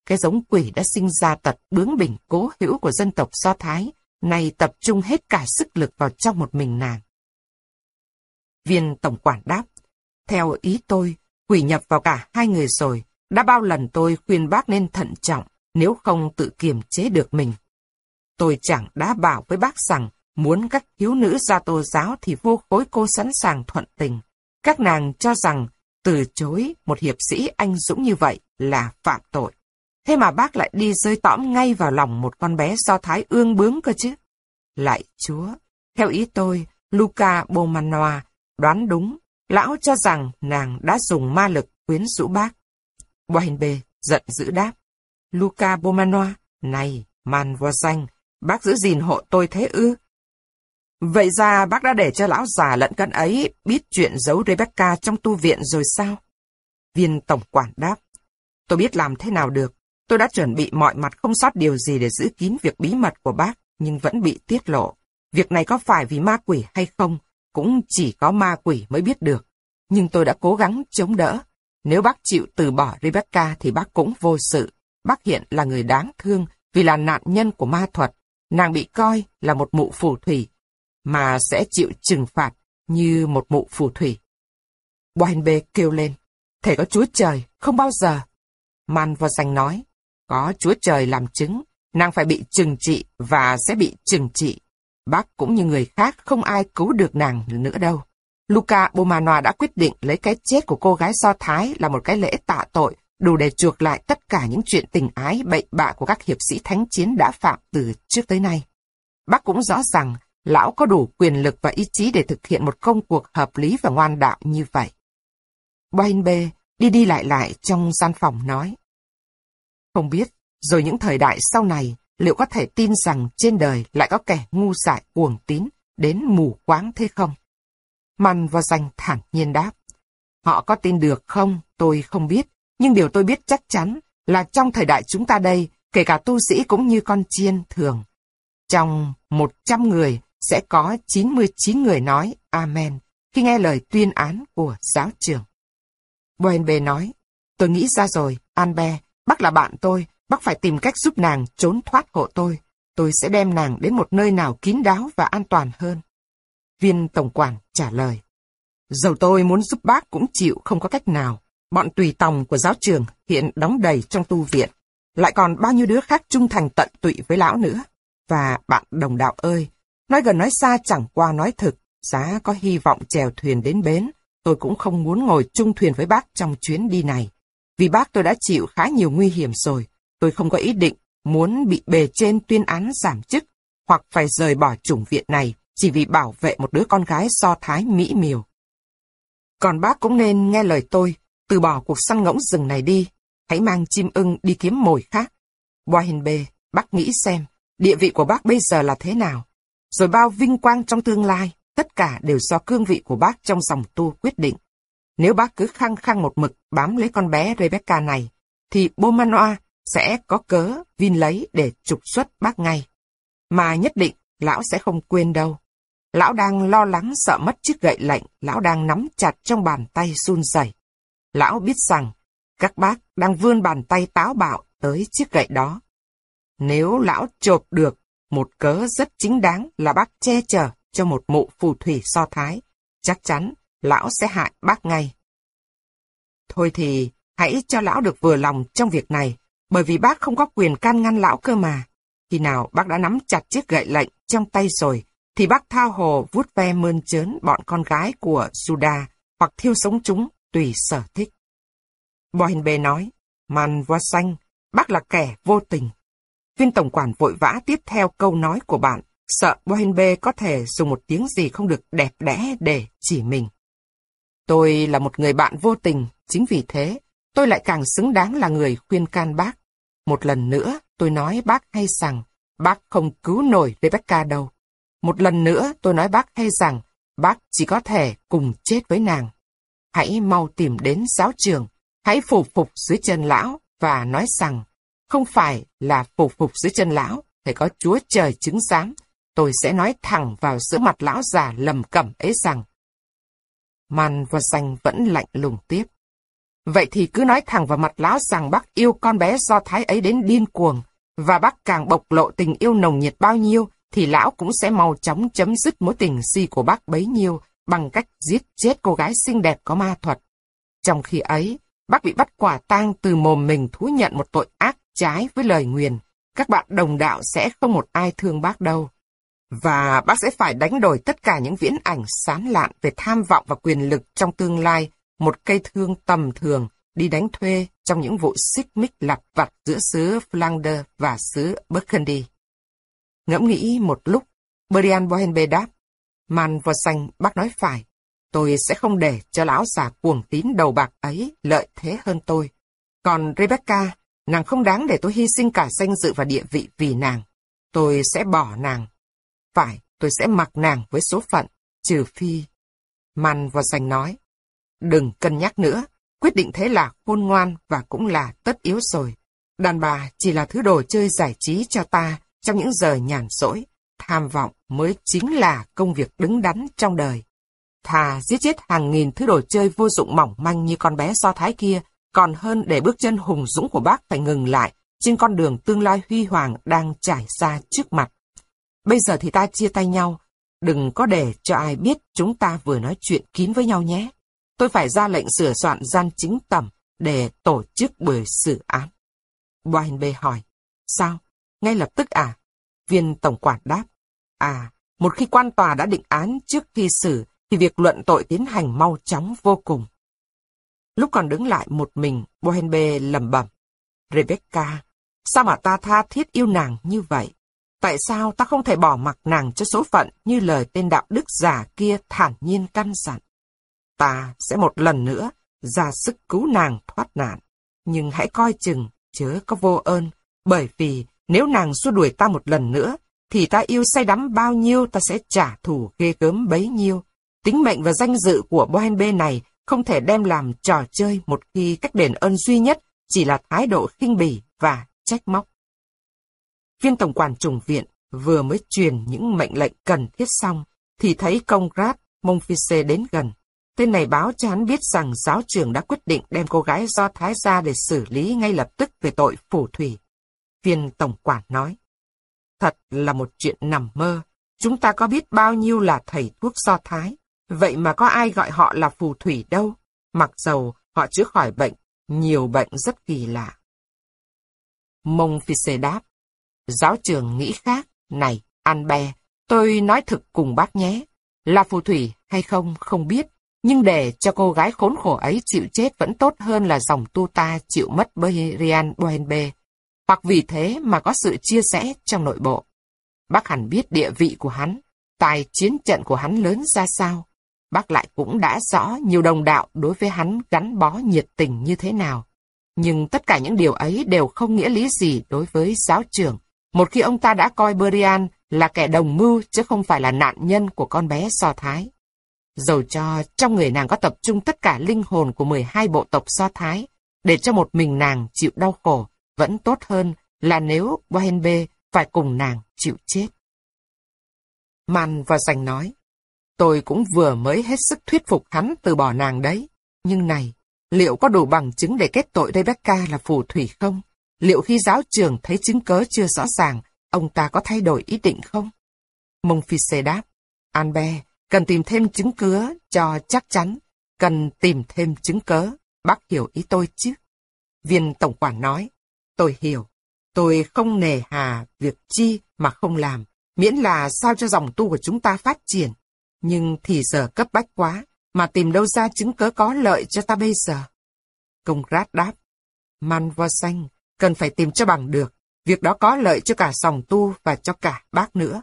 Cái giống quỷ đã sinh ra tật bướng bỉnh cố hữu của dân tộc Do Thái, nay tập trung hết cả sức lực vào trong một mình nàng. Viên tổng quản đáp, theo ý tôi, quỷ nhập vào cả hai người rồi, đã bao lần tôi khuyên bác nên thận trọng, nếu không tự kiềm chế được mình. Tôi chẳng đã bảo với bác rằng, muốn các thiếu nữ ra tô giáo thì vô khối cô sẵn sàng thuận tình. Các nàng cho rằng, từ chối một hiệp sĩ anh dũng như vậy là phạm tội. Thế mà bác lại đi rơi tõm ngay vào lòng một con bé do thái ương bướng cơ chứ. Lại chúa, theo ý tôi, Luca Bomanoa đoán đúng, lão cho rằng nàng đã dùng ma lực quyến rũ bác. Bohenbe giận dữ đáp. Luca Bomanoa, này, man vô danh, bác giữ gìn hộ tôi thế ư? Vậy ra bác đã để cho lão già lẫn cân ấy biết chuyện giấu Rebecca trong tu viện rồi sao? Viên tổng quản đáp. Tôi biết làm thế nào được. Tôi đã chuẩn bị mọi mặt không sót điều gì để giữ kín việc bí mật của bác, nhưng vẫn bị tiết lộ. Việc này có phải vì ma quỷ hay không, cũng chỉ có ma quỷ mới biết được. Nhưng tôi đã cố gắng chống đỡ. Nếu bác chịu từ bỏ Rebecca thì bác cũng vô sự. Bác hiện là người đáng thương vì là nạn nhân của ma thuật. Nàng bị coi là một mụ phù thủy, mà sẽ chịu trừng phạt như một mụ phù thủy. Bohenbe kêu lên, thể có chúa trời, không bao giờ. Man và danh nói, có Chúa Trời làm chứng, nàng phải bị trừng trị và sẽ bị trừng trị. Bác cũng như người khác không ai cứu được nàng nữa đâu. Luca Bomanoa đã quyết định lấy cái chết của cô gái Do Thái là một cái lễ tạ tội đủ để chuộc lại tất cả những chuyện tình ái bậy bạ của các hiệp sĩ thánh chiến đã phạm từ trước tới nay. Bác cũng rõ rằng lão có đủ quyền lực và ý chí để thực hiện một công cuộc hợp lý và ngoan đạo như vậy. Boain B đi đi lại lại trong gian phòng nói. Không biết, rồi những thời đại sau này, liệu có thể tin rằng trên đời lại có kẻ ngu dại cuồng tín đến mù quáng thế không? Măn và danh thản nhiên đáp. Họ có tin được không, tôi không biết, nhưng điều tôi biết chắc chắn là trong thời đại chúng ta đây, kể cả tu sĩ cũng như con chiên thường. Trong 100 người sẽ có 99 người nói Amen khi nghe lời tuyên án của giáo trưởng. Boenbe nói, tôi nghĩ ra rồi, Anbe, bác là bạn tôi, bác phải tìm cách giúp nàng trốn thoát hộ tôi. Tôi sẽ đem nàng đến một nơi nào kín đáo và an toàn hơn. Viên tổng quản trả lời. Dầu tôi muốn giúp bác cũng chịu không có cách nào. Bọn tùy tòng của giáo trường hiện đóng đầy trong tu viện. Lại còn bao nhiêu đứa khác trung thành tận tụy với lão nữa. Và bạn đồng đạo ơi, nói gần nói xa chẳng qua nói thực, giá có hy vọng chèo thuyền đến bến, tôi cũng không muốn ngồi chung thuyền với bác trong chuyến đi này. Vì bác tôi đã chịu khá nhiều nguy hiểm rồi, tôi không có ý định muốn bị bề trên tuyên án giảm chức, hoặc phải rời bỏ chủng viện này chỉ vì bảo vệ một đứa con gái so thái mỹ miều. Còn bác cũng nên nghe lời tôi, từ bỏ cuộc săn ngỗng rừng này đi, hãy mang chim ưng đi kiếm mồi khác. qua hình bề, bác nghĩ xem, địa vị của bác bây giờ là thế nào? Rồi bao vinh quang trong tương lai, tất cả đều do cương vị của bác trong dòng tu quyết định. Nếu bác cứ khăng khăng một mực bám lấy con bé Rebecca này, thì Bomanoa sẽ có cớ vin lấy để trục xuất bác ngay. Mà nhất định, lão sẽ không quên đâu. Lão đang lo lắng sợ mất chiếc gậy lệnh, lão đang nắm chặt trong bàn tay run rẩy. Lão biết rằng, các bác đang vươn bàn tay táo bạo tới chiếc gậy đó. Nếu lão chộp được một cớ rất chính đáng là bác che chở cho một mụ phù thủy so thái, chắc chắn lão sẽ hại bác ngay. Thôi thì, hãy cho lão được vừa lòng trong việc này, bởi vì bác không có quyền can ngăn lão cơ mà. Khi nào bác đã nắm chặt chiếc gậy lệnh trong tay rồi, thì bác thao hồ vuốt ve mơn trớn bọn con gái của suda hoặc thiêu sống chúng tùy sở thích. Bohin bê nói, man voa xanh, bác là kẻ vô tình. Viên tổng quản vội vã tiếp theo câu nói của bạn, sợ Bohen bê có thể dùng một tiếng gì không được đẹp đẽ để chỉ mình. Tôi là một người bạn vô tình, chính vì thế, tôi lại càng xứng đáng là người khuyên can bác. Một lần nữa, tôi nói bác hay rằng, bác không cứu nổi Rebecca đâu. Một lần nữa tôi nói bác hay rằng, bác chỉ có thể cùng chết với nàng. Hãy mau tìm đến giáo trường, hãy phục phục dưới chân lão và nói rằng, không phải là phục phục dưới chân lão, phải có Chúa Trời chứng giám. Tôi sẽ nói thẳng vào giữa mặt lão già lầm cẩm ấy rằng, Man và Danh vẫn lạnh lùng tiếp. Vậy thì cứ nói thẳng vào mặt lão rằng bác yêu con bé do thái ấy đến điên cuồng, và bác càng bộc lộ tình yêu nồng nhiệt bao nhiêu, thì lão cũng sẽ mau chóng chấm dứt mối tình si của bác bấy nhiêu bằng cách giết chết cô gái xinh đẹp có ma thuật. Trong khi ấy, bác bị bắt quả tang từ mồm mình thú nhận một tội ác trái với lời nguyền. Các bạn đồng đạo sẽ không một ai thương bác đâu. Và bác sẽ phải đánh đổi tất cả những viễn ảnh sán lạn về tham vọng và quyền lực trong tương lai, một cây thương tầm thường đi đánh thuê trong những vụ xích mích lặt vặt giữa xứ Flanders và xứ Burgundy. Ngẫm nghĩ một lúc, Brian Bohenbe đáp, Man vào xanh bác nói phải, tôi sẽ không để cho lão già cuồng tín đầu bạc ấy lợi thế hơn tôi. Còn Rebecca, nàng không đáng để tôi hy sinh cả danh dự và địa vị vì nàng. Tôi sẽ bỏ nàng. Phải, tôi sẽ mặc nàng với số phận, trừ phi. Man và giành nói, đừng cân nhắc nữa, quyết định thế là khôn ngoan và cũng là tất yếu rồi. Đàn bà chỉ là thứ đồ chơi giải trí cho ta, trong những giờ nhàn rỗi, tham vọng mới chính là công việc đứng đắn trong đời. Thà giết chết hàng nghìn thứ đồ chơi vô dụng mỏng manh như con bé do thái kia, còn hơn để bước chân hùng dũng của bác phải ngừng lại trên con đường tương lai huy hoàng đang trải ra trước mặt. Bây giờ thì ta chia tay nhau, đừng có để cho ai biết chúng ta vừa nói chuyện kín với nhau nhé. Tôi phải ra lệnh sửa soạn gian chính tầm để tổ chức buổi xử án. Boinbe hỏi. Sao? Ngay lập tức à? Viên tổng quản đáp. À, một khi quan tòa đã định án trước khi xử, thì việc luận tội tiến hành mau chóng vô cùng. Lúc còn đứng lại một mình, Bohenbe lẩm bẩm. Rebecca, sao mà ta tha thiết yêu nàng như vậy? Tại sao ta không thể bỏ mặc nàng cho số phận như lời tên đạo đức giả kia thản nhiên căn dặn? Ta sẽ một lần nữa ra sức cứu nàng thoát nạn. Nhưng hãy coi chừng, chớ có vô ơn, bởi vì nếu nàng xua đuổi ta một lần nữa, thì ta yêu say đắm bao nhiêu ta sẽ trả thù ghê gớm bấy nhiêu. Tính mệnh và danh dự của Bohen B này không thể đem làm trò chơi một khi cách đền ơn duy nhất chỉ là thái độ khinh bỉ và trách móc. Viên tổng quản trùng viện vừa mới truyền những mệnh lệnh cần thiết xong, thì thấy công Grat Monfils đến gần. Tên này báo cho hắn biết rằng giáo trưởng đã quyết định đem cô gái do Thái ra để xử lý ngay lập tức về tội phù thủy. Viên tổng quản nói, thật là một chuyện nằm mơ. Chúng ta có biết bao nhiêu là thầy thuốc do Thái, vậy mà có ai gọi họ là phù thủy đâu, mặc dầu họ chữa khỏi bệnh, nhiều bệnh rất kỳ lạ. Mông Phi Xê đáp, giáo trường nghĩ khác, này, An Bè, tôi nói thực cùng bác nhé, là phù thủy hay không không biết, nhưng để cho cô gái khốn khổ ấy chịu chết vẫn tốt hơn là dòng tu ta chịu mất bởi Rian Boenbe, hoặc vì thế mà có sự chia sẻ trong nội bộ. Bác hẳn biết địa vị của hắn, tài chiến trận của hắn lớn ra sao. Bác lại cũng đã rõ nhiều đồng đạo đối với hắn gắn bó nhiệt tình như thế nào. Nhưng tất cả những điều ấy đều không nghĩa lý gì đối với giáo trưởng, một khi ông ta đã coi Berian là kẻ đồng mưu chứ không phải là nạn nhân của con bé So Thái. Dầu cho trong người nàng có tập trung tất cả linh hồn của 12 bộ tộc So Thái, để cho một mình nàng chịu đau khổ, vẫn tốt hơn là nếu Wahenbe phải cùng nàng chịu chết. Man và Dành nói, tôi cũng vừa mới hết sức thuyết phục hắn từ bỏ nàng đấy. Nhưng này, liệu có đủ bằng chứng để kết tội Rebecca là phù thủy không? Liệu khi giáo trường thấy chứng cớ chưa rõ ràng, ông ta có thay đổi ý định không? Mông Phi Sê đáp, Anbe, cần tìm thêm chứng cớ cho chắc chắn, cần tìm thêm chứng cớ, bác hiểu ý tôi chứ? Viên Tổng quản nói, tôi hiểu, tôi không nề hà việc chi mà không làm, miễn là sao cho dòng tu của chúng ta phát triển. Nhưng thì giờ cấp bách quá, mà tìm đâu ra chứng cớ có lợi cho ta bây giờ? Công rát đáp, Man vo xanh, cần phải tìm cho bằng được. Việc đó có lợi cho cả dòng tu và cho cả bác nữa.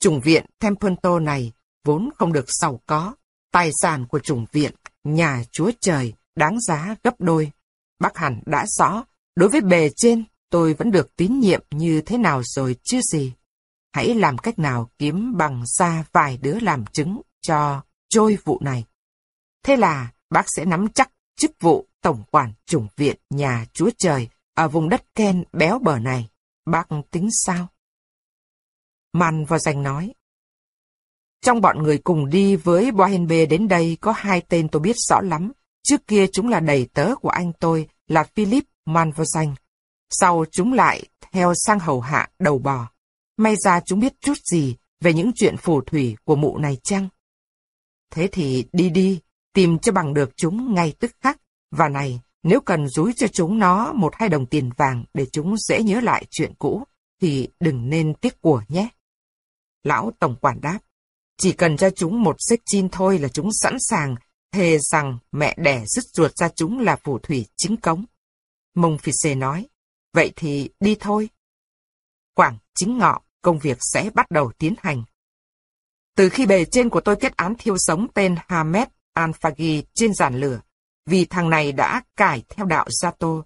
Chủng viện Templeton này vốn không được giàu có. Tài sản của chủng viện, nhà chúa trời, đáng giá gấp đôi. Bác hẳn đã rõ, đối với bề trên, tôi vẫn được tín nhiệm như thế nào rồi chứ gì. Hãy làm cách nào kiếm bằng ra vài đứa làm chứng cho trôi vụ này. Thế là bác sẽ nắm chắc chức vụ tổng quản chủng viện nhà chúa trời ở vùng đất Ken béo bờ này. Bác tính sao? Man và danh nói. Trong bọn người cùng đi với Bohenbe đến đây có hai tên tôi biết rõ lắm. Trước kia chúng là đầy tớ của anh tôi là Philip Manvozanh. Sau chúng lại theo sang hầu hạ đầu bò. May ra chúng biết chút gì về những chuyện phù thủy của mụ này chăng? Thế thì đi đi, tìm cho bằng được chúng ngay tức khắc. Và này, nếu cần rúi cho chúng nó một hai đồng tiền vàng để chúng dễ nhớ lại chuyện cũ, thì đừng nên tiếc của nhé. Lão Tổng quản đáp, chỉ cần cho chúng một xích chin thôi là chúng sẵn sàng, thề rằng mẹ đẻ dứt ruột ra chúng là phù thủy chính cống. Mông Phi Xê nói, vậy thì đi thôi. Quảng chính ngọ, công việc sẽ bắt đầu tiến hành. Từ khi bề trên của tôi kết án thiêu sống tên Hamed al faghi trên giàn lửa, vì thằng này đã cải theo đạo Zato,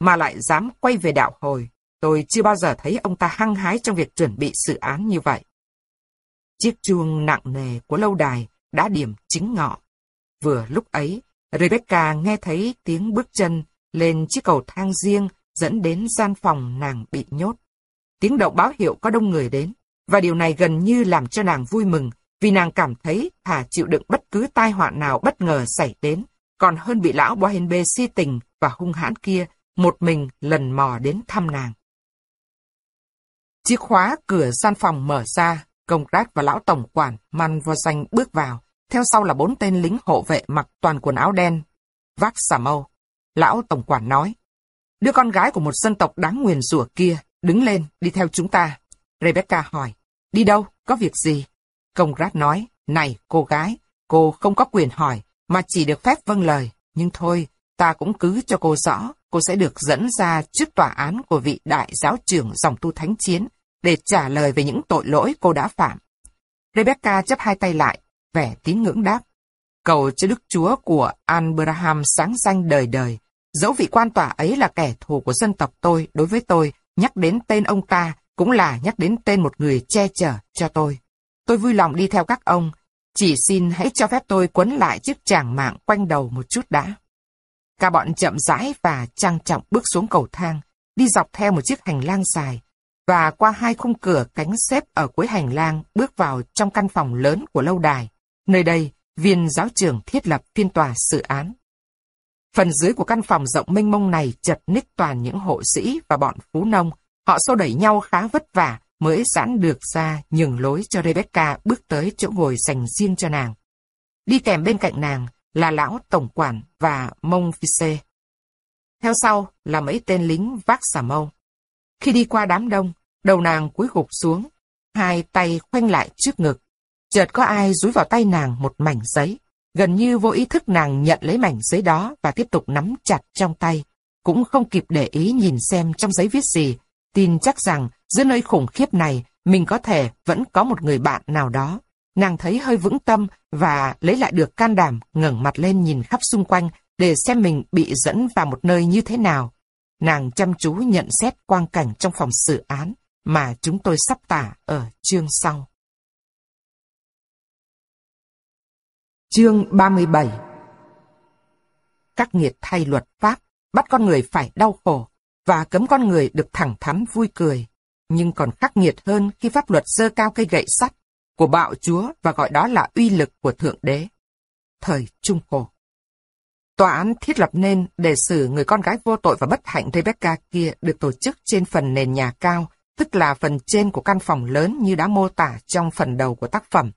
mà lại dám quay về đạo hồi. Tôi chưa bao giờ thấy ông ta hăng hái trong việc chuẩn bị sự án như vậy. Chiếc chuông nặng nề của lâu đài đã điểm chính ngọ. Vừa lúc ấy, Rebecca nghe thấy tiếng bước chân lên chiếc cầu thang riêng dẫn đến gian phòng nàng bị nhốt. Tiếng động báo hiệu có đông người đến, và điều này gần như làm cho nàng vui mừng, vì nàng cảm thấy thà chịu đựng bất cứ tai họa nào bất ngờ xảy đến, còn hơn bị lão Bohenbe si tình và hung hãn kia một mình lần mò đến thăm nàng. Chiếc khóa cửa gian phòng mở ra, công rác và lão tổng quản Man Vo Danh bước vào, theo sau là bốn tên lính hộ vệ mặc toàn quần áo đen, vác xà mâu. Lão tổng quản nói, Đứa con gái của một dân tộc đáng nguyền rủa kia, đứng lên, đi theo chúng ta. Rebecca hỏi, đi đâu, có việc gì? Công rác nói, này cô gái, cô không có quyền hỏi, mà chỉ được phép vâng lời. Nhưng thôi, ta cũng cứ cho cô rõ, cô sẽ được dẫn ra trước tòa án của vị đại giáo trưởng dòng tu thánh chiến để trả lời về những tội lỗi cô đã phạm. Rebecca chấp hai tay lại, vẻ tín ngưỡng đáp. Cầu cho Đức Chúa của Abraham sáng danh đời đời. Dẫu vị quan tòa ấy là kẻ thù của dân tộc tôi, đối với tôi, nhắc đến tên ông ta cũng là nhắc đến tên một người che chở cho tôi. Tôi vui lòng đi theo các ông, chỉ xin hãy cho phép tôi quấn lại chiếc tràng mạng quanh đầu một chút đã. Cả bọn chậm rãi và trang trọng bước xuống cầu thang, đi dọc theo một chiếc hành lang dài, và qua hai khung cửa cánh xếp ở cuối hành lang bước vào trong căn phòng lớn của lâu đài. Nơi đây, viên giáo trưởng thiết lập phiên tòa xử án. Phần dưới của căn phòng rộng mênh mông này chật ních toàn những hộ sĩ và bọn phú nông. Họ xô đẩy nhau khá vất vả mới giãn được ra nhường lối cho Rebecca bước tới chỗ ngồi dành riêng cho nàng. Đi kèm bên cạnh nàng là lão tổng quản và mông phi Theo sau là mấy tên lính vác xà mâu. Khi đi qua đám đông, đầu nàng cúi gục xuống, hai tay khoanh lại trước ngực. Chợt có ai dúi vào tay nàng một mảnh giấy. Gần như vô ý thức nàng nhận lấy mảnh giấy đó và tiếp tục nắm chặt trong tay. Cũng không kịp để ý nhìn xem trong giấy viết gì. Tin chắc rằng giữa nơi khủng khiếp này, mình có thể vẫn có một người bạn nào đó. Nàng thấy hơi vững tâm và lấy lại được can đảm ngẩng mặt lên nhìn khắp xung quanh để xem mình bị dẫn vào một nơi như thế nào. Nàng chăm chú nhận xét quang cảnh trong phòng xử án mà chúng tôi sắp tả ở chương sau. Chương 37 Các nghiệt thay luật pháp, bắt con người phải đau khổ, và cấm con người được thẳng thắn vui cười. Nhưng còn khắc nghiệt hơn khi pháp luật dơ cao cây gậy sắt của bạo chúa và gọi đó là uy lực của Thượng Đế. Thời Trung Cổ Tòa án thiết lập nên để xử người con gái vô tội và bất hạnh Rebecca kia được tổ chức trên phần nền nhà cao, tức là phần trên của căn phòng lớn như đã mô tả trong phần đầu của tác phẩm.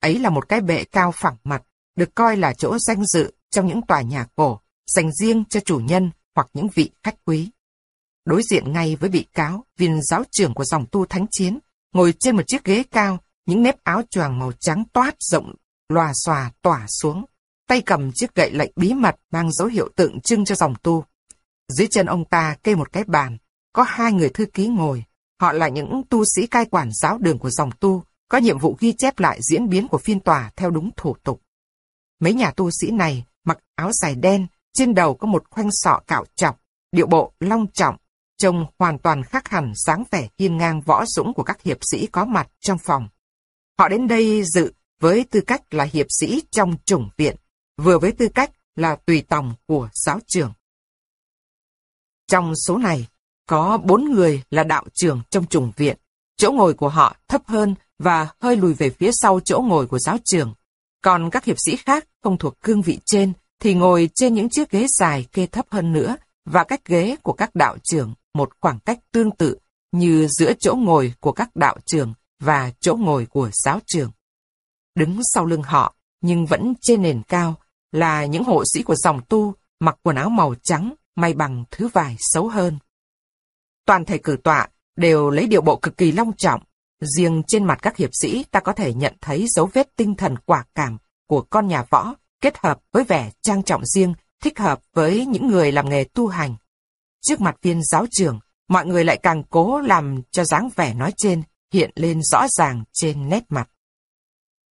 Ấy là một cái bệ cao phẳng mặt, được coi là chỗ danh dự trong những tòa nhà cổ, dành riêng cho chủ nhân hoặc những vị khách quý. Đối diện ngay với bị cáo, viên giáo trưởng của dòng tu thánh chiến, ngồi trên một chiếc ghế cao, những nếp áo choàng màu trắng toát rộng, lòa xòa tỏa xuống, tay cầm chiếc gậy lệnh bí mật mang dấu hiệu tượng trưng cho dòng tu. Dưới chân ông ta kê một cái bàn, có hai người thư ký ngồi. Họ là những tu sĩ cai quản giáo đường của dòng tu, có nhiệm vụ ghi chép lại diễn biến của phiên tòa theo đúng thủ tục. Mấy nhà tu sĩ này mặc áo dài đen, trên đầu có một khoanh sọ cạo chọc, điệu bộ long trọng, trông hoàn toàn khác hẳn sáng vẻ hiên ngang võ dũng của các hiệp sĩ có mặt trong phòng. Họ đến đây dự với tư cách là hiệp sĩ trong chủng viện, vừa với tư cách là tùy tòng của giáo trưởng. Trong số này, có bốn người là đạo trưởng trong chủng viện. Chỗ ngồi của họ thấp hơn và hơi lùi về phía sau chỗ ngồi của giáo trưởng. Còn các hiệp sĩ khác không thuộc cương vị trên thì ngồi trên những chiếc ghế dài kê thấp hơn nữa và cách ghế của các đạo trưởng một khoảng cách tương tự như giữa chỗ ngồi của các đạo trưởng và chỗ ngồi của giáo trưởng. Đứng sau lưng họ, nhưng vẫn trên nền cao, là những hộ sĩ của dòng tu mặc quần áo màu trắng, may bằng thứ vải xấu hơn. Toàn thể cử tọa đều lấy điệu bộ cực kỳ long trọng, riêng trên mặt các hiệp sĩ ta có thể nhận thấy dấu vết tinh thần quả cảm của con nhà võ kết hợp với vẻ trang trọng riêng, thích hợp với những người làm nghề tu hành. Trước mặt viên giáo trưởng, mọi người lại càng cố làm cho dáng vẻ nói trên hiện lên rõ ràng trên nét mặt.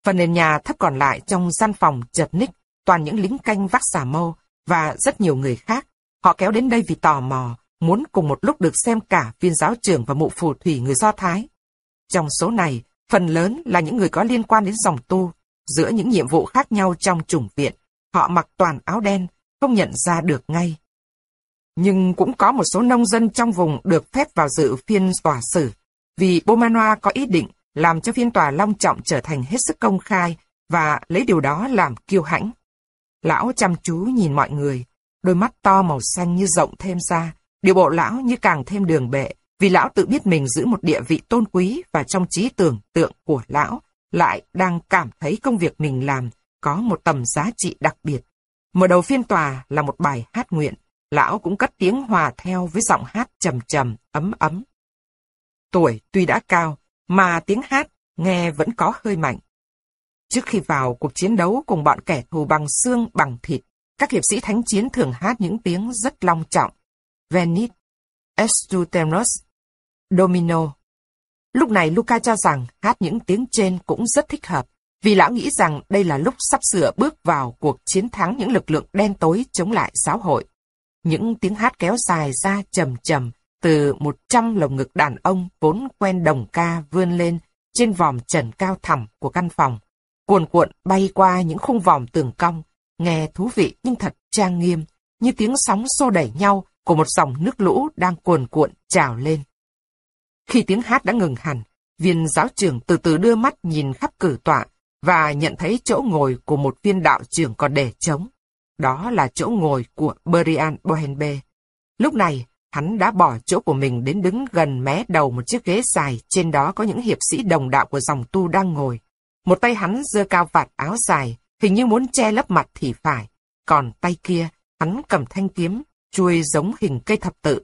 Phần nền nhà thấp còn lại trong gian phòng chật ních, toàn những lính canh vác xà mâu và rất nhiều người khác. Họ kéo đến đây vì tò mò, muốn cùng một lúc được xem cả viên giáo trưởng và mụ phù thủy người Do Thái. Trong số này, phần lớn là những người có liên quan đến dòng tu, giữa những nhiệm vụ khác nhau trong chủng viện. Họ mặc toàn áo đen, không nhận ra được ngay. Nhưng cũng có một số nông dân trong vùng được phép vào dự phiên tòa xử, vì Bomanoa có ý định làm cho phiên tòa long trọng trở thành hết sức công khai và lấy điều đó làm kiêu hãnh. Lão chăm chú nhìn mọi người, đôi mắt to màu xanh như rộng thêm ra, điều bộ lão như càng thêm đường bệ, vì lão tự biết mình giữ một địa vị tôn quý và trong trí tưởng tượng của lão, lại đang cảm thấy công việc mình làm có một tầm giá trị đặc biệt. Mở đầu phiên tòa là một bài hát nguyện, lão cũng cất tiếng hòa theo với giọng hát trầm trầm, ấm ấm. Tuổi tuy đã cao, mà tiếng hát nghe vẫn có hơi mạnh. Trước khi vào cuộc chiến đấu cùng bọn kẻ thù bằng xương bằng thịt, các hiệp sĩ thánh chiến thường hát những tiếng rất long trọng. Venit, Estutemus, Domino. Lúc này Luca cho rằng hát những tiếng trên cũng rất thích hợp, vì lão nghĩ rằng đây là lúc sắp sửa bước vào cuộc chiến thắng những lực lượng đen tối chống lại giáo hội. Những tiếng hát kéo dài ra trầm trầm, từ một trăm lồng ngực đàn ông vốn quen đồng ca vươn lên trên vòm trần cao thẳm của căn phòng, cuồn cuộn bay qua những khung vòm tường cong, nghe thú vị nhưng thật trang nghiêm, như tiếng sóng xô đẩy nhau của một dòng nước lũ đang cuồn cuộn trào lên. Khi tiếng hát đã ngừng hẳn, viên giáo trưởng từ từ đưa mắt nhìn khắp cử tọa và nhận thấy chỗ ngồi của một viên đạo trưởng còn để trống. Đó là chỗ ngồi của Brian Bohenbe. Lúc này, hắn đã bỏ chỗ của mình đến đứng gần mé đầu một chiếc ghế dài, trên đó có những hiệp sĩ đồng đạo của dòng tu đang ngồi. Một tay hắn giơ cao vạt áo dài, hình như muốn che lấp mặt thì phải, còn tay kia, hắn cầm thanh kiếm, chuôi giống hình cây thập tự.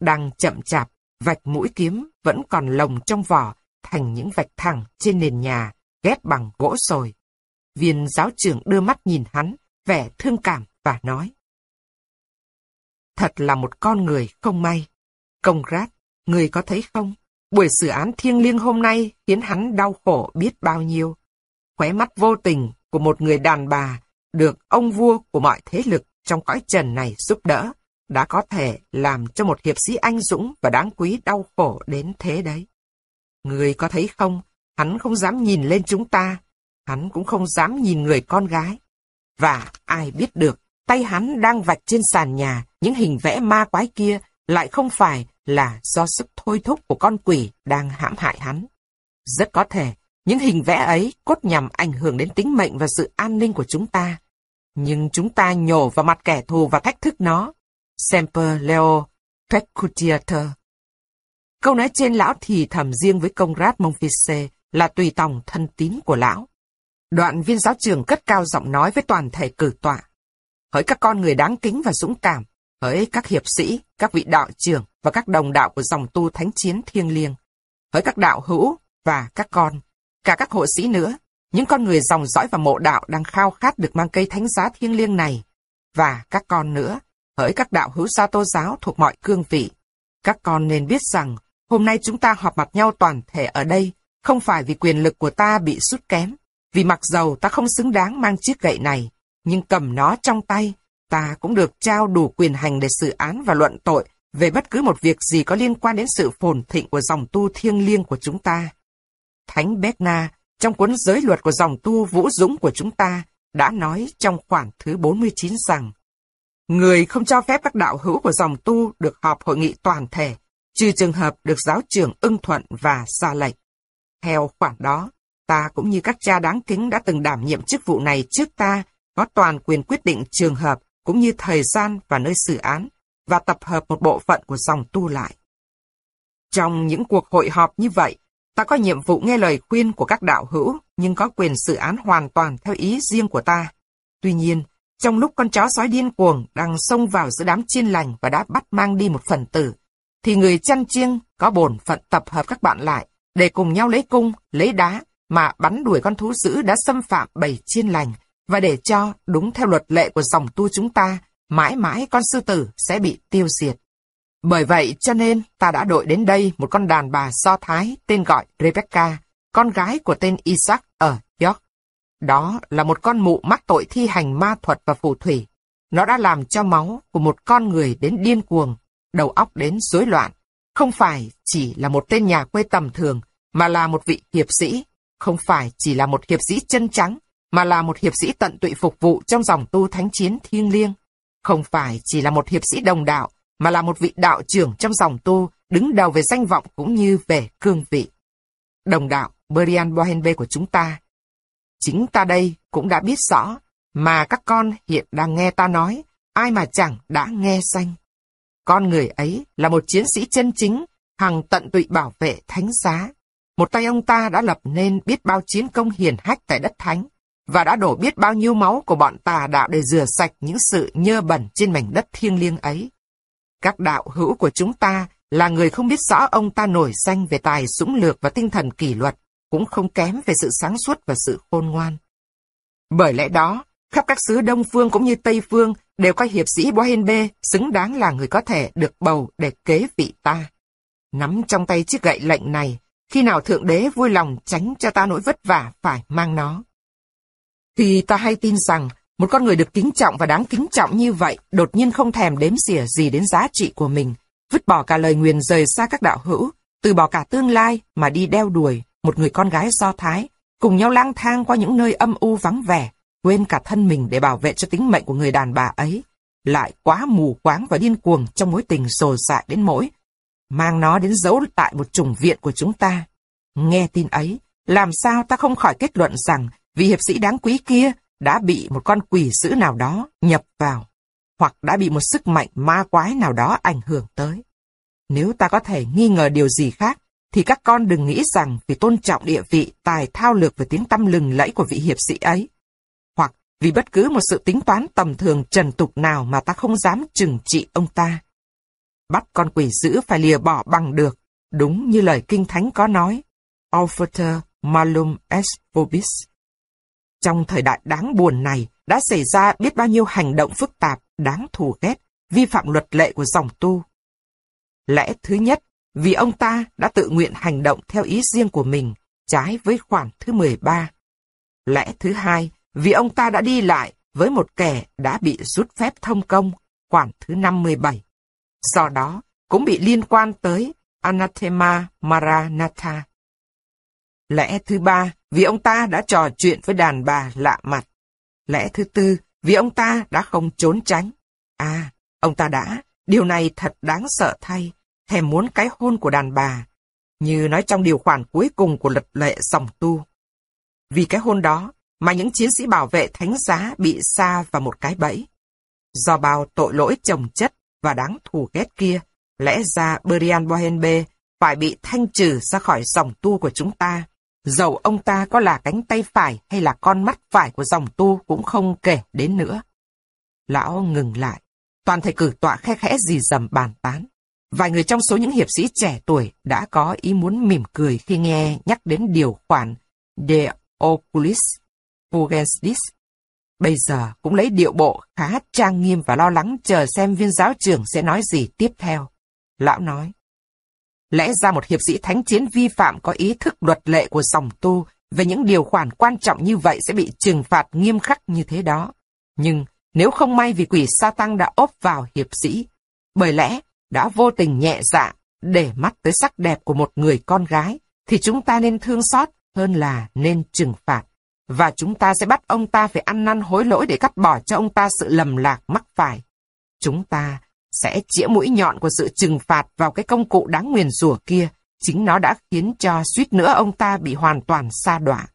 Đang chậm chạp, vạch mũi kiếm vẫn còn lồng trong vỏ, thành những vạch thẳng trên nền nhà, ghép bằng gỗ sồi. Viên giáo trưởng đưa mắt nhìn hắn, vẻ thương cảm và nói. Thật là một con người không may. Công rát, người có thấy không? Buổi xử án thiêng liêng hôm nay khiến hắn đau khổ biết bao nhiêu. Khóe mắt vô tình của một người đàn bà được ông vua của mọi thế lực trong cõi trần này giúp đỡ, đã có thể làm cho một hiệp sĩ anh dũng và đáng quý đau khổ đến thế đấy. Người có thấy không, hắn không dám nhìn lên chúng ta, hắn cũng không dám nhìn người con gái. Và ai biết được, tay hắn đang vạch trên sàn nhà, những hình vẽ ma quái kia lại không phải là do sức thôi thúc của con quỷ đang hãm hại hắn. Rất có thể, những hình vẽ ấy cốt nhằm ảnh hưởng đến tính mệnh và sự an ninh của chúng ta. Nhưng chúng ta nhổ vào mặt kẻ thù và thách thức nó. Semper Leo Pecutiator. Câu nói trên lão thì thầm riêng với công rát Monfils là tùy tòng thân tín của lão. Đoạn viên giáo trường cất cao giọng nói với toàn thể cử tọa. Hỡi các con người đáng kính và dũng cảm, hỡi các hiệp sĩ, các vị đạo trưởng và các đồng đạo của dòng tu thánh chiến thiêng liêng, hỡi các đạo hữu và các con, cả các hộ sĩ nữa, những con người dòng dõi và mộ đạo đang khao khát được mang cây thánh giá thiêng liêng này, và các con nữa, hỡi các đạo hữu sa tô giáo thuộc mọi cương vị. Các con nên biết rằng, hôm nay chúng ta họp mặt nhau toàn thể ở đây, không phải vì quyền lực của ta bị sút kém, vì mặc dầu ta không xứng đáng mang chiếc gậy này, nhưng cầm nó trong tay, ta cũng được trao đủ quyền hành để xử án và luận tội về bất cứ một việc gì có liên quan đến sự phồn thịnh của dòng tu thiêng liêng của chúng ta. Thánh Berna, trong cuốn giới luật của dòng tu vũ dũng của chúng ta, đã nói trong khoản thứ 49 rằng, Người không cho phép các đạo hữu của dòng tu được họp hội nghị toàn thể, trừ trường hợp được giáo trưởng ưng thuận và ra lệnh. Theo khoản đó, ta cũng như các cha đáng kính đã từng đảm nhiệm chức vụ này trước ta, có toàn quyền quyết định trường hợp cũng như thời gian và nơi xử án, và tập hợp một bộ phận của dòng tu lại. Trong những cuộc hội họp như vậy, ta có nhiệm vụ nghe lời khuyên của các đạo hữu, nhưng có quyền xử án hoàn toàn theo ý riêng của ta. Tuy nhiên, trong lúc con chó sói điên cuồng đang xông vào giữa đám chiên lành và đã bắt mang đi một phần tử, thì người chăn chiêng có bổn phận tập hợp các bạn lại để cùng nhau lấy cung, lấy đá mà bắn đuổi con thú dữ đã xâm phạm bầy chiên lành và để cho, đúng theo luật lệ của dòng tu chúng ta, mãi mãi con sư tử sẽ bị tiêu diệt. Bởi vậy cho nên ta đã đội đến đây một con đàn bà Do Thái tên gọi Rebecca, con gái của tên Isaac ở York. Đó là một con mụ mắc tội thi hành ma thuật và phù thủy. Nó đã làm cho máu của một con người đến điên cuồng, đầu óc đến rối loạn. Không phải chỉ là một tên nhà quê tầm thường, mà là một vị hiệp sĩ. Không phải chỉ là một hiệp sĩ chân trắng, mà là một hiệp sĩ tận tụy phục vụ trong dòng tu thánh chiến thiêng liêng. Không phải chỉ là một hiệp sĩ đồng đạo, mà là một vị đạo trưởng trong dòng tu, đứng đầu về danh vọng cũng như về cương vị. Đồng đạo Brian Bohenbe của chúng ta. Chính ta đây cũng đã biết rõ, mà các con hiện đang nghe ta nói, ai mà chẳng đã nghe danh. Con người ấy là một chiến sĩ chân chính, hằng tận tụy bảo vệ thánh giá. Một tay ông ta đã lập nên biết bao chiến công hiền hách tại đất thánh, và đã đổ biết bao nhiêu máu của bọn tà đạo để rửa sạch những sự nhơ bẩn trên mảnh đất thiêng liêng ấy. Các đạo hữu của chúng ta là người không biết rõ ông ta nổi danh về tài dũng lược và tinh thần kỷ luật, cũng không kém về sự sáng suốt và sự khôn ngoan. Bởi lẽ đó, khắp các xứ Đông Phương cũng như Tây Phương đều có hiệp sĩ Bohenbe xứng đáng là người có thể được bầu để kế vị ta. Nắm trong tay chiếc gậy lệnh này, khi nào Thượng Đế vui lòng tránh cho ta nỗi vất vả phải mang nó. thì ta hay tin rằng một con người được kính trọng và đáng kính trọng như vậy đột nhiên không thèm đếm xỉa gì đến giá trị của mình, vứt bỏ cả lời nguyền rời xa các đạo hữu, từ bỏ cả tương lai mà đi đeo đuổi một người con gái do thái, cùng nhau lang thang qua những nơi âm u vắng vẻ, quên cả thân mình để bảo vệ cho tính mệnh của người đàn bà ấy, lại quá mù quáng và điên cuồng trong mối tình rồ dại đến mỗi, mang nó đến giấu tại một trùng viện của chúng ta. Nghe tin ấy, làm sao ta không khỏi kết luận rằng vị hiệp sĩ đáng quý kia đã bị một con quỷ dữ nào đó nhập vào, hoặc đã bị một sức mạnh ma quái nào đó ảnh hưởng tới. Nếu ta có thể nghi ngờ điều gì khác, thì các con đừng nghĩ rằng vì tôn trọng địa vị, tài thao lược và tiếng tăm lừng lẫy của vị hiệp sĩ ấy, hoặc vì bất cứ một sự tính toán tầm thường trần tục nào mà ta không dám trừng trị ông ta. Bắt con quỷ dữ phải lìa bỏ bằng được, đúng như lời Kinh Thánh có nói, Alphater malum est vobis. Trong thời đại đáng buồn này, đã xảy ra biết bao nhiêu hành động phức tạp, đáng thù ghét, vi phạm luật lệ của dòng tu. Lẽ thứ nhất, vì ông ta đã tự nguyện hành động theo ý riêng của mình, trái với khoản thứ 13. Lẽ thứ hai, vì ông ta đã đi lại với một kẻ đã bị rút phép thông công, khoản thứ 57. Do đó, cũng bị liên quan tới Anathema Maranatha. Lẽ thứ ba, vì ông ta đã trò chuyện với đàn bà lạ mặt. Lẽ thứ tư, vì ông ta đã không trốn tránh. À, ông ta đã, điều này thật đáng sợ thay, thèm muốn cái hôn của đàn bà, như nói trong điều khoản cuối cùng của luật lệ dòng tu. Vì cái hôn đó mà những chiến sĩ bảo vệ thánh giá bị xa vào một cái bẫy. Do bao tội lỗi chồng chất và đáng thù ghét kia, lẽ ra Brian Bohenbe phải bị thanh trừ ra khỏi dòng tu của chúng ta. Dầu ông ta có là cánh tay phải hay là con mắt phải của dòng tu cũng không kể đến nữa. Lão ngừng lại, toàn thể cử tọa khe khẽ gì dầm bàn tán. Vài người trong số những hiệp sĩ trẻ tuổi đã có ý muốn mỉm cười khi nghe nhắc đến điều khoản De Oculis Fugensis. Bây giờ cũng lấy điệu bộ khá trang nghiêm và lo lắng chờ xem viên giáo trưởng sẽ nói gì tiếp theo. Lão nói, lẽ ra một hiệp sĩ thánh chiến vi phạm có ý thức luật lệ của dòng tu về những điều khoản quan trọng như vậy sẽ bị trừng phạt nghiêm khắc như thế đó. Nhưng nếu không may vì quỷ sa tăng đã ốp vào hiệp sĩ, bởi lẽ đã vô tình nhẹ dạ để mắt tới sắc đẹp của một người con gái, thì chúng ta nên thương xót hơn là nên trừng phạt. Và chúng ta sẽ bắt ông ta phải ăn năn hối lỗi để cắt bỏ cho ông ta sự lầm lạc mắc phải. Chúng ta sẽ chĩa mũi nhọn của sự trừng phạt vào cái công cụ đáng nguyền rủa kia. Chính nó đã khiến cho suýt nữa ông ta bị hoàn toàn sa đọa.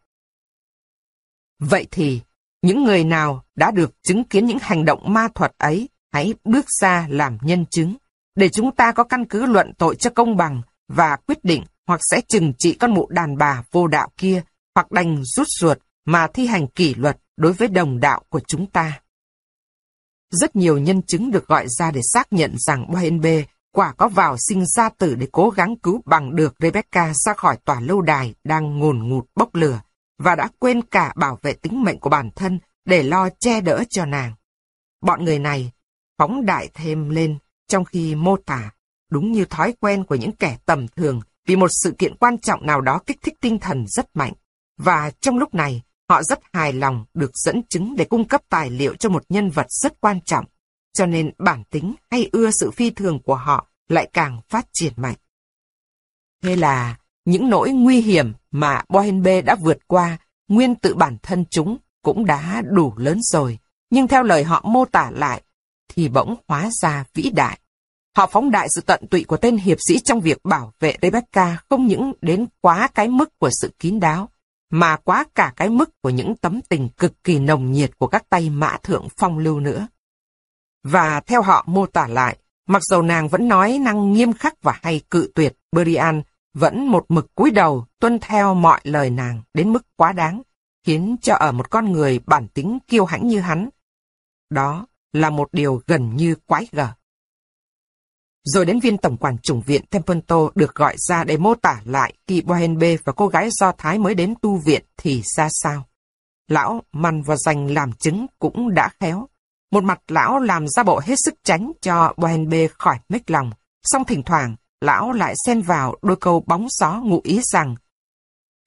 Vậy thì, những người nào đã được chứng kiến những hành động ma thuật ấy, hãy bước ra làm nhân chứng để chúng ta có căn cứ luận tội cho công bằng và quyết định hoặc sẽ trừng trị con mụ đàn bà vô đạo kia, hoặc đành rút ruột mà thi hành kỷ luật đối với đồng đạo của chúng ta. Rất nhiều nhân chứng được gọi ra để xác nhận rằng Bohenbe quả có vào sinh ra tử để cố gắng cứu bằng được Rebecca ra khỏi tòa lâu đài đang ngồn ngụt bốc lửa, và đã quên cả bảo vệ tính mệnh của bản thân để lo che đỡ cho nàng. Bọn người này phóng đại thêm lên trong khi mô tả, đúng như thói quen của những kẻ tầm thường vì một sự kiện quan trọng nào đó kích thích tinh thần rất mạnh. Và trong lúc này, họ rất hài lòng được dẫn chứng để cung cấp tài liệu cho một nhân vật rất quan trọng, cho nên bản tính hay ưa sự phi thường của họ lại càng phát triển mạnh. Thế là, những nỗi nguy hiểm mà Bohenbe đã vượt qua, nguyên tự bản thân chúng cũng đã đủ lớn rồi, nhưng theo lời họ mô tả lại, thì bỗng hóa ra vĩ đại. Họ phóng đại sự tận tụy của tên hiệp sĩ trong việc bảo vệ Rebecca không những đến quá cái mức của sự kín đáo, mà quá cả cái mức của những tấm tình cực kỳ nồng nhiệt của các tay mã thượng phong lưu nữa. Và theo họ mô tả lại, mặc dầu nàng vẫn nói năng nghiêm khắc và hay cự tuyệt, Brian vẫn một mực cúi đầu tuân theo mọi lời nàng đến mức quá đáng, khiến cho ở một con người bản tính kiêu hãnh như hắn. Đó là một điều gần như quái gở. Rồi đến viên tổng quản chủng viện Templeton được gọi ra để mô tả lại khi Bohenbe và cô gái Do Thái mới đến tu viện thì ra sao. Lão Măn và Dành làm chứng cũng đã khéo. Một mặt lão làm ra bộ hết sức tránh cho Bohenbe khỏi mếch lòng. Xong thỉnh thoảng, lão lại xen vào đôi câu bóng gió ngụ ý rằng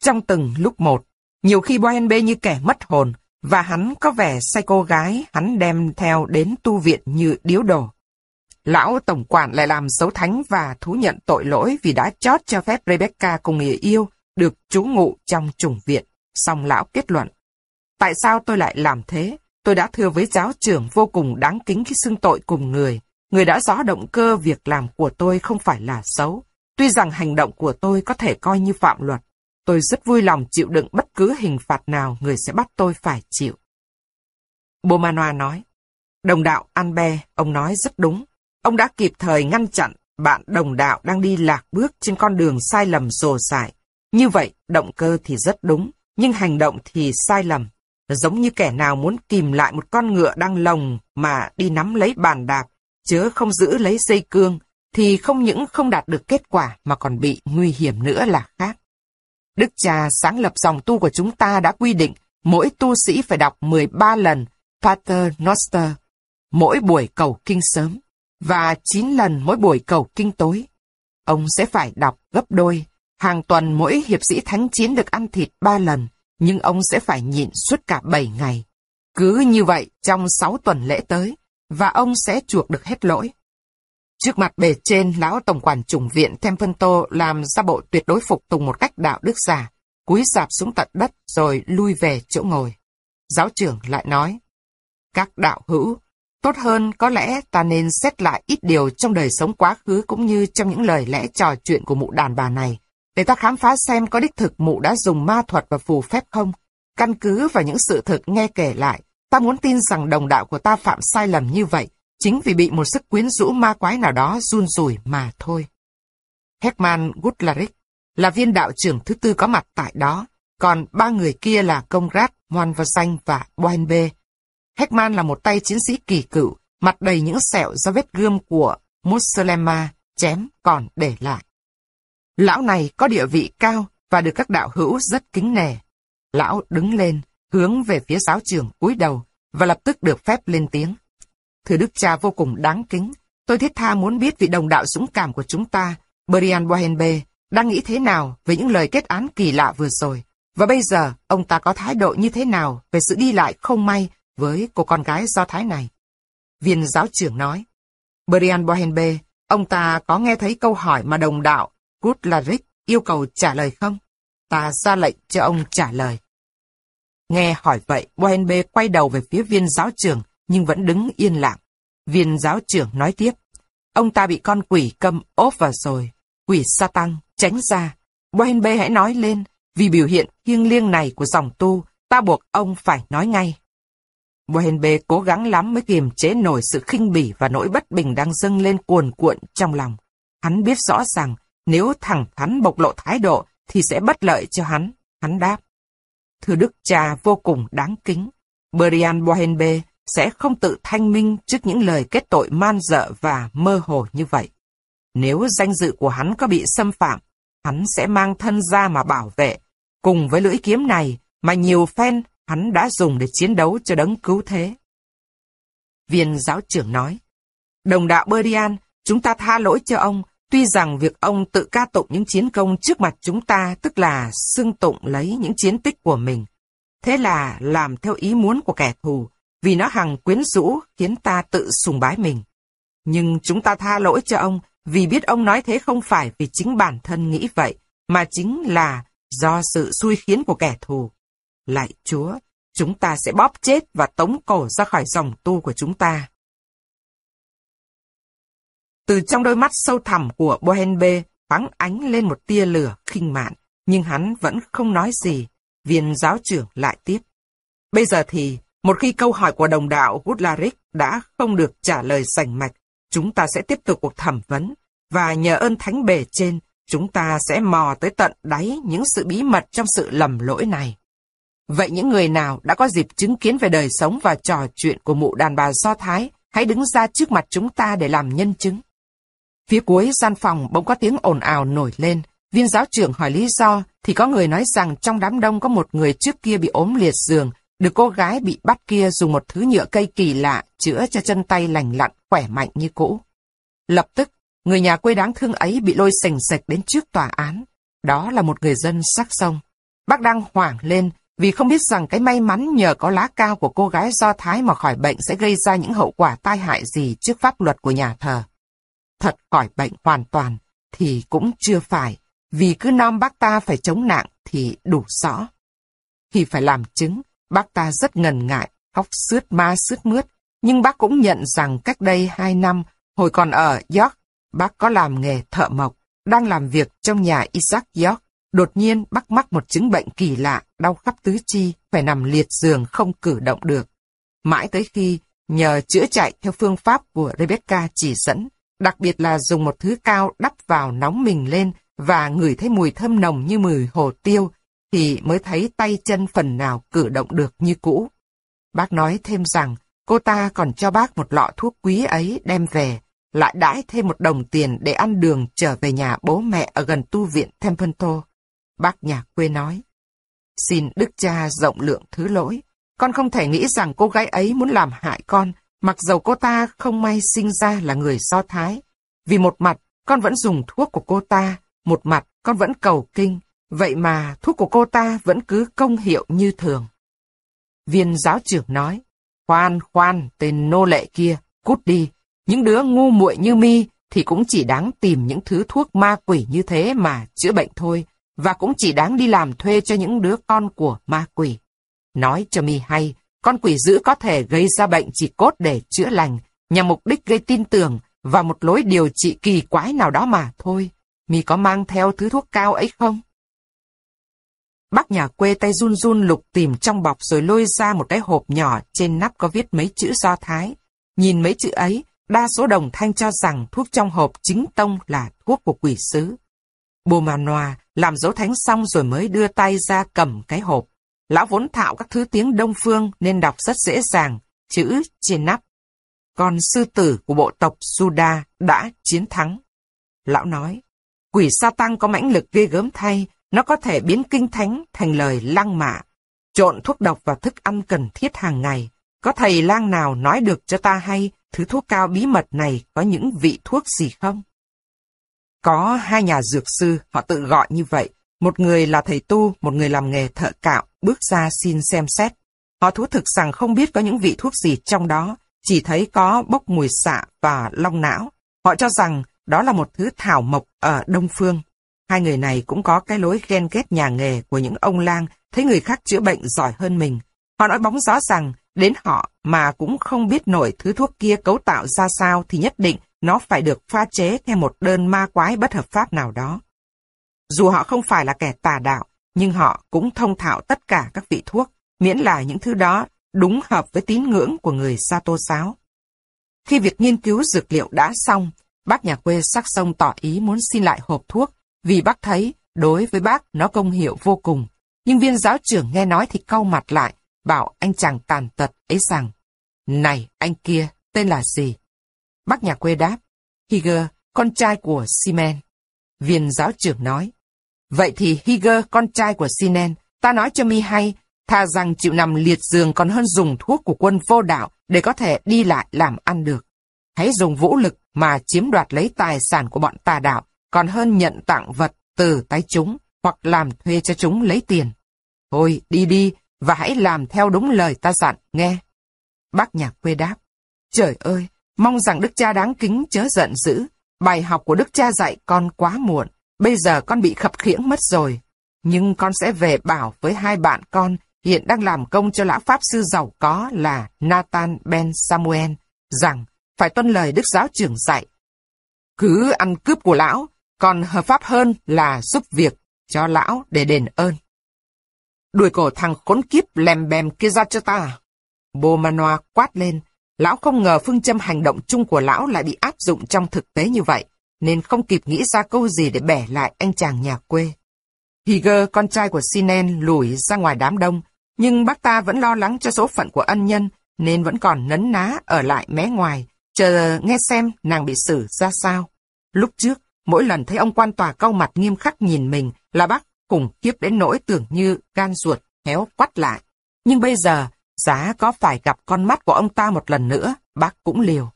trong từng lúc một, nhiều khi Bohenbe như kẻ mất hồn, và hắn có vẻ say cô gái hắn đem theo đến tu viện như điếu đồ. Lão tổng quản lại làm xấu thánh và thú nhận tội lỗi vì đã chót cho phép Rebecca cùng người yêu được trú ngụ trong chủng viện. Xong lão kết luận. Tại sao tôi lại làm thế? Tôi đã thưa với giáo trưởng vô cùng đáng kính khi xưng tội cùng người. Người đã rõ động cơ việc làm của tôi không phải là xấu. Tuy rằng hành động của tôi có thể coi như phạm luật. Tôi rất vui lòng chịu đựng bất cứ hình phạt nào người sẽ bắt tôi phải chịu. Bomanoa nói. Đồng đạo An Bè, ông nói rất đúng. Ông đã kịp thời ngăn chặn bạn đồng đạo đang đi lạc bước trên con đường sai lầm rồ sải. Như vậy, động cơ thì rất đúng, nhưng hành động thì sai lầm. Giống như kẻ nào muốn kìm lại một con ngựa đang lồng mà đi nắm lấy bàn đạp, chớ không giữ lấy dây cương, thì không những không đạt được kết quả mà còn bị nguy hiểm nữa là khác. Đức cha sáng lập dòng tu của chúng ta đã quy định mỗi tu sĩ phải đọc 13 lần Pater Noster mỗi buổi cầu kinh sớm và 9 lần mỗi buổi cầu kinh tối. Ông sẽ phải đọc gấp đôi, hàng tuần mỗi hiệp sĩ thánh chiến được ăn thịt 3 lần, nhưng ông sẽ phải nhịn suốt cả 7 ngày. Cứ như vậy trong 6 tuần lễ tới, và ông sẽ chuộc được hết lỗi. Trước mặt bề trên, lão tổng quản chủng viện Templeton làm ra bộ tuyệt đối phục tùng một cách đạo đức giả, cúi dạp xuống tận đất rồi lui về chỗ ngồi. Giáo trưởng lại nói, các đạo hữu, Tốt hơn có lẽ ta nên xét lại ít điều trong đời sống quá khứ cũng như trong những lời lẽ trò chuyện của mụ đàn bà này, để ta khám phá xem có đích thực mụ đã dùng ma thuật và phù phép không. Căn cứ vào những sự thực nghe kể lại, ta muốn tin rằng đồng đạo của ta phạm sai lầm như vậy, chính vì bị một sức quyến rũ ma quái nào đó run rủi mà thôi. Heckman Gutlaric là viên đạo trưởng thứ tư có mặt tại đó, còn ba người kia là Công Rát, Moan Xanh và Boenbe Heckman là một tay chiến sĩ kỳ cựu, mặt đầy những sẹo do vết gươm của Muslema chém còn để lại. Lão này có địa vị cao và được các đạo hữu rất kính nề. Lão đứng lên, hướng về phía giáo trường cúi đầu và lập tức được phép lên tiếng. Thưa đức cha vô cùng đáng kính, tôi thiết tha muốn biết vị đồng đạo dũng cảm của chúng ta, Brian Bohenbe, đang nghĩ thế nào về những lời kết án kỳ lạ vừa rồi. Và bây giờ, ông ta có thái độ như thế nào về sự đi lại không may với cô con gái Do Thái này. Viên giáo trưởng nói, Brian Bohenbe, ông ta có nghe thấy câu hỏi mà đồng đạo Gutlaric yêu cầu trả lời không? Ta ra lệnh cho ông trả lời. Nghe hỏi vậy, Bohenbe quay đầu về phía viên giáo trưởng, nhưng vẫn đứng yên lặng. Viên giáo trưởng nói tiếp, ông ta bị con quỷ câm ốp vào rồi. Quỷ Satan, tránh ra. Bohenbe hãy nói lên, vì biểu hiện thiêng liêng này của dòng tu, ta buộc ông phải nói ngay. Bohenbe cố gắng lắm mới kiềm chế nổi sự khinh bỉ và nỗi bất bình đang dâng lên cuồn cuộn trong lòng. Hắn biết rõ rằng nếu thẳng thắn bộc lộ thái độ thì sẽ bất lợi cho hắn. Hắn đáp. Thưa đức cha vô cùng đáng kính. Brian Bohenbe sẽ không tự thanh minh trước những lời kết tội man dợ và mơ hồ như vậy. Nếu danh dự của hắn có bị xâm phạm, hắn sẽ mang thân ra mà bảo vệ. Cùng với lưỡi kiếm này mà nhiều phen hắn đã dùng để chiến đấu cho đấng cứu thế. Viên giáo trưởng nói, Đồng đạo Berian, chúng ta tha lỗi cho ông, tuy rằng việc ông tự ca tụng những chiến công trước mặt chúng ta tức là xưng tụng lấy những chiến tích của mình. Thế là làm theo ý muốn của kẻ thù, vì nó hằng quyến rũ khiến ta tự sùng bái mình. Nhưng chúng ta tha lỗi cho ông vì biết ông nói thế không phải vì chính bản thân nghĩ vậy, mà chính là do sự xui khiến của kẻ thù. Lại Chúa, chúng ta sẽ bóp chết và tống cổ ra khỏi dòng tu của chúng ta. Từ trong đôi mắt sâu thẳm của Bohenbe phóng ánh lên một tia lửa khinh mạn, nhưng hắn vẫn không nói gì. Viên giáo trưởng lại tiếp. Bây giờ thì, một khi câu hỏi của đồng đạo Gutlaric đã không được trả lời sành mạch, chúng ta sẽ tiếp tục cuộc thẩm vấn, và nhờ ơn thánh bề trên, chúng ta sẽ mò tới tận đáy những sự bí mật trong sự lầm lỗi này. Vậy những người nào đã có dịp chứng kiến về đời sống và trò chuyện của mụ đàn bà Do Thái, hãy đứng ra trước mặt chúng ta để làm nhân chứng. Phía cuối gian phòng bỗng có tiếng ồn ào nổi lên. Viên giáo trưởng hỏi lý do, thì có người nói rằng trong đám đông có một người trước kia bị ốm liệt giường, được cô gái bị bắt kia dùng một thứ nhựa cây kỳ lạ chữa cho chân tay lành lặn, khỏe mạnh như cũ. Lập tức, người nhà quê đáng thương ấy bị lôi sành sạch đến trước tòa án. Đó là một người dân sắc sông. Bác đang hoảng lên vì không biết rằng cái may mắn nhờ có lá cao của cô gái Do Thái mà khỏi bệnh sẽ gây ra những hậu quả tai hại gì trước pháp luật của nhà thờ. Thật khỏi bệnh hoàn toàn thì cũng chưa phải, vì cứ nom bác ta phải chống nạn thì đủ rõ. Khi phải làm chứng, bác ta rất ngần ngại, khóc sướt ma sướt mướt, nhưng bác cũng nhận rằng cách đây hai năm, hồi còn ở York, bác có làm nghề thợ mộc, đang làm việc trong nhà Isaac York. Đột nhiên bác mắc một chứng bệnh kỳ lạ, đau khắp tứ chi, phải nằm liệt giường không cử động được. Mãi tới khi, nhờ chữa chạy theo phương pháp của Rebecca chỉ dẫn, đặc biệt là dùng một thứ cao đắp vào nóng mình lên và ngửi thấy mùi thơm nồng như mùi hồ tiêu, thì mới thấy tay chân phần nào cử động được như cũ. Bác nói thêm rằng, cô ta còn cho bác một lọ thuốc quý ấy đem về, lại đãi thêm một đồng tiền để ăn đường trở về nhà bố mẹ ở gần tu viện Templeton. Bác nhà quê nói, xin đức cha rộng lượng thứ lỗi, con không thể nghĩ rằng cô gái ấy muốn làm hại con, mặc dầu cô ta không may sinh ra là người Do Thái. Vì một mặt, con vẫn dùng thuốc của cô ta, một mặt, con vẫn cầu kinh, vậy mà thuốc của cô ta vẫn cứ công hiệu như thường. Viên giáo trưởng nói, khoan khoan, tên nô lệ kia, cút đi, những đứa ngu muội như mi thì cũng chỉ đáng tìm những thứ thuốc ma quỷ như thế mà chữa bệnh thôi, và cũng chỉ đáng đi làm thuê cho những đứa con của ma quỷ. Nói cho mi hay, con quỷ dữ có thể gây ra bệnh chỉ cốt để chữa lành, nhằm mục đích gây tin tưởng và một lối điều trị kỳ quái nào đó mà thôi. Mi có mang theo thứ thuốc cao ấy không? Bác nhà quê tay run run lục tìm trong bọc rồi lôi ra một cái hộp nhỏ trên nắp có viết mấy chữ do thái. Nhìn mấy chữ ấy, đa số đồng thanh cho rằng thuốc trong hộp chính tông là thuốc của quỷ sứ. Bồ mà noa làm dấu thánh xong rồi mới đưa tay ra cầm cái hộp. Lão vốn thạo các thứ tiếng Đông Phương nên đọc rất dễ dàng, chữ trên nắp. Còn sư tử của bộ tộc Juda đã chiến thắng. Lão nói, quỷ sa tăng có mãnh lực ghê gớm thay, nó có thể biến kinh thánh thành lời lăng mạ, trộn thuốc độc vào thức ăn cần thiết hàng ngày. Có thầy lang nào nói được cho ta hay thứ thuốc cao bí mật này có những vị thuốc gì không? Có hai nhà dược sư, họ tự gọi như vậy. Một người là thầy tu, một người làm nghề thợ cạo, bước ra xin xem xét. Họ thú thực rằng không biết có những vị thuốc gì trong đó, chỉ thấy có bốc mùi xạ và long não. Họ cho rằng đó là một thứ thảo mộc ở Đông Phương. Hai người này cũng có cái lối ghen ghét nhà nghề của những ông lang thấy người khác chữa bệnh giỏi hơn mình. Họ nói bóng gió rằng đến họ mà cũng không biết nổi thứ thuốc kia cấu tạo ra sao thì nhất định nó phải được pha chế theo một đơn ma quái bất hợp pháp nào đó. Dù họ không phải là kẻ tà đạo, nhưng họ cũng thông thạo tất cả các vị thuốc, miễn là những thứ đó đúng hợp với tín ngưỡng của người Sa Tô giáo. Khi việc nghiên cứu dược liệu đã xong, bác nhà quê sắc sông tỏ ý muốn xin lại hộp thuốc, vì bác thấy đối với bác nó công hiệu vô cùng. Nhưng viên giáo trưởng nghe nói thì cau mặt lại, bảo anh chàng tàn tật ấy rằng, Này, anh kia, tên là gì? Bác nhà quê đáp, Higer, con trai của Simen. Viên giáo trưởng nói, Vậy thì Higer, con trai của simen ta nói cho mi hay, thà rằng chịu nằm liệt giường còn hơn dùng thuốc của quân vô đạo để có thể đi lại làm ăn được. Hãy dùng vũ lực mà chiếm đoạt lấy tài sản của bọn tà đạo, còn hơn nhận tặng vật từ tay chúng, hoặc làm thuê cho chúng lấy tiền. Thôi, đi đi, và hãy làm theo đúng lời ta dặn, nghe. Bác nhạc quê đáp, trời ơi, mong rằng đức cha đáng kính chớ giận dữ, bài học của đức cha dạy con quá muộn, bây giờ con bị khập khiễng mất rồi. Nhưng con sẽ về bảo với hai bạn con hiện đang làm công cho lão pháp sư giàu có là Nathan Ben Samuel, rằng phải tuân lời đức giáo trưởng dạy. Cứ ăn cướp của lão, còn hợp pháp hơn là giúp việc cho lão để đền ơn. Đuổi cổ thằng khốn kiếp lèm bèm kia ra cho ta. Bồ Manoa quát lên, lão không ngờ phương châm hành động chung của lão lại bị áp dụng trong thực tế như vậy, nên không kịp nghĩ ra câu gì để bẻ lại anh chàng nhà quê. Higer, con trai của Sinen, lùi ra ngoài đám đông, Nhưng bác ta vẫn lo lắng cho số phận của ân nhân, nên vẫn còn nấn ná ở lại mé ngoài, chờ nghe xem nàng bị xử ra sao. Lúc trước, mỗi lần thấy ông quan tòa cau mặt nghiêm khắc nhìn mình là bác khủng khiếp đến nỗi tưởng như gan ruột héo quắt lại. Nhưng bây giờ, giá có phải gặp con mắt của ông ta một lần nữa, bác cũng liều.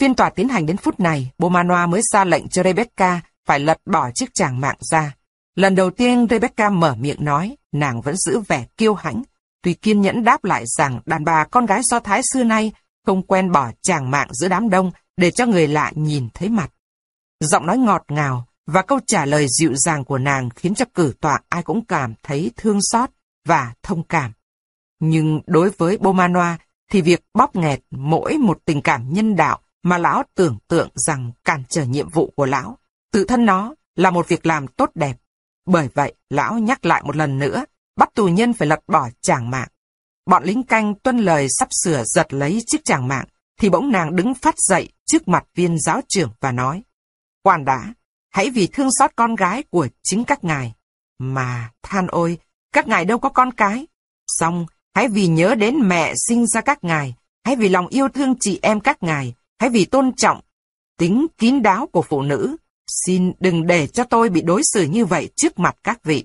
Phiên tòa tiến hành đến phút này, Bomanoa mới ra lệnh cho Rebecca phải lật bỏ chiếc chàng mạng ra. Lần đầu tiên Rebecca mở miệng nói, nàng vẫn giữ vẻ kiêu hãnh. Tuy kiên nhẫn đáp lại rằng đàn bà con gái do Thái xưa nay không quen bỏ chàng mạng giữa đám đông để cho người lạ nhìn thấy mặt. Giọng nói ngọt ngào và câu trả lời dịu dàng của nàng khiến cho cử tọa ai cũng cảm thấy thương xót và thông cảm. Nhưng đối với Bomanoa thì việc bóp nghẹt mỗi một tình cảm nhân đạo mà lão tưởng tượng rằng cản trở nhiệm vụ của lão, tự thân nó là một việc làm tốt đẹp. Bởi vậy, lão nhắc lại một lần nữa, bắt tù nhân phải lật bỏ chàng mạng. Bọn lính canh tuân lời sắp sửa giật lấy chiếc chàng mạng, thì bỗng nàng đứng phát dậy trước mặt viên giáo trưởng và nói, Quan đã, hãy vì thương xót con gái của chính các ngài. Mà, than ôi, các ngài đâu có con cái. Xong, hãy vì nhớ đến mẹ sinh ra các ngài, hãy vì lòng yêu thương chị em các ngài, hãy vì tôn trọng tính kín đáo của phụ nữ. Xin đừng để cho tôi bị đối xử như vậy trước mặt các vị.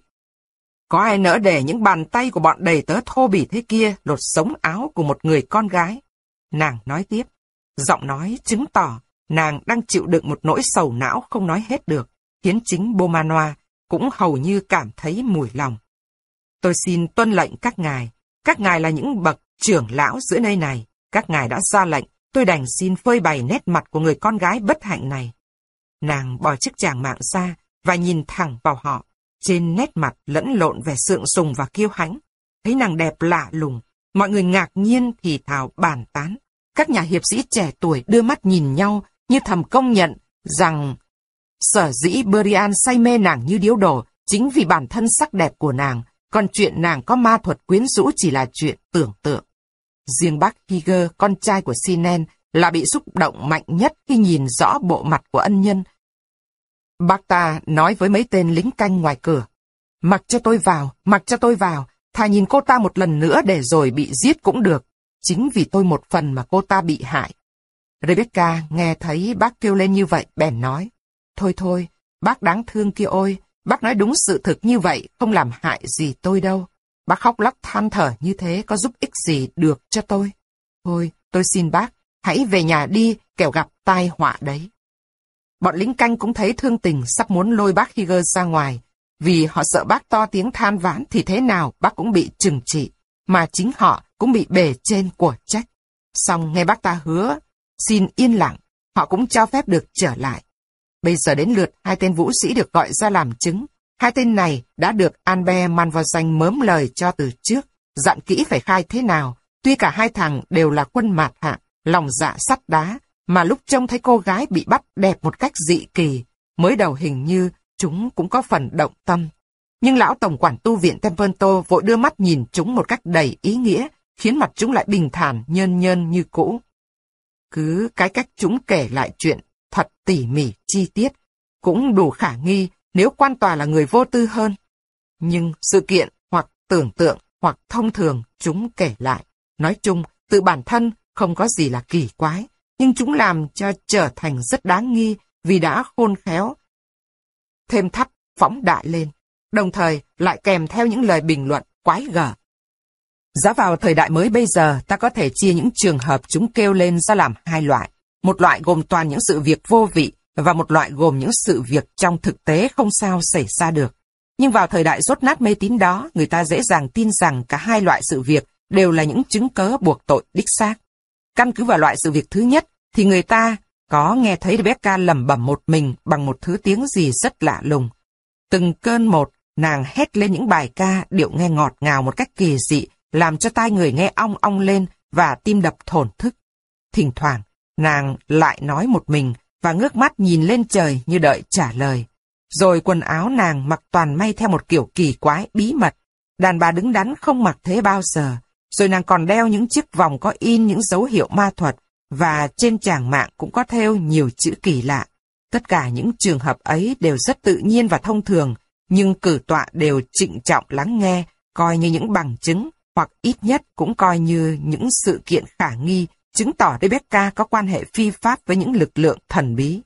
Có ai nỡ để những bàn tay của bọn đầy tớ thô bỉ thế kia lột sống áo của một người con gái? Nàng nói tiếp, giọng nói chứng tỏ nàng đang chịu đựng một nỗi sầu não không nói hết được, khiến chính Bomanoa cũng hầu như cảm thấy mùi lòng. Tôi xin tuân lệnh các ngài, các ngài là những bậc trưởng lão giữa nơi này, các ngài đã ra lệnh, tôi đành xin phơi bày nét mặt của người con gái bất hạnh này. Nàng bỏ chiếc chàng mạng ra và nhìn thẳng vào họ, trên nét mặt lẫn lộn vẻ sượng sùng và kiêu hãnh. Thấy nàng đẹp lạ lùng, mọi người ngạc nhiên thì thào bàn tán. Các nhà hiệp sĩ trẻ tuổi đưa mắt nhìn nhau như thầm công nhận rằng sở dĩ Berian say mê nàng như điếu đồ chính vì bản thân sắc đẹp của nàng, còn chuyện nàng có ma thuật quyến rũ chỉ là chuyện tưởng tượng. Riêng bác Higer, con trai của Sinen, là bị xúc động mạnh nhất khi nhìn rõ bộ mặt của ân nhân. Bác ta nói với mấy tên lính canh ngoài cửa, mặc cho tôi vào, mặc cho tôi vào, thà nhìn cô ta một lần nữa để rồi bị giết cũng được. Chính vì tôi một phần mà cô ta bị hại. Rebecca nghe thấy bác kêu lên như vậy, bèn nói. Thôi thôi, bác đáng thương kia ôi, bác nói đúng sự thực như vậy, không làm hại gì tôi đâu. Bác khóc lóc than thở như thế có giúp ích gì được cho tôi. Thôi, tôi xin bác, hãy về nhà đi, kẻo gặp tai họa đấy. Bọn lính canh cũng thấy thương tình sắp muốn lôi bác Higer ra ngoài, vì họ sợ bác to tiếng than vãn thì thế nào bác cũng bị trừng trị, mà chính họ cũng bị bề trên của trách. Xong nghe bác ta hứa, xin yên lặng, họ cũng cho phép được trở lại. Bây giờ đến lượt hai tên vũ sĩ được gọi ra làm chứng. Hai tên này đã được Anbe man vào danh mớm lời cho từ trước, dặn kỹ phải khai thế nào. Tuy cả hai thằng đều là quân mạt hạ, lòng dạ sắt đá, mà lúc trông thấy cô gái bị bắt đẹp một cách dị kỳ, mới đầu hình như chúng cũng có phần động tâm. Nhưng lão tổng quản tu viện Templeton vội đưa mắt nhìn chúng một cách đầy ý nghĩa, khiến mặt chúng lại bình thản, nhơn nhơn như cũ. Cứ cái cách chúng kể lại chuyện thật tỉ mỉ, chi tiết, cũng đủ khả nghi nếu quan tòa là người vô tư hơn. Nhưng sự kiện hoặc tưởng tượng hoặc thông thường chúng kể lại, nói chung, tự bản thân không có gì là kỳ quái, nhưng chúng làm cho trở thành rất đáng nghi vì đã khôn khéo. Thêm thắt, phóng đại lên, đồng thời lại kèm theo những lời bình luận quái gở. Giá vào thời đại mới bây giờ, ta có thể chia những trường hợp chúng kêu lên ra làm hai loại. Một loại gồm toàn những sự việc vô vị, và một loại gồm những sự việc trong thực tế không sao xảy ra được. Nhưng vào thời đại rốt nát mê tín đó, người ta dễ dàng tin rằng cả hai loại sự việc đều là những chứng cớ buộc tội đích xác. Căn cứ vào loại sự việc thứ nhất, thì người ta có nghe thấy Rebecca lẩm bẩm một mình bằng một thứ tiếng gì rất lạ lùng. Từng cơn một, nàng hét lên những bài ca điệu nghe ngọt ngào một cách kỳ dị, làm cho tai người nghe ong ong lên và tim đập thổn thức. Thỉnh thoảng, nàng lại nói một mình và ngước mắt nhìn lên trời như đợi trả lời. Rồi quần áo nàng mặc toàn may theo một kiểu kỳ quái, bí mật. Đàn bà đứng đắn không mặc thế bao giờ. Rồi nàng còn đeo những chiếc vòng có in những dấu hiệu ma thuật, và trên tràng mạng cũng có theo nhiều chữ kỳ lạ. Tất cả những trường hợp ấy đều rất tự nhiên và thông thường, nhưng cử tọa đều trịnh trọng lắng nghe, coi như những bằng chứng, hoặc ít nhất cũng coi như những sự kiện khả nghi chứng tỏ Rebecca có quan hệ phi pháp với những lực lượng thần bí.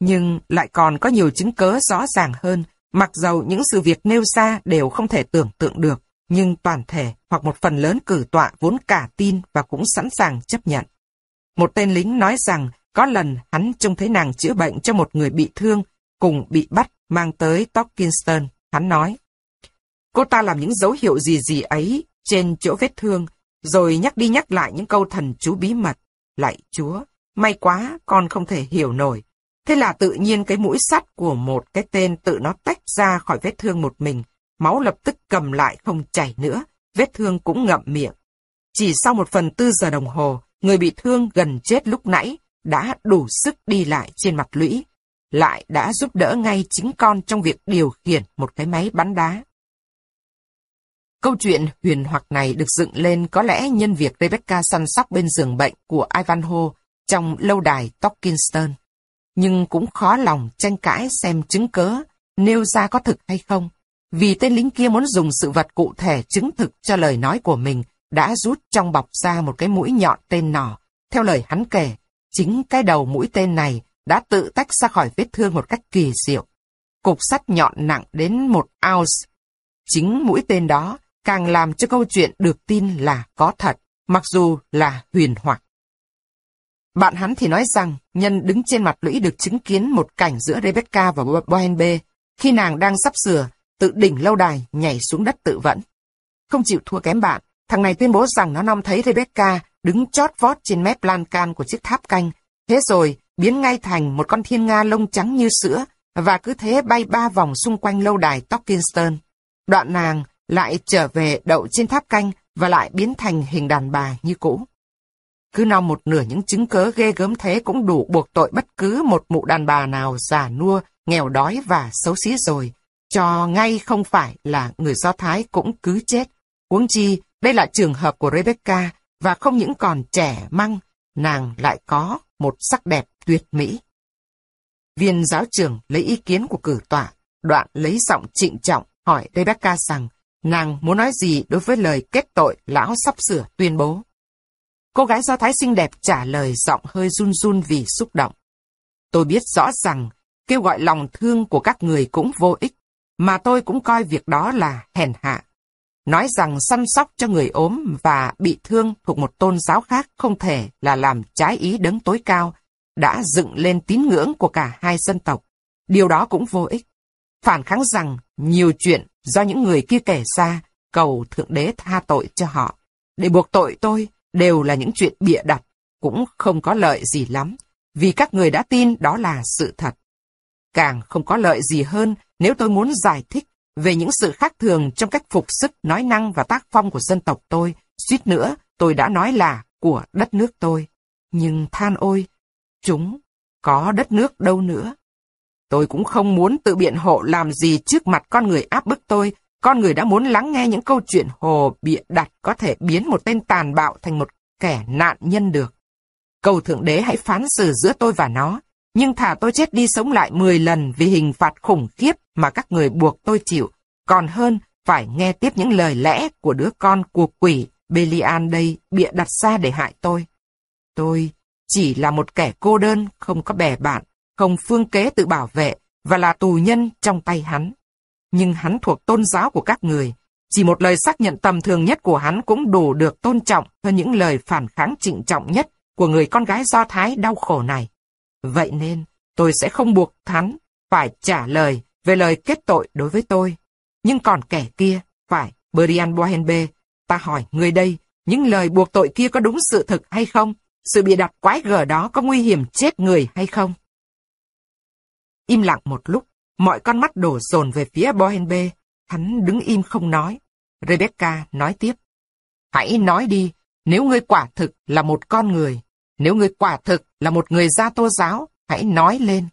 Nhưng lại còn có nhiều chứng cớ rõ ràng hơn, mặc dầu những sự việc nêu ra đều không thể tưởng tượng được, nhưng toàn thể hoặc một phần lớn cử tọa vốn cả tin và cũng sẵn sàng chấp nhận. Một tên lính nói rằng có lần hắn trông thấy nàng chữa bệnh cho một người bị thương, cùng bị bắt mang tới Tockinston. Hắn nói, cô ta làm những dấu hiệu gì gì ấy trên chỗ vết thương, rồi nhắc đi nhắc lại những câu thần chú bí mật. Lạy chúa, may quá, con không thể hiểu nổi. Thế là tự nhiên cái mũi sắt của một cái tên tự nó tách ra khỏi vết thương một mình, máu lập tức cầm lại không chảy nữa, vết thương cũng ngậm miệng. Chỉ sau một phần tư giờ đồng hồ, người bị thương gần chết lúc nãy đã đủ sức đi lại trên mặt lũy, lại đã giúp đỡ ngay chính con trong việc điều khiển một cái máy bắn đá. Câu chuyện huyền hoặc này được dựng lên có lẽ nhân việc Rebecca săn sóc bên giường bệnh của Ivanhoe trong lâu đài Tokinston. Nhưng cũng khó lòng tranh cãi xem chứng cớ nêu ra có thực hay không. Vì tên lính kia muốn dùng sự vật cụ thể chứng thực cho lời nói của mình đã rút trong bọc ra một cái mũi nhọn tên nỏ. Theo lời hắn kể, chính cái đầu mũi tên này đã tự tách ra khỏi vết thương một cách kỳ diệu. Cục sắt nhọn nặng đến một ounce. Chính mũi tên đó càng làm cho câu chuyện được tin là có thật, mặc dù là huyền hoặc. Bạn hắn thì nói rằng, nhân đứng trên mặt lũy được chứng kiến một cảnh giữa Rebecca và Bohenbe, khi nàng đang sắp sửa, tự đỉnh lâu đài, nhảy xuống đất tự vẫn. Không chịu thua kém bạn, thằng này tuyên bố rằng nó nom thấy Rebecca đứng chót vót trên mép lan can của chiếc tháp canh, thế rồi biến ngay thành một con thiên nga lông trắng như sữa, và cứ thế bay ba vòng xung quanh lâu đài Tockinston. Đoạn nàng lại trở về đậu trên tháp canh và lại biến thành hình đàn bà như cũ. Cứ nào một nửa những chứng cớ ghê gớm thế cũng đủ buộc tội bất cứ một mụ đàn bà nào già nua, nghèo đói và xấu xí rồi, cho ngay không phải là người Do Thái cũng cứ chết. Huống chi, đây là trường hợp của Rebecca, và không những còn trẻ măng, nàng lại có một sắc đẹp tuyệt mỹ. Viên giáo trưởng lấy ý kiến của cử tọa, đoạn lấy giọng trịnh trọng hỏi Rebecca rằng Nàng muốn nói gì đối với lời kết tội lão sắp sửa tuyên bố? Cô gái do thái xinh đẹp trả lời giọng hơi run run vì xúc động. Tôi biết rõ rằng kêu gọi lòng thương của các người cũng vô ích, mà tôi cũng coi việc đó là hèn hạ. Nói rằng săn sóc cho người ốm và bị thương thuộc một tôn giáo khác không thể là làm trái ý đấng tối cao, đã dựng lên tín ngưỡng của cả hai dân tộc. Điều đó cũng vô ích. Phản kháng rằng nhiều chuyện do những người kia kể ra, cầu Thượng Đế tha tội cho họ. Để buộc tội tôi đều là những chuyện bịa đặt, cũng không có lợi gì lắm, vì các người đã tin đó là sự thật. Càng không có lợi gì hơn nếu tôi muốn giải thích về những sự khác thường trong cách phục sức, nói năng và tác phong của dân tộc tôi, suýt nữa tôi đã nói là của đất nước tôi. Nhưng than ôi, chúng có đất nước đâu nữa. Tôi cũng không muốn tự biện hộ làm gì trước mặt con người áp bức tôi. Con người đã muốn lắng nghe những câu chuyện hồ bịa đặt có thể biến một tên tàn bạo thành một kẻ nạn nhân được. Cầu Thượng Đế hãy phán xử giữa tôi và nó. Nhưng thả tôi chết đi sống lại 10 lần vì hình phạt khủng khiếp mà các người buộc tôi chịu. Còn hơn phải nghe tiếp những lời lẽ của đứa con của quỷ Belian đây bịa đặt ra để hại tôi. Tôi chỉ là một kẻ cô đơn, không có bè bạn, không phương kế tự bảo vệ và là tù nhân trong tay hắn. Nhưng hắn thuộc tôn giáo của các người. Chỉ một lời xác nhận tầm thường nhất của hắn cũng đủ được tôn trọng hơn những lời phản kháng trịnh trọng nhất của người con gái Do Thái đau khổ này. Vậy nên, tôi sẽ không buộc hắn phải trả lời về lời kết tội đối với tôi. Nhưng còn kẻ kia, phải, Brian Bohenbe, ta hỏi người đây, những lời buộc tội kia có đúng sự thực hay không? Sự bị đặt quái gở đó có nguy hiểm chết người hay không? Im lặng một lúc, mọi con mắt đổ dồn về phía Bohenbe. Hắn đứng im không nói. Rebecca nói tiếp. Hãy nói đi, nếu ngươi quả thực là một con người, nếu ngươi quả thực là một người gia tô giáo, hãy nói lên.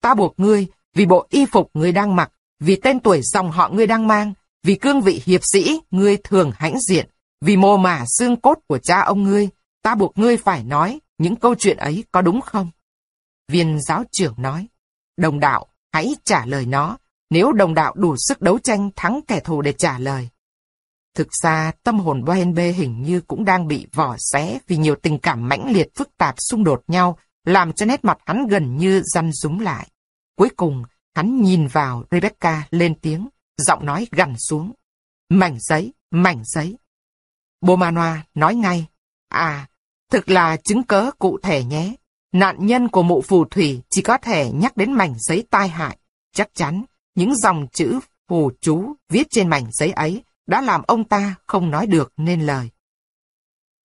Ta buộc ngươi vì bộ y phục ngươi đang mặc, vì tên tuổi dòng họ ngươi đang mang, vì cương vị hiệp sĩ ngươi thường hãnh diện, vì mô mả xương cốt của cha ông ngươi, ta buộc ngươi phải nói những câu chuyện ấy có đúng không? Viên giáo trưởng nói. Đồng đạo, hãy trả lời nó, nếu đồng đạo đủ sức đấu tranh thắng kẻ thù để trả lời. Thực ra, tâm hồn Bohenbe hình như cũng đang bị vỏ xé vì nhiều tình cảm mãnh liệt phức tạp xung đột nhau, làm cho nét mặt hắn gần như răn rúm lại. Cuối cùng, hắn nhìn vào Rebecca lên tiếng, giọng nói gằn xuống. Mảnh giấy, mảnh giấy. Bomanoa nói ngay, à, thực là chứng cớ cụ thể nhé. Nạn nhân của mụ phù thủy chỉ có thể nhắc đến mảnh giấy tai hại. Chắc chắn, những dòng chữ phù chú viết trên mảnh giấy ấy đã làm ông ta không nói được nên lời.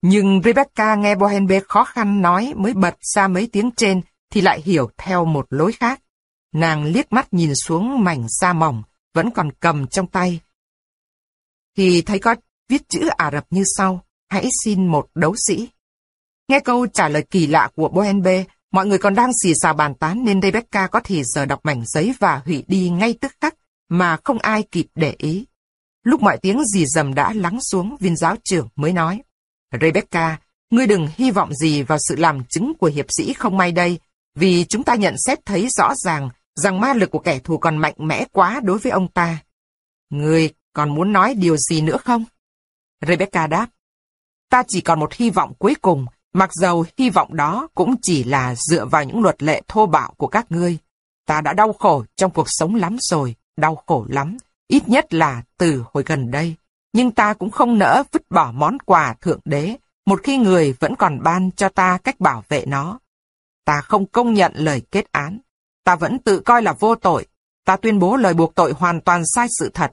Nhưng Rebecca nghe Bohenbe khó khăn nói mới bật ra mấy tiếng trên thì lại hiểu theo một lối khác. Nàng liếc mắt nhìn xuống mảnh da mỏng, vẫn còn cầm trong tay. Thì thấy có viết chữ Ả Rập như sau, hãy xin một đấu sĩ. Nghe câu trả lời kỳ lạ của Bohenbe, mọi người còn đang xì xào bàn tán nên Rebecca có thể giờ đọc mảnh giấy và hủy đi ngay tức khắc mà không ai kịp để ý. Lúc mọi tiếng gì dầm đã lắng xuống, viên giáo trưởng mới nói. Rebecca, ngươi đừng hy vọng gì vào sự làm chứng của hiệp sĩ không may đây, vì chúng ta nhận xét thấy rõ ràng rằng ma lực của kẻ thù còn mạnh mẽ quá đối với ông ta. Ngươi còn muốn nói điều gì nữa không? Rebecca đáp. Ta chỉ còn một hy vọng cuối cùng, mặc dầu hy vọng đó cũng chỉ là dựa vào những luật lệ thô bạo của các ngươi. Ta đã đau khổ trong cuộc sống lắm rồi, đau khổ lắm, ít nhất là từ hồi gần đây. Nhưng ta cũng không nỡ vứt bỏ món quà thượng đế, một khi người vẫn còn ban cho ta cách bảo vệ nó. Ta không công nhận lời kết án. Ta vẫn tự coi là vô tội. Ta tuyên bố lời buộc tội hoàn toàn sai sự thật.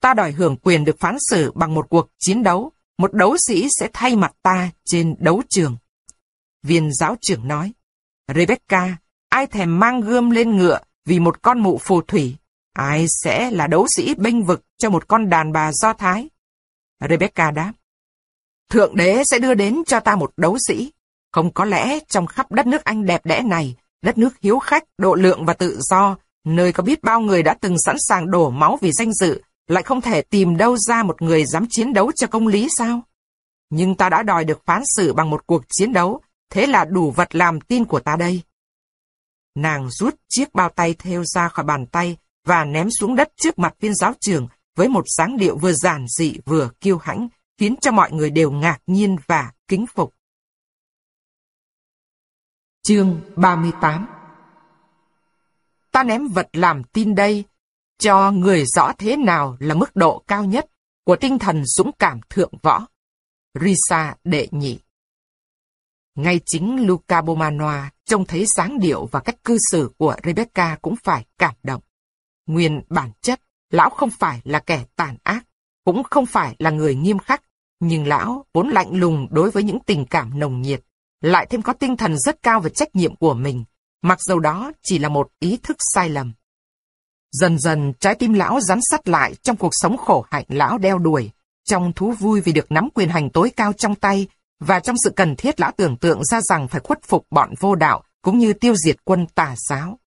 Ta đòi hưởng quyền được phán xử bằng một cuộc chiến đấu. Một đấu sĩ sẽ thay mặt ta trên đấu trường. Viên giáo trưởng nói, Rebecca, ai thèm mang gươm lên ngựa vì một con mụ phù thủy? Ai sẽ là đấu sĩ bênh vực cho một con đàn bà do thái? Rebecca đáp. Thượng đế sẽ đưa đến cho ta một đấu sĩ. Không có lẽ trong khắp đất nước Anh đẹp đẽ này, đất nước hiếu khách, độ lượng và tự do, nơi có biết bao người đã từng sẵn sàng đổ máu vì danh dự, lại không thể tìm đâu ra một người dám chiến đấu cho công lý sao? Nhưng ta đã đòi được phán xử bằng một cuộc chiến đấu, thế là đủ vật làm tin của ta đây. Nàng rút chiếc bao tay theo ra khỏi bàn tay và ném xuống đất trước mặt viên giáo trường với một dáng điệu vừa giản dị vừa kiêu hãnh, khiến cho mọi người đều ngạc nhiên và kính phục. Chương 38 Ta ném vật làm tin đây, cho người rõ thế nào là mức độ cao nhất của tinh thần dũng cảm thượng võ. Risa đệ nhị Ngay chính Luca Bomanoa trông thấy dáng điệu và cách cư xử của Rebecca cũng phải cảm động. Nguyên bản chất, lão không phải là kẻ tàn ác, cũng không phải là người nghiêm khắc, nhưng lão vốn lạnh lùng đối với những tình cảm nồng nhiệt, lại thêm có tinh thần rất cao về trách nhiệm của mình, mặc dầu đó chỉ là một ý thức sai lầm. Dần dần trái tim lão rắn sắt lại trong cuộc sống khổ hạnh lão đeo đuổi, trong thú vui vì được nắm quyền hành tối cao trong tay, và trong sự cần thiết lão tưởng tượng ra rằng phải khuất phục bọn vô đạo, cũng như tiêu diệt quân tà giáo.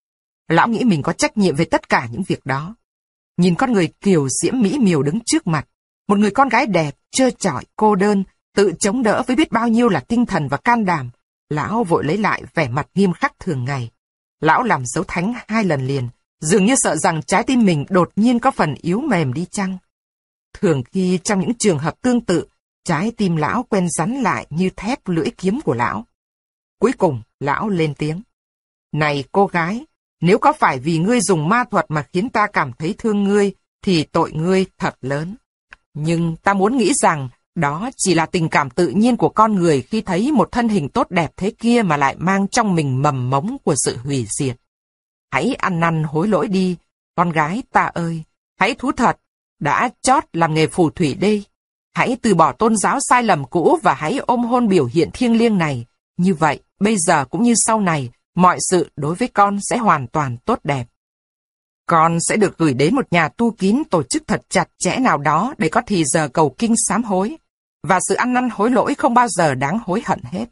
Lão nghĩ mình có trách nhiệm về tất cả những việc đó. Nhìn con người kiều diễm mỹ miều đứng trước mặt, một người con gái đẹp, trơ trọi, cô đơn, tự chống đỡ với biết bao nhiêu là tinh thần và can đảm. Lão vội lấy lại vẻ mặt nghiêm khắc thường ngày. Lão làm dấu thánh hai lần liền, dường như sợ rằng trái tim mình đột nhiên có phần yếu mềm đi chăng. Thường khi trong những trường hợp tương tự, trái tim lão quen rắn lại như thép lưỡi kiếm của lão. Cuối cùng, lão lên tiếng. Này cô gái, nếu có phải vì ngươi dùng ma thuật mà khiến ta cảm thấy thương ngươi, thì tội ngươi thật lớn. Nhưng ta muốn nghĩ rằng đó chỉ là tình cảm tự nhiên của con người khi thấy một thân hình tốt đẹp thế kia mà lại mang trong mình mầm mống của sự hủy diệt. Hãy ăn năn hối lỗi đi, con gái ta ơi, hãy thú thật, đã chót làm nghề phù thủy đi. Hãy từ bỏ tôn giáo sai lầm cũ và hãy ôm hôn biểu hiện thiêng liêng này. Như vậy, bây giờ cũng như sau này, mọi sự đối với con sẽ hoàn toàn tốt đẹp. Con sẽ được gửi đến một nhà tu kín tổ chức thật chặt chẽ nào đó để có thì giờ cầu kinh sám hối. Và sự ăn năn hối lỗi không bao giờ đáng hối hận hết.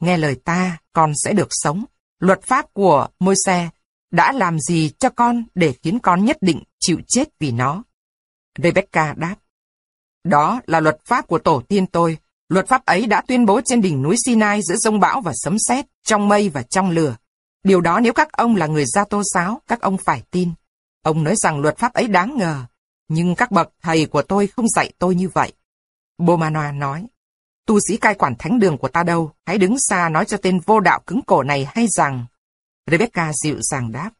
Nghe lời ta, con sẽ được sống. Luật pháp của Môi-se đã làm gì cho con để khiến con nhất định chịu chết vì nó? Rebecca đáp. Đó là luật pháp của tổ tiên tôi. Luật pháp ấy đã tuyên bố trên đỉnh núi Sinai giữa rông bão và sấm sét, trong mây và trong lửa. Điều đó nếu các ông là người gia tô giáo, các ông phải tin. Ông nói rằng luật pháp ấy đáng ngờ, nhưng các bậc thầy của tôi không dạy tôi như vậy. Bomanoa nói, tu sĩ cai quản thánh đường của ta đâu, hãy đứng xa nói cho tên vô đạo cứng cổ này hay rằng. Rebecca dịu dàng đáp,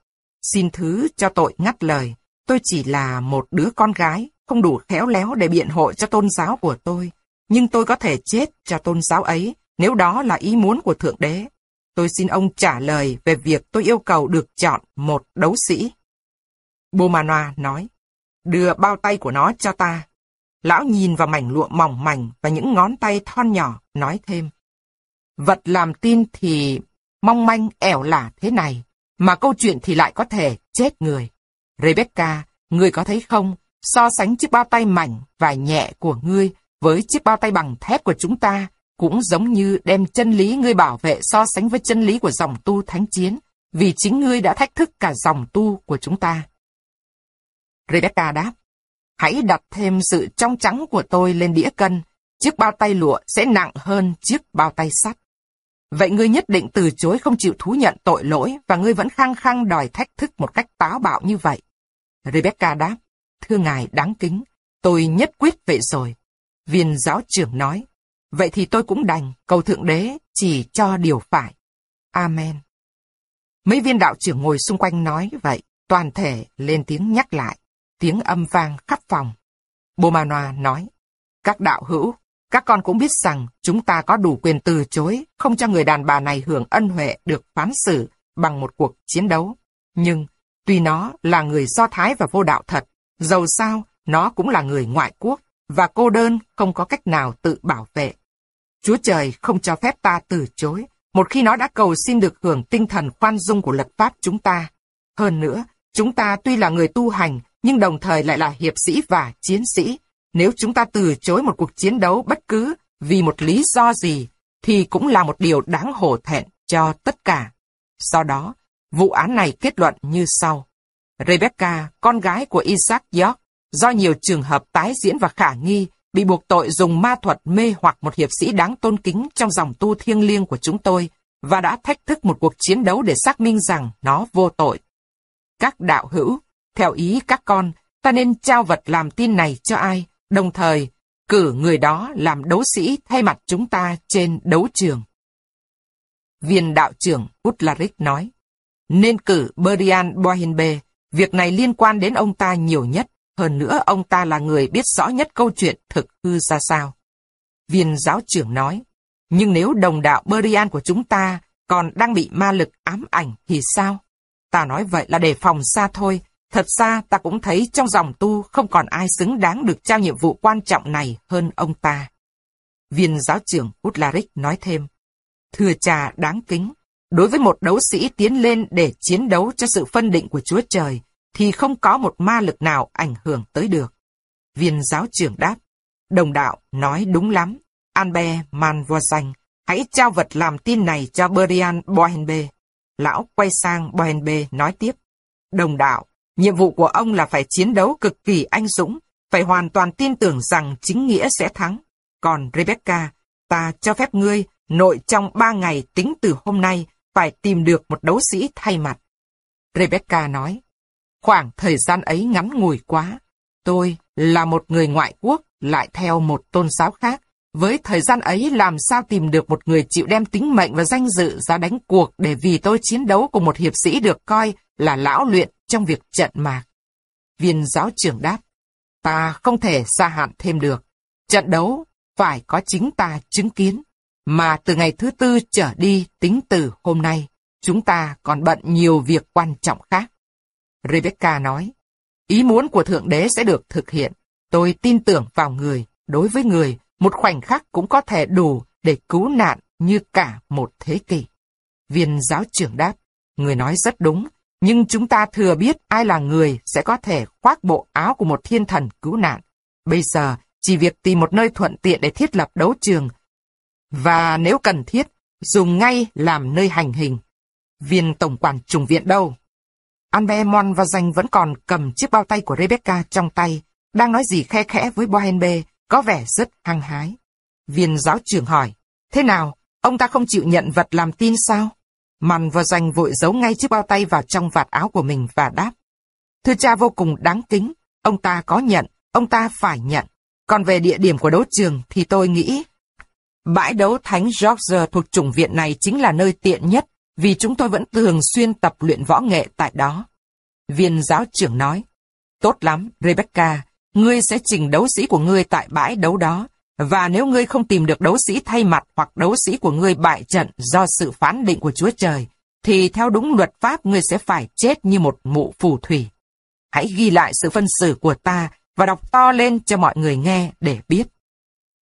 xin thứ cho tội ngắt lời, tôi chỉ là một đứa con gái, không đủ khéo léo để biện hộ cho tôn giáo của tôi, nhưng tôi có thể chết cho tôn giáo ấy, nếu đó là ý muốn của Thượng Đế. Tôi xin ông trả lời về việc tôi yêu cầu được chọn một đấu sĩ. Bomanoa nói, đưa bao tay của nó cho ta. Lão nhìn vào mảnh lụa mỏng mảnh và những ngón tay thon nhỏ, nói thêm. Vật làm tin thì mong manh ẻo lả thế này, mà câu chuyện thì lại có thể chết người. Rebecca, ngươi có thấy không, so sánh chiếc bao tay mảnh và nhẹ của ngươi với chiếc bao tay bằng thép của chúng ta, cũng giống như đem chân lý ngươi bảo vệ so sánh với chân lý của dòng tu thánh chiến, vì chính ngươi đã thách thức cả dòng tu của chúng ta. Rebecca đáp, hãy đặt thêm sự trong trắng của tôi lên đĩa cân, chiếc bao tay lụa sẽ nặng hơn chiếc bao tay sắt. Vậy ngươi nhất định từ chối không chịu thú nhận tội lỗi và ngươi vẫn khăng khăng đòi thách thức một cách táo bạo như vậy. Rebecca đáp, thưa ngài đáng kính, tôi nhất quyết vậy rồi. Viên giáo trưởng nói, vậy thì tôi cũng đành, cầu thượng đế chỉ cho điều phải. Amen. Mấy viên đạo trưởng ngồi xung quanh nói vậy, toàn thể lên tiếng nhắc lại tiếng âm vang khắp phòng. bo mà noa nói, các đạo hữu, các con cũng biết rằng chúng ta có đủ quyền từ chối, không cho người đàn bà này hưởng ân huệ được phán xử bằng một cuộc chiến đấu. Nhưng, tuy nó là người Do Thái và vô đạo thật, dầu sao, nó cũng là người ngoại quốc, và cô đơn không có cách nào tự bảo vệ. Chúa Trời không cho phép ta từ chối, một khi nó đã cầu xin được hưởng tinh thần khoan dung của luật pháp chúng ta. Hơn nữa, chúng ta tuy là người tu hành, nhưng đồng thời lại là hiệp sĩ và chiến sĩ. Nếu chúng ta từ chối một cuộc chiến đấu bất cứ vì một lý do gì, thì cũng là một điều đáng hổ thẹn cho tất cả. Sau đó, vụ án này kết luận như sau. Rebecca, con gái của Isaac York, do nhiều trường hợp tái diễn và khả nghi, bị buộc tội dùng ma thuật mê hoặc một hiệp sĩ đáng tôn kính trong dòng tu thiêng liêng của chúng tôi, và đã thách thức một cuộc chiến đấu để xác minh rằng nó vô tội. Các đạo hữu, theo ý các con, ta nên trao vật làm tin này cho ai, đồng thời cử người đó làm đấu sĩ thay mặt chúng ta trên đấu trường. Viên đạo trưởng Utlaric nói, nên cử Berian Bohinbe, việc này liên quan đến ông ta nhiều nhất, hơn nữa ông ta là người biết rõ nhất câu chuyện thực hư ra sao. Viên giáo trưởng nói, nhưng nếu đồng đạo Berian của chúng ta còn đang bị ma lực ám ảnh thì sao? Ta nói vậy là để phòng xa thôi, Thật ra ta cũng thấy trong dòng tu không còn ai xứng đáng được trao nhiệm vụ quan trọng này hơn ông ta. Viên giáo trưởng Utlaric nói thêm, Thưa cha đáng kính, đối với một đấu sĩ tiến lên để chiến đấu cho sự phân định của Chúa Trời, thì không có một ma lực nào ảnh hưởng tới được. Viên giáo trưởng đáp, đồng đạo nói đúng lắm, Anbe Manvoisanh, hãy trao vật làm tin này cho Berian Bohenbe. Lão quay sang Bohenbe nói tiếp, đồng đạo, Nhiệm vụ của ông là phải chiến đấu cực kỳ anh dũng, phải hoàn toàn tin tưởng rằng chính nghĩa sẽ thắng. Còn Rebecca, ta cho phép ngươi, nội trong ba ngày tính từ hôm nay, phải tìm được một đấu sĩ thay mặt. Rebecca nói, khoảng thời gian ấy ngắn ngủi quá. Tôi là một người ngoại quốc, lại theo một tôn giáo khác. Với thời gian ấy làm sao tìm được một người chịu đem tính mệnh và danh dự ra đánh cuộc để vì tôi chiến đấu cùng một hiệp sĩ được coi là lão luyện trong việc trận mạc. Viên giáo trưởng đáp, ta không thể gia hạn thêm được. Trận đấu phải có chính ta chứng kiến, mà từ ngày thứ tư trở đi tính từ hôm nay, chúng ta còn bận nhiều việc quan trọng khác. Rebecca nói, ý muốn của Thượng Đế sẽ được thực hiện. Tôi tin tưởng vào người, đối với người, một khoảnh khắc cũng có thể đủ để cứu nạn như cả một thế kỷ. Viên giáo trưởng đáp, người nói rất đúng, nhưng chúng ta thừa biết ai là người sẽ có thể khoác bộ áo của một thiên thần cứu nạn. Bây giờ, chỉ việc tìm một nơi thuận tiện để thiết lập đấu trường. Và nếu cần thiết, dùng ngay làm nơi hành hình. Viên tổng quản trùng viện đâu? Anbemon và Danh vẫn còn cầm chiếc bao tay của Rebecca trong tay, đang nói gì khe khẽ với Bohenbe, có vẻ rất hăng hái. Viên giáo trưởng hỏi, thế nào, ông ta không chịu nhận vật làm tin sao? Màn và Danh vội giấu ngay chiếc bao tay vào trong vạt áo của mình và đáp. Thưa cha vô cùng đáng kính, ông ta có nhận, ông ta phải nhận. Còn về địa điểm của đấu trường thì tôi nghĩ bãi đấu Thánh George thuộc chủng viện này chính là nơi tiện nhất vì chúng tôi vẫn thường xuyên tập luyện võ nghệ tại đó. Viên giáo trưởng nói, tốt lắm, Rebecca, ngươi sẽ trình đấu sĩ của ngươi tại bãi đấu đó, và nếu ngươi không tìm được đấu sĩ thay mặt hoặc đấu sĩ của ngươi bại trận do sự phán định của Chúa Trời, thì theo đúng luật pháp ngươi sẽ phải chết như một mụ phù thủy. Hãy ghi lại sự phân xử của ta và đọc to lên cho mọi người nghe để biết.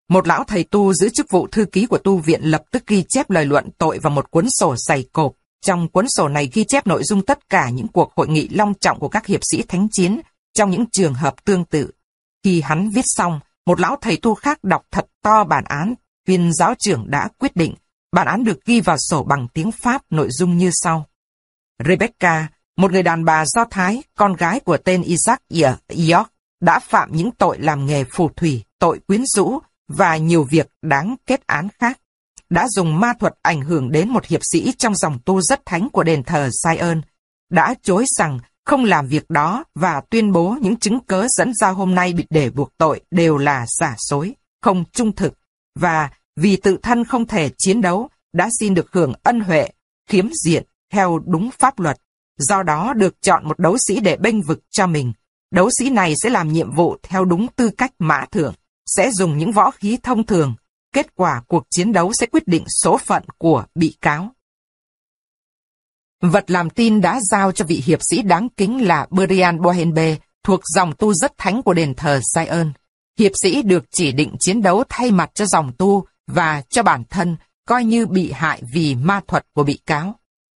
Một lão thầy tu giữ chức vụ thư ký của tu viện lập tức ghi chép lời luận tội vào một cuốn sổ dày cộp. Trong cuốn sổ này ghi chép nội dung tất cả những cuộc hội nghị long trọng của các hiệp sĩ thánh chiến trong những trường hợp tương tự. Khi hắn viết xong, một lão thầy tu khác đọc thật to bản án. Viên giáo trưởng đã quyết định. Bản án được ghi vào sổ bằng tiếng Pháp nội dung như sau. Rebecca, một người đàn bà Do Thái, con gái của tên Isaac York, đã phạm những tội làm nghề phù thủy, tội quyến rũ và nhiều việc đáng kết án khác. Đã dùng ma thuật ảnh hưởng đến một hiệp sĩ trong dòng tu rất thánh của đền thờ Zion. Đã chối rằng không làm việc đó và tuyên bố những chứng cớ dẫn ra hôm nay bị để buộc tội đều là giả dối, không trung thực, và vì tự thân không thể chiến đấu, đã xin được hưởng ân huệ, khiếm diện theo đúng pháp luật, do đó được chọn một đấu sĩ để bênh vực cho mình. Đấu sĩ này sẽ làm nhiệm vụ theo đúng tư cách mã thượng, sẽ dùng những võ khí thông thường. Kết quả cuộc chiến đấu sẽ quyết định số phận của bị cáo. Vật làm tin đã giao cho vị hiệp sĩ đáng kính là Brian Bohenbe, thuộc dòng tu rất thánh của đền thờ Zion. Hiệp sĩ được chỉ định chiến đấu thay mặt cho dòng tu và cho bản thân, coi như bị hại vì ma thuật của bị cáo.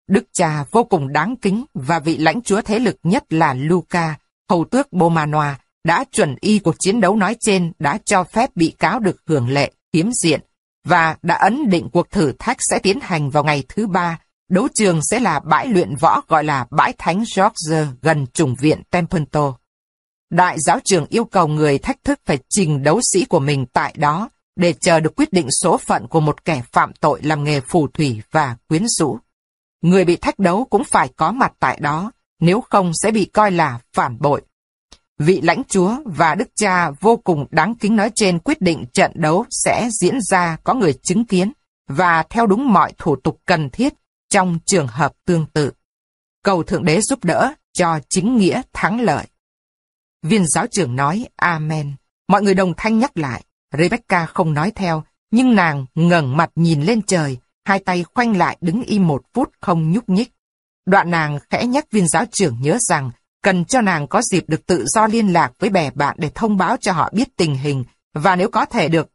Đức cha vô cùng đáng kính và vị lãnh chúa thế lực nhất là Luca, hầu tước Bomanoa, đã chuẩn y cuộc chiến đấu nói trên đã cho phép bị cáo được hưởng lệ, hiếm diện, và đã ấn định cuộc thử thách sẽ tiến hành vào ngày thứ ba. Đấu trường sẽ là bãi luyện võ gọi là bãi thánh George gần trùng viện Templeton. Đại giáo trường yêu cầu người thách thức phải trình đấu sĩ của mình tại đó để chờ được quyết định số phận của một kẻ phạm tội làm nghề phù thủy và quyến rũ. Người bị thách đấu cũng phải có mặt tại đó, nếu không sẽ bị coi là phản bội. Vị lãnh chúa và đức cha vô cùng đáng kính nói trên quyết định trận đấu sẽ diễn ra có người chứng kiến và theo đúng mọi thủ tục cần thiết trong trường hợp tương tự. Cầu Thượng Đế giúp đỡ cho chính nghĩa thắng lợi. Viên giáo trưởng nói Amen. Mọi người đồng thanh nhắc lại. Rebecca không nói theo, nhưng nàng ngẩng mặt nhìn lên trời, hai tay khoanh lại đứng im một phút không nhúc nhích. Đoạn nàng khẽ nhắc viên giáo trưởng nhớ rằng cần cho nàng có dịp được tự do liên lạc với bè bạn để thông báo cho họ biết tình hình và nếu có thể được,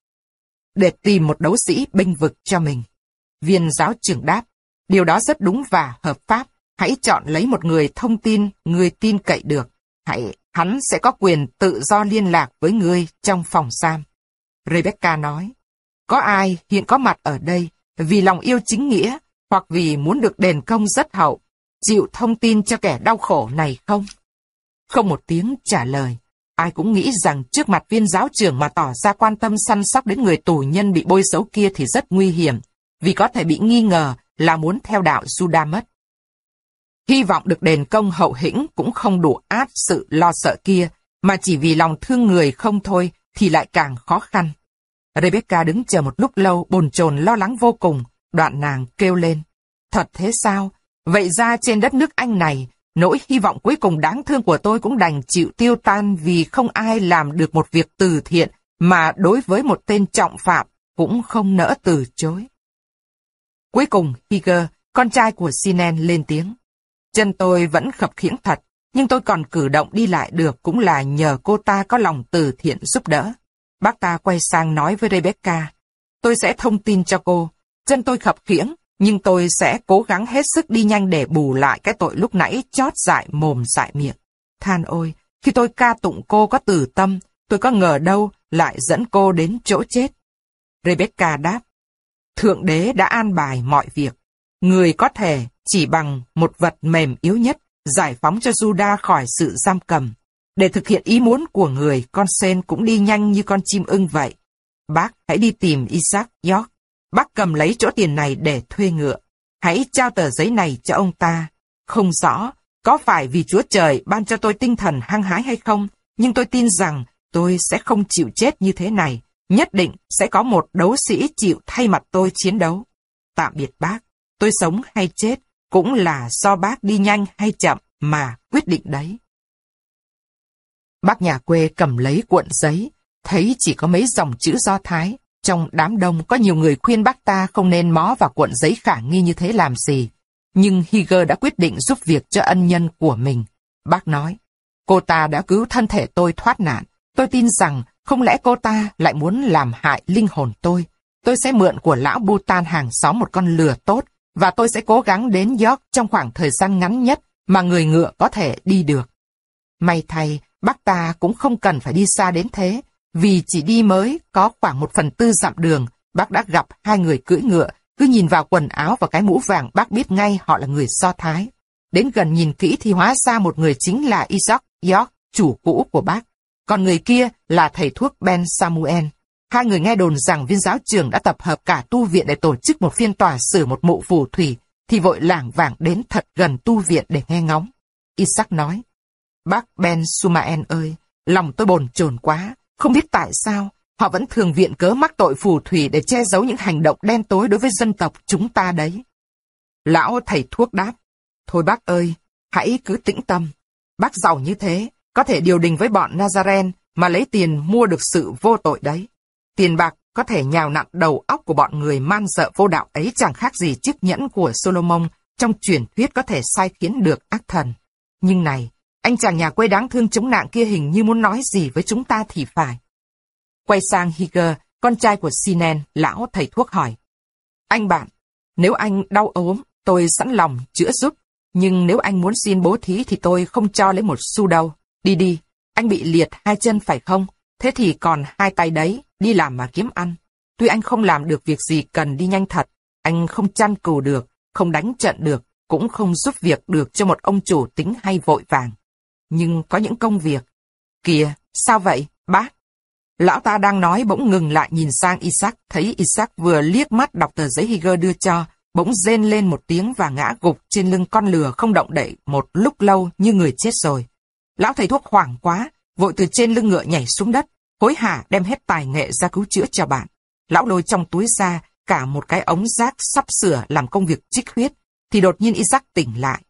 để tìm một đấu sĩ binh vực cho mình. Viên giáo trưởng đáp, điều đó rất đúng và hợp pháp. Hãy chọn lấy một người thông tin, người tin cậy được. Hãy, hắn sẽ có quyền tự do liên lạc với ngươi trong phòng giam. Rebecca nói, có ai hiện có mặt ở đây vì lòng yêu chính nghĩa hoặc vì muốn được đền công rất hậu, chịu thông tin cho kẻ đau khổ này không? Không một tiếng trả lời. Ai cũng nghĩ rằng trước mặt viên giáo trưởng mà tỏ ra quan tâm săn sóc đến người tù nhân bị bôi xấu kia thì rất nguy hiểm, vì có thể bị nghi ngờ là muốn theo đạo Judah mất. Hy vọng được đền công hậu hĩnh cũng không đủ át sự lo sợ kia, mà chỉ vì lòng thương người không thôi thì lại càng khó khăn. Rebecca đứng chờ một lúc lâu bồn chồn lo lắng vô cùng, đoạn nàng kêu lên. Thật thế sao? Vậy ra trên đất nước Anh này, nỗi hy vọng cuối cùng đáng thương của tôi cũng đành chịu tiêu tan vì không ai làm được một việc từ thiện mà đối với một tên trọng phạm cũng không nỡ từ chối. Cuối cùng, Higer, con trai của Sinen lên tiếng. Chân tôi vẫn khập khiễng thật, nhưng tôi còn cử động đi lại được cũng là nhờ cô ta có lòng từ thiện giúp đỡ. Bác ta quay sang nói với Rebecca, tôi sẽ thông tin cho cô, chân tôi khập khiễng, nhưng tôi sẽ cố gắng hết sức đi nhanh để bù lại cái tội lúc nãy chót dại mồm dại miệng. Than ôi, khi tôi ca tụng cô có từ tâm, tôi có ngờ đâu lại dẫn cô đến chỗ chết. Rebecca đáp, Thượng đế đã an bài mọi việc. Người có thể chỉ bằng một vật mềm yếu nhất giải phóng cho Juda khỏi sự giam cầm. Để thực hiện ý muốn của người, con sen cũng đi nhanh như con chim ưng vậy. Bác hãy đi tìm Isaac York. Bác cầm lấy chỗ tiền này để thuê ngựa. Hãy trao tờ giấy này cho ông ta. Không rõ, có phải vì Chúa Trời ban cho tôi tinh thần hăng hái hay không, nhưng tôi tin rằng Tôi sẽ không chịu chết như thế này. Nhất định sẽ có một đấu sĩ chịu thay mặt tôi chiến đấu. Tạm biệt bác, tôi sống hay chết cũng là do bác đi nhanh hay chậm mà quyết định đấy. Bác nhà quê cầm lấy cuộn giấy, thấy chỉ có mấy dòng chữ do Thái. Trong đám đông có nhiều người khuyên bác ta không nên mó vào cuộn giấy khả nghi như thế làm gì. Nhưng Higer đã quyết định giúp việc cho ân nhân của mình. Bác nói, cô ta đã cứu thân thể tôi thoát nạn. Tôi tin rằng không lẽ cô ta lại muốn làm hại linh hồn tôi. Tôi sẽ mượn của lão Bhutan hàng xóm một con lừa tốt và tôi sẽ cố gắng đến York trong khoảng thời gian ngắn nhất mà người ngựa có thể đi được. May thay, bác ta cũng không cần phải đi xa đến thế, vì chỉ đi mới có khoảng một phần tư dặm đường, bác đã gặp hai người cưỡi ngựa, cứ nhìn vào quần áo và cái mũ vàng bác biết ngay họ là người Do Thái. Đến gần nhìn kỹ thì hóa ra một người chính là Isaac York, chủ cũ của bác. Còn người kia là thầy thuốc Ben Samuel. Hai người nghe đồn rằng viên giáo trường đã tập hợp cả tu viện để tổ chức một phiên tòa xử một mụ phù thủy, thì vội lảng vảng đến thật gần tu viện để nghe ngóng. Isaac nói, Bác Ben Sumaen ơi, lòng tôi bồn chồn quá, không biết tại sao họ vẫn thường viện cớ mắc tội phù thủy để che giấu những hành động đen tối đối với dân tộc chúng ta đấy. Lão thầy thuốc đáp, thôi bác ơi, hãy cứ tĩnh tâm. Bác giàu như thế, có thể điều đình với bọn Nazaren mà lấy tiền mua được sự vô tội đấy. Tiền bạc có thể nhào nặn đầu óc của bọn người man dợ vô đạo ấy chẳng khác gì chiếc nhẫn của Solomon trong truyền thuyết có thể sai khiến được ác thần. Nhưng này, anh chàng nhà quê đáng thương chống nạn kia hình như muốn nói gì với chúng ta thì phải. Quay sang Higer, con trai của Sinen, lão thầy thuốc hỏi. Anh bạn, nếu anh đau ốm, tôi sẵn lòng chữa giúp. Nhưng nếu anh muốn xin bố thí thì tôi không cho lấy một xu đâu. Đi đi, anh bị liệt hai chân phải không? Thế thì còn hai tay đấy, đi làm mà kiếm ăn. Tuy anh không làm được việc gì cần đi nhanh thật, anh không chăn cừu được, không đánh trận được, cũng không giúp việc được cho một ông chủ tính hay vội vàng. Nhưng có những công việc. Kìa, sao vậy, bác? Lão ta đang nói bỗng ngừng lại nhìn sang Isaac, thấy Isaac vừa liếc mắt đọc tờ giấy Higer đưa cho, bỗng rên lên một tiếng và ngã gục trên lưng con lừa không động đậy một lúc lâu như người chết rồi. Lão thầy thuốc hoảng quá, vội từ trên lưng ngựa nhảy xuống đất, hối hả đem hết tài nghệ ra cứu chữa cho bạn. Lão lôi trong túi ra cả một cái ống rác sắp sửa làm công việc trích huyết, thì đột nhiên Isaac tỉnh lại.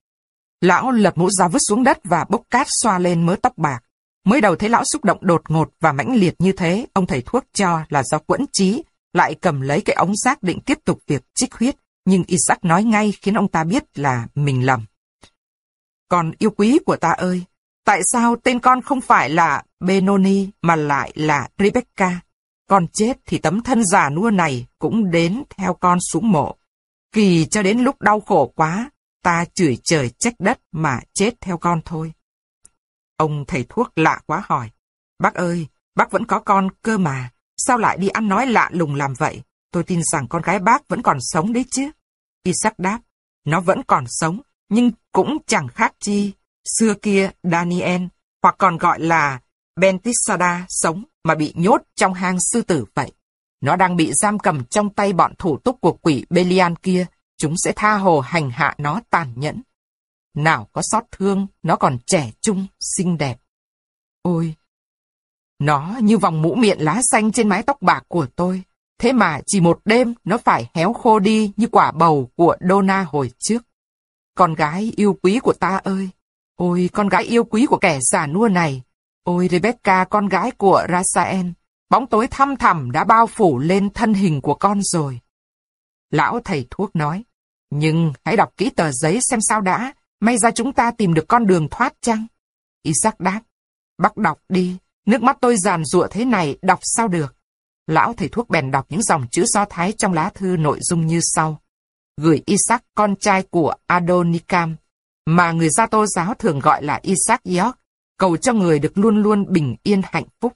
Lão lật mũ ra vứt xuống đất và bốc cát xoa lên mớ tóc bạc. Mới đầu thấy lão xúc động đột ngột và mãnh liệt như thế, ông thầy thuốc cho là do quẫn trí, lại cầm lấy cái ống rác định tiếp tục việc trích huyết, nhưng Isaac nói ngay khiến ông ta biết là mình lầm. Còn yêu quý của ta ơi, tại sao tên con không phải là Benoni mà lại là Rebecca? Con chết thì tấm thân già nua này cũng đến theo con xuống mộ. Kỳ cho đến lúc đau khổ quá, ta chửi trời trách đất mà chết theo con thôi. Ông thầy thuốc lạ quá hỏi, bác ơi, bác vẫn có con cơ mà, sao lại đi ăn nói lạ lùng làm vậy? Tôi tin rằng con gái bác vẫn còn sống đấy chứ. Isaac đáp, nó vẫn còn sống, nhưng cũng chẳng khác chi. Xưa kia Daniel, hoặc còn gọi là Bentisada sống mà bị nhốt trong hang sư tử vậy. Nó đang bị giam cầm trong tay bọn thủ túc của quỷ Belian kia, chúng sẽ tha hồ hành hạ nó tàn nhẫn. Nào có xót thương, nó còn trẻ trung, xinh đẹp. Ôi, nó như vòng mũ miệng lá xanh trên mái tóc bạc của tôi. Thế mà chỉ một đêm nó phải héo khô đi như quả bầu của dona hồi trước. Con gái yêu quý của ta ơi! Ôi, con gái yêu quý của kẻ giả nua này! Ôi, Rebecca, con gái của Rasael! Bóng tối thăm thẳm đã bao phủ lên thân hình của con rồi. Lão thầy thuốc nói, nhưng hãy đọc kỹ tờ giấy xem sao đã, may ra chúng ta tìm được con đường thoát chăng? Isaac đáp, bác đọc đi, nước mắt tôi giàn rụa thế này, đọc sao được? Lão thầy thuốc bèn đọc những dòng chữ do thái trong lá thư nội dung như sau. Gửi Isaac, con trai của Adonikam mà người gia tô giáo thường gọi là Isaac York, cầu cho người được luôn luôn bình yên hạnh phúc.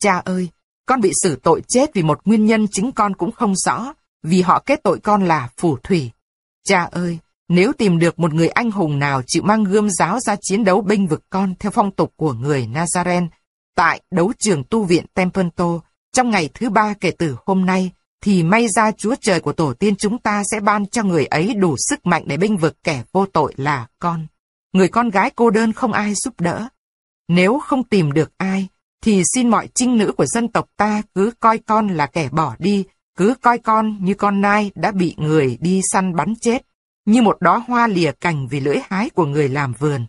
Cha ơi, con bị xử tội chết vì một nguyên nhân chính con cũng không rõ, vì họ kết tội con là phù thủy. Cha ơi, nếu tìm được một người anh hùng nào chịu mang gươm giáo ra chiến đấu binh vực con theo phong tục của người Nazaren, tại đấu trường tu viện Templeton, trong ngày thứ ba kể từ hôm nay, thì may ra Chúa Trời của tổ tiên chúng ta sẽ ban cho người ấy đủ sức mạnh để binh vực kẻ vô tội là con. Người con gái cô đơn không ai giúp đỡ. Nếu không tìm được ai, thì xin mọi trinh nữ của dân tộc ta cứ coi con là kẻ bỏ đi, cứ coi con như con nai đã bị người đi săn bắn chết, như một đóa hoa lìa cành vì lưỡi hái của người làm vườn.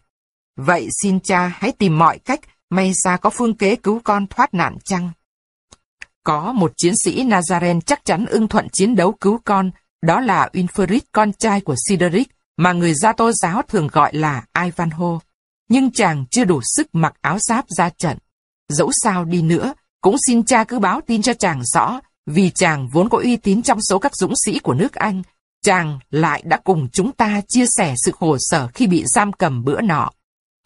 Vậy xin cha hãy tìm mọi cách, may ra có phương kế cứu con thoát nạn chăng? Có một chiến sĩ Nazaren chắc chắn ưng thuận chiến đấu cứu con, đó là Winfried, con trai của Sideric, mà người gia tô giáo thường gọi là Ivanhoe. Nhưng chàng chưa đủ sức mặc áo giáp ra trận. Dẫu sao đi nữa, cũng xin cha cứ báo tin cho chàng rõ, vì chàng vốn có uy tín trong số các dũng sĩ của nước Anh. Chàng lại đã cùng chúng ta chia sẻ sự khổ sở khi bị giam cầm bữa nọ.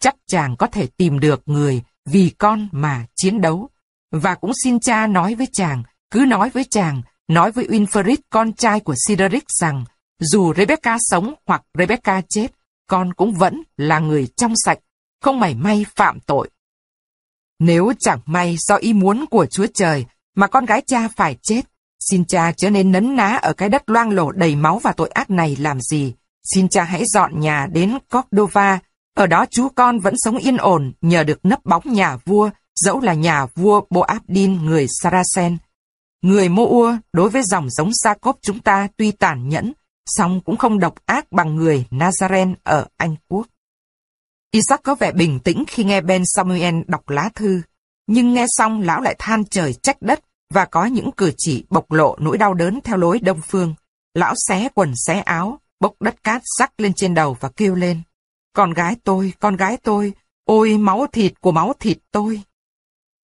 Chắc chàng có thể tìm được người vì con mà chiến đấu. Và cũng xin cha nói với chàng, cứ nói với chàng, nói với Winfried con trai của Sideric rằng, dù Rebecca sống hoặc Rebecca chết, con cũng vẫn là người trong sạch, không mảy may phạm tội. Nếu chẳng may do ý muốn của Chúa Trời mà con gái cha phải chết, xin cha chớ nên nấn ná ở cái đất loang lổ đầy máu và tội ác này làm gì. Xin cha hãy dọn nhà đến Cordova, ở đó chú con vẫn sống yên ổn nhờ được nấp bóng nhà vua, dẫu là nhà vua Boabdin người Saracen. Người Moua đối với dòng giống Jacob chúng ta tuy tàn nhẫn, song cũng không độc ác bằng người Nazaren ở Anh Quốc. Isaac có vẻ bình tĩnh khi nghe Ben Samuel đọc lá thư, nhưng nghe xong lão lại than trời trách đất và có những cử chỉ bộc lộ nỗi đau đớn theo lối đông phương. Lão xé quần xé áo, bốc đất cát sắc lên trên đầu và kêu lên. Con gái tôi, con gái tôi, ôi máu thịt của máu thịt tôi.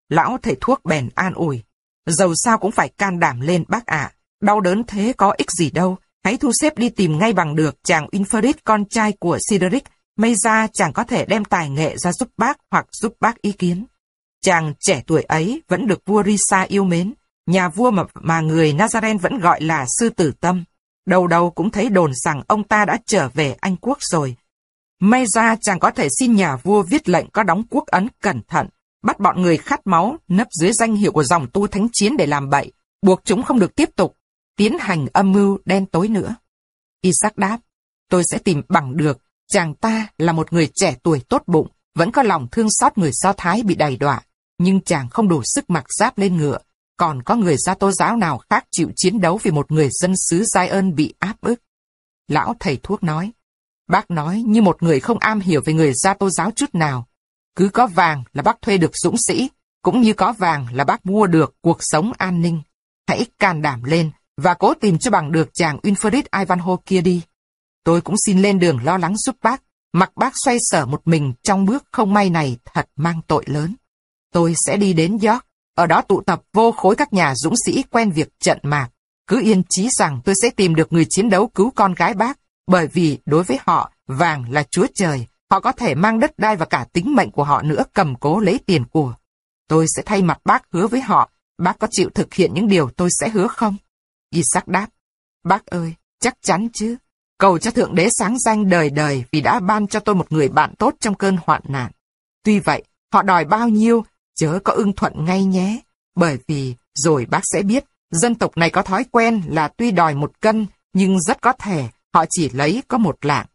Lão thầy thuốc bèn an ủi. Dầu sao cũng phải can đảm lên bác ạ. Đau đớn thế có ích gì đâu. Hãy thu xếp đi tìm ngay bằng được chàng Winfried con trai của Sideric. May ra chàng có thể đem tài nghệ ra giúp bác hoặc giúp bác ý kiến. Chàng trẻ tuổi ấy vẫn được vua Risa yêu mến. Nhà vua mà, mà người Nazaren vẫn gọi là sư tử tâm. Đầu đầu cũng thấy đồn rằng ông ta đã trở về Anh Quốc rồi. May ra chàng có thể xin nhà vua viết lệnh có đóng quốc ấn cẩn thận, bắt bọn người khát máu nấp dưới danh hiệu của dòng tu thánh chiến để làm bậy, buộc chúng không được tiếp tục, tiến hành âm mưu đen tối nữa. Isaac đáp, tôi sẽ tìm bằng được, chàng ta là một người trẻ tuổi tốt bụng, vẫn có lòng thương xót người Do Thái bị đầy đọa, nhưng chàng không đủ sức mặc giáp lên ngựa, còn có người gia tô giáo nào khác chịu chiến đấu vì một người dân xứ Giai ơn bị áp ức. Lão thầy thuốc nói, bác nói như một người không am hiểu về người gia tô giáo chút nào, cứ có vàng là bác thuê được dũng sĩ, cũng như có vàng là bác mua được cuộc sống an ninh. Hãy can đảm lên và cố tìm cho bằng được chàng Winfried Ivanhoe kia đi. Tôi cũng xin lên đường lo lắng giúp bác, mặc bác xoay sở một mình trong bước không may này thật mang tội lớn. Tôi sẽ đi đến York, ở đó tụ tập vô khối các nhà dũng sĩ quen việc trận mạc. Cứ yên chí rằng tôi sẽ tìm được người chiến đấu cứu con gái bác, bởi vì đối với họ, vàng là chúa trời, Họ có thể mang đất đai và cả tính mệnh của họ nữa cầm cố lấy tiền của. Tôi sẽ thay mặt bác hứa với họ, bác có chịu thực hiện những điều tôi sẽ hứa không? Isaac đáp, bác ơi, chắc chắn chứ. Cầu cho Thượng Đế sáng danh đời đời vì đã ban cho tôi một người bạn tốt trong cơn hoạn nạn. Tuy vậy, họ đòi bao nhiêu, chớ có ưng thuận ngay nhé. Bởi vì, rồi bác sẽ biết, dân tộc này có thói quen là tuy đòi một cân, nhưng rất có thể họ chỉ lấy có một lạng.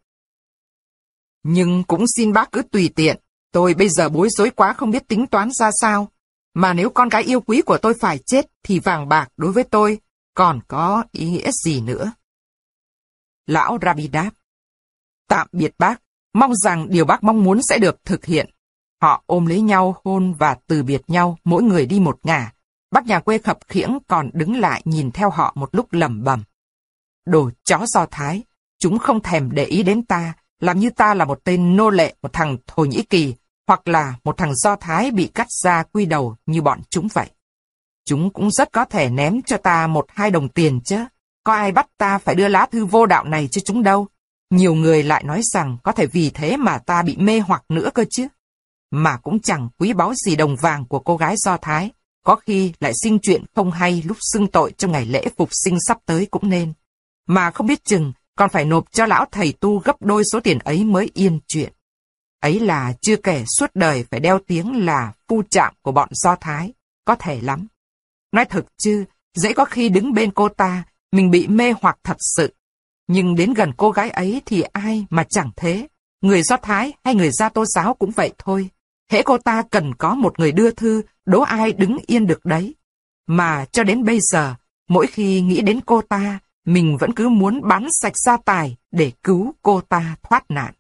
Nhưng cũng xin bác cứ tùy tiện, tôi bây giờ bối rối quá không biết tính toán ra sao. Mà nếu con gái yêu quý của tôi phải chết thì vàng bạc đối với tôi còn có ý nghĩa gì nữa? Lão Rabi đáp. Tạm biệt bác, mong rằng điều bác mong muốn sẽ được thực hiện. Họ ôm lấy nhau hôn và từ biệt nhau, mỗi người đi một ngả. Bác nhà quê khập khiễng còn đứng lại nhìn theo họ một lúc lầm bầm. Đồ chó do thái, chúng không thèm để ý đến ta, làm như ta là một tên nô lệ, một thằng Thổ Nhĩ Kỳ, hoặc là một thằng Do Thái bị cắt ra quy đầu như bọn chúng vậy. Chúng cũng rất có thể ném cho ta một hai đồng tiền chứ. Có ai bắt ta phải đưa lá thư vô đạo này cho chúng đâu. Nhiều người lại nói rằng có thể vì thế mà ta bị mê hoặc nữa cơ chứ. Mà cũng chẳng quý báu gì đồng vàng của cô gái Do Thái. Có khi lại sinh chuyện không hay lúc xưng tội trong ngày lễ phục sinh sắp tới cũng nên. Mà không biết chừng còn phải nộp cho lão thầy tu gấp đôi số tiền ấy mới yên chuyện. Ấy là chưa kể suốt đời phải đeo tiếng là phu trạm của bọn Do Thái, có thể lắm. Nói thật chứ, dễ có khi đứng bên cô ta, mình bị mê hoặc thật sự. Nhưng đến gần cô gái ấy thì ai mà chẳng thế. Người Do Thái hay người Gia Tô giáo cũng vậy thôi. Hễ cô ta cần có một người đưa thư, đố ai đứng yên được đấy. Mà cho đến bây giờ, mỗi khi nghĩ đến cô ta, mình vẫn cứ muốn bán sạch gia tài để cứu cô ta thoát nạn.